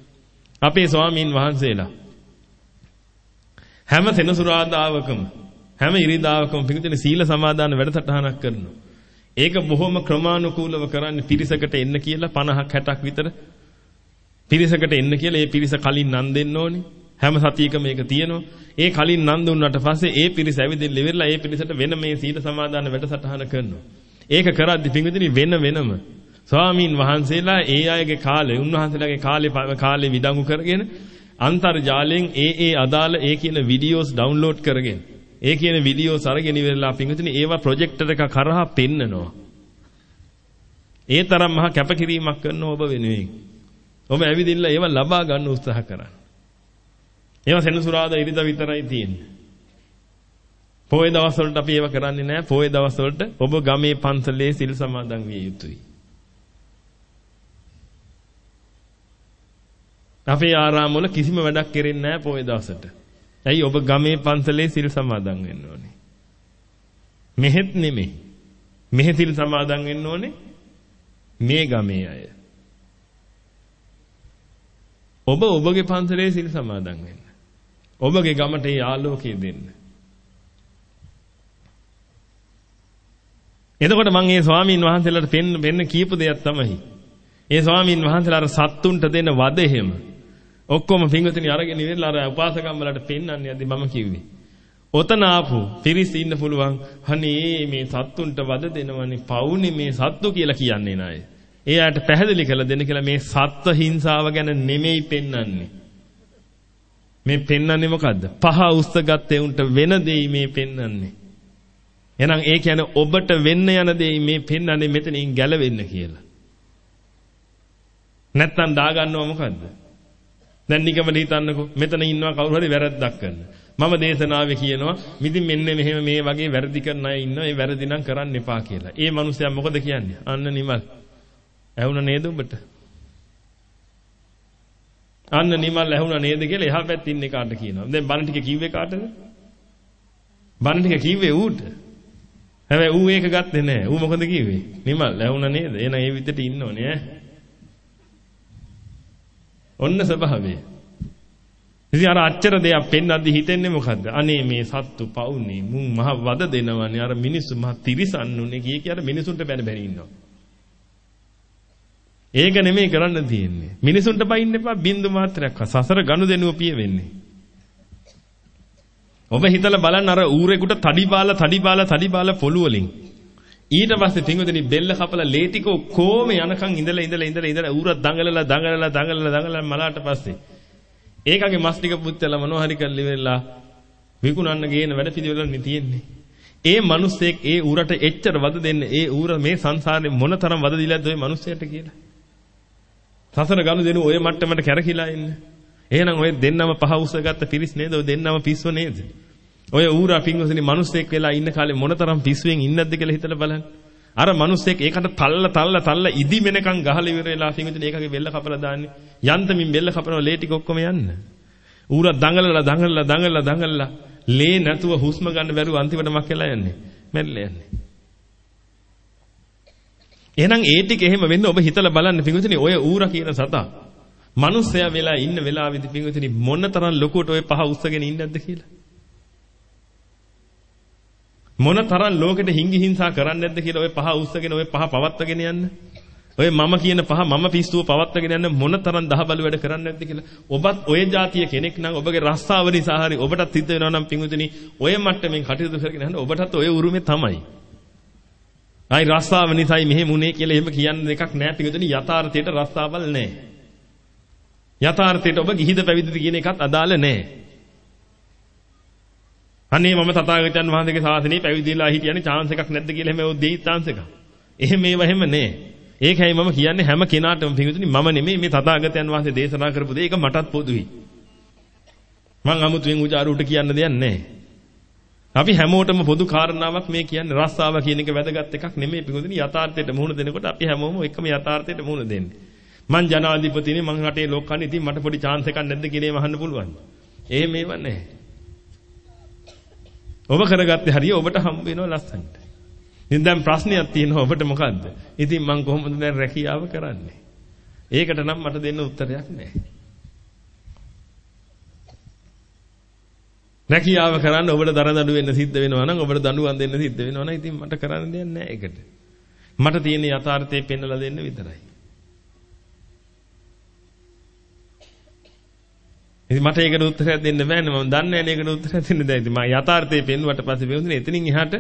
අපේ ස්වාමීන් වහන්සේලා හැම සෙනසුරාදාවකම හැම ඉරිදාවකම පිළිදෙන සීල සමාදාන වැඩසටහනක් කරනවා. ඒක බොහොම ක්‍රමානුකූලව කරන්නේ පිරිසකට එන්න කියලා 50ක් 60ක් විතර පිරිසකට එන්න කියලා ඒ පිරිස කලින් නම් දෙන්න ඕනේ. හැම සතියකම මේක තියෙනවා. ඒ කලින් නම් දුන්නාට පස්සේ ඒ පිරිස ඇවිදින්න ඉවරලා ඒ පිරිසට වෙන මේ සීල සමාදාන වැඩසටහන කරනවා. ඒක කරද්දි පිංගුදිනි වෙන වෙනම ස්වාමීන් වහන්සේලා ඒ අයගේ කාලේ උන්වහන්සේලාගේ කාලේ කාලේ විඩංගු කරගෙන අන්තර්ජාලයෙන් ඒ ඒ අදාළ ඒ කියන වීඩියෝස් ඩවුන්ලෝඩ් කරගෙන ඒ කියන වීඩියෝස් අරගෙන ඉවරලා පිංගුදිනි ඒවා ප්‍රොජෙක්ටර් එක කරහා පෙන්නනවා. ඒ තරම් මහා කැපකිරීමක් කරන ඔබ වෙනුවෙන්. ඔබ ඇවිදින්න ඒවා ලබා ගන්න උත්සාහ කරන්න. ඒවා සෙනසුරාදා ඉරිදා විතරයි තියෙන්නේ. පොයේ දවස්වලට අපි ඒව කරන්නේ නැහැ. පොයේ දවස්වලට ඔබ ගමේ පන්සලේ සිල් සමාදන් විය යුතුයි. අපේ ආරාම වල කිසිම වැඩක් කෙරෙන්නේ නැහැ පොයේ දවසට. ඇයි ඔබ ගමේ පන්සලේ සිල් සමාදන් වෙන්න ඕනේ. මෙහෙත් නෙමෙයි. මෙහෙ සිල් සමාදන් වෙන්න ඕනේ මේ ගමේ අය. ඔබ ඔබගේ පන්සලේ සිල් සමාදන් වෙන්න. ඔබගේ ගමට ඒ ආලෝකය දෙන්න. එතකොට මම මේ ස්වාමීන් වහන්සේලාට පෙන්න පෙන්න කියපු දෙයක් තමයි. ඒ ස්වාමීන් වහන්සේලා අර සත්තුන්ට දෙන වද එහෙම. ඔක්කොම පිංගුතුනි අරගෙන ඉවරලා අර උපාසකම් වලට පෙන්වන්නේ යද්දි මම කිව්වේ. ඔතන ආපු පිරිස් ඉන්න පුළුවන්. අනේ මේ සත්තුන්ට වද දෙනවනේ පවුනේ මේ සත්තු කියලා කියන්නේ නෑ. එයාට පැහැදිලි කරලා දෙන්න කියලා මේ සත්ත්ව හිංසාව ගැන නෙමෙයි පෙන්වන්නේ. මේ පෙන්වන්නේ මොකද්ද? පහ උස්සගත්තේ උන්ට වෙන දෙයි මේ පෙන්වන්නේ. එහෙනම් ඒ කියන්නේ ඔබට වෙන්න යන දේ මේ පෙන්වන්නේ මෙතනින් ගැලවෙන්න කියලා. නැත්තම් දාගන්නව මොකද්ද? දැන් නිකමල හිතන්නකෝ මෙතන ඉන්නවා කවුරු හරි වැරද්දක් කරන. මම දේශනාවේ කියනවා මිදින් මෙන්න මෙහෙම මේ වගේ වැරදි කරන අය ඉන්නවා ඒ වැරදි නම් කරන්න එපා කියලා. ඒ මනුස්සයා මොකද කියන්නේ? අන්න නිමල්. ඇහුණ නේද ඔබට? අන්න නිමල් ඇහුණ නේද කියලා එහා පැත්තේ ඉන්න කාට කියනවා. දැන් බණ ටික කිව්වේ කාටද? බණ ටික කිව්වේ ඌට. හැබැයි ඌ ඒක ගත්තේ නැහැ. ඌ මොකද කිව්වේ? නිමල් ඇහුණා නේද? එහෙනම් ඒ විදිහට ඉන්න ඕනේ ඈ. ඔන්න ස්වභාවය. ඉතින් අර අච්චර දෙයක් පෙන්වද්දි හිතෙන්නේ මොකද්ද? අනේ මේ සත්තු පවුනේ මුන් මහ වද දෙනවනේ. අර මිනිස්සු මහ තිරිසන්නුනේ කිය කිය අර මිනිසුන්ට බැන බැන ඉන්නවා. ඒක නෙමෙයි කරන්න තියෙන්නේ. මිනිසුන්ට බයින්න එපා බින්දු මාත්‍රයක්. සසර ගනුදෙනුව පිය වෙන්නේ. ඔබ හිතලා බලන්න අර ඌරෙකුට තඩි බාලා තඩි බාලා තඩි බාලා පොළු වලින් ඊට පස්සේ පිංගුදෙනි බෙල්ල කපලා ලේ ටික කොහොම යනකම් ඉඳලා ඉඳලා ඉඳලා ඉඳලා ඌර දඟලලා දඟලලා දඟලලා දඟලලා මලාට පස්සේ ඒකගේ මස් ටික පුත්තලා මොනවා හරි කරලා ඉවරලා විකුණන්න ගේන වැඩ පිළිවෙලක් තියෙන්නේ ඒ මිනිස්සෙක් ඒ ඌරට එච්චර වද දෙන්නේ ඒ ඌර මේ සංසාරේ මොනතරම් වද දීලාද ওই මිනිස්සයාට කියලා සසර ගනු දෙනු ඔය මට්ටමට කැරකිලා ඉන්නේ එහෙනම් ඔය දෙන්නම පහ උස්සගත්ත පිරිස් නේද? ඔය දෙන්නම පිස්සු නේද? ඔය ඌරා පින්වසනේ මිනිස්සෙක් වෙලා ඉන්න කාලේ මොනතරම් පිස්සුවෙන් ඉන්නද කියලා හිතලා බලන්න. අර මිනිස්සෙක් ඒකට තල්ල තල්ල තල්ල ඉදි මෙනකන් ගහලා ඉවර වෙලා පින්වසනේ ඒකගේ බෙල්ල කපලා දාන්නේ. යන්තමින් බෙල්ල කපනවා ලේ ටික ඔක්කොම යන්න. ඌර දඟලලා දඟලලා දඟලලා දඟලලා ලේ නැතුව හුස්ම ගන්න බැරුව අන්තිමට මක් වෙලා යන්නේ. මැරිලා යන්නේ. එහෙනම් ඒ ටික එහෙම වෙන්න ඔබ හිතලා බලන්න පිඟුතුනි ඔය ඌර කියන සතා. මිනිස්සයා වෙලා ඉන්න වෙලාවෙදි පිඟුතුනි මොන තරම් ලොකුවට ඔය පහ උස්සගෙන ඉන්නේ නැද්ද කියලා. මොන තරම් ලෝකෙට හිඟි හිංසා කරන්නේ නැද්ද කියලා ඔය පහ උස්සගෙන ඔය පහ පවත්වගෙන යන්න. ඔය මම කියන පහ මම පිස්සුව පවත්වගෙන යන්න මොන තරම් දහබලු වැඩ කරන්නේ නැද්ද කියලා. ඔබත් ඔය જાතිය කෙනෙක් නම් ඔබගේ රස්සාව නිසා හරි ඔබටත් සිද්ධ වෙනවා නම් පිඟුතුනි ඔය මට්ටමින් කටයුතු කරගෙන යන්න ඔබටත් ඔය උරුමේ තමයි. ආයි රස්සාව නිසායි මෙහෙම උනේ කියලා එහෙම කියන්න දෙකක් නැහැ පිඟුතුනි යථාර්ථයට රස්සාවල් නැහැ. යථාර්ථයට ඔබ ගිහිද පැවිදිද කියන එකත් අදාළ නැහැ. අනේ මම තථාගතයන් වහන්සේගේ ශාසනයේ පැවිදිලා හිටියනේ chance එකක් නැද්ද කියලා එහෙම දෙයි chance එකක්. එහෙම ඒව එහෙම නෑ. ඒකයි මම කියන්නේ හැම කෙනාටම පිටුතුනි මම නෙමෙයි මේ තථාගතයන් වහන්සේ දේශනා කරපු දේ ඒක මටත් පොදුයි. මං අමුතුවෙන් උජාරුට කියන්න දෙයක් නෑ. අපි හැමෝටම පොදු කාරණාවක් මේ කියන්නේ රස්සාව කියන එක වැදගත් එකක් නෙමෙයි පිටුතුනි යථාර්ථයට මුහුණ දෙනකොට අපි හැමෝම එකම යථාර්ථයට මුහුණ දෙන්නේ. මං ජනාධිපතිනේ මං රටේ ලෝකන්නේ ඉතින් මට පොඩි chance එකක් නැද්ද කියලා මහන්න පුළුවන්. එහෙම ඒව නැහැ. ඔබ කරගත්තේ හරිය ඔබට හම්බ වෙනවා ලස්සනට. ඉතින් දැන් ප්‍රශ්නයක් තියෙනවා ඔබට මොකද්ද? ඉතින් මං කොහොමද දැන් රැකියාව කරන්නේ? ඒකට නම් මට දෙන්න උත්තරයක් නැහැ. රැකියාව කරන්න ඔබට දරදඬු වෙන්න සිද්ධ වෙනවා නම් ඔබට දඬුවම් දෙන්න සිද්ධ වෙනවා නම් ඉතින් මට කරන්න දෙයක් නැහැ ඒකට. මට තියෙන යථාර්ථය පෙන්වලා දෙන්න විතරයි. ඉතින් මට ඒකට උත්තරයක් දෙන්න බෑනේ මම දන්නේ නැහැ ඒකට උත්තරයක් දෙන්න දැන් ඉතින් මම යථාර්ථයේ පෙන්වුවට පස්සේ වෙනුනේ එතනින් එහාට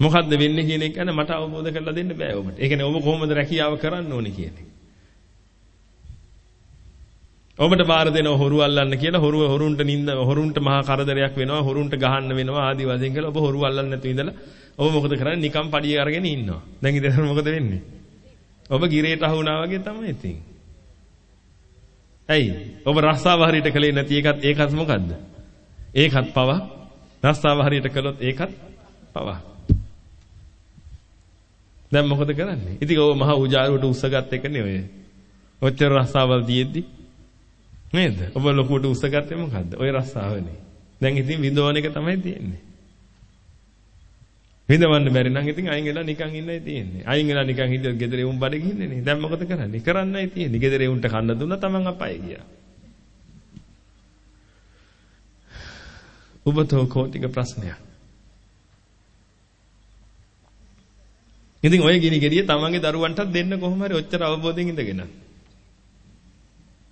මොකද්ද වෙන්නේ කියන එක ගැන මට අවබෝධ කරලා දෙන්න බෑ ඔබට. ඒ කියන්නේ ඔබ කොහොමද රැකියාව කරන්න ඕනේ කියන එක. ඔබට බාර දෙනව හොරු අල්ලන්න කියලා හොරු හොරුන්ට නින්ද හොරුන්ට මහා කරදරයක් වෙනවා හොරුන්ට ගහන්න වෙනවා ආදි වශයෙන් කියලා ඔබ හොරු අල්ලන්න නැතුව ඉඳලා ඔබ මොකද කරන්නේ නිකම් පඩිය අරගෙන ඉන්නවා. දැන් ඉතින් මොකද වෙන්නේ? ඔබ ගිරේට අහු වුණා වගේ තමයි ඉතින්. ඇයි? ඔබ රස්සාව හරියට කළේ නැති එකත් ඒකත් මොකද්ද? ඒකත් පව. රස්සාව හරියට කළොත් ඒකත් පව. දැන් මොකද කරන්නේ? ඉතින් ඔය මහ උජාරුවට උස්සගත් එකනේ ඔය. ඔච්චර රස්සාවල් තියෙද්දි නේද? ඔබ ලොකුවට උස්සගත්තේ මොකද්ද? ඔය රස්සාවනේ. දැන් ඉතින් විඳවන එක තමයි තියෙන්නේ. විඳවන්න බැරි නම් ඉතින් අයින් වෙලා නිකන් ඉන්නයි තියෙන්නේ. අයින් වෙලා නිකන් හිටියොත් ගෙදර එවුන් බඩ ගිහින්නේ නේ. දැන් මොකද කරන්නේ? කරන්නයි තියෙන්නේ. ගෙදර එවුන්ට කන්න දුන්නා තමන් අපාය ගියා. ඔබතෝ කෝටික ප්‍රශ්නයක්. ඉතින් ඔය ගිනි ගෙඩිය තමන්ගේ දරුවන්ටත් දෙන්න කොහොම හරි ඔච්චර අවබෝධයෙන් ඉඳගෙන.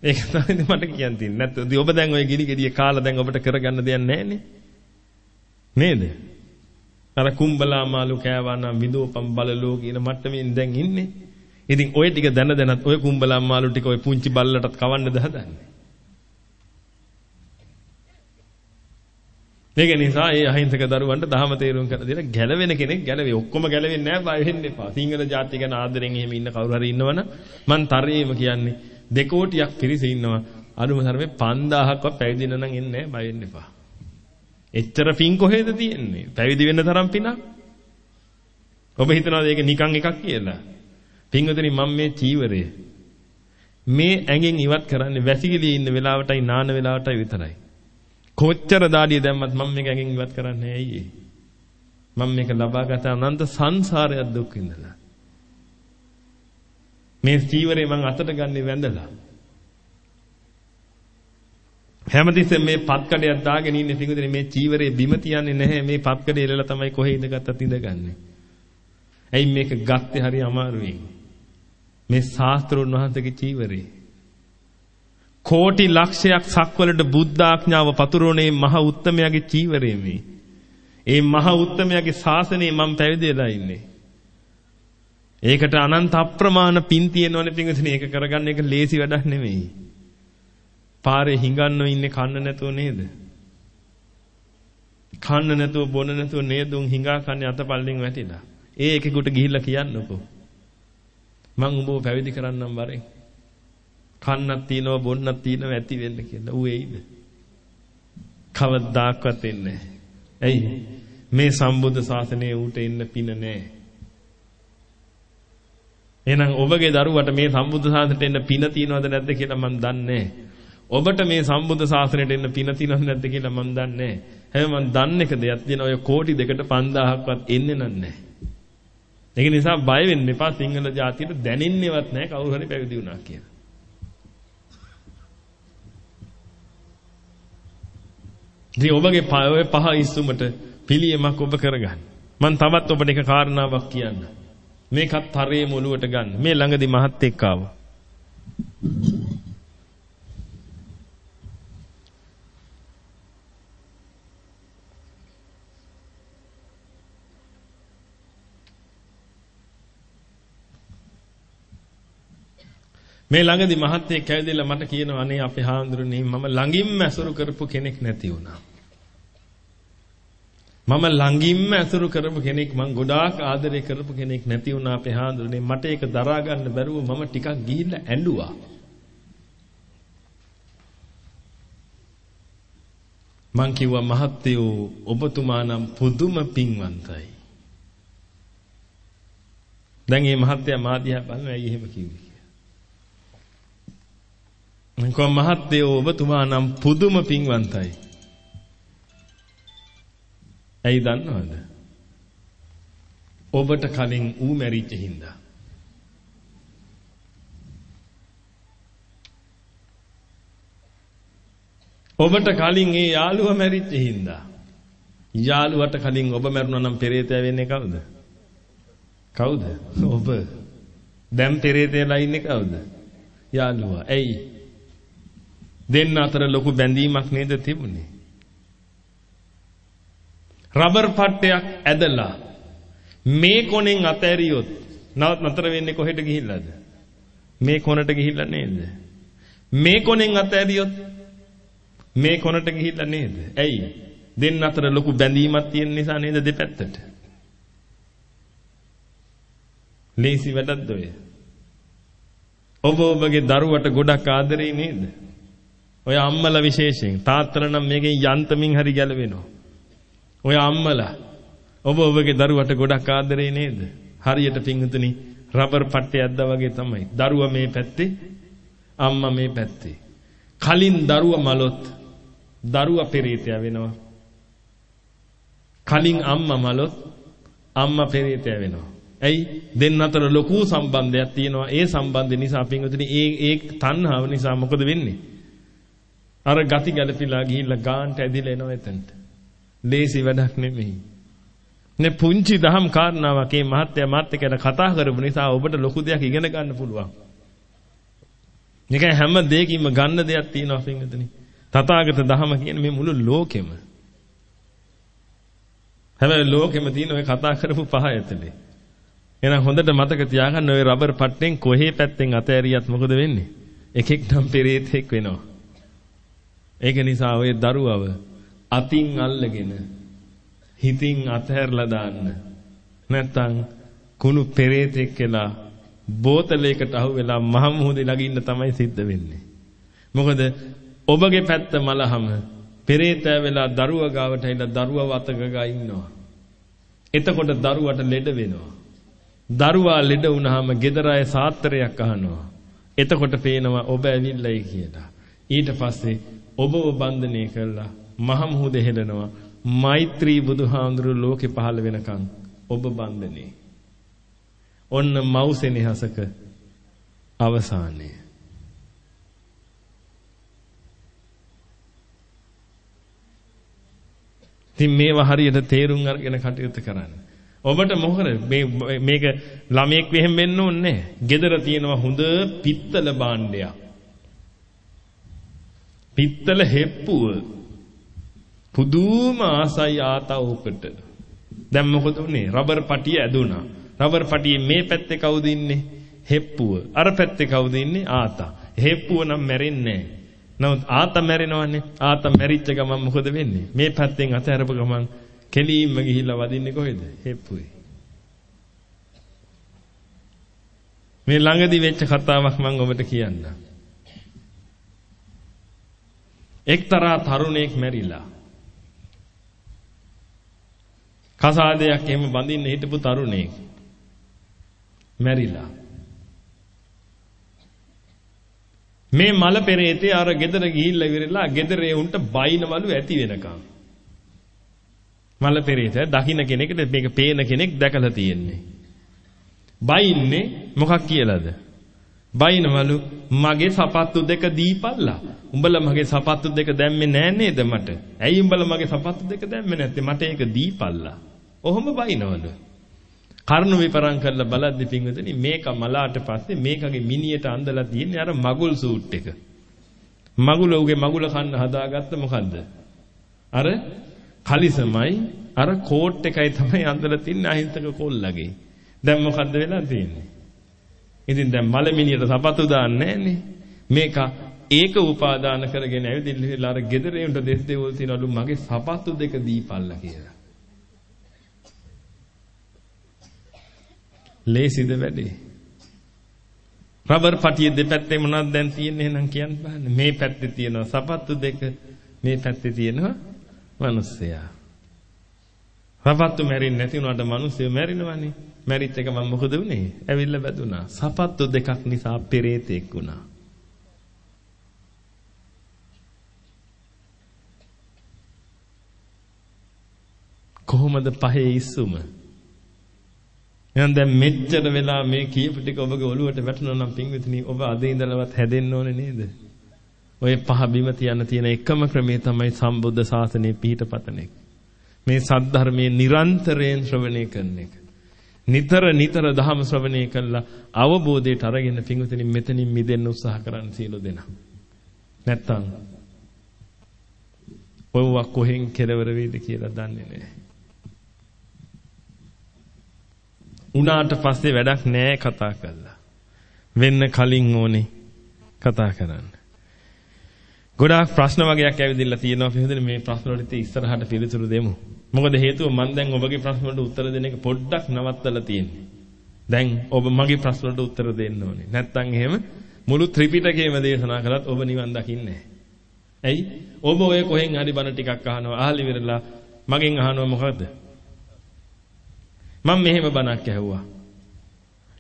ඒක තමයි මට කියන්න තියෙන්නේ. නැත්නම් ඔබ දැන් ඔය ගිනි ගෙඩිය කාලා දැන් ඔබට කරගන්න දෙයක් නැහැ නේද? අර කුම්බලා මාළු කෑවා නම් විදෝපම් බලලෝ කියන මට්ටමින් දැන් ඉන්නේ. ඉතින් ওই ටික දැන දැනත් ওই කුම්බලා මාළු ටික ওই පුංචි බල්ලටත් කවන්නද හදන්නේ? ඒක නිසා ඒ අහිංසක දරුවන්ට දහම තේරුම් කරලා දෙලා ගැලවෙන කෙනෙක් ගැලවේ. ඔක්කොම ගැලවෙන්නේ නැහැ බය වෙන්න එපා. සිංහල ජාතිය ගැන ආදරෙන් එහෙම ඉන්න කවුරු හරි ඉන්නවනම් මං තරයේම කියන්නේ දෙකෝටියක් පිරිස ඉන්නවා. අනුම තරමේ 5000ක්වත් පැවිදින නම් එන්නේ නැහැ බය වෙන්න එපා. එච්චර පින් කොහෙද තියෙන්නේ? පැවිදි වෙන්න තරම් පිනක්. ඔබ හිතනවාද ඒක නිකන් එකක් කියලා? පින්වතුනි මම මේ චීවරය මේ ඇඟෙන් ඉවත් කරන්නේ වැසිකිලි ඉන්න වෙලාවටයි නාන වෙලාවටයි විතරයි. කොච්චර දාඩිය දැම්මත් මම මේක ඇඟෙන් ඉවත් කරන්නේ ඇයි මම මේක ලබාගත අනන්ත සංසාරයක් දුක් විඳලා. මේ චීවරේ මං අතට ගන්නේ වැඳලා. හැමතිස්සෙම මේ පත්කඩයක් දාගෙන ඉන්නේ පිඟුදෙනේ මේ චීවරේ බිම තියන්නේ නැහැ මේ පත්කඩේ එලලා තමයි කොහේ ඉඳගත්තත් ඉඳගන්නේ. ඇයි මේක ගත්තේ හරි අමාරුයි. මේ ශාස්ත්‍රුන් වහන්සේගේ චීවරේ. කෝටි ලක්ෂයක් සක්වලට බුද්ධාඥාව පතුරෝනේ මහ උත්තමයාගේ චීවරේ මේ. ඒ මහ උත්තමයාගේ ශාසනයේ මම පැවිදි වෙලා ඉන්නේ. ඒකට අනන්ත අප්‍රමාණ පින් තියෙනවනේ පිඟුදෙනේ ඒක කරගන්න එක ලේසි වැඩක් නෙමෙයි. පාරේ හිඟන්නව ඉන්නේ කන්න නැතුව නේද? කන්න නැතුව බොන නැතුව නේද උන් හිඟා කන්නේ අතපල්ලෙන් වැටිලා. ඒ එකෙකුට ගිහිල්ලා කියන්නකෝ. මං උඹව පැවිදි කරන්නම් වරෙන්. කන්නක් තියනවා බොන්නක් තියනවා ඇති වෙන්න කියලා. ඌ එයිද? කවදාක්වත් එන්නේ ඇයි? මේ සම්බුද්ධ ශාසනයේ ඌට එන්න පින නැහැ. එහෙනම් ඔබගේ දරුවට මේ සම්බුද්ධ ශාසනයට එන්න පින තියනවද නැද්ද කියලා මම දන්නේ නැහැ. ඔබට මේ සම්බුද්ධ ශාසනයට එන්න පින තියනවද නැද්ද කියලා මම දන්නේ නැහැ. හැබැයි මම දන්න එක දෙයක් තියෙනවා ඔය කෝටි දෙකට 5000ක්වත් එන්නේ නැහැ. ඒක නිසා බය වෙන්න එපා සිංහල ජාතියට දැනෙන්නේවත් නැහැ කවුරු හරි පැවිදි වුණා කියලා. ඉතින් ඔබගේ ඔය පහ ඉස්සුමට පිළියමක් ඔබ කරගන්න. මම තවත් ඔබට එක කාරණාවක් කියන්න. මේකත් තරේ මොළුවට ගන්න. මේ ළඟදි මහත් එක්ක ආවා. මේ ළඟදි මහත්තයෙක් ඇවිදලා මට කියනවා අනේ අපේ හාමුදුරනේ මම ළඟින්ම ඇසුරු කරපු කෙනෙක් නැති වුණා. මම ළඟින්ම ඇසුරු කරපු කෙනෙක් මං ගොඩාක් ආදරය කරපු කෙනෙක් නැති වුණා අපේ හාමුදුරනේ මට ඒක දරා ගන්න බැරුව මම ටිකක් ගිහිල්ලා ඇඬුවා. මං කිව්වා මහත්තයෝ ඔබතුමා නම් පුදුම පින්වන්තයි. දැන් මේ මහත්තයා මා දිහා බලන ඇයි එහෙම කිව්වේ? මං කිව්වා මහත්තයෝ ඔබතුමා නම් පුදුම පින්වන්තයි. ඇයි දන්නවද? ඔබට කලින් ඌ මැරිච්ච හින්දා. ඔබට කලින් ඒ යාළුවා මැරිච්ච හින්දා. යාළුවට කලින් ඔබ මැරුණා නම් පෙරේතය වෙන්නේ කවුද? කවුද? ඔබ. දැන් පෙරේතයලා ඉන්නේ කවුද? යාළුවා. ඇයි? දෙන්න අතර ලොකු බැඳීමක් නේද තිබුණේ? රබර් පට්ටයක් ඇදලා මේ කොනෙන් අතෑරියොත් නවත් නතර වෙන්නේ කොහෙට ගිහිල්ලාද? මේ කොනට ගිහිල්ලා නේද? මේ කොනෙන් අතෑරියොත් මේ කොනට ගිහිල්ලා නේද? ඇයි? දෙන්න අතර ලොකු බැඳීමක් තියෙන නිසා නේද දෙපැත්තට? ලේසි වැඩක්ද ඔය? ඔබ ඔබගේ දරුවට ගොඩක් ආදරේ නේද? ඔය අම්මලා විශේෂයෙන් තාත්තලා නම් මේකෙන් යන්තමින් හරි ගැලවෙනවා. ඔය අම්මලා ඔබ ඔබගේ දරුවට ගොඩක් ආදරේ නේද? හරියට පිංගුතුනි රබර් පට්ටය ඇද්දා වගේ තමයි. දරුවා මේ පැත්තේ අම්මා මේ පැත්තේ. කලින් දරුවා මලොත් දරුවා පෙරේතය වෙනවා. කලින් අම්මා මලොත් අම්මා පෙරේතය වෙනවා. ඇයි දෙන්න අතර ලොකු සම්බන්ධයක් තියෙනවා. ඒ සම්බන්ධය නිසා පිංගුතුනි ඒ ඒ තණ්හාව නිසා මොකද වෙන්නේ? අර ගති ගැලපිලා ගිහිල්ලා ගාන්ට ඇදිලා එනවා එතනට. ලේසි වැඩක් නෙමෙයි. නේ පුංචි දහම් කාරණාවක් මේ මහත්ය මාත් එක්ක කතා කරපු නිසා ඔබට ලොකු දෙයක් ඉගෙන ගන්න පුළුවන්. නිකන් හැම දෙයකින්ම ගන්න දෙයක් තියෙනවා පින්වතුනි. තථාගත දහම කියන්නේ මේ මුළු ලෝකෙම. හැබැයි ලෝකෙම තියෙන ඔය කතා කරපු පහ ඇතුලේ. එහෙනම් හොඳට මතක තියාගන්න ඔය රබර් පට්ටෙන් කොහේ පැත්තෙන් අතෑරියත් මොකද වෙන්නේ? එකෙක් නම් පෙරේතෙක් වෙනවා. ඒක නිසා ඔය දරුවව අතින් අල්ලගෙන හිතින් අතහැරලා දාන්න. නැත්තම් කුණු පෙරේතෙක් කියලා බෝතලයකට අහු වෙලා මහ මුහුදේ ළඟින්න තමයි සිද්ධ වෙන්නේ. මොකද ඔබගේ පැත්ත මලහම පෙරේතය වෙලා දරුව ගාවට ඇවිල්ලා දරුවව අතගගා ඉන්නවා. එතකොට දරුවට ලෙඩ වෙනවා. දරුවා ලෙඩ වුණාම ගෙදර අය සාත්‍රයක් අහනවා. එතකොට පේනවා ඔබ ඇවිල්ලායි කියලා. ඊට පස්සේ ඔබව බන්ධනය කළා මහ මුහුදේ හෙලනවා. මෛත්‍රී බුදුහාඳුරු ලෝකේ පහළ වෙනකන් ඔබ බන්ධනේ. ඔන්න මව්සෙනෙහසක අවසානය. ඉතින් මේවා හරියට තේරුම් අරගෙන කටයුතු කරන්න. ඔබට මොකද මේ මේක ළමයෙක් වෙහෙම වෙන්න ඕනේ නැහැ. gedara තියෙනවා හොඳ පිත්තල භාණ්ඩයක්. පිත්තල හෙප්පුව පුදුම ආසයි ආතා උකට. දැන් මොකද උනේ? රබර් පටිය ඇදුනා. රබර් පටියේ මේ පැත්තේ කවුද ඉන්නේ? හෙප්පුව. අර පැත්තේ කවුද ඉන්නේ? ආතා. හෙප්පුව නම් මැරෙන්නේ නැහැ. නමුත් ආතා මැරෙනවනේ. ආතා මැරිච්ච ගමන් මොකද වෙන්නේ? මේ පැත්තෙන් අතහැරපු ගමන් කෙලින්ම ගිහිල්ලා වදින්නේ කොහෙද? හෙප්පුවේ. මේ ළඟදි වෙච්ච කතාවක් මම ඔබට කියන්නම්. එක්තරා තරුණයෙක් මැරිලා. කසාදයක් එහෙම බඳින්න හිටපු තරුණයෙක් මැරිලා. මේ මල පෙරේතේ අර ගෙදර ගිහිල්ලා ඉවරලා ගෙදරේ උන්ට බයිනවලු ඇති වෙනකම්. මල පෙරේත දකින්න කෙනෙක්ට මේක පේන කෙනෙක් දැකලා තියෙන්නේ. බයින්නේ මොකක් කියලාද? බයිනවලු මගේ සපත්තු දෙක දීපල්ලා. උඹලා මගේ සපත්තු දෙක දැම්මේ නෑ නේද මට? ඇයි උඹලා මගේ සපත්තු දෙක දැම්මේ නැත්තේ? මට ඒක දීපල්ලා. ඔහොම බයිනවලු. කරුණු විපරම් කරලා බලද්දි පින්වතුනි මේක මලාට පස්සේ මේකගේ මිනියට අඳලා තියෙන්නේ අර මගුල් සූට් එක. මගුල උගේ මගුල කන්න හදාගත්ත මොකද්ද? අර කලිසමයි අර කෝට් එකයි තමයි අඳලා තින්නේ අහිංසක කොල්ලගේ. දැන් මොකද්ද වෙලා තියෙන්නේ? ඉතින් දැන් මලමිනියට සපත්තු දාන්නේ නැහනේ. මේක ඒක උපාදාන කරගෙන ඇවිදින්න අර ගෙදරේ උන්ට දෙස් දෙවල් තියනලු මගේ සපත්තු දෙක දීපල්ලා කියලා. ලේසිද වැඩේ? රබර් පටිය දෙපැත්තේ මොනවද දැන් තියෙන්නේ එහෙනම් කියන්න බෑ. මේ පැත්තේ තියෙනවා සපත්තු දෙක, මේ පැත්තේ තියෙනවා මිනිස්සයා. සපත්තු මැරෙන්නේ නැති වුණාට මිනිස්සු මැරෙනවනේ. මැරිච්ච එක මම මොකද වුනේ? ඇවිල්ලා වැදුනා. සපත්තු දෙකක් නිසා පෙරේතෙක් වුණා. කොහොමද පහේ ඉස්සුම? එහෙනම් දැන් මෙච්චර වෙලා මේ කියපු ටික ඔබගේ ඔළුවට වැටුණා නම් පින්විතනි ඔබ අද ඉඳලවත් හැදෙන්න ඕනේ නේද? ඔය පහ බිම තියන්න තියෙන එකම ක්‍රමය තමයි සම්බුද්ධ ශාසනය පිහිටපතන එක. මේ සද්ධර්මයේ නිරන්තරයෙන් ශ්‍රවණය කරන එක. නිතර නිතර ධර්ම ශ්‍රවණය කළා අවබෝධයට අරගෙන පින්විතනි මෙතනින් මිදෙන්න උත්සාහ කරන්න සියලු දෙනා. නැත්තම් ඔයවා කොහෙන් කෙලවර වෙයිද කියලා දන්නේ නැහැ. උනාට පස්සේ වැඩක් නෑ කතා කරලා. වෙන්න කලින් ඕනේ කතා කරන්න. ගොඩාක් ප්‍රශ්න වගේක් ඇවිදilla තියෙනවා පිළිදෙන මේ ප්‍රශ්න වලට ඉස්සරහට පිළිතුරු දෙමු. මොකද හේතුව මම දැන් ඔබගේ ප්‍රශ්න වලට උත්තර දෙන එක පොඩ්ඩක් නවත්තලා තියෙන්නේ. දැන් ඔබ මගේ ප්‍රශ්න වලට උත්තර දෙන්න ඕනේ. නැත්තම් එහෙම මුළු ත්‍රිපිටකයම දේශනා කළත් ඔබ නිවන් දකින්නේ ඇයි? ඔබ ඔය කොහෙන් හරි බණ ටිකක් අහනවා. අහලි විරලා මගෙන් අහනවා මොකද්ද? මම මෙහෙම බණක් ඇහුවා.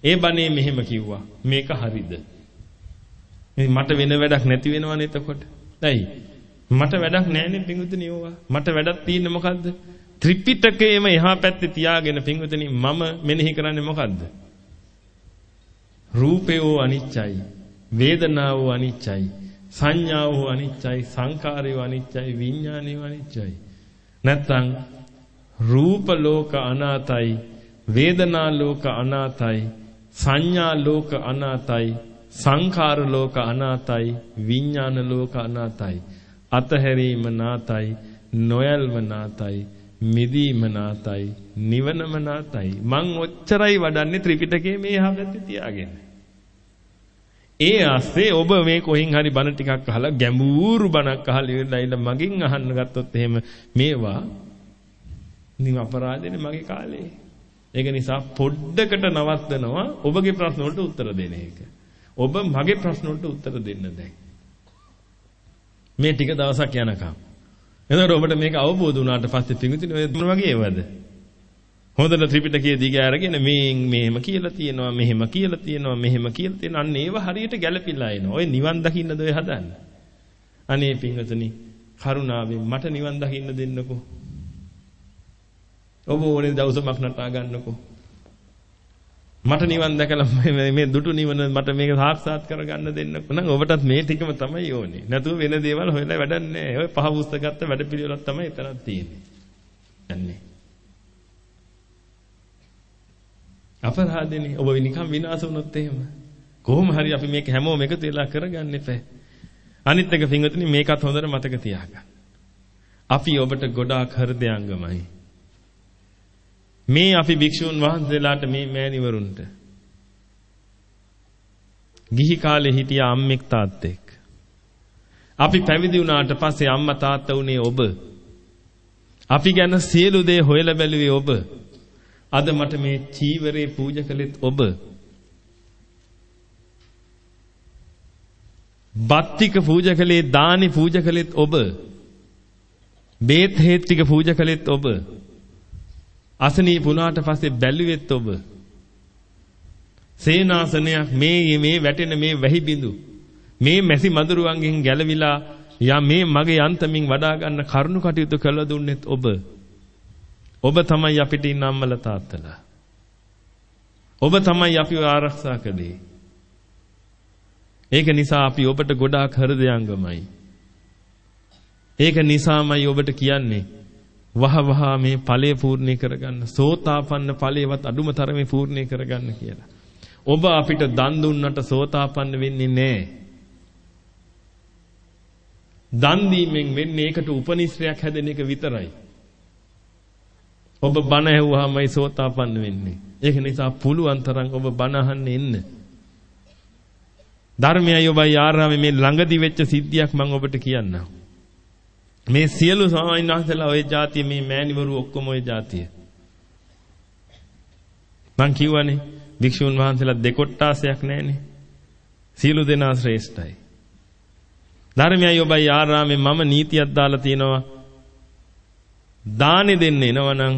ඒ බණේ මෙහෙම කිව්වා. මේක හරිද? මට වෙන වැඩක් නැති වෙනවනේ එතකොට. ඇයි? මට වැඩක් නැහැනේ පිංගුතුනි ඕවා. මට වැඩක් තියෙන්නේ මොකද්ද? ත්‍රිපිටකයේම එහා පැත්තේ තියාගෙන පිංගුතුනි මම මෙනෙහි කරන්නේ මොකද්ද? රූපයෝ අනිච්චයි. වේදනාවෝ අනිච්චයි. සංඥාවෝ අනිච්චයි. සංකාරයෝ අනිච්චයි. විඥානයෝ අනිච්චයි. නැත්තම් රූප ලෝක අනාතයි වේදනා ලෝක අනාතයි සංඥා ලෝක අනාතයි සංඛාර ලෝක අනාතයි විඥාන ලෝක අනාතයි අතහැරීම නාතයි නොයල්ව නාතයි මිදීම නාතයි නිවනම නාතයි මං ඔච්චරයි වඩන්නේ ත්‍රිපිටකයේ මේ හැබැයි තියාගෙන ඒ ආස්සේ ඔබ මේ කොහින් හරි බණ ටිකක් අහලා ගැඹුරු බණක් අහලා ඉඳලා මගෙන් අහන්න ගත්තොත් එහෙම මේවා නිව අපරාධනේ මගේ කාලේ ඒක නිසා පොඩ්ඩකට නවත්තනවා ඔබගේ ප්‍රශ්න වලට උත්තර දෙන එක. ඔබ මගේ ප්‍රශ්න වලට උත්තර දෙන්න දැන්. මේ ටික දවසක් යනකම්. එතකොට ඔබට මේක අවබෝධ වුණාට පස්සේ පිඟුතුනි ඔය මොන වගේ ඒවද? හොඳට ත්‍රිපිටකයේ දිග අරගෙන මේ මෙහෙම කියලා තියෙනවා මෙහෙම කියලා තියෙනවා මෙහෙම කියලා තියෙනවා අන්න ඒව හරියට ගැළපිලා එනවා. ඔය නිවන් දකින්නද ඔය හදන්නේ? අනේ පිඟුතුනි කරුණාවෙන් මට නිවන් දකින්න දෙන්නකෝ. ඔබ ඕනේ දවසක් නටා ගන්නකෝ. මට නිවන් දැකලා මේ දුටු නිවන මට මේක සාක්ෂාත් කරගන්න දෙන්නකෝ. නම් ඔබටත් මේ ටිකම තමයි ඕනේ. නැතුව වෙන දේවල් හොයලා වැඩක් නැහැ. ඔය පහ පුස්තක ගත්ත වැඩපිළිවෙලක් තමයි එතනක් තියෙන්නේ. යන්නේ. අපරාධනේ ඔබ නිකන් විනාශ වුණොත් එහෙම. කොහොම හරි අපි මේක හැමෝම එකතු වෙලා කරගන්න එපා. අනිත් එක පින්වතුනි මේකත් හොඳට මතක තියාගන්න. අපි ඔබට ගොඩාක් හෘදයාංගමයි. මේ අපි භික්ෂුන් වහන්සේලාට මේ මෑණිවරුන්ට ගිහි කාලේ හිටිය අම්මෙක් තාත්තෙක්. අපි පැවිදි වුණාට පස්සේ අම්මා තාත්තා උනේ ඔබ. අපි ගැන සියලු දේ හොයලා බැලුවේ ඔබ. අද මට මේ චීවරේ පූජා කළෙත් ඔබ. බත්තික පූජා කළේ දානි පූජා කළෙත් ඔබ. බේත් හේත් ටික පූජා කළෙත් ඔබ. අසනීප වුණාට පස්සේ බැලුවෙත් ඔබ. සේනාසනයක් මේ මේ වැටෙන මේ වැහි බිඳු මේ මැසි මදුරුවන්ගෙන් ගැලවිලා යා මේ මගේ යන්තමින් වඩා ගන්න කරුණු කටයුතු කළ දුන්නෙත් ඔබ. ඔබ තමයි අපිට ඉන්න අම්මලා තාත්තලා. ඔබ තමයි අපිව ආරක්ෂා කළේ. ඒක නිසා අපි ඔබට ගොඩාක් හෘදයාංගමයි. ඒක නිසාමයි ඔබට කියන්නේ වහ වහ මේ ඵලය පූර්ණේ කරගන්න සෝතාපන්න ඵලයවත් අඩුම තරමේ පූර්ණේ කරගන්න කියලා. ඔබ අපිට දන් දුන්නට සෝතාපන්න වෙන්නේ නැහැ. දන් දීමෙන් වෙන්නේ ඒකට උපනිශ්‍රයක් හැදෙන එක විතරයි. ඔබ බණ ඇහුවාමයි සෝතාපන්න වෙන්නේ. ඒක නිසා පුළුවන් තරම් ඔබ බණ අහන්න එන්න. ධර්මයයි ඔබයි ආරාමේ මේ ළඟදි වෙච්ච සිද්ධියක් මම ඔබට කියන්නම්. මේ සියලු ස්වාමීන් වහන්සේලා ওই જાතිය මේ මෑණිවරු ඔක්කොම ওই જાතිය. මං කියවනේ වික්ෂුන් වහන්සේලා දෙකොට්ටාසයක් නැහනේ. සියලු දෙනා ශ්‍රේෂ්ඨයි. ධර්මයයි ඔබයි ආරාමේ මම නීතියක් දාලා තිනවා. දානි දෙන්න එනවනම්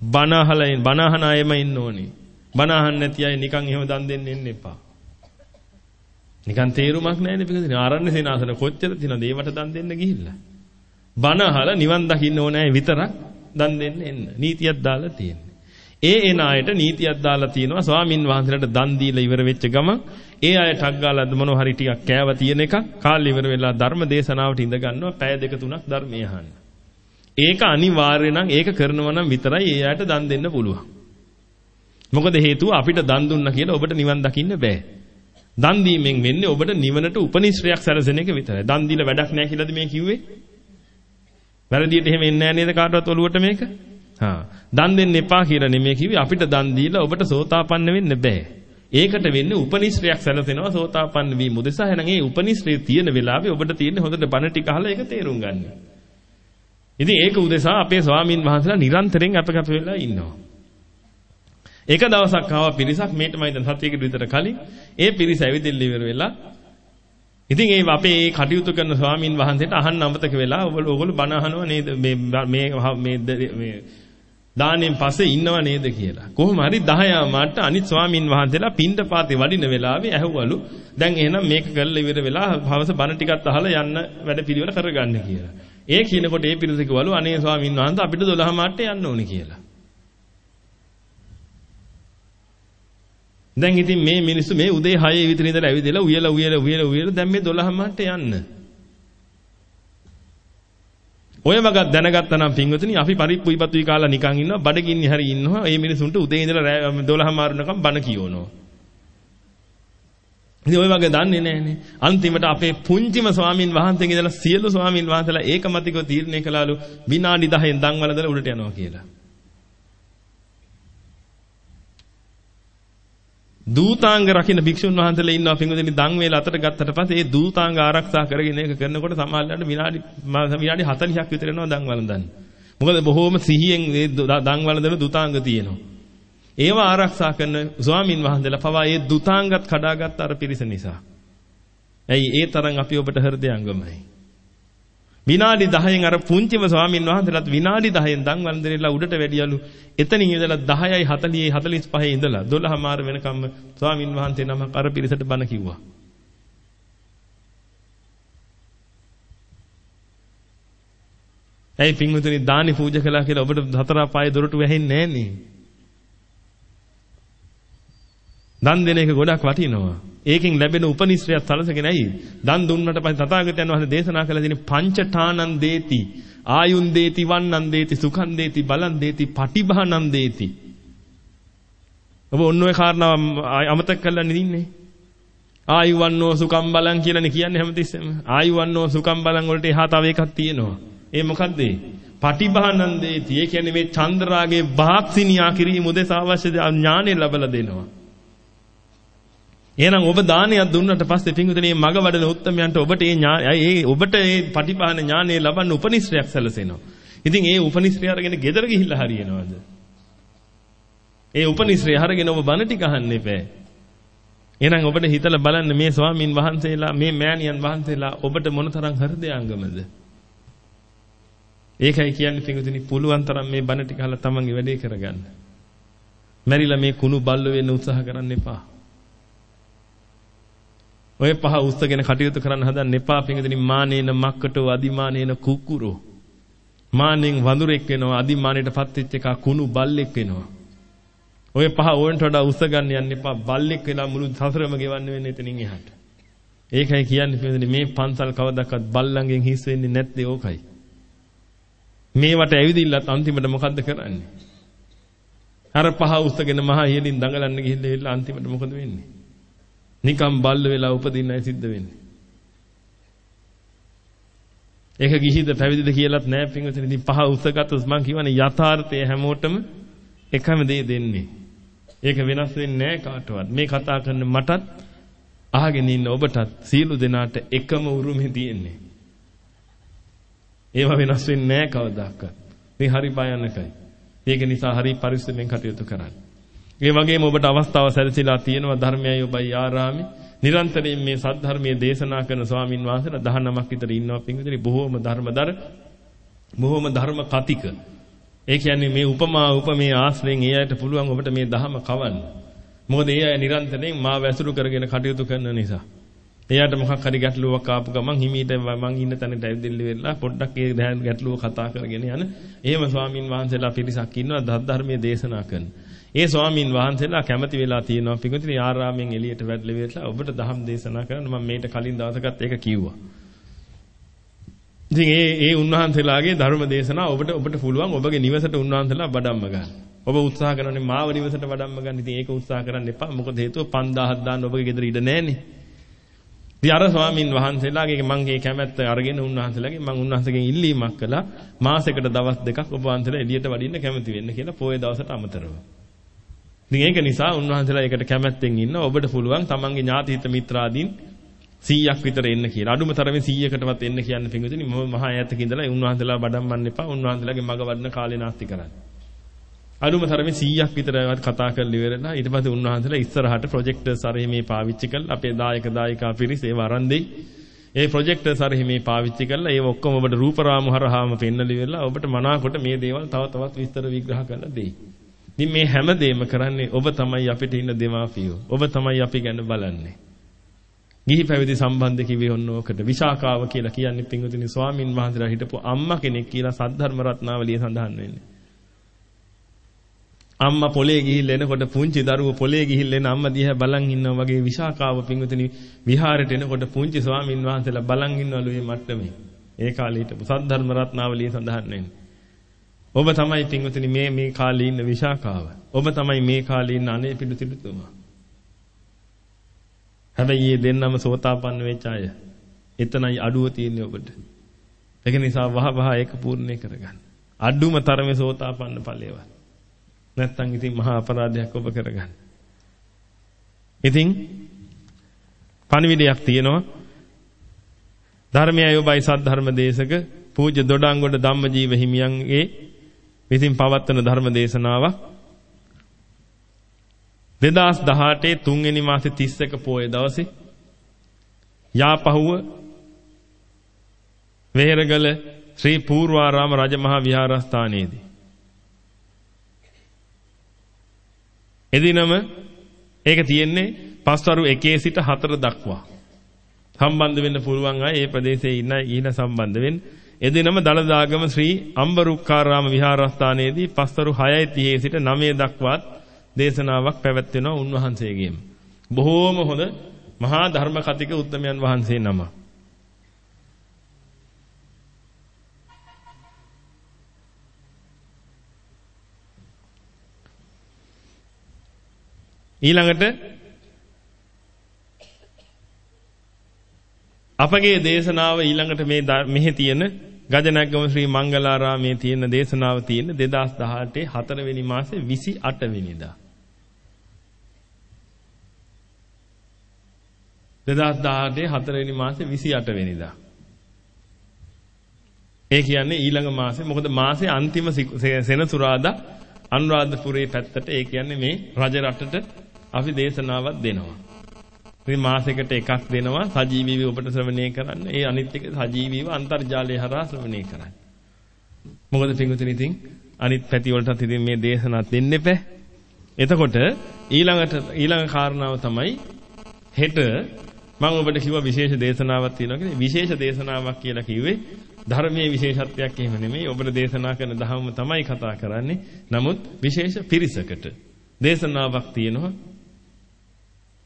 බණ අහලා බණ අහන අයම ඉන්න ඕනේ. බණ අහන්න නැති අය නිකන් එහෙම දන් දෙන්න එන්න එපා. නිකන් තේරුමක් නැහැ නේ පිටින් ආරණ්‍ය සේනාසන කොච්චර තියනද ඒවට දන් දෙන්න ගිහිල්ලා. බණ අහලා නිවන් දකින්න ඕනේ විතරක් දන් දෙන්න එන්න. නීතියක් දාලා තියෙන්නේ. ඒ එන අයට නීතියක් දාලා තියෙනවා ස්වාමින් වහන්සේලාට දන් දීලා ඉවර වෙච්ච ගමන් ඒ අය ටක් ගාලා මොන හරි ටිකක් කෑව තියෙන එක කාලේ ඉවර වෙලා ධර්ම දේශනාවට ඉඳ ගන්නවා පැය දෙක තුනක් ධර්මය අහන්න. ඒක අනිවාර්ය නම් ඒක කරනවා නම් විතරයි ඒ අයට දන් දෙන්න පුළුවන්. මොකද හේතුව අපිට දන් දුන්නා කියලා ඔබට නිවන් දකින්න බෑ. දන් දීමෙන් වෙන්නේ ඔබට නිවනට උපනිශ්‍රයක් සැලසෙන එක විතරයි. දන් දීලා වැඩක් නැහැ කියලාද මේ කිව්වේ? වැරදියට එහෙම එන්නේ නැහැ නේද කාටවත් ඔළුවට මේක? හා. දන් දෙන්න එපා කියලා නෙමෙයි කිව්වේ අපිට දන් දීලා ඔබට සෝතාපන්න වෙන්න බෑ. ඒකට වෙන්නේ උපනිශ්‍රයක් සැලසෙනවා සෝතාපන්න වීම උදෙසා. එහෙනම් ඒ උපනිශ්‍රය තියෙන වෙලාවේ ඔබට තියෙන්නේ හොඳට බණ ටික අහලා ඒක තේරුම් ගන්න. ඉතින් ඒක උදෙසා අපේ ස්වාමින් වහන්සේලා නිරන්තරයෙන් අපකප වෙලා ඉන්නවා. එක දවසක් ආවා පිරිසක් මේටමයි දැන් සතියකට විතර කලින් ඒ පිරිස ඇවිදින්න ඉවර වෙලා ඉතින් ඒ අපේ මේ කටයුතු කරන ස්වාමින් වහන්සේට අහන්න අමතක වෙලා ඔයගොල්ලෝ බණ අහනවා නේද මේ මේ මේ දානෙන් පස්සේ ඉන්නව නේද කියලා. කොහොම හරි 10 මාට අනිත් ස්වාමින් වහන්සේලා පින්ඩ පාතේ වඩින වෙලාවේ ඇහුවලු දැන් එහෙනම් මේක කරලා ඉවර වෙලා හවස බණ ටිකක් අහලා යන්න වැඩ පිළිවෙල කරගන්න කියලා. ඒ කියනකොට ඒ පිරිස කිව්වලු අනේ ස්වාමින් වහන්සේ අපිට 12 මාට යන්න ඕනේ කියලා. දැන් ඉතින් මේ මිනිස්සු මේ උදේ 6 විතර ඉඳලා ඇවිදලා උයලා උයලා උයලා උයලා දැන් මේ 12 මාට යන්න. ඔය වගක් දැනගත්තා නම් පින්වතුනි අපි පරිප්පුයි පතුයි කාලා නිකන් ඉන්නවා බඩගින්නි හරි ඉන්නවා. මේ මිනිසුන්ට උදේ ඉඳලා 12 මාරුනකම් බණ කියවනවා. ඉතින් ඔය වගේ දන්නේ නැහනේ. අන්තිමට අපේ පුංචිම ස්වාමින් වහන්සේගෙන් ඉඳලා සියලු ස්වාමින් වහන්සේලා ඒකමතිකව තීරණය කළාලු විනාඩි 10න් දන් වලදලා උඩට යනවා කියලා. දූතාංග රකින්න භික්ෂුන් වහන්සේලා ඉන්නවා පින්වදින දන් වේල අතට ගත්තට පස්සේ ඒ දූතාංග ආරක්ෂා කරගෙන ඒක කරනකොට සමාජලට විනාඩි විනාඩි 40ක් විතර යනවා දන් වළඳන්න. මොකද බොහෝම සිහියෙන් ඒ දන් වළඳන දූතාංග තියෙනවා. ඒව ආරක්ෂා කරන ස්වාමින් වහන්සේලා පවා ඒ දූතාංගත් කඩාගත් අර පිරිස නිසා. ඇයි ඒ තරම් අපි ඔබට හෘදයාංගමයි. විනාඩි 10න් අර පුංචිම ස්වාමින් වහන්සේලාත් විනාඩි 10න් දන් වන්දනේලා උඩට වැඩියලු. එතනින් ඉඳලා 10යි 40යි 45 ඉඳලා 12 මාර වෙනකම්ම ස්වාමින් වහන්සේ නමක් අර පිරිසට බණ කිව්වා. ඇයි පින්වතුනි දානි පූජා කළා කියලා ඔබට හතර පායේ දොරටු වැහෙන්නේ නැහනේ. දන් දෙන එක ගොඩක් වටිනවා. ඒකෙන් ලැබෙන උපනිශ්‍රයත් සලසගෙන ඇයි? දන් දුන්නට පස්සේ තථාගතයන් වහන්සේ දේශනා කළ දිනේ පංචඨානං දේති, ආයුන් දේති, වන්නං දේති, සුඛං දේති, බලං දේති, පටිභානං දේති. ඔබ ඔන්න ඔය කාරණාව අමතක කරලා නිදින්නේ. ආයුවන්නෝ සුඛං බලං කියලානේ කියන්නේ හැමතිස්සෙම. ආයුවන්නෝ සුඛං බලං වලට එහා තව එකක් තියෙනවා. ඒ මොකද්ද? පටිභානං දේති. ඒ කියන්නේ මේ චන්ද්‍රාගේ භාක්ෂිනියා කිරීම උදෙසා අවශ්‍ය ඥානෙ ලැබලා දෙනවා. එහෙනම් ඔබ දානයක් දුන්නට පස්සේ පින්විතනේ මග වඩන උත්තමයන්ට ඔබට ඒ ඒ ඔබට ඒ පටිපාන ඥානය ලබන්න උපනිශ්‍රයක් සැලසෙනවා. ඉතින් ඒ උපනිශ්‍රය අරගෙන ගෙදර ගිහිල්ලා හරියනවද? ඒ උපනිශ්‍රය අරගෙන ඔබ බණ ටික අහන්න එපා. එහෙනම් ඔබට හිතලා බලන්න මේ ස්වාමින් වහන්සේලා මේ මෑණියන් වහන්සේලා ඔබට මොනතරම් හෘදයාංගමද? ඒකයි කියන්නේ පින්විතනි පුළුවන් තරම් මේ බණ ටික අහලා තමන්ගේ වැඩේ කරගන්න. මැරිලා මේ කුණු බල්ල වෙන්න උත්සාහ කරන්න එපා. ඔය පහ උස්සගෙන කටයුතු කරන්න හදන්න එපා පිංගුතුනි මානේන මක්කටෝ අදිමානේන කුකුරෝ. මානෙන් වඳුරෙක් වෙනවා අදිමානේටපත් වෙච්ච එක කුණු බල්ලෙක් වෙනවා. ඔය පහ ඕන්ට වඩා උස්ස ගන්න යන්න එපා බල්ලෙක් වෙලා මුළු සසරම ගෙවන්න වෙන්නේ එතනින් එහාට. ඒකයි කියන්නේ පින්වතුනි මේ පන්සල් කවදාවත් බල්ලන්ගෙන් හිස් වෙන්නේ නැත්තේ ඕකයි. මේවට ඇවිදින්නත් අන්තිමට මොකද්ද කරන්නේ? අර පහ උස්සගෙන මහා ඉහලින් දඟලන්න ගිහිල්ලා අන්තිමට මොකද වෙන්නේ? නිකම් බල්ල වෙලා උපදින්නයි සිද්ධ වෙන්නේ. ඒක ගිහිද පැවිදිද කියලාත් නෑ පින්වතුනි. ඉතින් පහ උස්සගත්තොත් මං කියවනේ යථාර්ථය හැමෝටම එකම දේ දෙන්නේ. ඒක වෙනස් වෙන්නේ නෑ කාටවත්. මේ කතා කරන මටත් අහගෙන ඉන්න ඔබටත් සියලු දෙනාට එකම උරුමේ තියෙන්නේ. ඒව වෙනස් වෙන්නේ නෑ කවදාකවත්. මේ හරි භයානකයි. ඒක නිසා හරි පරිස්සමෙන් කටයුතු කරන්න. ඒ වගේම ඔබට අවස්ථාව සැලසීලා තියෙනවා ධර්මයයි ඔබයි ආරාමේ නිරන්තරයෙන් මේ සද්ධර්මයේ දේශනා කරන ස්වාමින් වහන්සේලා 19ක් විතර ඉන්නවා පින්විතනි බොහෝම ධර්මදර බොහෝම ධර්ම කතික. ඒ කියන්නේ මේ උපමා උපමේ ආශ්‍රයෙන් ඒ අයට පුළුවන් ඔබට මේ ධහම කවන්න. මොකද ඒ අය නිරන්තරයෙන් මාව ඇසුරු කරගෙන කටයුතු කරන නිසා. එයාට මොකක් හරි ගැටලුවක් ආපු ගමන් හිමීට මං ඉන්න තැනට ඇවිදින්න වෙලා පොඩ්ඩක් ඒ ගැටලුව කතා කරගෙන යන. එහෙම ස්වාමින් වහන්සේලා පිරිසක් ඉන්නවා ධර්මයේ දේශනා කරන. ඒ ස්වාමින් වහන්සේලා කැමති වෙලා තියෙනවා පිටුතිරි ආරාමෙන් එළියට වැටලා වෙලා ඔබට ධම් දේශනා කරන්න මම මේට කලින් දවසකත් ඒක කිව්වා. ඉතින් ඒ ඒ උන්වහන්සේලාගේ ධර්ම දේශනා ඔබට ඔබට පුළුවන් ඔබගේ නිවසට උන්වහන්සේලා බඩම්ම ගන්න. ඔබ උත්සාහ කරනනේ මාව නිවසට වඩම්ම ගන්න. ඉතින් ඒක උත්සාහ කරන්න එපා. මොකද හේතුව 5000ක් දාන්න ඔබගේ ගෙදර ඉඩ නැහනේ. ඉතින් අර ස්වාමින් වහන්සේලාගේ මගේ කැමැත්ත අරගෙන උන්වහන්සේලාගේ මම උන්වහන්සේගෙන් ඉල්ලීමක් කළා මාසෙකට දවස් දෙකක් ඔබ වහන්සේලා එළියට වඩින්න කැමති වෙන්න කියලා පොයේ දවසට අමතරව. ඉතින් ඒක නිසා උන්වහන්සේලා ඒකට කැමැත්තෙන් ඉන්න ඔබට පුළුවන් තමන්ගේ ඥාති හිත මිත්‍රාදීන් 100ක් විතර එන්න කියලා. අඩුම තරමේ 100කටවත් එන්න කියන්න පිඟුතුනි මම මහා ඈතක ඉඳලා උන්වහන්සේලා බඩම්මන්න එපා. උන්වහන්සේලාගේ මග වඩන කාලේ නාස්ති කරන්න. අඩුම තරමේ 100ක් විතර කතා කරලා ඉවරලා ඊට පස්සේ උන්වහන්සේලා ඉස්සරහට ප්‍රොජෙක්ටර්ස් අරහේ මේ පාවිච්චි කරලා අපේ දායක දායිකා පිරිස ඒව අරන් දෙයි. ඒ ප්‍රොජෙක්ටර්ස් අරහේ මේ පාවිච්චි කරලා ඒව ඔක්කොම ඔබට රූපරාමු හරහාම පෙන්වලා ඉවරලා ඔබට මනාකොට මේ දේවල් තව තවත් විස්තර විග්‍රහ කරලා දෙයි. ඉතින් මේ හැම දෙයක්ම කරන්නේ ඔබ තමයි අපිට ඉන්න දෙමාපියෝ. ඔබ තමයි අපි ගැන බලන්නේ. ගිහි පැවිදි සම්බන්ධ කිව්වේ ඔන්න ඕකට. විශාකාව කියලා කියන්නේ පින්වතුනි ස්වාමින් වහන්සේලා හිටපු අම්මා කෙනෙක් කියලා සද්ධර්ම රත්නාවලියේ සඳහන් වෙන්නේ. අම්මා පොලේ ගිහිල්ලා එනකොට පුංචි දරුවෝ පොලේ ගිහිල්ලා එන අම්මා දිහා බලන් ඉන්නවා වගේ විශාකාව පින්වතුනි විහාරයට එනකොට පුංචි ස්වාමින් වහන්සේලා බලන් ඉන්නවලු මේ මට්ටමේ. ඒ කාලේ හිටපු සද්ධර්ම රත්නාවලියේ සඳහන් වෙන්නේ. ඔබ තමයි පින්වතුනි මේ මේ කාලේ ඉන්න විශාකාව. ඔබ තමයි මේ කාලේ ඉන්න අනේ පිළිතුරුතුමා. හැබැයි මේ දෙන්නම සෝතාපන්න වෙච්ච අය. එතනයි අඩුව තියෙන්නේ ඔබට. ඒක නිසා වහ වහ ඒක පූර්ණේ කරගන්න. අඩුම තරමේ සෝතාපන්න ඵලයවත්. නැත්තම් ඉතින් මහා අපරාධයක් ඔබ කරගන්න. ඉතින් පණිවිඩයක් තියෙනවා. ධර්මයයි ඔබයි සද්ධර්ම දේශක පූජ්‍ය දොඩංගොඩ ධම්මජීව හිමියන්ගේ විසින් පවත්වන ධර්ම දේශනාවක්. 2018 තුන්වෙනි මාසේ 31 පෝය දවසේ යාපහුව වෙහෙරගල ශ්‍රී පූර්වාරාම රජමහා විහාරස්ථානයේදී. එදිනම ඒක තියෙන්නේ පස්වරු 1 සිට 4 දක්වා. සම්බන්ධ වෙන්න පුළුවන් අය ඒ ප්‍රදේශයේ ඉන්න ඊන සම්බන්ධ වෙන්න. එදිනම දලදාගම ශ්‍රී අම්බරුක්කාරාම විහාරස්ථානයේදී පස්වරු 6:30 සිට 9 දක්වාත් දේශනාවක් පැවැත්වෙනවා උන්වහන්සේගෙන්. බොහෝම හොඳ මහා ධර්ම කතික උත්තමයන් වහන්සේ නම. ඊළඟට අපගේ දේශනාව ඊළඟට මේ මෙහි තියෙන ගජනග්ගම ශ්‍රී මංගලාරාමේ තියෙන දේශනාව තියෙන 2018 4 වෙනි මාසේ 28 වෙනිදා. 2018 4 වෙනි මාසේ 28 වෙනිදා. ඒ කියන්නේ ඊළඟ මාසේ මොකද මාසේ අන්තිම සෙනසුරාදා අනුරාධපුරේ පැත්තට ඒ කියන්නේ මේ රජ රටට අපි දේශනාවක් දෙනවා. ඉතින් මාසෙකට එකක් දෙනවා සජීවීව ඔබට ශ්‍රවණය කරන්න. ඒ අනිත් එක සජීවීව අන්තර්ජාලය හරහා ශ්‍රවණය කරන්න. මොකද පින්වතුනි ඉතින් අනිත් පැති වලටත් ඉතින් මේ දේශනා දෙන්න එපා. එතකොට ඊළඟට ඊළඟ කාරණාව තමයි හෙට මම ඔබට කිව්වා විශේෂ දේශනාවක් තියෙනවා කියලා. විශේෂ දේශනාවක් කියලා කිව්වේ ධර්මයේ විශේෂත්වයක් එහෙම නෙමෙයි. ඔබට දේශනා කරන ධර්ම තමයි කතා කරන්නේ. නමුත් විශේෂ පිරිසකට දේශනාවක් තියෙනවා.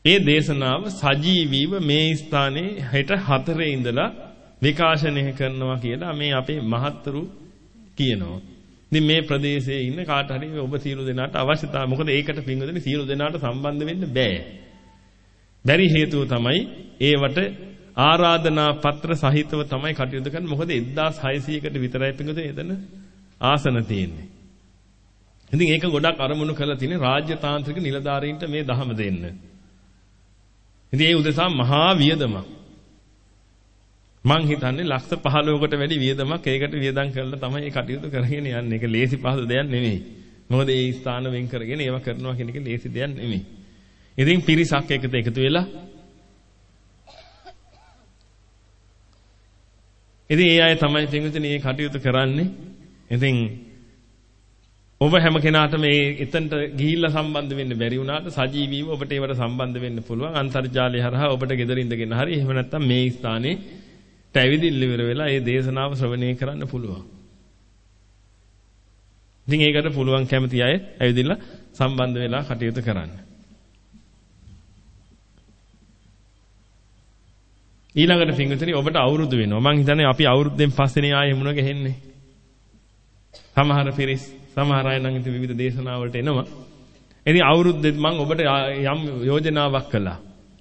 ඒ දේශනාව සජීවීව මේ ස්ථානයේ හෙට 4 ඉඳලා විකාශනය කරනවා කියලා මේ අපේ මහත්තුරු කියනවා. ඉතින් මේ ප්‍රදේශයේ ඉන්න කාට හරි ඔබ සියලු දෙනාට අවශ්‍යතාව මොකද ඒකට පින්වදෙන සියලු දෙනාට සම්බන්ධ වෙන්න බෑ. බැරි හේතුව තමයි ඒවට ආරාධනා පත්‍ර සහිතව තමයි කටයුතු කරන්නේ. මොකද 1600කට විතරයි පින්වදෙන එතන ආසන තියෙන්නේ. ඉතින් ඒක ගොඩක් අරමුණු කරලා තියෙන රාජ්‍ය තාන්ත්‍රික නිලධාරීන්ට මේ දහම දෙන්න. ඉතින් ඒ උදෙසා මහා වියදමක්. මං හිතන්නේ ලක්ෂ 15කට වැඩි වියදමක් ඒකට වියදම් කරලා තමයි මේ කටයුතු කරගෙන යන්නේ. ඒක ලේසි පහසු දෙයක් නෙමෙයි. මොකද ඒ ස්ථාන වෙන් කරගෙන ඒවා කරනවා කියන එක ලේසි දෙයක් නෙමෙයි. ඉතින් පිරිසක් එකට එකතු වෙලා ඉතින් ඒ අය තමයි පින්විතනේ මේ කටයුතු කරන්නේ. ඉතින් ඔබ හැම කෙනාටම මේ එතනට ගිහිල්ලා සම්බන්ධ වෙන්න බැරි වුණාට සජීවීව ඔබට ඒවට සම්බන්ධ වෙන්න පුළුවන් අන්තර්ජාලය හරහා ඔබට ගෙදර ඉඳගෙන හරි එහෙම නැත්නම් මේ ස්ථානේ පැවිදිල්ල ඉවර වෙලා ඒ දේශනාව ශ්‍රවණය කරන්න පුළුවන්. ඉතින් ඒකට පුළුවන් කැමති අය ඇවිදින්න සම්බන්ධ වෙලා කටයුතු කරන්න. ඊළඟට පින්විතනි ඔබට අවුරුදු වෙනවා. මං හිතන්නේ අපි අවුරුද්දෙන් පස්සේනේ ආයේ මුණ ගැහෙන්නේ. සමහර පිරිස් සමහර අය නම් ඉතින් විවිධ දේශනා වලට එනවා. ඉතින් අවුරුද්දෙත් මම ඔබට යම් යෝජනාවක් කළා.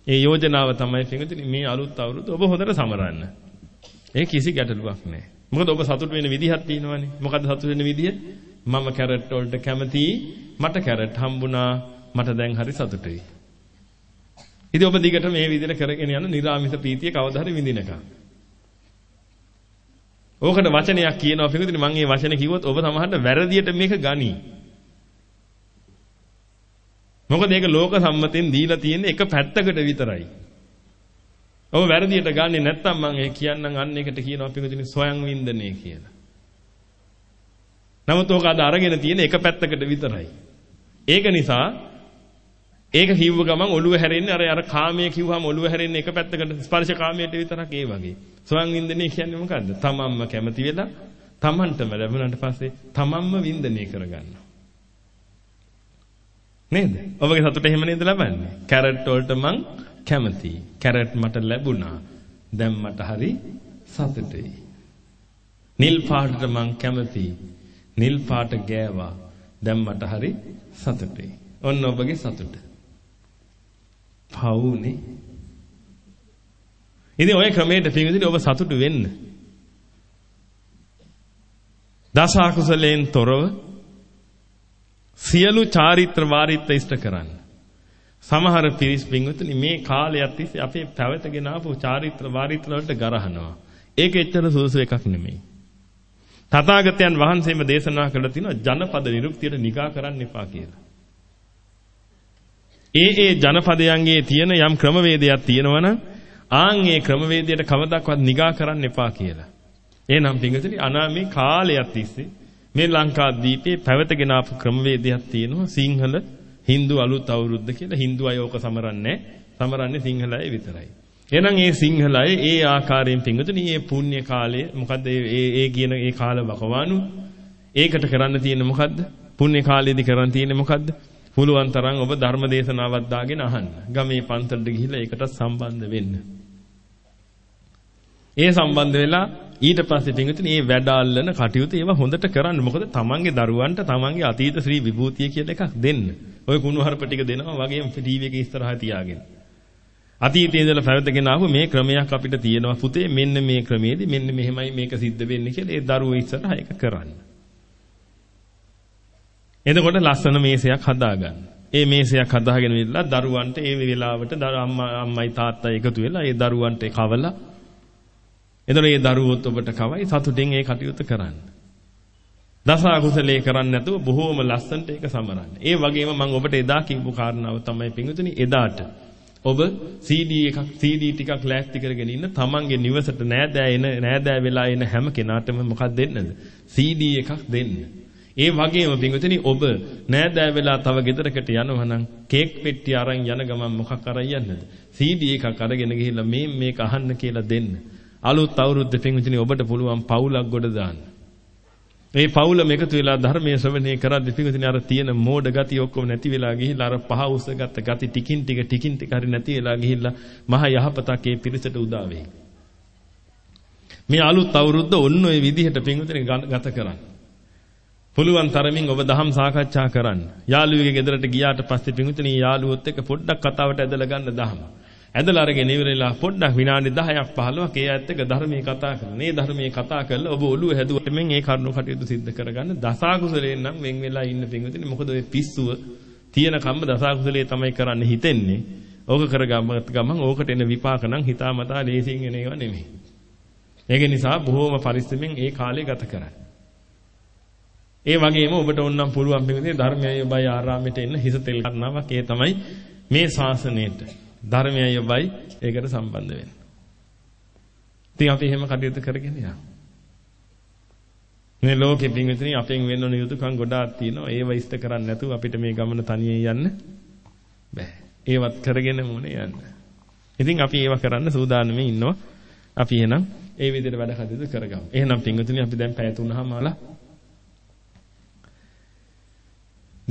ඒ යෝජනාව තමයි පින්විතනි මේ අලුත් අවුරුද්ද ඔබ හොඳට සමරන්න. ඒ කිසි ගැටලුවක් නැහැ. මොකද ඔබ සතුට වෙන විදිහක් තියෙනවනේ. මොකද්ද සතුට වෙන විදිය? මම කැරට් වලට කැමතියි. මට කැරට් හම්බුණා. මට දැන් හරි සතුටුයි. ඉතින් ඔබ දිගට මේ විදිහට කරගෙන යන නිර්ාමිත ප්‍රීතිය කවදා හරි විඳිනකම්. ඕකට වචනයක් කියනවා පිටුදින මම මේ වචනේ කිව්වොත් ඔබ සමහරට වැරදියට මේක ගනි. මොකද ඒක ලෝක සම්මතෙන් දීලා තියෙන එක පැත්තකට විතරයි. ඔබ වැරදියට ගන්නෙ නැත්තම් මම ඒ කියන්නම් අන්න එකට කියනවා පිටුදින සොයන් වින්දනය කියලා. නමුත් ඕක අද අරගෙන තියෙන එක පැත්තකට විතරයි. ඒක නිසා ඒක කිව්ව ගමන් ඔළුව හැරෙන්නේ අර අර කාමයේ කිව්වම ඔළුව හැරෙන්නේ එක පැත්තකට ස්පර්ශ කාමයට විතරක් ඒ වගේ. සොයන් වින්දනය කියන්නේ මොකද්ද? තමන්ම කැමති වෙලා තමන්ටම ලැබුණාට පස්සේ තමන්ම වින්දනය කරගන්නවා. නේද? ඔබගේ සතුට එහෙම නේද ලබන්නේ? කැරට් වලට මං කැමතියි. කැරට් මට ලැබුණා. දැන් මට හරි සතුටුයි. නිල් පාටට මං කැමතියි. නිල් පාට ගෑවා. දැන් මට හරි සතුටුයි. ඔන්න ඔබගේ සතුට. පවුනේ. ඉතින් ඔය ක්‍රමයට පින්විතනේ ඔබ සතුටු වෙන්න. දස අකුසලයෙන් තොරව සියලු චාරිත්‍ර වාරිත්‍ර ඉෂ්ට කරන්න. සමහර පිරිස් පින්විතනේ මේ කාලයක් තිස්සේ අපේ පැවතගෙන ආපු චාරිත්‍ර වාරිත්‍ර වලට ගරහනවා. ඒක එච්චර සුදුසු එකක් නෙමෙයි. තථාගතයන් වහන්සේම දේශනා කළ තිනවා ජනපද නිරුක්තියට නිගා කරන්න එපා කියලා. ඒ ඒ ජනපදයන්ගේ තියෙන යම් ක්‍රමවේදයක් තියෙනවනම් ආන් ඒ ක්‍රමවේදයට කවදාවත් නිගා කරන්න එපා කියලා. එහෙනම් පිංගුතුනි අනාමේ කාලයක් තිස්සේ මේ ලංකාද්වීපයේ පැවතගෙන ආපු ක්‍රමවේදයක් තියෙනවා සිංහල Hindu අලුත් අවුරුද්ද කියලා. Hindu අය ඕක සමරන්නේ සමරන්නේ සිංහල අය විතරයි. එහෙනම් ඒ සිංහල අය ඒ ආකාරයෙන් පිංගුතුනි මේ පුණ්‍ය කාලය මොකද්ද ඒ ඒ කියන ඒ කාල වකවානු ඒකට කරන්න තියෙන මොකද්ද? පුණ්‍ය කාලයේදී කරන්න තියෙන්නේ මොකද්ද? පුළුවන් තරම් ඔබ ධර්ම දේශනාවක් දාගෙන අහන්න. ගමේ පන්සලට ගිහිල්ලා ඒකට සම්බන්ධ වෙන්න. ඒ සම්බන්ධ වෙලා ඊට පස්සේ පිටුතුනි මේ වැඩ අල්ලන කටයුතු ඒවා හොඳට කරන්න. මොකද තමන්ගේ දරුවන්ට තමන්ගේ අතීත ශ්‍රී විභූතිය කියලා එකක් දෙන්න. ඔය කුණුහරුප ටික දෙනවා වගේම ටීවී එකේ ඉස්සරහා තියාගෙන. අතීතයේ ඉඳලා පැවතගෙන ආපු මේ ක්‍රමයක් අපිට තියෙනවා පුතේ මෙන්න මේ ක්‍රමයේදී මෙන්න මෙහෙමයි මේක සිද්ධ වෙන්නේ කියලා ඒ දරුවෝ ඉස්සරහා ඒක කරන්න. එතකොට ලස්සන මේසයක් හදාගන්න. ඒ මේසයක් හදාගෙන ඉඳලා දරුවන්ට ඒ වෙලාවට අම්මා අම්මයි තාත්තයි එකතු වෙලා ඒ දරුවන්ට කවලා එතකොට ඒ දරුවොත් ඔබට කවයි සතුටින් ඒ කටයුතු කරන්න. දස අකුසලේ කරන්නේ නැතුව බොහෝම ලස්සනට ඒක සමරන්න. ඒ වගේම මම ඔබට එදා කිව්ව කාරණාව තමයි පිඟුතුනි එදාට ඔබ CD එකක් CD ටිකක් ලෑස්ති කරගෙන ඉන්න තමන්ගේ නිවසට නෑදෑ එන නෑදෑ වෙලා එන හැම කෙනාටම මොකක්ද දෙන්නද? CD එකක් දෙන්න. ඒ වගේම පින්විතනි ඔබ නෑදෑ වෙලා තව ගෙදරකට යනවා නම් කේක් පෙට්ටිය අරන් යන ගමන් මොකක් අරන් යන්නද? CD එකක් අරගෙන ගිහිල්ලා මේ මේක අහන්න කියලා දෙන්න. අලුත් අවුරුද්ද පින්විතනි ඔබට පුළුවන් පවුලක් ගොඩ දාන්න. මේ පවුලම එකතු වෙලා ධර්මයේ ශ්‍රවණය කරද්දී පින්විතනි අර තියෙන මෝඩ ගති ඔක්කොම නැති වෙලා ගිහිල්ලා අර පහ උස්සගත්ත ගති ටිකින් ටික ටිකින් ටික හරි නැති වෙලා ගිහිල්ලා මහ යහපතක් ඒ පිරිසට උදා වෙයි. මේ අලුත් අවුරුද්ද ඔන්න ඔය විදිහට පින්විතනි ගත කරන්න. පුළුවන් තරමින් ඔබ දහම් සාකච්ඡා කරන්න. යාළුවෙගේ ගෙදරට ගියාට පස්සේ පින්විතනි යාළුවොත් එක්ක පොඩ්ඩක් කතාවට ඇදලා ගන්න දහම. ඇදලා අරගෙන ඉවරලා පොඩ්ඩක් විනාඩි 10ක් 15ක් ඒ ඇත්ත එක ධර්මයේ කතා කරන. මේ ධර්මයේ කතා කරලා ඔබ ඔළුව හැදුවට මෙන් ඒ කරුණු කටයුතු සිද්ධ කරගන්න. දසාකුසලයෙන් නම් වෙන් වෙලා ඉන්න පින්විතනි මොකද ඔය පිස්සුව තියෙන කම්ම දසාකුසලයේ තමයි කරන්න හිතෙන්නේ. ඕක කරගමත් ගමන් ඕකට එන විපාක නම් හිතාමතා ලේසියෙන් එන ඒවා නෙමෙයි. ඒක නිසා බොහෝම පරිස්සමෙන් ඒ කාලය ගත කරන්න. ඒ වගේම ඔබට ඕනම් පුළුවන් පිළිදේ ධර්මයයි ඔබයි ආරාමයට එන්න හිස තෙල් කරනවක් ඒ තමයි මේ ශාසනයට ධර්මයයි ඔබයි ඒකට සම්බන්ධ වෙන්නේ. ඉතින් අපි එහෙම කටයුතු කරගෙන යනවා. මේ ලෝකෙ පින්විතනි අපෙන් වෙන්න ඕන යුතුයකම් ගොඩාක් තියෙනවා. ඒව ඉෂ්ට කරන්නේ නැතුව අපිට මේ ගමන තනියෙන් යන්න බෑ. ඒවත් කරගෙන මොනේ යන්න. ඉතින් අපි ඒව කරන්න සූදානම්ෙ ඉන්නවා. අපි එහෙනම් ඒ විදිහට වැඩ කටයුතු කරගමු. එහෙනම් පින්විතනි අපි දැන් පැය 3මාලා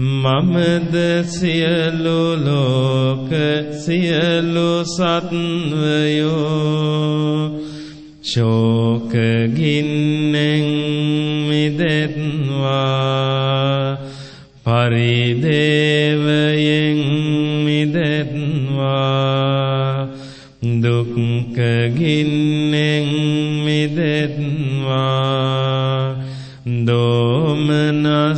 මමද සියලු ලෝක සියලු සත්වයෝ ශෝක ගින්නෙන් මිදෙත්වා පරිදේවයෙන් මිදෙත්වා දුක්ඛ ගින්නෙන් මිදෙත්වා දෝමනස්සයෙන්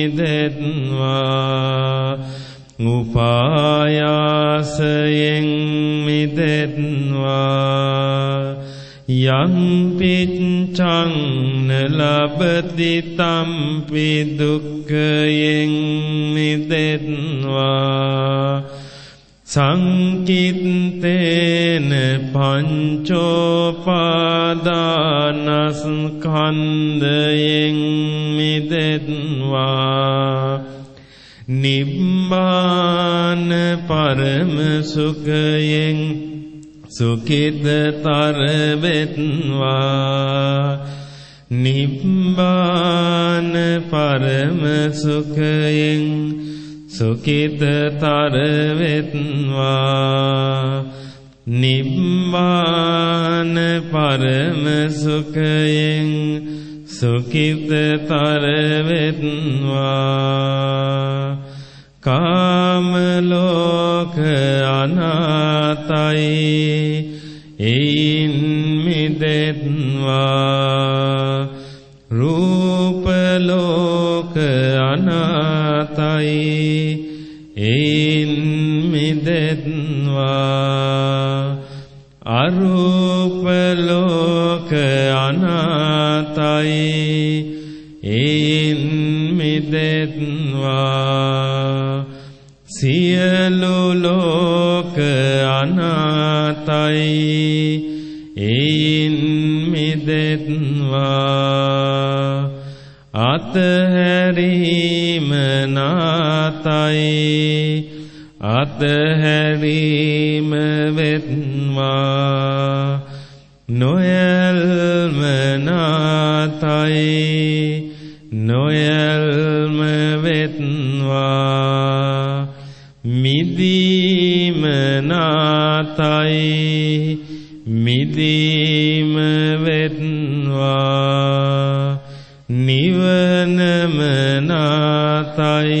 මිදෙත්වා උපායාසයෙන් මිදෙත්වා යං පිච්ඡං නලබති තම්පි දුක්ඛයෙන් මිදෙත්වා සංකිත්තේන පංචෝපාදානස්කන්ධයෙන් මිදෙත්වා. නිබ්බාන පරම සුඛයෙන් සුඛිතතර වෙත්වා නිබ්බාන පරම සුඛයෙන් සුඛිතතර වෙත්වා නිබ්බාන පරම සුඛයෙන් සුඛිතතර වෙත්වා කාම ලෝක අනාතයි එයින් මිදෙත්වා. රූප ලෝක අනාතයි මිදෙත්වා අරූප ලෝක අනාතයි. එයින් මිදෙත්වා. සියලු ලෝක අනාතයි. එයින් මිදෙත්වා. අතහැරීම නාතයි. අතහැරීම වෙත්වා. නොයල්ම නාතයි නොයල්ම වෙත්වා. වෙත්වා මිදීම නාතයි මිදීම වෙත්වා. නිවනම නාතයි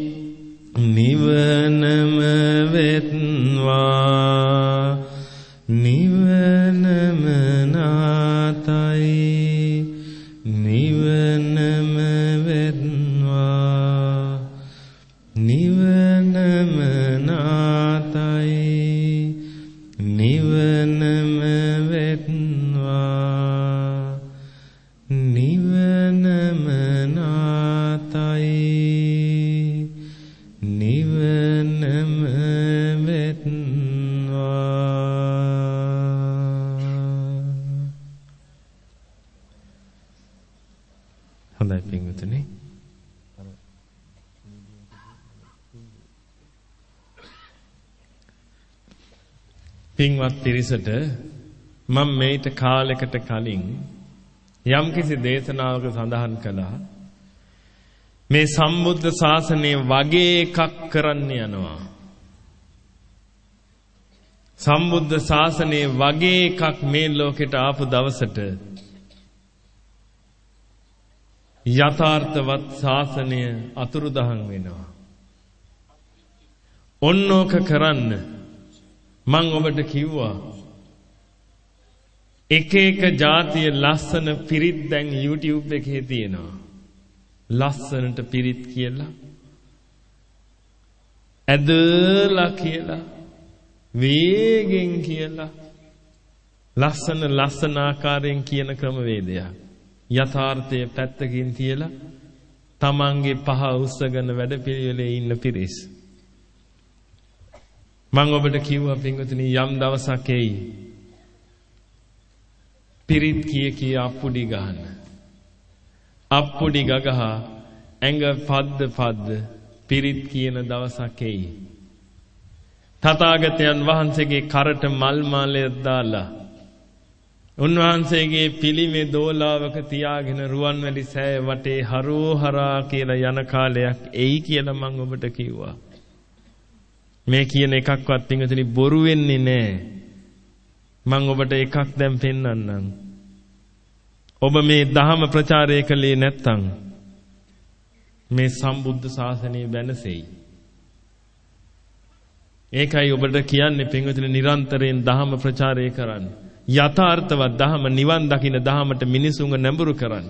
පින්වත් පිරිසට මම මේිට කාලයකට කලින් යම්කිසි දේශනාවක සඳහන් කළා. මේ සම්බුද්ධ ශාසනය වගේ එකක් කරන්න යනවා. සම්බුද්ධ ශාසනය වගේ එකක් මේ ලෝකෙට ආපු දවසට යථාර්ථවත් ශාසනය අතුරුදහන් වෙනවා. ඔන්නෝක කරන්න මං ඔබට කිව්වා එක එක જાතිය ලස්සන පිරිත් දැන් YouTube එකේ තියෙනවා. ලස්සනට පිරිත් කියලා ඇදලා කියලා වේගෙන් කියලා ලස්සන ලස්සන ආකාරයෙන් කියන ක්‍රමවේදයක්. යථාර්ථයේ පැත්තකින් තියලා තමන්ගේ පහ උස්සගෙන වැඩපිළිවෙලේ ඉන්න පිරිස්. මම ඔබට කිව්වා පින්වතුනි යම් දවසක් එයි පිරිත් කිය කිය අප්පුඩි ගන්න. අප්පුඩි ගගහ ඇඟ පද්ද පද්ද පිරිත් කියන දවසක් එයි. තථාගතයන් වහන්සේගේ කරට මල් මාලයක් දාලා උන්වහන්සේගේ පිළිමේ දෝලාවක තියාගෙන රුවන්වැලි සෑය වටේ හරෝහරා කියලා යන කාලයක් එයි කියලා මම ඔබට කිව්වා. මේ කියන එකක්වත් පින්වතුනි බොරු වෙන්නේ නැහැ. මම ඔබට එකක් දැන් පෙන්වන්නම්. ඔබ මේ ධහම ප්‍රචාරය කළේ නැත්නම් මේ සම්බුද්ධ ශාසනය වෙනසෙයි. ඒකයි ඔබට කියන්නේ පින්වතුනි නිරන්තරයෙන් ධහම ප්‍රචාරය කරන්න. යථාර්ථවත් ධහම නිවන් දකින්න ධහමට මිනිසුන්ව නැඹුරු කරන්න.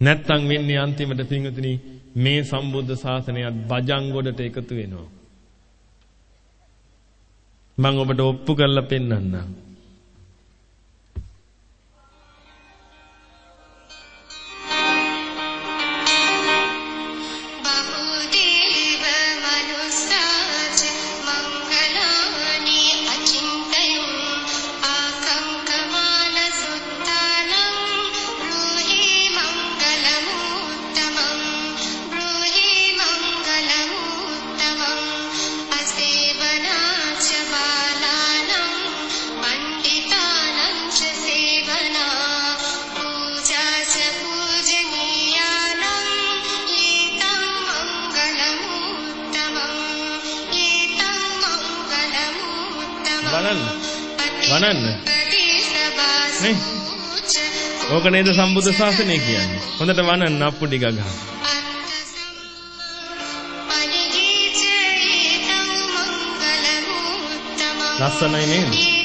නැත්තම් වෙන්නේ අන්තිමට පින්වතුනි මේ සම්බුද්ධ ශාසනයත් බජං ගොඩට එකතු වෙනවා. මම ඔබට ඔප්පු කරලා පෙන්නන්නම්. ඕක නේද සම්බුද්ධ ශාසනය කියන්නේ. හොඳට වනන්න අප්පුඩි ගගහ. ලස්සනයි නේද?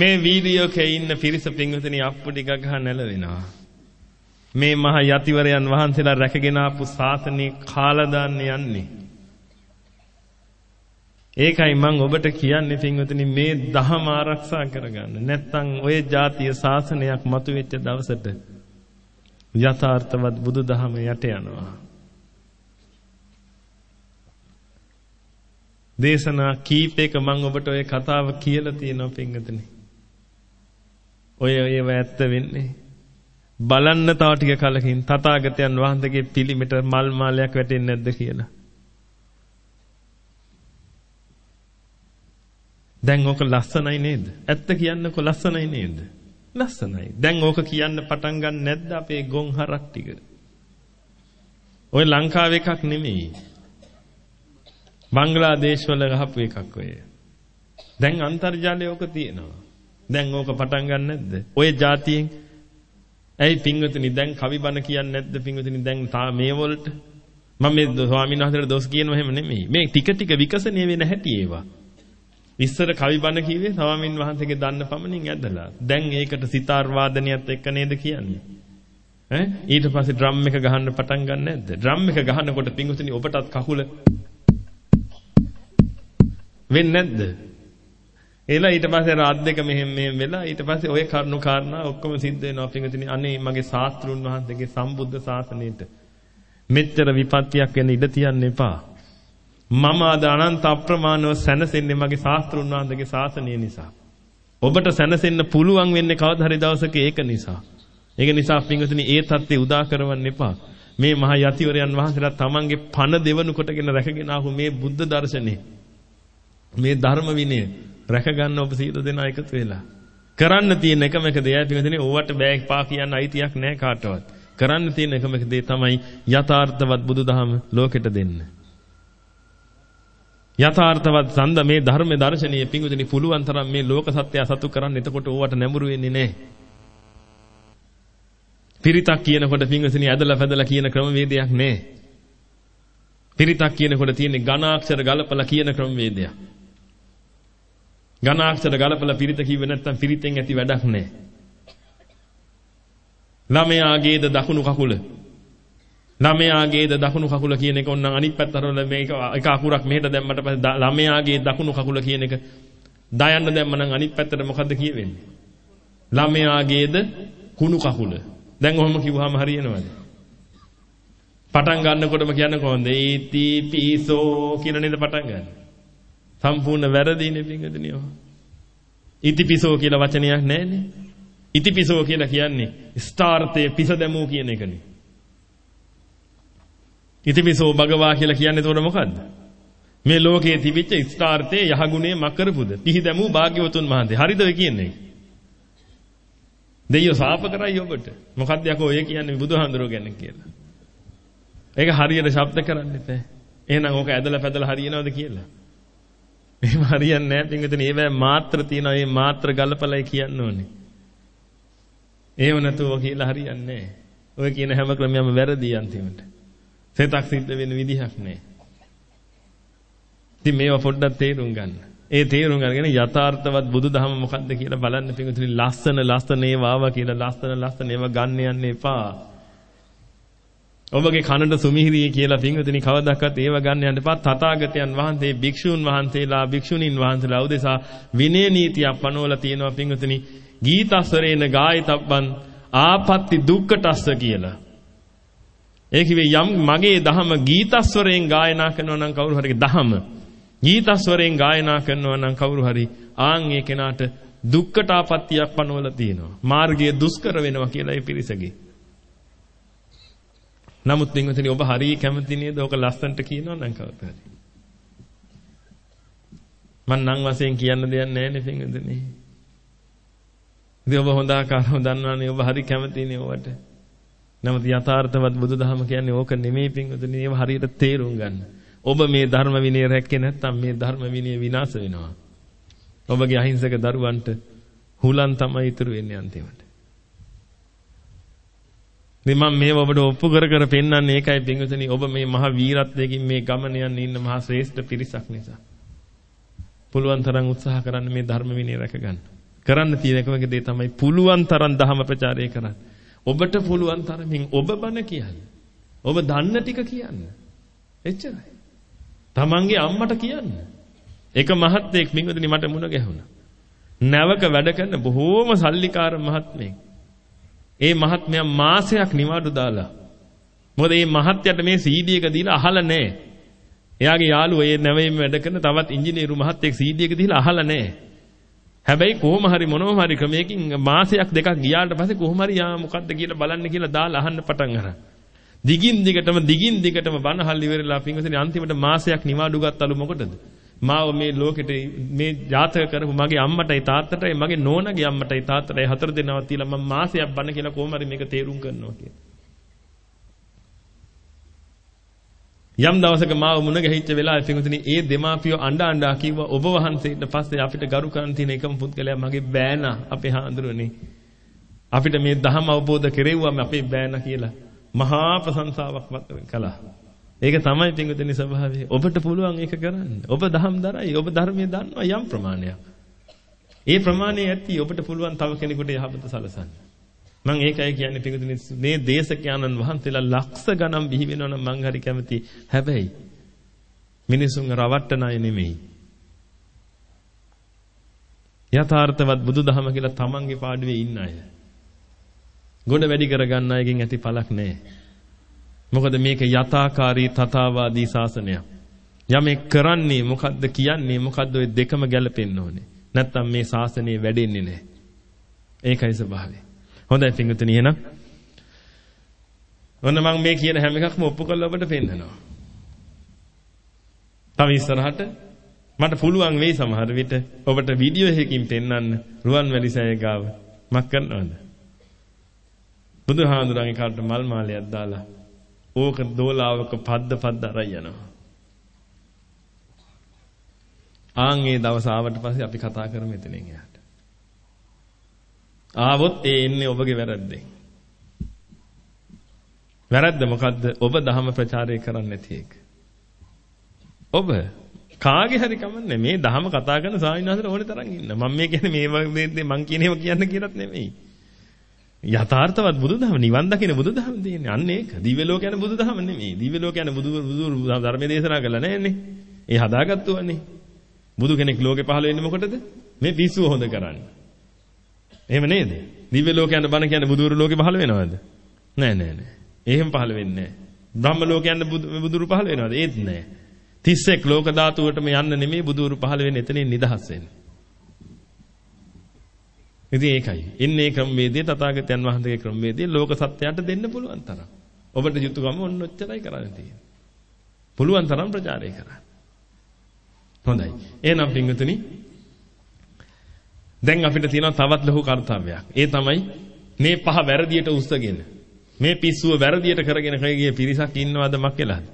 මේ වීඩියෝ එකේ ඉන්න පිරිස පින්විතනි අප්පුඩි ගගහ නැලවෙනවා. මේ මහ යතිවරයන් වහන්සේලා රැකගෙන ආපු ශාසනයේ කාලා දාන්න යන්නේ. ඒකයි මම ඔබට කියන්නේ පින්වතුනි මේ දහම ආරක්ෂා කරගන්න. නැත්තම් ඔය ජාතිය ශාසනයක් මතුවෙච්ච දවසට යථාර්ථවත් බුදුදහම යට යනවා. දේශනා කීපයක මම ඔබට ඔය කතාව කියලා තියෙනවා පින්වතුනි. ඔය ඒව ඇත්ත වෙන්නේ. බලන්න තව ටික කලකින් තථාගතයන් වහන්සේගේ පිළිමෙට මල් මාලයක් වැටෙන්නේ නැද්ද කියලා. දැන් ඕක ලස්සනයි නේද? ඇත්ත කියන්නකො ලස්සනයි නේද? ලස්සනයි. දැන් ඕක කියන්න පටන් ගන්න නැද්ද අපේ ගොන් හරක් ටික? ඔය ලංකාවේ එකක් නෙමෙයි. බංග්ලාදේශ වල ගහපු එකක් ඔය. දැන් අන්තර්ජාලයේ ඕක තියෙනවා. දැන් ඕක පටන් ගන්න නැද්ද? ඔය જાතියෙන්. ඇයි පින්වතුනි දැන් කවි බණ කියන්නේ නැද්ද පින්වතුනි? දැන් තා මේ වලට? මම මේ ස්වාමීන් වහන්සේට දොස් කියනව එහෙම නෙමෙයි. මේ ටික ටික විකසනය වෙන හැටි ඒවා. ඉස්සර කවි බණ කිව්වේ ස්වාමීන් වහන්සේගේ දන්න පමණින් ඇදලා. දැන් ඒකට සිතාර් වාදනයත් එක්ක නේද කියන්නේ? ඈ? ඊට පස්සේ ඩ්‍රම් එක ගහන්න පටන් ගන්න නැද්ද? ඩ්‍රම් එක ගහනකොට පින්වතුනි ඔබටත් කකුල වෙන්නේ නැද්ද? එලා ඊට පස්සේ රාත් දෙක මෙහෙම මෙහෙම වෙලා ඊට පස්සේ ඔය කරුණු කාරණා ඔක්කොම සිද්ධ වෙනවා. පිංගුතුනි අනේ මගේ ශාස්ත්‍රුන් වහන්සේගේ සම්බුද්ධ ශාසනයට මෙච්චර විපත්තියක් වෙන්න ඉඩ තියන්න එපා. මම අද අනන්ත අප්‍රමාණව සැනසෙන්නේ මගේ ශාස්ත්‍රුන් වහන්සේගේ ශාසනය නිසා. ඔබට සැනසෙන්න පුළුවන් වෙන්නේ කවදා හරි දවසක ඒක නිසා. ඒක නිසා පිංගුතුනි ඒ தත්ත්වය උදා කරවන්න එපා. මේ මහා යතිවරයන් වහන්සේලා තමන්ගේ පණ දෙවනු කොටගෙන රැකගෙන ආපු මේ බුද්ධ දර්ශනේ මේ ධර්ම විනය රැක ගන්න ඔබ සියලු දෙනා එකතු වෙලා. කරන්න තියෙන එකම එක දෙයයි පිටුදෙනේ ඕවට බෑ පා කියන්න අයිතියක් නැහැ කාටවත්. කරන්න තියෙන එකම එක දේ තමයි යථාර්ථවත් බුදුදහම ලෝකෙට දෙන්න. යථාර්ථවත් සඳ මේ ධර්ම දර්ශනීය පිංගුදෙනි පුළුවන් තරම් මේ ලෝක සත්‍යය සතු කරන්න එතකොට ඕවට නැඹුරු වෙන්නේ නැහැ. පිරිතක් කියනකොට පිංගුදෙනි ඇදලා පැදලා කියන ක්‍රමවේදයක් නැහැ. පිරිතක් කියනකොට තියෙන්නේ ඝනාක්ෂර ගලපලා කියන ක්‍රමවේදයක්. ඝනාක්ෂර ගලපලා පිරිත කිව්වේ නැත්තම් පිරිතෙන් ඇති වැඩක් නැහැ. ළමයාගේද දකුණු කකුල. ළමයාගේද දකුණු කකුල කියන එක ඕනනම් අනිත් පැත්තට මේක එක අකුරක් මෙහෙට දැම්මට පස්සේ ළමයාගේ දකුණු කකුල කියන එක දයන්න දැම්ම නම් අනිත් පැත්තට මොකද්ද කියවෙන්නේ? ළමයාගේද කුණු කකුල. දැන් ඔහොම කිව්වහම හරියනවද? පටන් ගන්නකොටම කියන්නේ කොහොමද? ඊති පීසෝ කියලා නේද පටන් ගන්නේ? සම්පූර්ණ වැරදිනේ පින්වතුනි ඔය. ඉතිපිසෝ කියලා වචනයක් නැහැනේ. ඉතිපිසෝ කියලා කියන්නේ ස්ථාර්ථයේ පිස දැමූ කියන එකනේ. ඉතිපිසෝ භගවා කියලා කියන්නේ එතකොට මොකද්ද? මේ ලෝකයේ තිබිච්ච ස්ථාර්ථයේ යහගුණේ මක් කරපුද? පිහි දැමූ භාග්‍යවතුන් වහන්සේ. හරිද ඔය කියන්නේ? දෙයියෝ සාප කරයි ඔබට. මොකද්ද යකෝ ඔය කියන්නේ බුදුහාඳුරෝ ගැන කියලා. ඒක හරියට ශබ්ද කරන්න එපා. එහෙනම් ඕක ඇදලා පැදලා හරියනවද කියලා? එහෙම හරියන්නේ නැහැ පින්විතනේ. ඒවැ මාත්‍ර තියෙනවා. ඒ මාත්‍ර ගලපලයි කියන්න ඕනේ. එහෙම නැතුව කියලා හරියන්නේ නැහැ. ඔය කියන හැම ක්‍රමයක්ම වැරදි අන්තිමට. සෙතක් සිද්ධ වෙන විදිහක් නැහැ. ඉතින් මේවා පොඩ්ඩක් තේරුම් ගන්න. ඒ තේරුම් අරගෙන යථාර්ථවත් බුදුදහම මොකක්ද කියලා බලන්න පින්විතනේ. ලස්සන ලස්සන ඒවා ආවා කියලා ලස්සන ලස්සන ඒවා ගන්න යන්න එපා. ඔබගේ කනට සුමිහිරි කියලා පින්වතුනි කවදාවත් ඒව ගන්න යන්න එපා. තථාගතයන් වහන්සේ භික්ෂූන් වහන්සේලා භික්ෂුණීන් වහන්සේලා උදෙසා විනය නීතියක් පනවලා තියෙනවා පින්වතුනි. ගීතස්වරේන ගායිතබ්බන් ආපත්‍ති දුක්කටස්ස කියලා. ඒ කිව්වේ යම් මගේ දහම ගීතස්වරයෙන් ගායනා කරනවා නම් කවුරු හරි දහම ගීතස්වරයෙන් ගායනා කරනවා නම් කවුරු හරි ආන් ඒ කෙනාට දුක්කට ආපත්‍තියක් පනවලා තියෙනවා. මාර්ගය දුෂ්කර වෙනවා කියලා ඒ පිරිසගේ. නමුත් පින්වතුනි ඔබ හරිය කැමති නේද? ඕක ලස්සන්ට කියනවා නම් කවුද හරි. මං නම් වශයෙන් කියන්න දෙයක් නැහැ නේ පින්වතුනි. ඉතින් ඔබ හොඳ ආකාරව දන්නවනේ ඔබ හරි කැමතිනේ ඔවට. නමුත් යථාර්ථවත් බුදුදහම කියන්නේ ඕක නෙමෙයි පින්වතුනි. ඒව හරියට තේරුම් ගන්න. ඔබ මේ ධර්ම විනය රැක්කේ නැත්නම් මේ ධර්ම විනය විනාශ වෙනවා. ඔබගේ අහිංසක දරුවන්ට හුලන් තමයි ඉතුරු වෙන්නේ අන්තිමට. ඉතින් මම මේව ඔබට ඔප්පු කර කර පෙන්වන්නේ ඒකයි පින්විතනි ඔබ මේ මහ වීරත්වයෙන් මේ ගමන යන්නේ ඉන්න මහ ශ්‍රේෂ්ඨ පිරිසක් නිසා. පුළුවන් තරම් උත්සාහ කරන්න මේ ධර්ම විනය රැක ගන්න. කරන්න තියෙන එකම දේ තමයි පුළුවන් තරම් ධර්ම ප්‍රචාරය කරන්න. ඔබට පුළුවන් තරමින් ඔබ බන කියන්න. ඔබ දන්න ටික කියන්න. එච්චරයි. තමන්ගේ අම්මට කියන්න. එක මහත්යෙක් මින්වදනි මට මුණ ගැහුණා. නැවක වැඩ කරන බොහෝම සල්ලිකාර මහත්මයෙක්. ඒ මහත්මයා මාසයක් නිවාඩු දාලා. මොකද මේ මහත්යට මේ CD එක දීලා අහලා නැහැ. එයාගේ යාළුවා ඒ නැවෙම වැඩ කරන තවත් ඉංජිනේරු මහත්යෙක් CD එක දීලා අහලා නැහැ. හැබැයි කොහොම හරි මොනම හරි ක්‍රමයකින් මාසයක් දෙකක් ගියාට පස්සේ කොහොම හරි යා මොකද්ද කියලා බලන්න කියලා දාලා අහන්න පටන් අරන්. දිගින් දිගටම දිගින් දිගටම බනහල් ඉවරලා පින්වසනේ අන්තිමට මාසයක් නිවාඩු ගත්තලු මොකටද? මාව මේ ලෝකෙට මේ ජාතක කරපු මගේ අම්මටයි තාත්තටයි මගේ නෝනගේ අම්මටයි තාත්තටයි හතර දෙනාව තියලා මම මාසයක් බන කියලා කොහොම හරි මේක තේරුම් කරනවා කියලා. යම් දවසක මාව මුණ ගැහිච්ච වෙලාවේ පින්වතුනි ඒ දෙමාපියෝ අඬ අඬා කිව්වා ඔබ වහන්සේට පස්සේ අපිට ගරු කරන් තියෙන එකම පුද්ගලයා මගේ බෑනා අපේ හාඳුරනේ. අපිට මේ ධහම අවබෝධ කෙරෙව්වම අපේ බෑනා කියලා මහා ප්‍රශංසාවක් කළා. ඒක තමයි පින්වතුනි ස්වභාවය. ඔබට පුළුවන් ඒක කරන්න. ඔබ දහම් දරයි. ඔබ ධර්මයේ දන්නවා යම් ප්‍රමාණයක්. ඒ ප්‍රමාණය ඇති ඔබට පුළුවන් තව කෙනෙකුට යහපත සලසන්න. මම ඒකයි කියන්නේ පිටුදින මේ දේශකයන්න් වහන්සේලා ලක්ෂ ගණන් බිහි වෙනවා නම් මං හරි කැමති. හැබැයි මිනිසුන් රවට්ටන අය නෙමෙයි. යථාර්ථවත් බුදුදහම කියලා තමන්ගේ පාඩුවේ ඉන්න අය. ගොඩ වැඩි කරගන්න අයගෙන් ඇති පළක් නැහැ. මොකද මේක යථාකාරී තථාවාදී ශාසනයක්. යමෙක් කරන්නේ මොකද්ද කියන්නේ මොකද්ද ඔය දෙකම ගැලපෙන්න ඕනේ. නැත්තම් මේ ශාසනය වැඩෙන්නේ නැහැ. ඒකයි ස්වභාවය. හොඳයි පින්විතනි එහෙනම්. ඔන්න මම මේ කියන හැම එකක්ම ඔප්පු කරලා ඔබට පෙන්නනවා. තව ඉස්සරහට මට පුළුවන් වෙයි සමහර විට ඔබට වීඩියෝ එකකින් පෙන්වන්න රුවන්වැලි සෑය ගාව. මක් කරනවද? බුදුහාඳුරන්ගේ කාට මල් මාලයක් දාලා ඕක දෝලාවක පද්ද පද්ද අරයි යනවා. ආන් ඒ දවස ආවට පස්සේ අපි කතා කරමු එතනින් එහාට. ආවොත් ඒ එන්නේ ඔබගේ වැරද්දෙන්. වැරද්ද මොකද්ද? ඔබ ධර්ම ප්‍රචාරය කරන්නේ නැති එක. ඔබ කාගේ හරි කමන්නේ මේ ධර්ම කතා කරන සාමිනාසට ඕනේ තරම් ඉන්න. මම මේ කියන්නේ මේ මේ මං කියන ඒවා කියන්න කියලාත් නෙමෙයි. යථාර්ථවත් බුදුදහම නිවන් දකින බුදුදහම තියෙන්නේ. අන්න ඒක. දිව්‍ය ලෝක යන බුදුදහම නෙමෙයි. දිව්‍ය ලෝක යන බුදු බුදු ධර්මයේ දේශනා කළා නෑනේ. ඒ හදාගත්තුවනේ. බුදු කෙනෙක් ලෝකේ පහළ වෙන්නේ මොකටද? මේ පිස්සුව හොඳ කරන්නේ. එහෙම නේද? දිව්‍ය ලෝකයන් බණ කියන්නේ බුදුරු ලෝකේ පහළ වෙනවද? නෑ නෑ නෑ. එහෙම පහළ වෙන්නේ නෑ. බ්‍රහ්ම ලෝකයන් බුදුරු පහළ වෙනවද? ඒත් නෑ. 31 ලෝක ධාතුවටම යන්න නෙමෙයි බුදුරු පහළ වෙන්නේ එතනින් නිදහස් වෙන්නේ. ඉතින් ඒකයි. ඉන්නේ ක්‍රමවේදයේ තථාගතයන් වහන්සේගේ ක්‍රමවේදයේ ලෝක සත්‍යයට දෙන්න පුළුවන් තරම්. ඔබට යුතුයකම ඔන්න ඔච්චරයි කරන්න තියෙන්නේ. පුළුවන් තරම් ප්‍රචාරය කරන්න. හොඳයි. එහෙනම් පින්වතුනි දැන් අපිට තියෙනවා තවත් ලොකු කාර්යයක්. ඒ තමයි මේ පහ වැරදියට උස්සගෙන මේ පිස්සුව වැරදියට කරගෙන කයගේ පිරිසක් ඉන්නවද මක්කලාද?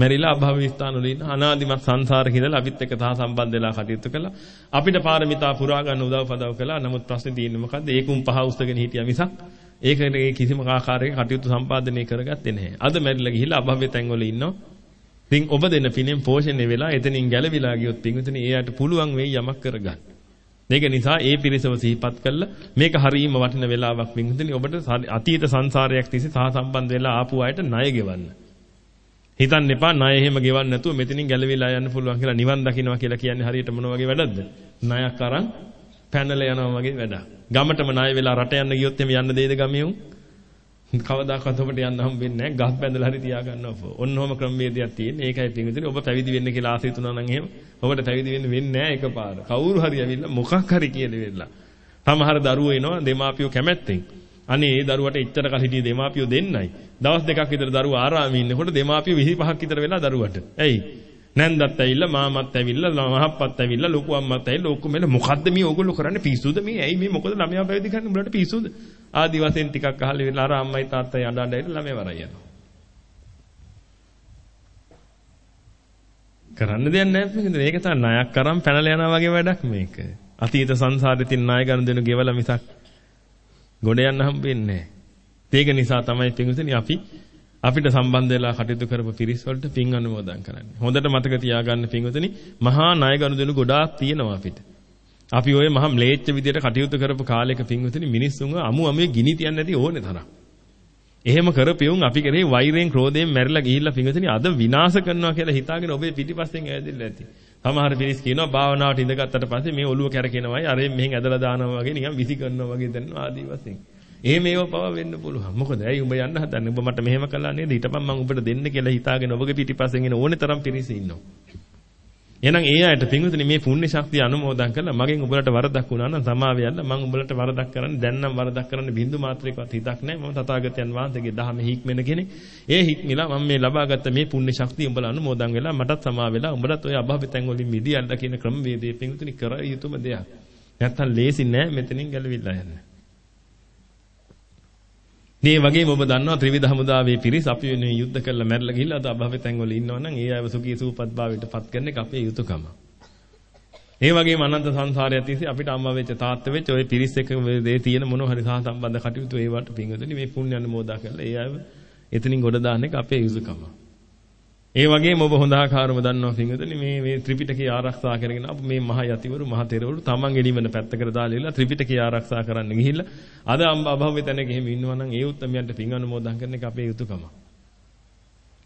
මැරිලා අභව ස්ථානවල ඉන්න අනාදිමත් සංසාරේ ඉඳලා අපිත් එක්ක තා සම්බන්ධ වෙලා කටයුතු කළා. අපිට පාරමිතා පුරා ගන්න උදව් පදව් කළා. නමුත් ප්‍රශ්නේ තියෙන්නේ මොකද්ද? ඒකුම් පහ උස්සගෙන හිටියා මිසක් ඒකට කිසිම ආකාරයක කටයුතු සම්පාදනය කරගත්තේ නැහැ. අද මැරිලා ගිහිල්ලා අභව්‍ය තැන්වල ඉන්නවා. ඉතින් ඔබ දෙන පිනෙන් පෝෂණය වෙලා එතනින් ගැලවිලා ගියොත් පින්විතනේ එයාට පුළුවන් වෙයි යමක් කරගන්න. මේක නිසා ඒ පිරිසව සිහිපත් කළා මේක හරීම වටින වෙලාවක් වින්දුනි ඔබට අතීත සංසාරයක් තිස්සේ සහ සම්බන්ධ වෙලා ආපු අයට ණය ගෙවන්න. හිතන්න එපා ණය එහෙම ගෙවන්න නැතුව මෙතනින් ගැලවිලා යන්න පුළුවන් කියලා නිවන් දකින්නවා කියලා කියන්නේ හරියට මොන වගේ වැඩක්ද? ණයක් අරන් පැනලා යනවා වගේ වැඩක්. ගමටම ණය වෙලා රට යන්න ගියොත් එමෙ යන්න දෙයිද ගමියුන්? කවදාකවත් ඔබට යන්න හම්බෙන්නේ නැහැ. ගස් බැඳලා හරි තියා ගන්නවා. ඔන්නෝම ක්‍රමවේදයක් තියෙන. ඒකයි පිටුදින ඔබ පැවිදි වෙන්න කියලා ආසයි තුනා නම් එහෙම ඔබට පැවිදි වෙන්න වෙන්නේ නැහැ එකපාර. කවුරු හරි ඇවිල්ලා මොකක් හරි කියලා වෙලා. සමහර දරුවෝ එනවා දෙමාපියෝ කැමැත්තෙන්. අනේ ඒ දරුවට එච්චර කල් හිටියේ දෙමාපියෝ දෙන්නයි. දවස් දෙකක් විතර දරුවා ආරාමේ ඉන්නකොට දෙමාපියෝ 25ක් විතර වෙලා දරුවට. ඇයි? නැන්දත් ඇවිල්ලා මාමත් ඇවිල්ලා මහප්පත් ඇවිල්ලා ලොකු අම්මත් ඇවිල්ලා ඔක්කොම එල මොකද්ද මේ ඕගොල්ලෝ කරන්නේ? පිස්සුද මේ? ඇයි මේ? මොකද ළමයා පැවිදි කරන්නේ? උඹලට පිස්සුද? ආදි වශයෙන් ටිකක් අහලා ඉවරලා අර අම්මයි තාත්තයි අඬ අඬ ඉන්න ළමයා වරයි යනවා. කරන්න දෙයක් නැහැ මේක මේක තමයි ණයක් අරන් පැනලා යනවා වගේ වැඩක් මේක. අතීත සංසාරේ තියෙන ණය ගන්න දෙනු ගෙවලා මිසක් ගොඩ යන්න හම්බෙන්නේ නැහැ ඒක නිසා තමයි පිටුසෙනි අපි අපිට සම්බන්ධ වෙලා කටයුතු කරපු පිරිස් වලට පින් අනුමෝදන් කරන්නේ. හොඳට මතක තියාගන්න පින්වතුනි, මහා ණය ගනුදෙනු ගොඩාක් තියෙනවා අපිට. අපි ওই මහා ම්ලේච්ඡ විදියට කටයුතු කරපු කාලයක පින්විතනි මිනිස්සුන්ව අමු අමුවේ ගිනි තියන්නේ නැති ඕනේ තරම්. එහෙම කරපියුන් අපි කරේ වෛරයෙන් ක්‍රෝධයෙන් මැරිලා ගිහිල්ලා පින්විතනි අද විනාශ කරනවා කියලා හිතාගෙන ඔබේ පිටිපස්සෙන් ඇවිදilla ඇති. සමහර පිරිස් කියනවා භාවනාවට ඉඳගත්තට පස්සේ මේ ඔළුව කැරකෙනවයි අර මෙහෙන් ඇදලා දානවා වගේ නිකන් විසි කරනවා වගේ දැනෙනවා ආදී වශයෙන්. එහෙම ඒව පව වෙන්න පුළුවන්. මොකද ඇයි උඹ යන්න හදන්නේ? උඹ මට මෙහෙම කළා නේද? ඊටපන් මම උඹට දෙන්න කියලා හිතාගෙන ඔබගේ පිටිපස්සෙන් එන ඕනේ තරම් පිරිස ඉන්නවා. එහෙනම් ඒ අයට පින්විතනි මේ පුණ්‍ය ශක්තිය අනුමෝදන් කරලා මගෙන් උඹලට වරදක් වුණා නම් සමාව යන්න මම උඹලට වරදක් කරන්නේ දැන් නම් වරදක් කරන්න බින්දු මාත්‍රයකවත් හිතක් නැහැ. මම තථාගතයන් වහන්සේගේ දහම හික්මෙන කෙනෙක්. ඒ හික්මිලා මම මේ ලබාගත්ත මේ පුණ්‍ය ශක්තිය උඹලා අනුමෝදන් වෙලා මටත් සමාව වෙලා උඹලත් ඔය අභාවිතයන් වලින් මිදියල්ලා කියන ක්‍රමවේදයේ පින්විතනි කර යුතුම දෙයක්. නැත්තම් ලේසි නෑ මෙතනින් ගැලවිලා යන්න. මේ වගේම ඔබ දන්නවා ත්‍රිවිධ හමුදාවේ පිරිස් අපි වෙනුවෙන් යුද්ධ කරලා මැරලා ගිහිල්ලා අද අභාවිතයන් වල ඉන්නවනම් ඒ අයව සුඛී සූපත් භාවයට පත් කරන එක අපේ යුතුයකම. ඒ වගේම අනන්ත සංසාරය තිස්සේ අපිට අම්මා වෙච්ච තාත්තා වෙච්ච ওই පිරිස් එක්ක මේ තියෙන මොන හරි සහ සම්බන්ධ කටයුතු ඒවට පිංගුතුනි මේ පුණ්‍ය අනුමෝදා කරලා ඒ අයව එතනින් ගොඩ දාන්න එක අපේ යුතුයකම. ඒ වගේම ඔබ හොඳ ආකාරව දන්නවා පින්වතුනි මේ මේ ත්‍රිපිටකය ආරක්ෂා කරගෙන අප මේ මහ යතිවරු මහ තෙරවරු තමන්ගේ නිවන පැත්තකට දාලා ඉවරලා ත්‍රිපිටකය ආරක්ෂා කරන්න ගිහිල්ලා අද අම්බ අභව්‍ය තැනක එහෙම ඉන්නවා නම් ඒ උත්තරමයන්ට පින් අනුමෝදන් කරන එක අපේ යුතුයකම.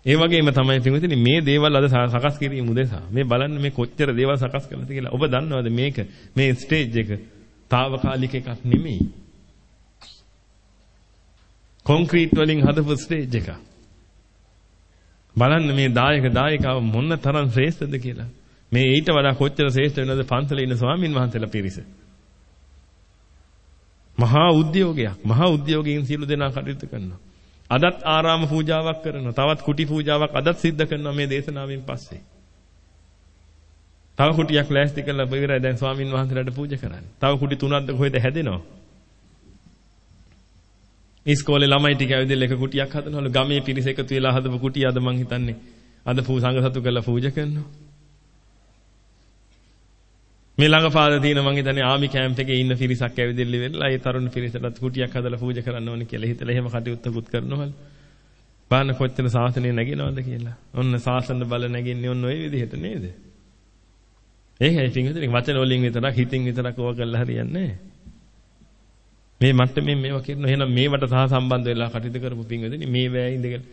ඒ වගේම තමයි පින්වතුනි මේ දේවල් අද සකස් කිරීම උදෙසා මේ බලන්න මේ කොච්චර දේවල් සකස් කරනද කියලා. ඔබ දන්නවද මේක මේ ස්ටේජ් එක తాවකාලික එකක් නෙමෙයි. කොන්ක්‍රීට් වලින් හදපු ස්ටේජ් එකක්. බලන්න මේ දායක දායිකාව මොන තරම් ශ්‍රේෂ්ඨද කියලා. මේ ඊට වඩා කොච්චර ශ්‍රේෂ්ඨ වෙනවද පන්සලේ ඉන්න ස්වාමින් වහන්සේලා පිරිස. මහා උද්‍යෝගයක්. මහා උද්‍යෝගයෙන් සියලු දෙනා කටයුතු කරනවා. අදත් ආරාම පූජාවක් කරනවා. තවත් කුටි පූජාවක් අදත් සිද්ධ කරනවා මේ දේශනාවෙන් පස්සේ. තව කුටියක් ලෑස්ති කරලා ඉවරයි දැන් ස්වාමින් වහන්සේලාට පූජා කරන්නේ. තව කුටි තුනක්ද කොහෙද හැදෙනවා? ඉස්කෝලේ ළමයි ටික ඇවිදලා එක කුටියක් හදනවලු. ගමේ පිරිස එකතු වෙලා හදපු කුටිය අද මං හිතන්නේ. අද පූ සංඝ සතු කරලා පූජා කරනවා. මේ ළඟපාද තියෙන මං හිතන්නේ ආමි කැම්ප් එකේ ඉන්න පිරිසක් ඇවිදලා ඉවරලා ඒ තරුණ පිරිසට කුටියක් හදලා පූජා කරන්න ඕනේ කියලා හිතලා එහෙම කටයුත්තකුත් කරනවලු. බලන්න කොච්චර සාසනය නැගිනවද කියලා. ඔන්න සාසන බල නැගින්නේ ඔන්න ওই විදිහට නේද? ඒකයි පිටින් වචන වලින් විතරක් හිතින් විතරක් ඕක කරලා හරියන්නේ නැහැ. මේ මට්ටමින් මේවා කරනවා. එහෙනම් මේවට සහ සම්බන්ධ වෙලා කටයුතු කරපු පින්වදනි මේ වැය ඉඳගෙන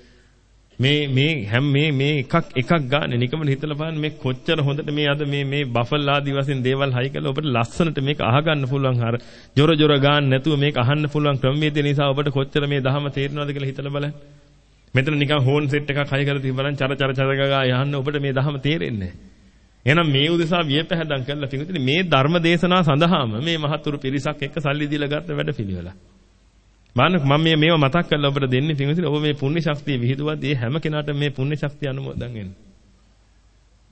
මේ මේ හැම මේ මේ එකක් එකක් ගන්න නිකමන හිතලා බලන්න මේ කොච්චර හොඳට මේ අද මේ මේ බෆල් ආදි වශයෙන් දේවල් හයි කරලා ඔබට ලස්සනට මේක අහගන්න පුළුවන් අර ජොර ජොර ගන්න නැතුව මේක අහන්න පුළුවන් ක්‍රමවේද නිසා ඔබට කොච්චර මේ දහම තේරෙනවද කියලා හිතලා බලන්න. මෙතන නිකන් හෝන් සෙට් එකක් හයි කරලා තිබ්බනම් චර චර චර ගා යහන්න ඔබට මේ දහම තේරෙන්නේ නැහැ. එහෙනම් මේ උදෙසා වියපැහැදම් කරලා පිටුතුනි මේ ධර්ම දේශනා සඳහාම මේ මහතුරු පිරිසක් එක්ක සල්ලි දීලා ගත්ත වැඩපිළිවෙල. බලන්න මම මේ මේව මතක් කරලා ඔබට දෙන්නේ පිටුතුනි ඔබ මේ පුණ්‍ය ශක්තිය විහිදුවත් මේ හැම කෙනාටම මේ පුණ්‍ය ශක්තිය අනුමෝදන් වෙන්න.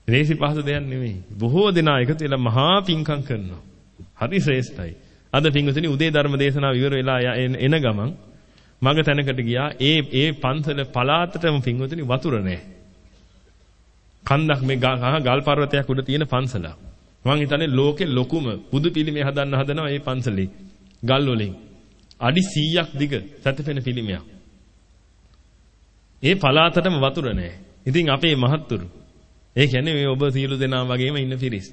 ලේසි පහසු දෙයක් නෙමෙයි. බොහෝ දෙනා එකතු වෙලා මහා පිංකම් කරනවා. හරි ශ්‍රේෂ්ඨයි. අද පිටුතුනි උදේ ධර්ම දේශනාව ඉවර වෙලා එන ගමන් මග තැනකට ගියා. ඒ ඒ පන්සල පලාතටම පිටුතුනි වතුර නැහැ. කන්දක් මේ ගල් පර්වතයක් උඩ තියෙන පන්සලක්. මම හිතන්නේ ලෝකේ ලොකුම බුදු පිළිමය හදන්න හදනවා මේ පන්සලේ. ගල් වලින්. අඩි 100ක් දිග සැතපෙන පිළිමයක්. ඒ පලාතටම වතුර නැහැ. ඉතින් අපේ මහත්තුරු ඒ කියන්නේ මේ ඔබ සියලු දෙනා වගේම ඉන්න පිරිස්.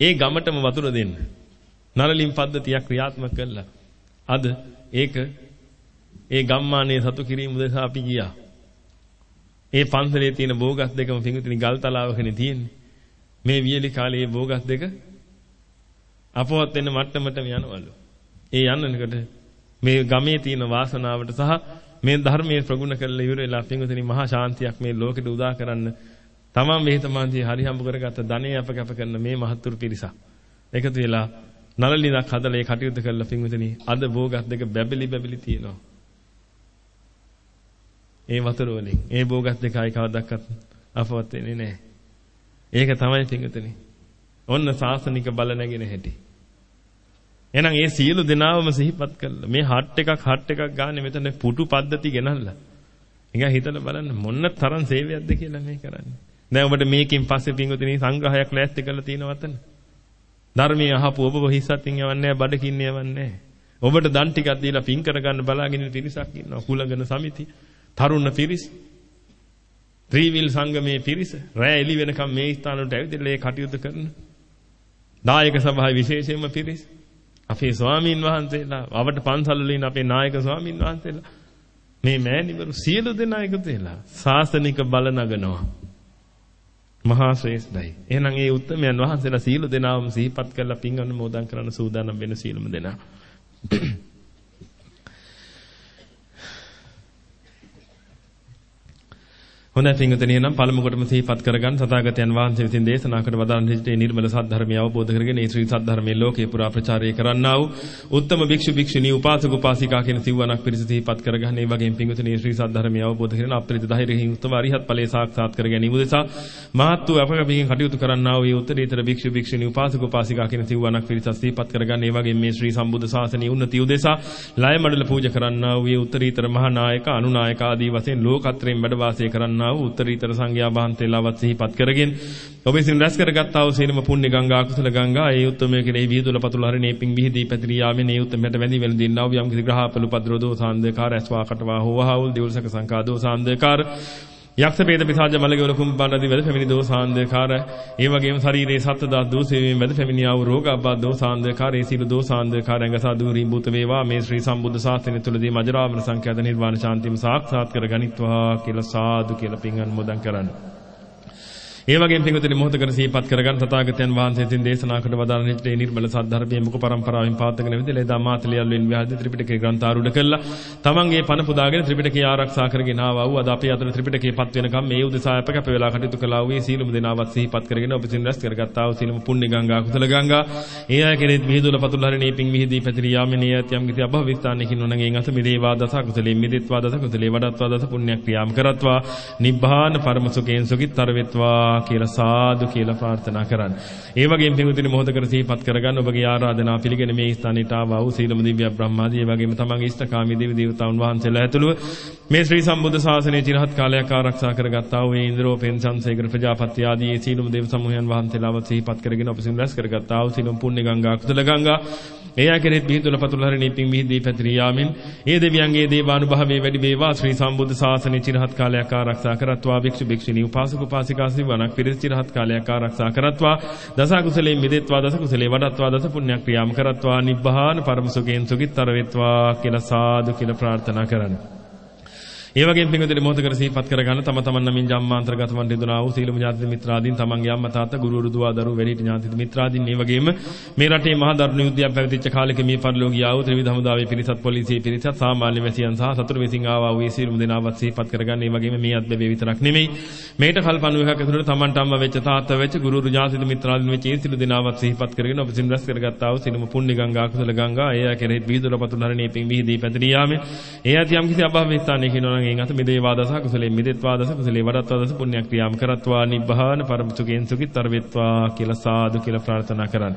ඒ ගමටම වතුර දෙන්න. නරලින් පද්ධතියක් ක්‍රියාත්මක කළා. අද ඒක ඒ ගම්මානයේ සතු කිරීම උදෙසා අපි ගියා. ඒ පන්සලේ තියෙන බෝගස් දෙකම පිඟුතුනි ගල් තලාවකනේ තියෙන්නේ. මේ වියලි කාලේ මේ බෝගස් දෙක අපවත් වෙන මට්ටමටම යනවලු. ඒ යන්නනකොට මේ ගමේ තියෙන වාසනාවට සහ මේ ධර්මයේ ප්‍රගුණ කරලා ඉවර වෙලා පිඟුතුනි මහා ශාන්තියක් මේ ලෝකෙට උදා කරන්න තමන් මෙහෙතමාන්දී හරි හම්බ කරගත්ත ධනෙ අප කැප කරන මේ මහත්තුරු පිරිසක්. එකතු වෙලා නලලිනක් හදලා ඒ කටයුතු කරලා පිඟුතුනි අද බෝගස් දෙක බැබලි බැබලි තියෙනවා. ඒ වතුර වලින්. ඒ බෝගස් දෙකයි කවදාවත් අපවත් වෙන්නේ නැහැ. ඒක තමයි පිංගුතුනි. ඔන්න සාසනික බල නැගෙන හැටි. එහෙනම් ඒ සියලු දෙනාවම සිහිපත් කළා. මේ හට් එකක් හට් එකක් ගන්න මෙතන පුටු පද්ධති ගෙනල්ලා. නිකන් හිතලා බලන්න මොන්න තරම් සේවයක්ද කියලා මේ කරන්නේ. දැන් ඔබට මේකෙන් පස්සේ පිංගුතුනි සංග්‍රහයක් ලෑස්ති කරලා තියෙනවතන. ධර්මයේ අහපු ඔබ හිස්සත්ින් යවන්නේ නැහැ, බඩකින් යවන්නේ නැහැ. ඔබට දන් ටිකක් දීලා පින් කරගන්න බලාගෙන ඉන්න පිරිසක් ඉන්නවා. කුලගන සමිතිය. තරුණ පිරිස ත්‍රිවිල් සංගමේ පිරිස රැ එළි වෙනකම් මේ ස්ථාන වලට ඇවිදලා ඒ කටයුතු කරන දායක සභාවේ විශේෂයෙන්ම පිරිස්. අපේ ස්වාමීන් වහන්සේලා, අවට පන්සල් වල ඉන්න අපේ නායක ස්වාමීන් වහන්සේලා මේ මෑණිවරු සියලු දෙනා එකතු වෙලා සාසනික බල නගනවා. මහා ශ්‍රේෂ්ඨයි. එහෙනම් ඒ උත්තමයන් වහන්සේලා සීල දෙනාම සිහිපත් කරලා පින් අනුමෝදන් කරන්න සූදානම් වෙන සීලම දෙනා. හොඳයි පින්වතුනි එහෙනම් පළමු කොටම සිහිපත් කරගන්න තථාගතයන් වහන්සේ විසින් දේශනා කර වදාළන විදිහට නිර්මල සත්‍ය අවබෝධ කරගෙන ඒ ශ්‍රී සත්‍ය ලෝකේ පුරා ප්‍රචාරය කරන්නා වූ උත්තම භික්ෂු භික්ෂුණී උපාසක උපාසිකා කියන සිව්වණක් පිරිස සිහිපත් කරගන්න. ඒ වගේම පින්වතුනි ශ්‍රී සත්‍ය අවබෝධ කරගෙන අප්‍රිත ධෛර්යයෙන් උත්තම අරිහත් ඵලයේ සාක්ෂාත් කර ගැනීම උදෙසා මහත් වූ අපකපින් කටයුතු කරන්නා වූ උත්තරීතර භික්ෂු භික්ෂුණී උපාසක උපාසිකා කියන සිව්වණක් පිරිස සිහිපත් කරගන්න. ඒ වගේම මේ ශ්‍රී සම්බුද්ධ ශාසනයේ උන්නතිය උදෙසා ලය මඩල පූජා කරන්නා වූ උත්තරීතර මහා නායක අනුනායක ආදී වශයෙන් ලෝකත්‍රයෙන් වැඩ වාසය කරන්නා වූ උත්තරීතර සංඝයා වහන්සේලාවත් සිහිපත් කරගෙන ඔබ විසින් රැස් කරගත්තා වූ සීලම පුණ්‍ය ගංගා කුසල ගංගා ඒ උත්තමයේ කෙරෙහි විහිදුල පතුල හරිනේ පිං විහිදී පැතිරී යාමේ මේ උත්තමයට වැඳි වෙන දින්නා වූ යම් කිසි ග්‍රහපල උපද්‍රව දෝසාන්දකාර ඇස්වා කටවා හෝවහවුල් දිවුල්සක සංකා දෝසාන්දකාර යක්ෂ වේද පිසාජ මලගවල කුම්බානදී වැද පැමිණි දෝසාන්දකාර ඒ වගේම ශරීරයේ සත්ත්ව දා දෝෂයෙන් වැද පැමිණියා වූ රෝග අබ්බා දෝසාන්දකාර ඒ සීල දෝසාන්දකාර ඇඟසා දුරින් භූත වේවා. මේ ශ්‍රී සම්බුද්ධ ශාසනය තුලදී මජරාවන සංඛ්‍යාත නිර්වාණ ශාන්තියම සාක්ෂාත් කර ගනිත්වා කියලා සාදු කියලා පින් අනුමෝදන් කරන්නේ. ඒ වගේම පින්වතුනි මොහොතකට සිහිපත් කරගන්න තථාගතයන් වහන්සේ විසින් දේශනා කොට වදාළ නිත්‍ය නිර්මල සද්ධර්මයේ මුඛ පරම්පරාවෙන් පාතගෙන විදලා එදා මාතලියල් වෙන විහාරදී ත්‍රිපිටකේ ග්‍රන්ථ ආරූඪ කළා. තමන්ගේ පණ පුදාගෙන ත්‍රිපිටකය ආරක්ෂා කරගෙන ආවා වූ අද අපේ අතර ත්‍රිපිටකේ පත් වෙනකම් මේ උදෙසා අප කැප වෙලා කටයුතු කළා වූ සීලමු දෙනාවත් සිහිපත් කරගෙන ඔබ සින් රැස් කරගත්තා වූ සීලමු පුණ්‍ය ගංගා කුසල ගංගා. ඒ අය කෙරෙහි විහිදුල පතුල හරිනේ පිං විහිදී පැතිරී යාමේ නේ යම් කිසි අභව ස්ථානයකින් නොනගෙන් අත මිදේවා දස කුසලේ මිදෙත්වා දස කුසලේ වඩත්වා දස පුණ්‍යක් ක්‍රියාම් කරත්වා. නිබ්බාන පරම සුඛයෙන් සුඛිතර වෙත්වා. කියලා සා සාදු කියලා ප්‍රාර්ථනා කරන්න. ඒ වගේම පින්විතිනි මොහොතකට සිහිපත් කරගන්න ඔබගේ ආරාධනා පිළිගෙන මේ ස්ථානයට ආවා වූ සීලම දිව්‍ය බ්‍රහ්මාදී ඒ වගේම තමන්ගේ ඉෂ්ඨකාමී දේව දේවතාවුන් වහන්සේලා ඇතුළුව මේ ශ්‍රී සම්බුද්ධ ශාසනයේ চিරහත් කාලයක් ආරක්ෂා කරගත්තා වූ ඉන්ද්‍රෝපෙන් සංසේකර ප්‍රජාපති ආදී ඒ සීලම දේව සමූහයන් වහන්සේලාව සිහිපත් කරගෙන ඔබ සින් රැස් කරගත්තා වූ සීලම් පුණ්‍ය ගංගා කුසල ගංගා ඒ ආකරෙත් බිහිදුල පතුල හරිනේ පිං විහිදී පැතිරී යාමෙන් ඒ දෙවියන්ගේ දේවානුභාවයේ වැඩි වේවා ශ්‍රී සම්බුද්ධ ශාසනයේ চিරහත් කාලයක් ආරක්ෂා කරත්වා භික්ෂු භික්ෂුණී උපාසක උපාසිකා සිවණක් පිරිස চিරහත් කාලයක් ආරක්ෂා කරත්වා දස කුසලේ මිදෙත්වා දස කුසලේ වඩත්වා දස පුණ්‍ය ක්‍රියාම් කරත්වා නිබ්බහාන පරම සුඛයෙන් සුඛිතර වෙත්වා කියලා සාදු කියලා ප්‍රාර්ථනා කරන්නේ ඒ වගේම පින්වතුනි මොහොතකට සිහිපත් කරගන්න තම තමන් නමින් ජම්මාන්තරගත වන් දෙදුනා වූ සීලමු ඥාති මිත්‍රාදීන් තමන්ගේ අම්මා තාත්තා ගුරුවරු දුව දරුවෝ වැඩිහිටි ඥාති මිත්‍රාදීන්. ඒ වගේම මේ රටේ මහා දරුණු යුද්ධයක් පැවතිච්ච කාලෙක මේ පරිලෝකීය ආ වූ ත්‍රිවිධ හමුදාවේ පිරිසත් පොලිසිය පිරිසත් සාමාන්‍ය වැසියන් සහ සතුරු විසින් ආවා වූ සීලමු දෙනාවත් සිහිපත් කරගන්න. ඒ වගේම මේ අත්බැවේ විතරක් නෙමෙයි. මේට කල්ප 91ක් ඇතුළත තමන්ට අම්මා වෙච්ච තාත්තා වෙච්ච ගුරුවරු ඥාති මිත්‍රාදීන් වෙච්ච ඒ සීල දෙනාවත් සිහිපත් කරගෙන ඔබ සින් රැස් කරගත්තා වූ සීලමු පුණ්‍ය ගංගා කුසල ගංගා ඒ කෙරෙහි විහිදුල පතුල් හරණේ පිං විහිදී පැතිරී යාමේ ඒ ඇති යම් කිසි අභව ස්ථානයක ඉන්නවනම් එයින් අත මෙදේවා දස කුසලයෙන් මිදෙත්වා දස කුසලේ වඩත්වා දස පුණ්‍ය ක්‍රියාම් කරත්වා නිබ්බහාන පරම සුඛයෙන් සුඛිතර වෙත්වා කියලා සාදු කියලා ප්‍රාර්ථනා කරන්න.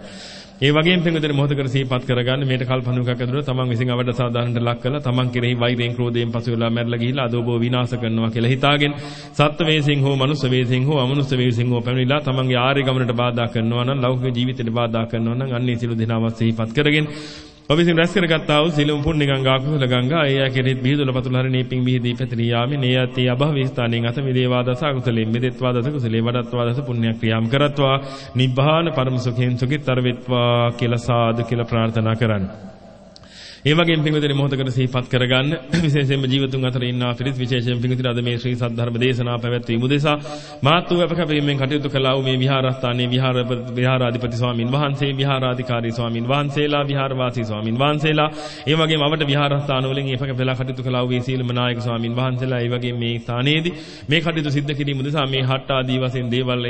ඒ වගේම පින්විතේ මොහොතකට සිහිපත් කරගන්න මේට කල්පනුකක් ඇතුළත තමන් විසින් අවඩ සාධාරණට ලක් කළා තමන් කෙරෙහි වෛරයෙන් ක්‍රෝධයෙන් පසු වෙලා මැරලා ගිහිලා අදෝබෝ විනාශ කරනවා කියලා හිතාගෙන සත්ත්ව වේසින් හෝ මනුස්ස වේසින් හෝ අමනුස්ස වේසින් හෝ පැමිණිලා තමන්ගේ ආර්ය ගමනට බාධා කරනවා නම් ලෞකික ජීවිතයට බාධා කරනවා නම් අන්නේ සිළු දිනාවත් සිහිපත් කරගෙන ඔබ විසින් රැස් කරගත්තා වූ සිළුම් පුණ්‍ය ගංගා කුසල ගංගා ඒ යකෙරෙත් බිහිදුල පතුල හරිනේ පිං බිහිදී පැතිරී යාමේ නේ යති අභව ස්ථානෙන් අත මිදේවා දස කුසලෙන් මෙදෙත්වා දස කුසලේ වඩත්වා දස පුණ්‍ය ක්‍රියාම් කරත්වා නිබ්බාන පරම සුඛයෙන් සුඛිතර වෙත්වා කියලා සාදු කියලා ප්‍රාර්ථනා කරන්නේ. ඒ වගේම පින්විතනේ මොහොතකට සිහිපත් කරගන්න. විශේෂයෙන්ම ජීවතුන් අතර ඉන්නා පිරිස් විශේෂයෙන් පින්විතන අද මේ ශ්‍රී සද්ධර්ම දේශනා පැවැත්වීම උදෙසා මාතු අපකපීමෙන් කටයුතු කළා වූ මේ විහාරස්ථානයේ විහාර විහාරාධිපති ස්වාමින් වහන්සේ විහාරාධිකාරී ස්වාමින් වහන්සේලා විහාරවාසී ස්වාමින් වහන්සේලා. ඒ වගේම අපට විහාරස්ථාන වලින් ඒපක වෙලා කටයුතු කළා වූ සීලම නායක ස්වාමින් වහන්සේලා. ඒ වගේම මේ ස්ථානයේදී මේ කටයුතු සිද්ධ කිරීම උදෙසා මේ හට්ට ආදී වශයෙන් දේවල්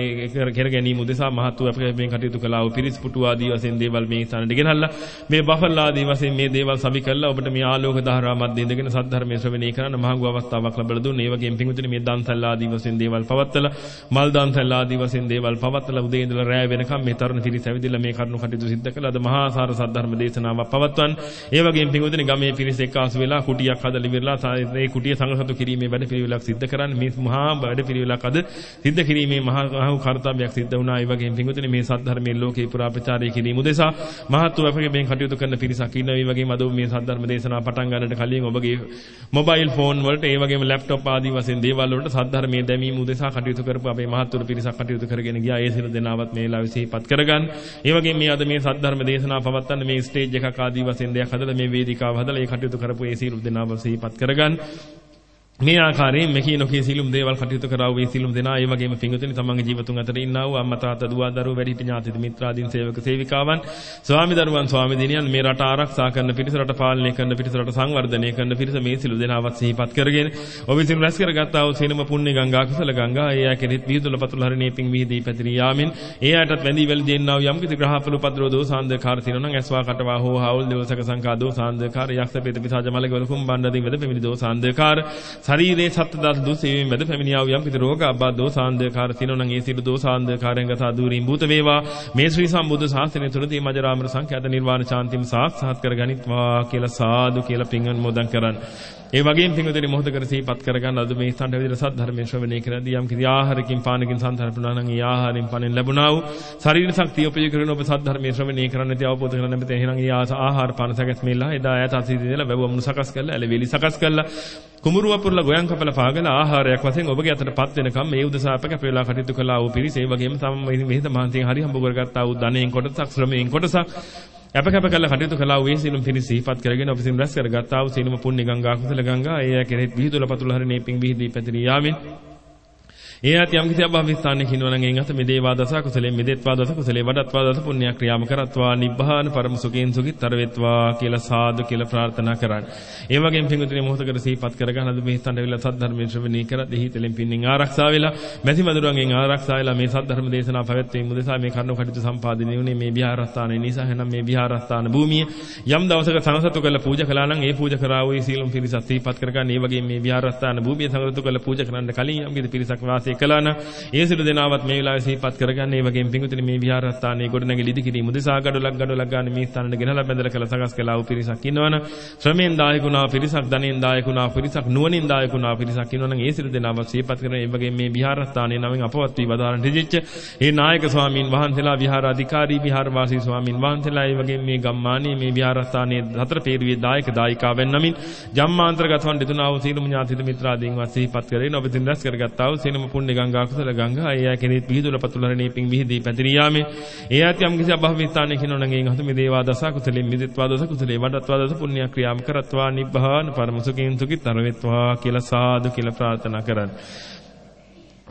කර ගැනීම උදෙසා මහතු අපකපීමෙන් කටයුතු කළා වූ පිරිස් පුටු ආදී වශයෙන් දේවල් මේ ස්ථානට ගෙනල්ලා. මේ බෆල් ආදී වශයෙන් මේ දේවල් සවි කළා ඔබට මේ ආලෝක ධාරා මැද ඉඳගෙන සද්ධර්මයේ ශ්‍රවණය කරන්න මහඟු අවස්ථාවක් ලැබලා දුන්නේ. ඒ වගේම පිඟුතුනි මේ දන්සල් ආදී වශයෙන් දේවල් පවත්තලා මල් දන්සල් ආදී වශයෙන් දේවල් පවත්තලා උදේ ඉඳලා රැය වෙනකම් මේ තරුණ පිරිස ඇවිදලා මේ කරුණු කටයුතු සිද්ධ කළා. අද මහා සාර සද්ධර්ම දේශනාවක් පවත්වන්න. ඒ වගේම පිඟුතුනි ගමේ පිරිස එක්කාසු වෙලා කුටියක් හදලා ඉවරලා ඒ කුටිය සංඝසතු කිරීමේ වැඩ පිළිවෙලක් සිද්ධ කරන්න මේ මහා වැඩ පිළිවෙලක් අද සිද්ධ කිරීමේ මහා මහා කර්තව්‍යයක් සිද්ධ වුණා. ඒ වගේම පිඟුතුනි මේ සද්ධර්මයේ ලෝකේ පුරා ප්‍රචාරය කිරීම උදෙසා මහත් වූ අපගේ මේ කටයුතු කරන පිරිසක් ඉන්නවා. ඒ වගේම අද මේ සද්ධර්ම දේශනාව පටන් ගන්නට කලින් ඔබගේ මොබයිල් ෆෝන් වලට ඒ වගේම ලැප්ටොප් ආදී වශයෙන් දේවල් වලට සද්ධර්මයේ දැමීම උදෙසා කටයුතු කරපු අපේ මහත්තුරු පිරිසක් කටයුතු කරගෙන ගියා. ඒ සියලු දෙනාවත් මේ වෙලාවේ සිහිපත් කරගන්න. ඒ වගේම මේ අද මේ සද්ධර්ම දේශනාව පවත්වන්න මේ ස්ටේජ් එකක් ආදී වශයෙන් දෙයක් හදලා මේ වේදිකාව හදලා ඒ කටයුතු කරපු ඒ සියලු දෙනාව සිහිපත් කරගන්න. මේ ආකාරයෙන් මෙකී නොකී සියලුම දේවල් කටයුතු කරා වූ සියලුම දෙනා ඒ වගේම පිංගුතුනි තමන්ගේ ජීවිතුන් අතර ඉන්නා වූ අම්මා තාත්තා දුව දරුවෝ වැඩිහිටි ඥාති මිත්‍රාදීන් සේවක සේවිකාවන් ස්වාමි දරුවන් ස්වාමි දිනියන් මේ රට ආරක්ෂා කරන පිරිස රට පාලනය කරන පිරිස රට සංවර්ධනය කරන පිරිස මේ සිළු දෙනාවත් සිහිපත් කරගෙන ඔබ විසින් රැස් කරගත්තා වූ සිනම පුණ්‍ය ගංගා කුසල ගංගා ඒ ආකෙරිත් විදුල පතුල හරිනේ පිං විහිදී පැතිරී යාමින් ඒ ආයතත් වැඳී වැළි දෙන්නා වූ යම් කිසි ග්‍රහපල උපද්‍රව දෝසාන්දකාර තිනොනම් ඇස්වා කටවා හෝ හාවුල් දේවසක සංකා දෝසාන්දකාර යක්ෂ පෙත පිසාජ මලගවල කුම්බණ්ඩදී වෙද පෙමිලි දෝසාන්දකාර ශරීරේ සත්ත දත් දුසෙමින් වැද පැමිණියා වූ යම් කිසි රෝග අබ්බා දෝසාන්දකාර තිනොනම් ඒ සිළු දෝසාන්දකාරයන් ගසා දූරින් භූත වේවා මේ ශ්‍රී සම්බුද්ධ ශාසනය තුළදී මජරාමර සංඛ්‍යාත නිර්වාණ ශාන්තිම සාක්ෂාත් කරගනිත්වා කියලා සාදු කියලා පින් අනුමෝදන් කරන්න. ඒ වගේම පින්වතුනි මොහොතකට සිහිපත් කරගන්න අද මේ ස්ථානට විදිහට සද්ධර්මයේ ශ්‍රවණය කරද්දී යම් කිසි ආහාරකින් පානකින් සන්තරපුණා නම් ඒ ආහාරයෙන් පණෙන් ලැබුණා වූ ශරීර ශක්තිය උපයෝග කරගෙන ඔබ සද්ධර්මයේ ශ්‍රවණය කරන්න නැති අවබෝධ කරගන්න නැති එහෙනම් ඒ ආහාර පාන සැකස්මෙලා එදා ඈත අතීතයේ ඉඳලා වැවුවමුණු සකස් කරලා ඇලවිලි සකස් කරලා කුඹුරු වපුරලා ගොයන් කපලා පාගලා ආහාරයක් වශයෙන් ඔබගේ අතටපත් වෙනකම් මේ උදෙසා අප කැප වෙලා කටයුතු කළා වූ පිරිස. ඒ වගේම තම මෙහිද මහන්සියෙන් හරි හම්බ කරගත්තා වූ ධනයෙන් කොටසක් ශ්‍රමයෙන් කොටසක්. අප කැප කළ කටයුතු කළා වූ සියලුම පිරිස සිහිපත් කරගෙන ඔබ සින් රැස් කරගත්තා වූ සියලුම පුණ්‍ය ගංගා කුසල ගංගා ඒ කෙරෙහි විහිදුල පතුල හරිනේ පිං විහිදී පැතිරී යාමින් ඒ ඇති යම් කිසි අභවිස්ථානයක හිනවනම් එන් අත මේ දේවා දස කුසලෙන් මෙදෙත්වා දස කුසලේ වඩත්වා දස පුණ්‍ය ක්‍රියාම කරත්වා නිබ්බාන පරම සුඛෙන් සුඛිතර වෙත්වා කියලා සාදු කියලා ප්‍රාර්ථනා කරන්න. ඒ වගේම පින්විතනේ මොහොතකට සිහිපත් කරගන්න අද මේ ස්ථානට වෙලා සද්ධර්මයේ ශ්‍රවණී කර දෙහිතලෙන් පින්නින් ආරක්ෂා වෙලා මැසි මදුරුවන්ගෙන් ආරක්ෂා වෙලා මේ සද්ධර්ම දේශනා පැවැත්වීම උදෙසා මේ කරුණු කටයුතු සම්පාදනය වුණේ මේ විහාරස්ථානයේ නිසා එහෙනම් මේ විහාරස්ථාන භූමිය යම් දවසක සංසතු කරලා පූජා කළා නම් ඒ පූජා කරා වූ සීලම් පිරිසත් සිහිපත් කරගන්න. ඒ වගේම මේ විහාරස්ථාන භූමිය සංසතු කරලා පූජා කරන්න කලින් යම් කිසි පිරිසක් වාසය කළා නම් ඒ සිළු දෙනාවත් මේ වෙලාවේ සිහිපත් කරගන්න. ඒ වගේම පිඟුතුනි මේ විහාරස්ථානයේ ගොඩනැගිලි ඉදි කිරීම උදෙසා ගඩොලක් ගඩොලක් ගන්න මේ ස්ථානෙට ගෙනලා බැඳලා කළ සකස් කළා වූ පිරිසක් ඉන්නවනම් ශ්‍රමයෙන් දායකුණා පිරිසක් ධනෙන් දායකුණා පිරිසක් නුවණින් දායකුණා පිරිසක් ඉන්නවනම් ඒ සිළු දෙනාවත් සිහිපත් කරගෙන ඒ වගේම මේ විහාරස්ථානයේ නමින් අපවත් වී වදාරන රිජිච්ච ඒ නායක ස්වාමීන් වහන්සේලා විහාරාධිකාරී විහාරවාසී ස්වාමීන් වහන්සේලා ඒ වගේම මේ ගම්මානයේ මේ විහාරස්ථානයේ හතර පේරුවේ දායක දායිකාවෙන් නමින් ජම්මාන්තරගතවන් දෙතුනා වූ සීලමු ඥාතිත මිත්‍රාදීන් වත් සිහිපත් කරගෙන ඔබ දින් රැස් කරගත්තා වූ සීලම පුණ්‍ය ගංගා කුසල ගංගා. ඒ කෙනෙක් පිහිදුල පතුලරණේ පිං විහිදී පැතිරී යාමේ. ඒ ඇති යම් කිසි අභව ස්ථානයේ කිනොනන් එන් හතු මේ දේවා දස කුසලෙන් මිදිත්වා දස කුසලේ වඩත්වා දස පුණ්‍ය ක්‍රියාම කරත්වා නිබ්බාන පරම සුඛින් සුඛිතර වෙත්වා කියලා සාදු කියලා ප්‍රාර්ථනා කරන්නේ.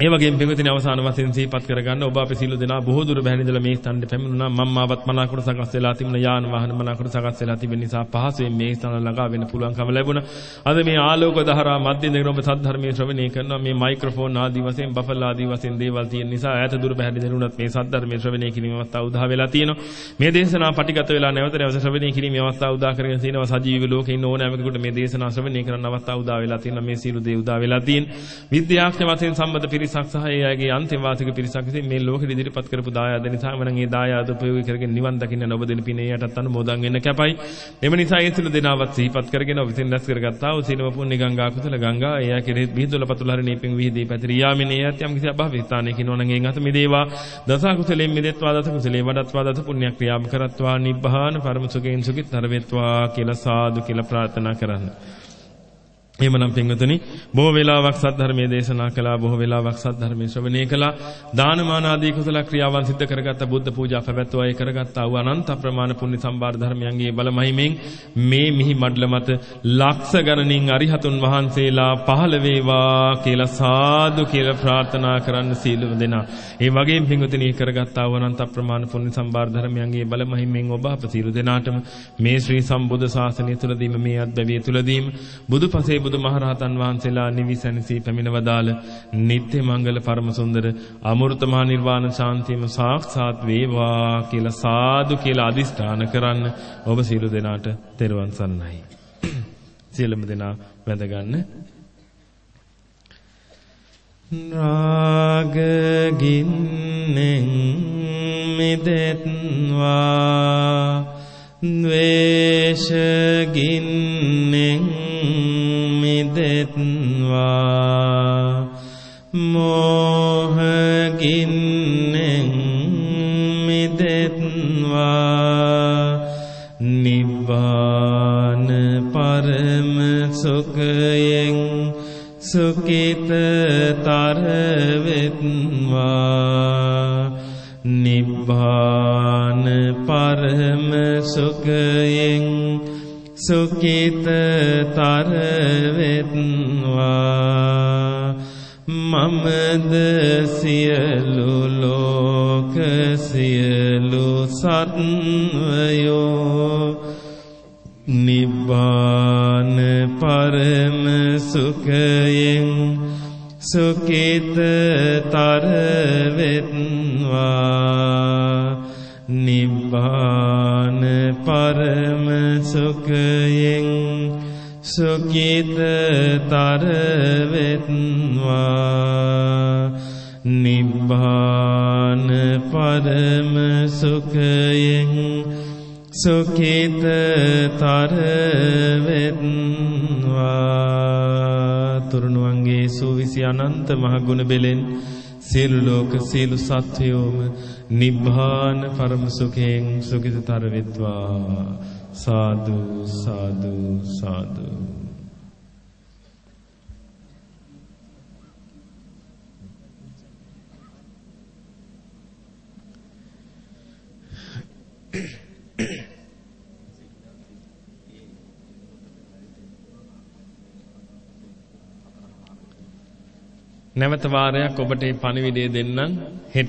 ඒ වගේම පින්විතනි අවසාන වශයෙන් සිහිපත් කරගන්න ඔබ අපේ සීල දෙනා බොහෝ දුර බැහැ ඉඳලා මේ ස්ථානෙට පැමිණුණා. මම මාවත් මනාකොට සකස් වෙලා තිබුණ යාන වාහන මනාකොට සකස් වෙලා තිබෙන නිසා පහසුවෙන් මේ ස්ථාන ළඟා වෙන්න පුළුවන්කම ලැබුණා. අද මේ ආලෝක දහරා මැදින් දෙන ඔබ සද්ධර්මයේ ශ්‍රවණය කරනවා. මේ මයික්‍රොෆෝන් ආදී වශයෙන් බෆල් ආදී වශයෙන් දේවල් තියෙන නිසා ඈත දුර බැහැ ඉඳලා මේ සද්ධර්මයේ ශ්‍රවණය කිරීමේ අවස්ථාව උදා වෙලා තියෙනවා. මේ දේශනාව පටිගත වෙලා නැවත නැවත ශ්‍රවණය කිරීමේ අවස්ථාව උදා කරගෙන තියෙනවා. සජීවී ලෝකේ ඉන්න ඕනෑමෙකුට මේ දේශනාව ශ්‍රවණය කරන්න අවස්ථාව උදා වෙලා තියෙනවා. මේ සීල දේ උදා වෙලා තියෙන විද්‍යාඥ වශයෙන් සම්බන්ධ පිරිසක් සහ ඒ අයගේ මේ අන්තිමවාසික පිරිසක් විසින් මේ ලෝකෙ ඉදිරිපත් කරපු දායාද නිසා මනම් ඒ දායාද උපයෝගී කරගෙන නිවන් දකින්න නොබ දෙන පිනේ යටත් අනුමෝදන් වෙන්න කැපයි. එම නිසා ඒ සිළු දෙනාවත් සිහිපත් කරගෙන විසින් රැස් කරගත්තා වූ සීලම පුණ්‍ය ගංගා කුසල ගංගා එයා කෙරෙහි බිහිදුල පතුල හරිනේ පිං විහිදී පැතිරී යාමිනේ. යත් යම් කිසි අභව ස්ථානයකින් ඕනන් එන් අත මිදේවා. දස කුසලෙන් මිදෙත්වා දස කුසලේ වඩත්වා දස පුණ්‍ය ක්‍රියාව කරත්වා. නිබ්බාන පරම සුඛයෙන් සුඛිතර වෙත්වා කියලා සාදු කියලා ප්‍රාර්ථනා කරන්නේ. එහෙමනම් පින්වතුනි බොහෝ වෙලාවක් සද්ධර්මයේ දේශනා කළා බොහෝ වෙලාවක් සද්ධර්මයේ ශ්‍රවණය කළා. දානමාන ආදී කුසල ක්‍රියාවන් සිද්ධ කරගත්ත බුද්ධ පූජා පැවැත්වුවා ඒ කරගත්තා වූ අනන්ත ප්‍රමාණ පුණ්‍ය සම්භාර ධර්මයන්ගේ බලමහිමෙන් මේ මිහි මඩල මත ලක්ෂ ගණනින් අරිහතුන් වහන්සේලා පහළ වේවා කියලා සාදු කියලා ප්‍රාර්ථනා කරන්න සීලව දෙනා. ඒ වගේම පින්වතුනි කරගත්තා වූ අනන්ත ප්‍රමාණ පුණ්‍ය සම්භාර ධර්මයන්ගේ බලමහිමෙන් ඔබ අප සීල දෙනාටම මේ ශ්‍රී සම්බුද්ධ ශාසනය තුලදීම මේ අත්බැවිය තුලදීම බුදුපසේ බුදුමහරහතන් වහන්සේලා නිවිසැනසී පැමිණවදාල නිත්‍ය මංගල පරම සුන්දර අමෘත මහ නිර්වාණ ශාන්තියම සාක්ෂාත් වේවා කියලා සාදු කියලා අදිෂ්ඨාන කරන්න ඔබ සියලු දෙනාට තෙරුවන් සරණයි. සියලුම දෙනා වැඳ ගන්න. රාග ගින්නෙන් මිදෙත්වා ද්වේෂ ගින්නෙන් මිදෙත්වා. මෝහ ගින්නෙන් මිදෙත්වා. නිබ්බාන පරම සුඛයෙන් සුකිතතර වෙත්වා නිබ්බාන පරම සුඛයෙන් සුකිතතර වෙත්වා මමද සියලු ලෝක සියලු සත්වයෝ නිබ්බාන පරම සුඛයෙන් සුකිතතර වෙත්වා නිබ්බාන පරම සුඛයෙන් සුකිතතර වෙත්වා නිබ්බාන පරම සුඛයෙන් සුකිතතර වෙත්වා තුරුණුවන්ගේ සූවිසි අනන්ත මහ ගුණ බෙලෙන් සියලු ලෝක සියලු සත්වයෝම නිබ්බාන පරම සුඛයෙන් සුඛිතතර වෙත්වා සාදු සාදු සාදු. නැවත වාරයක් ඔබට මේ පණිවිඩය දෙන්නම්. හෙට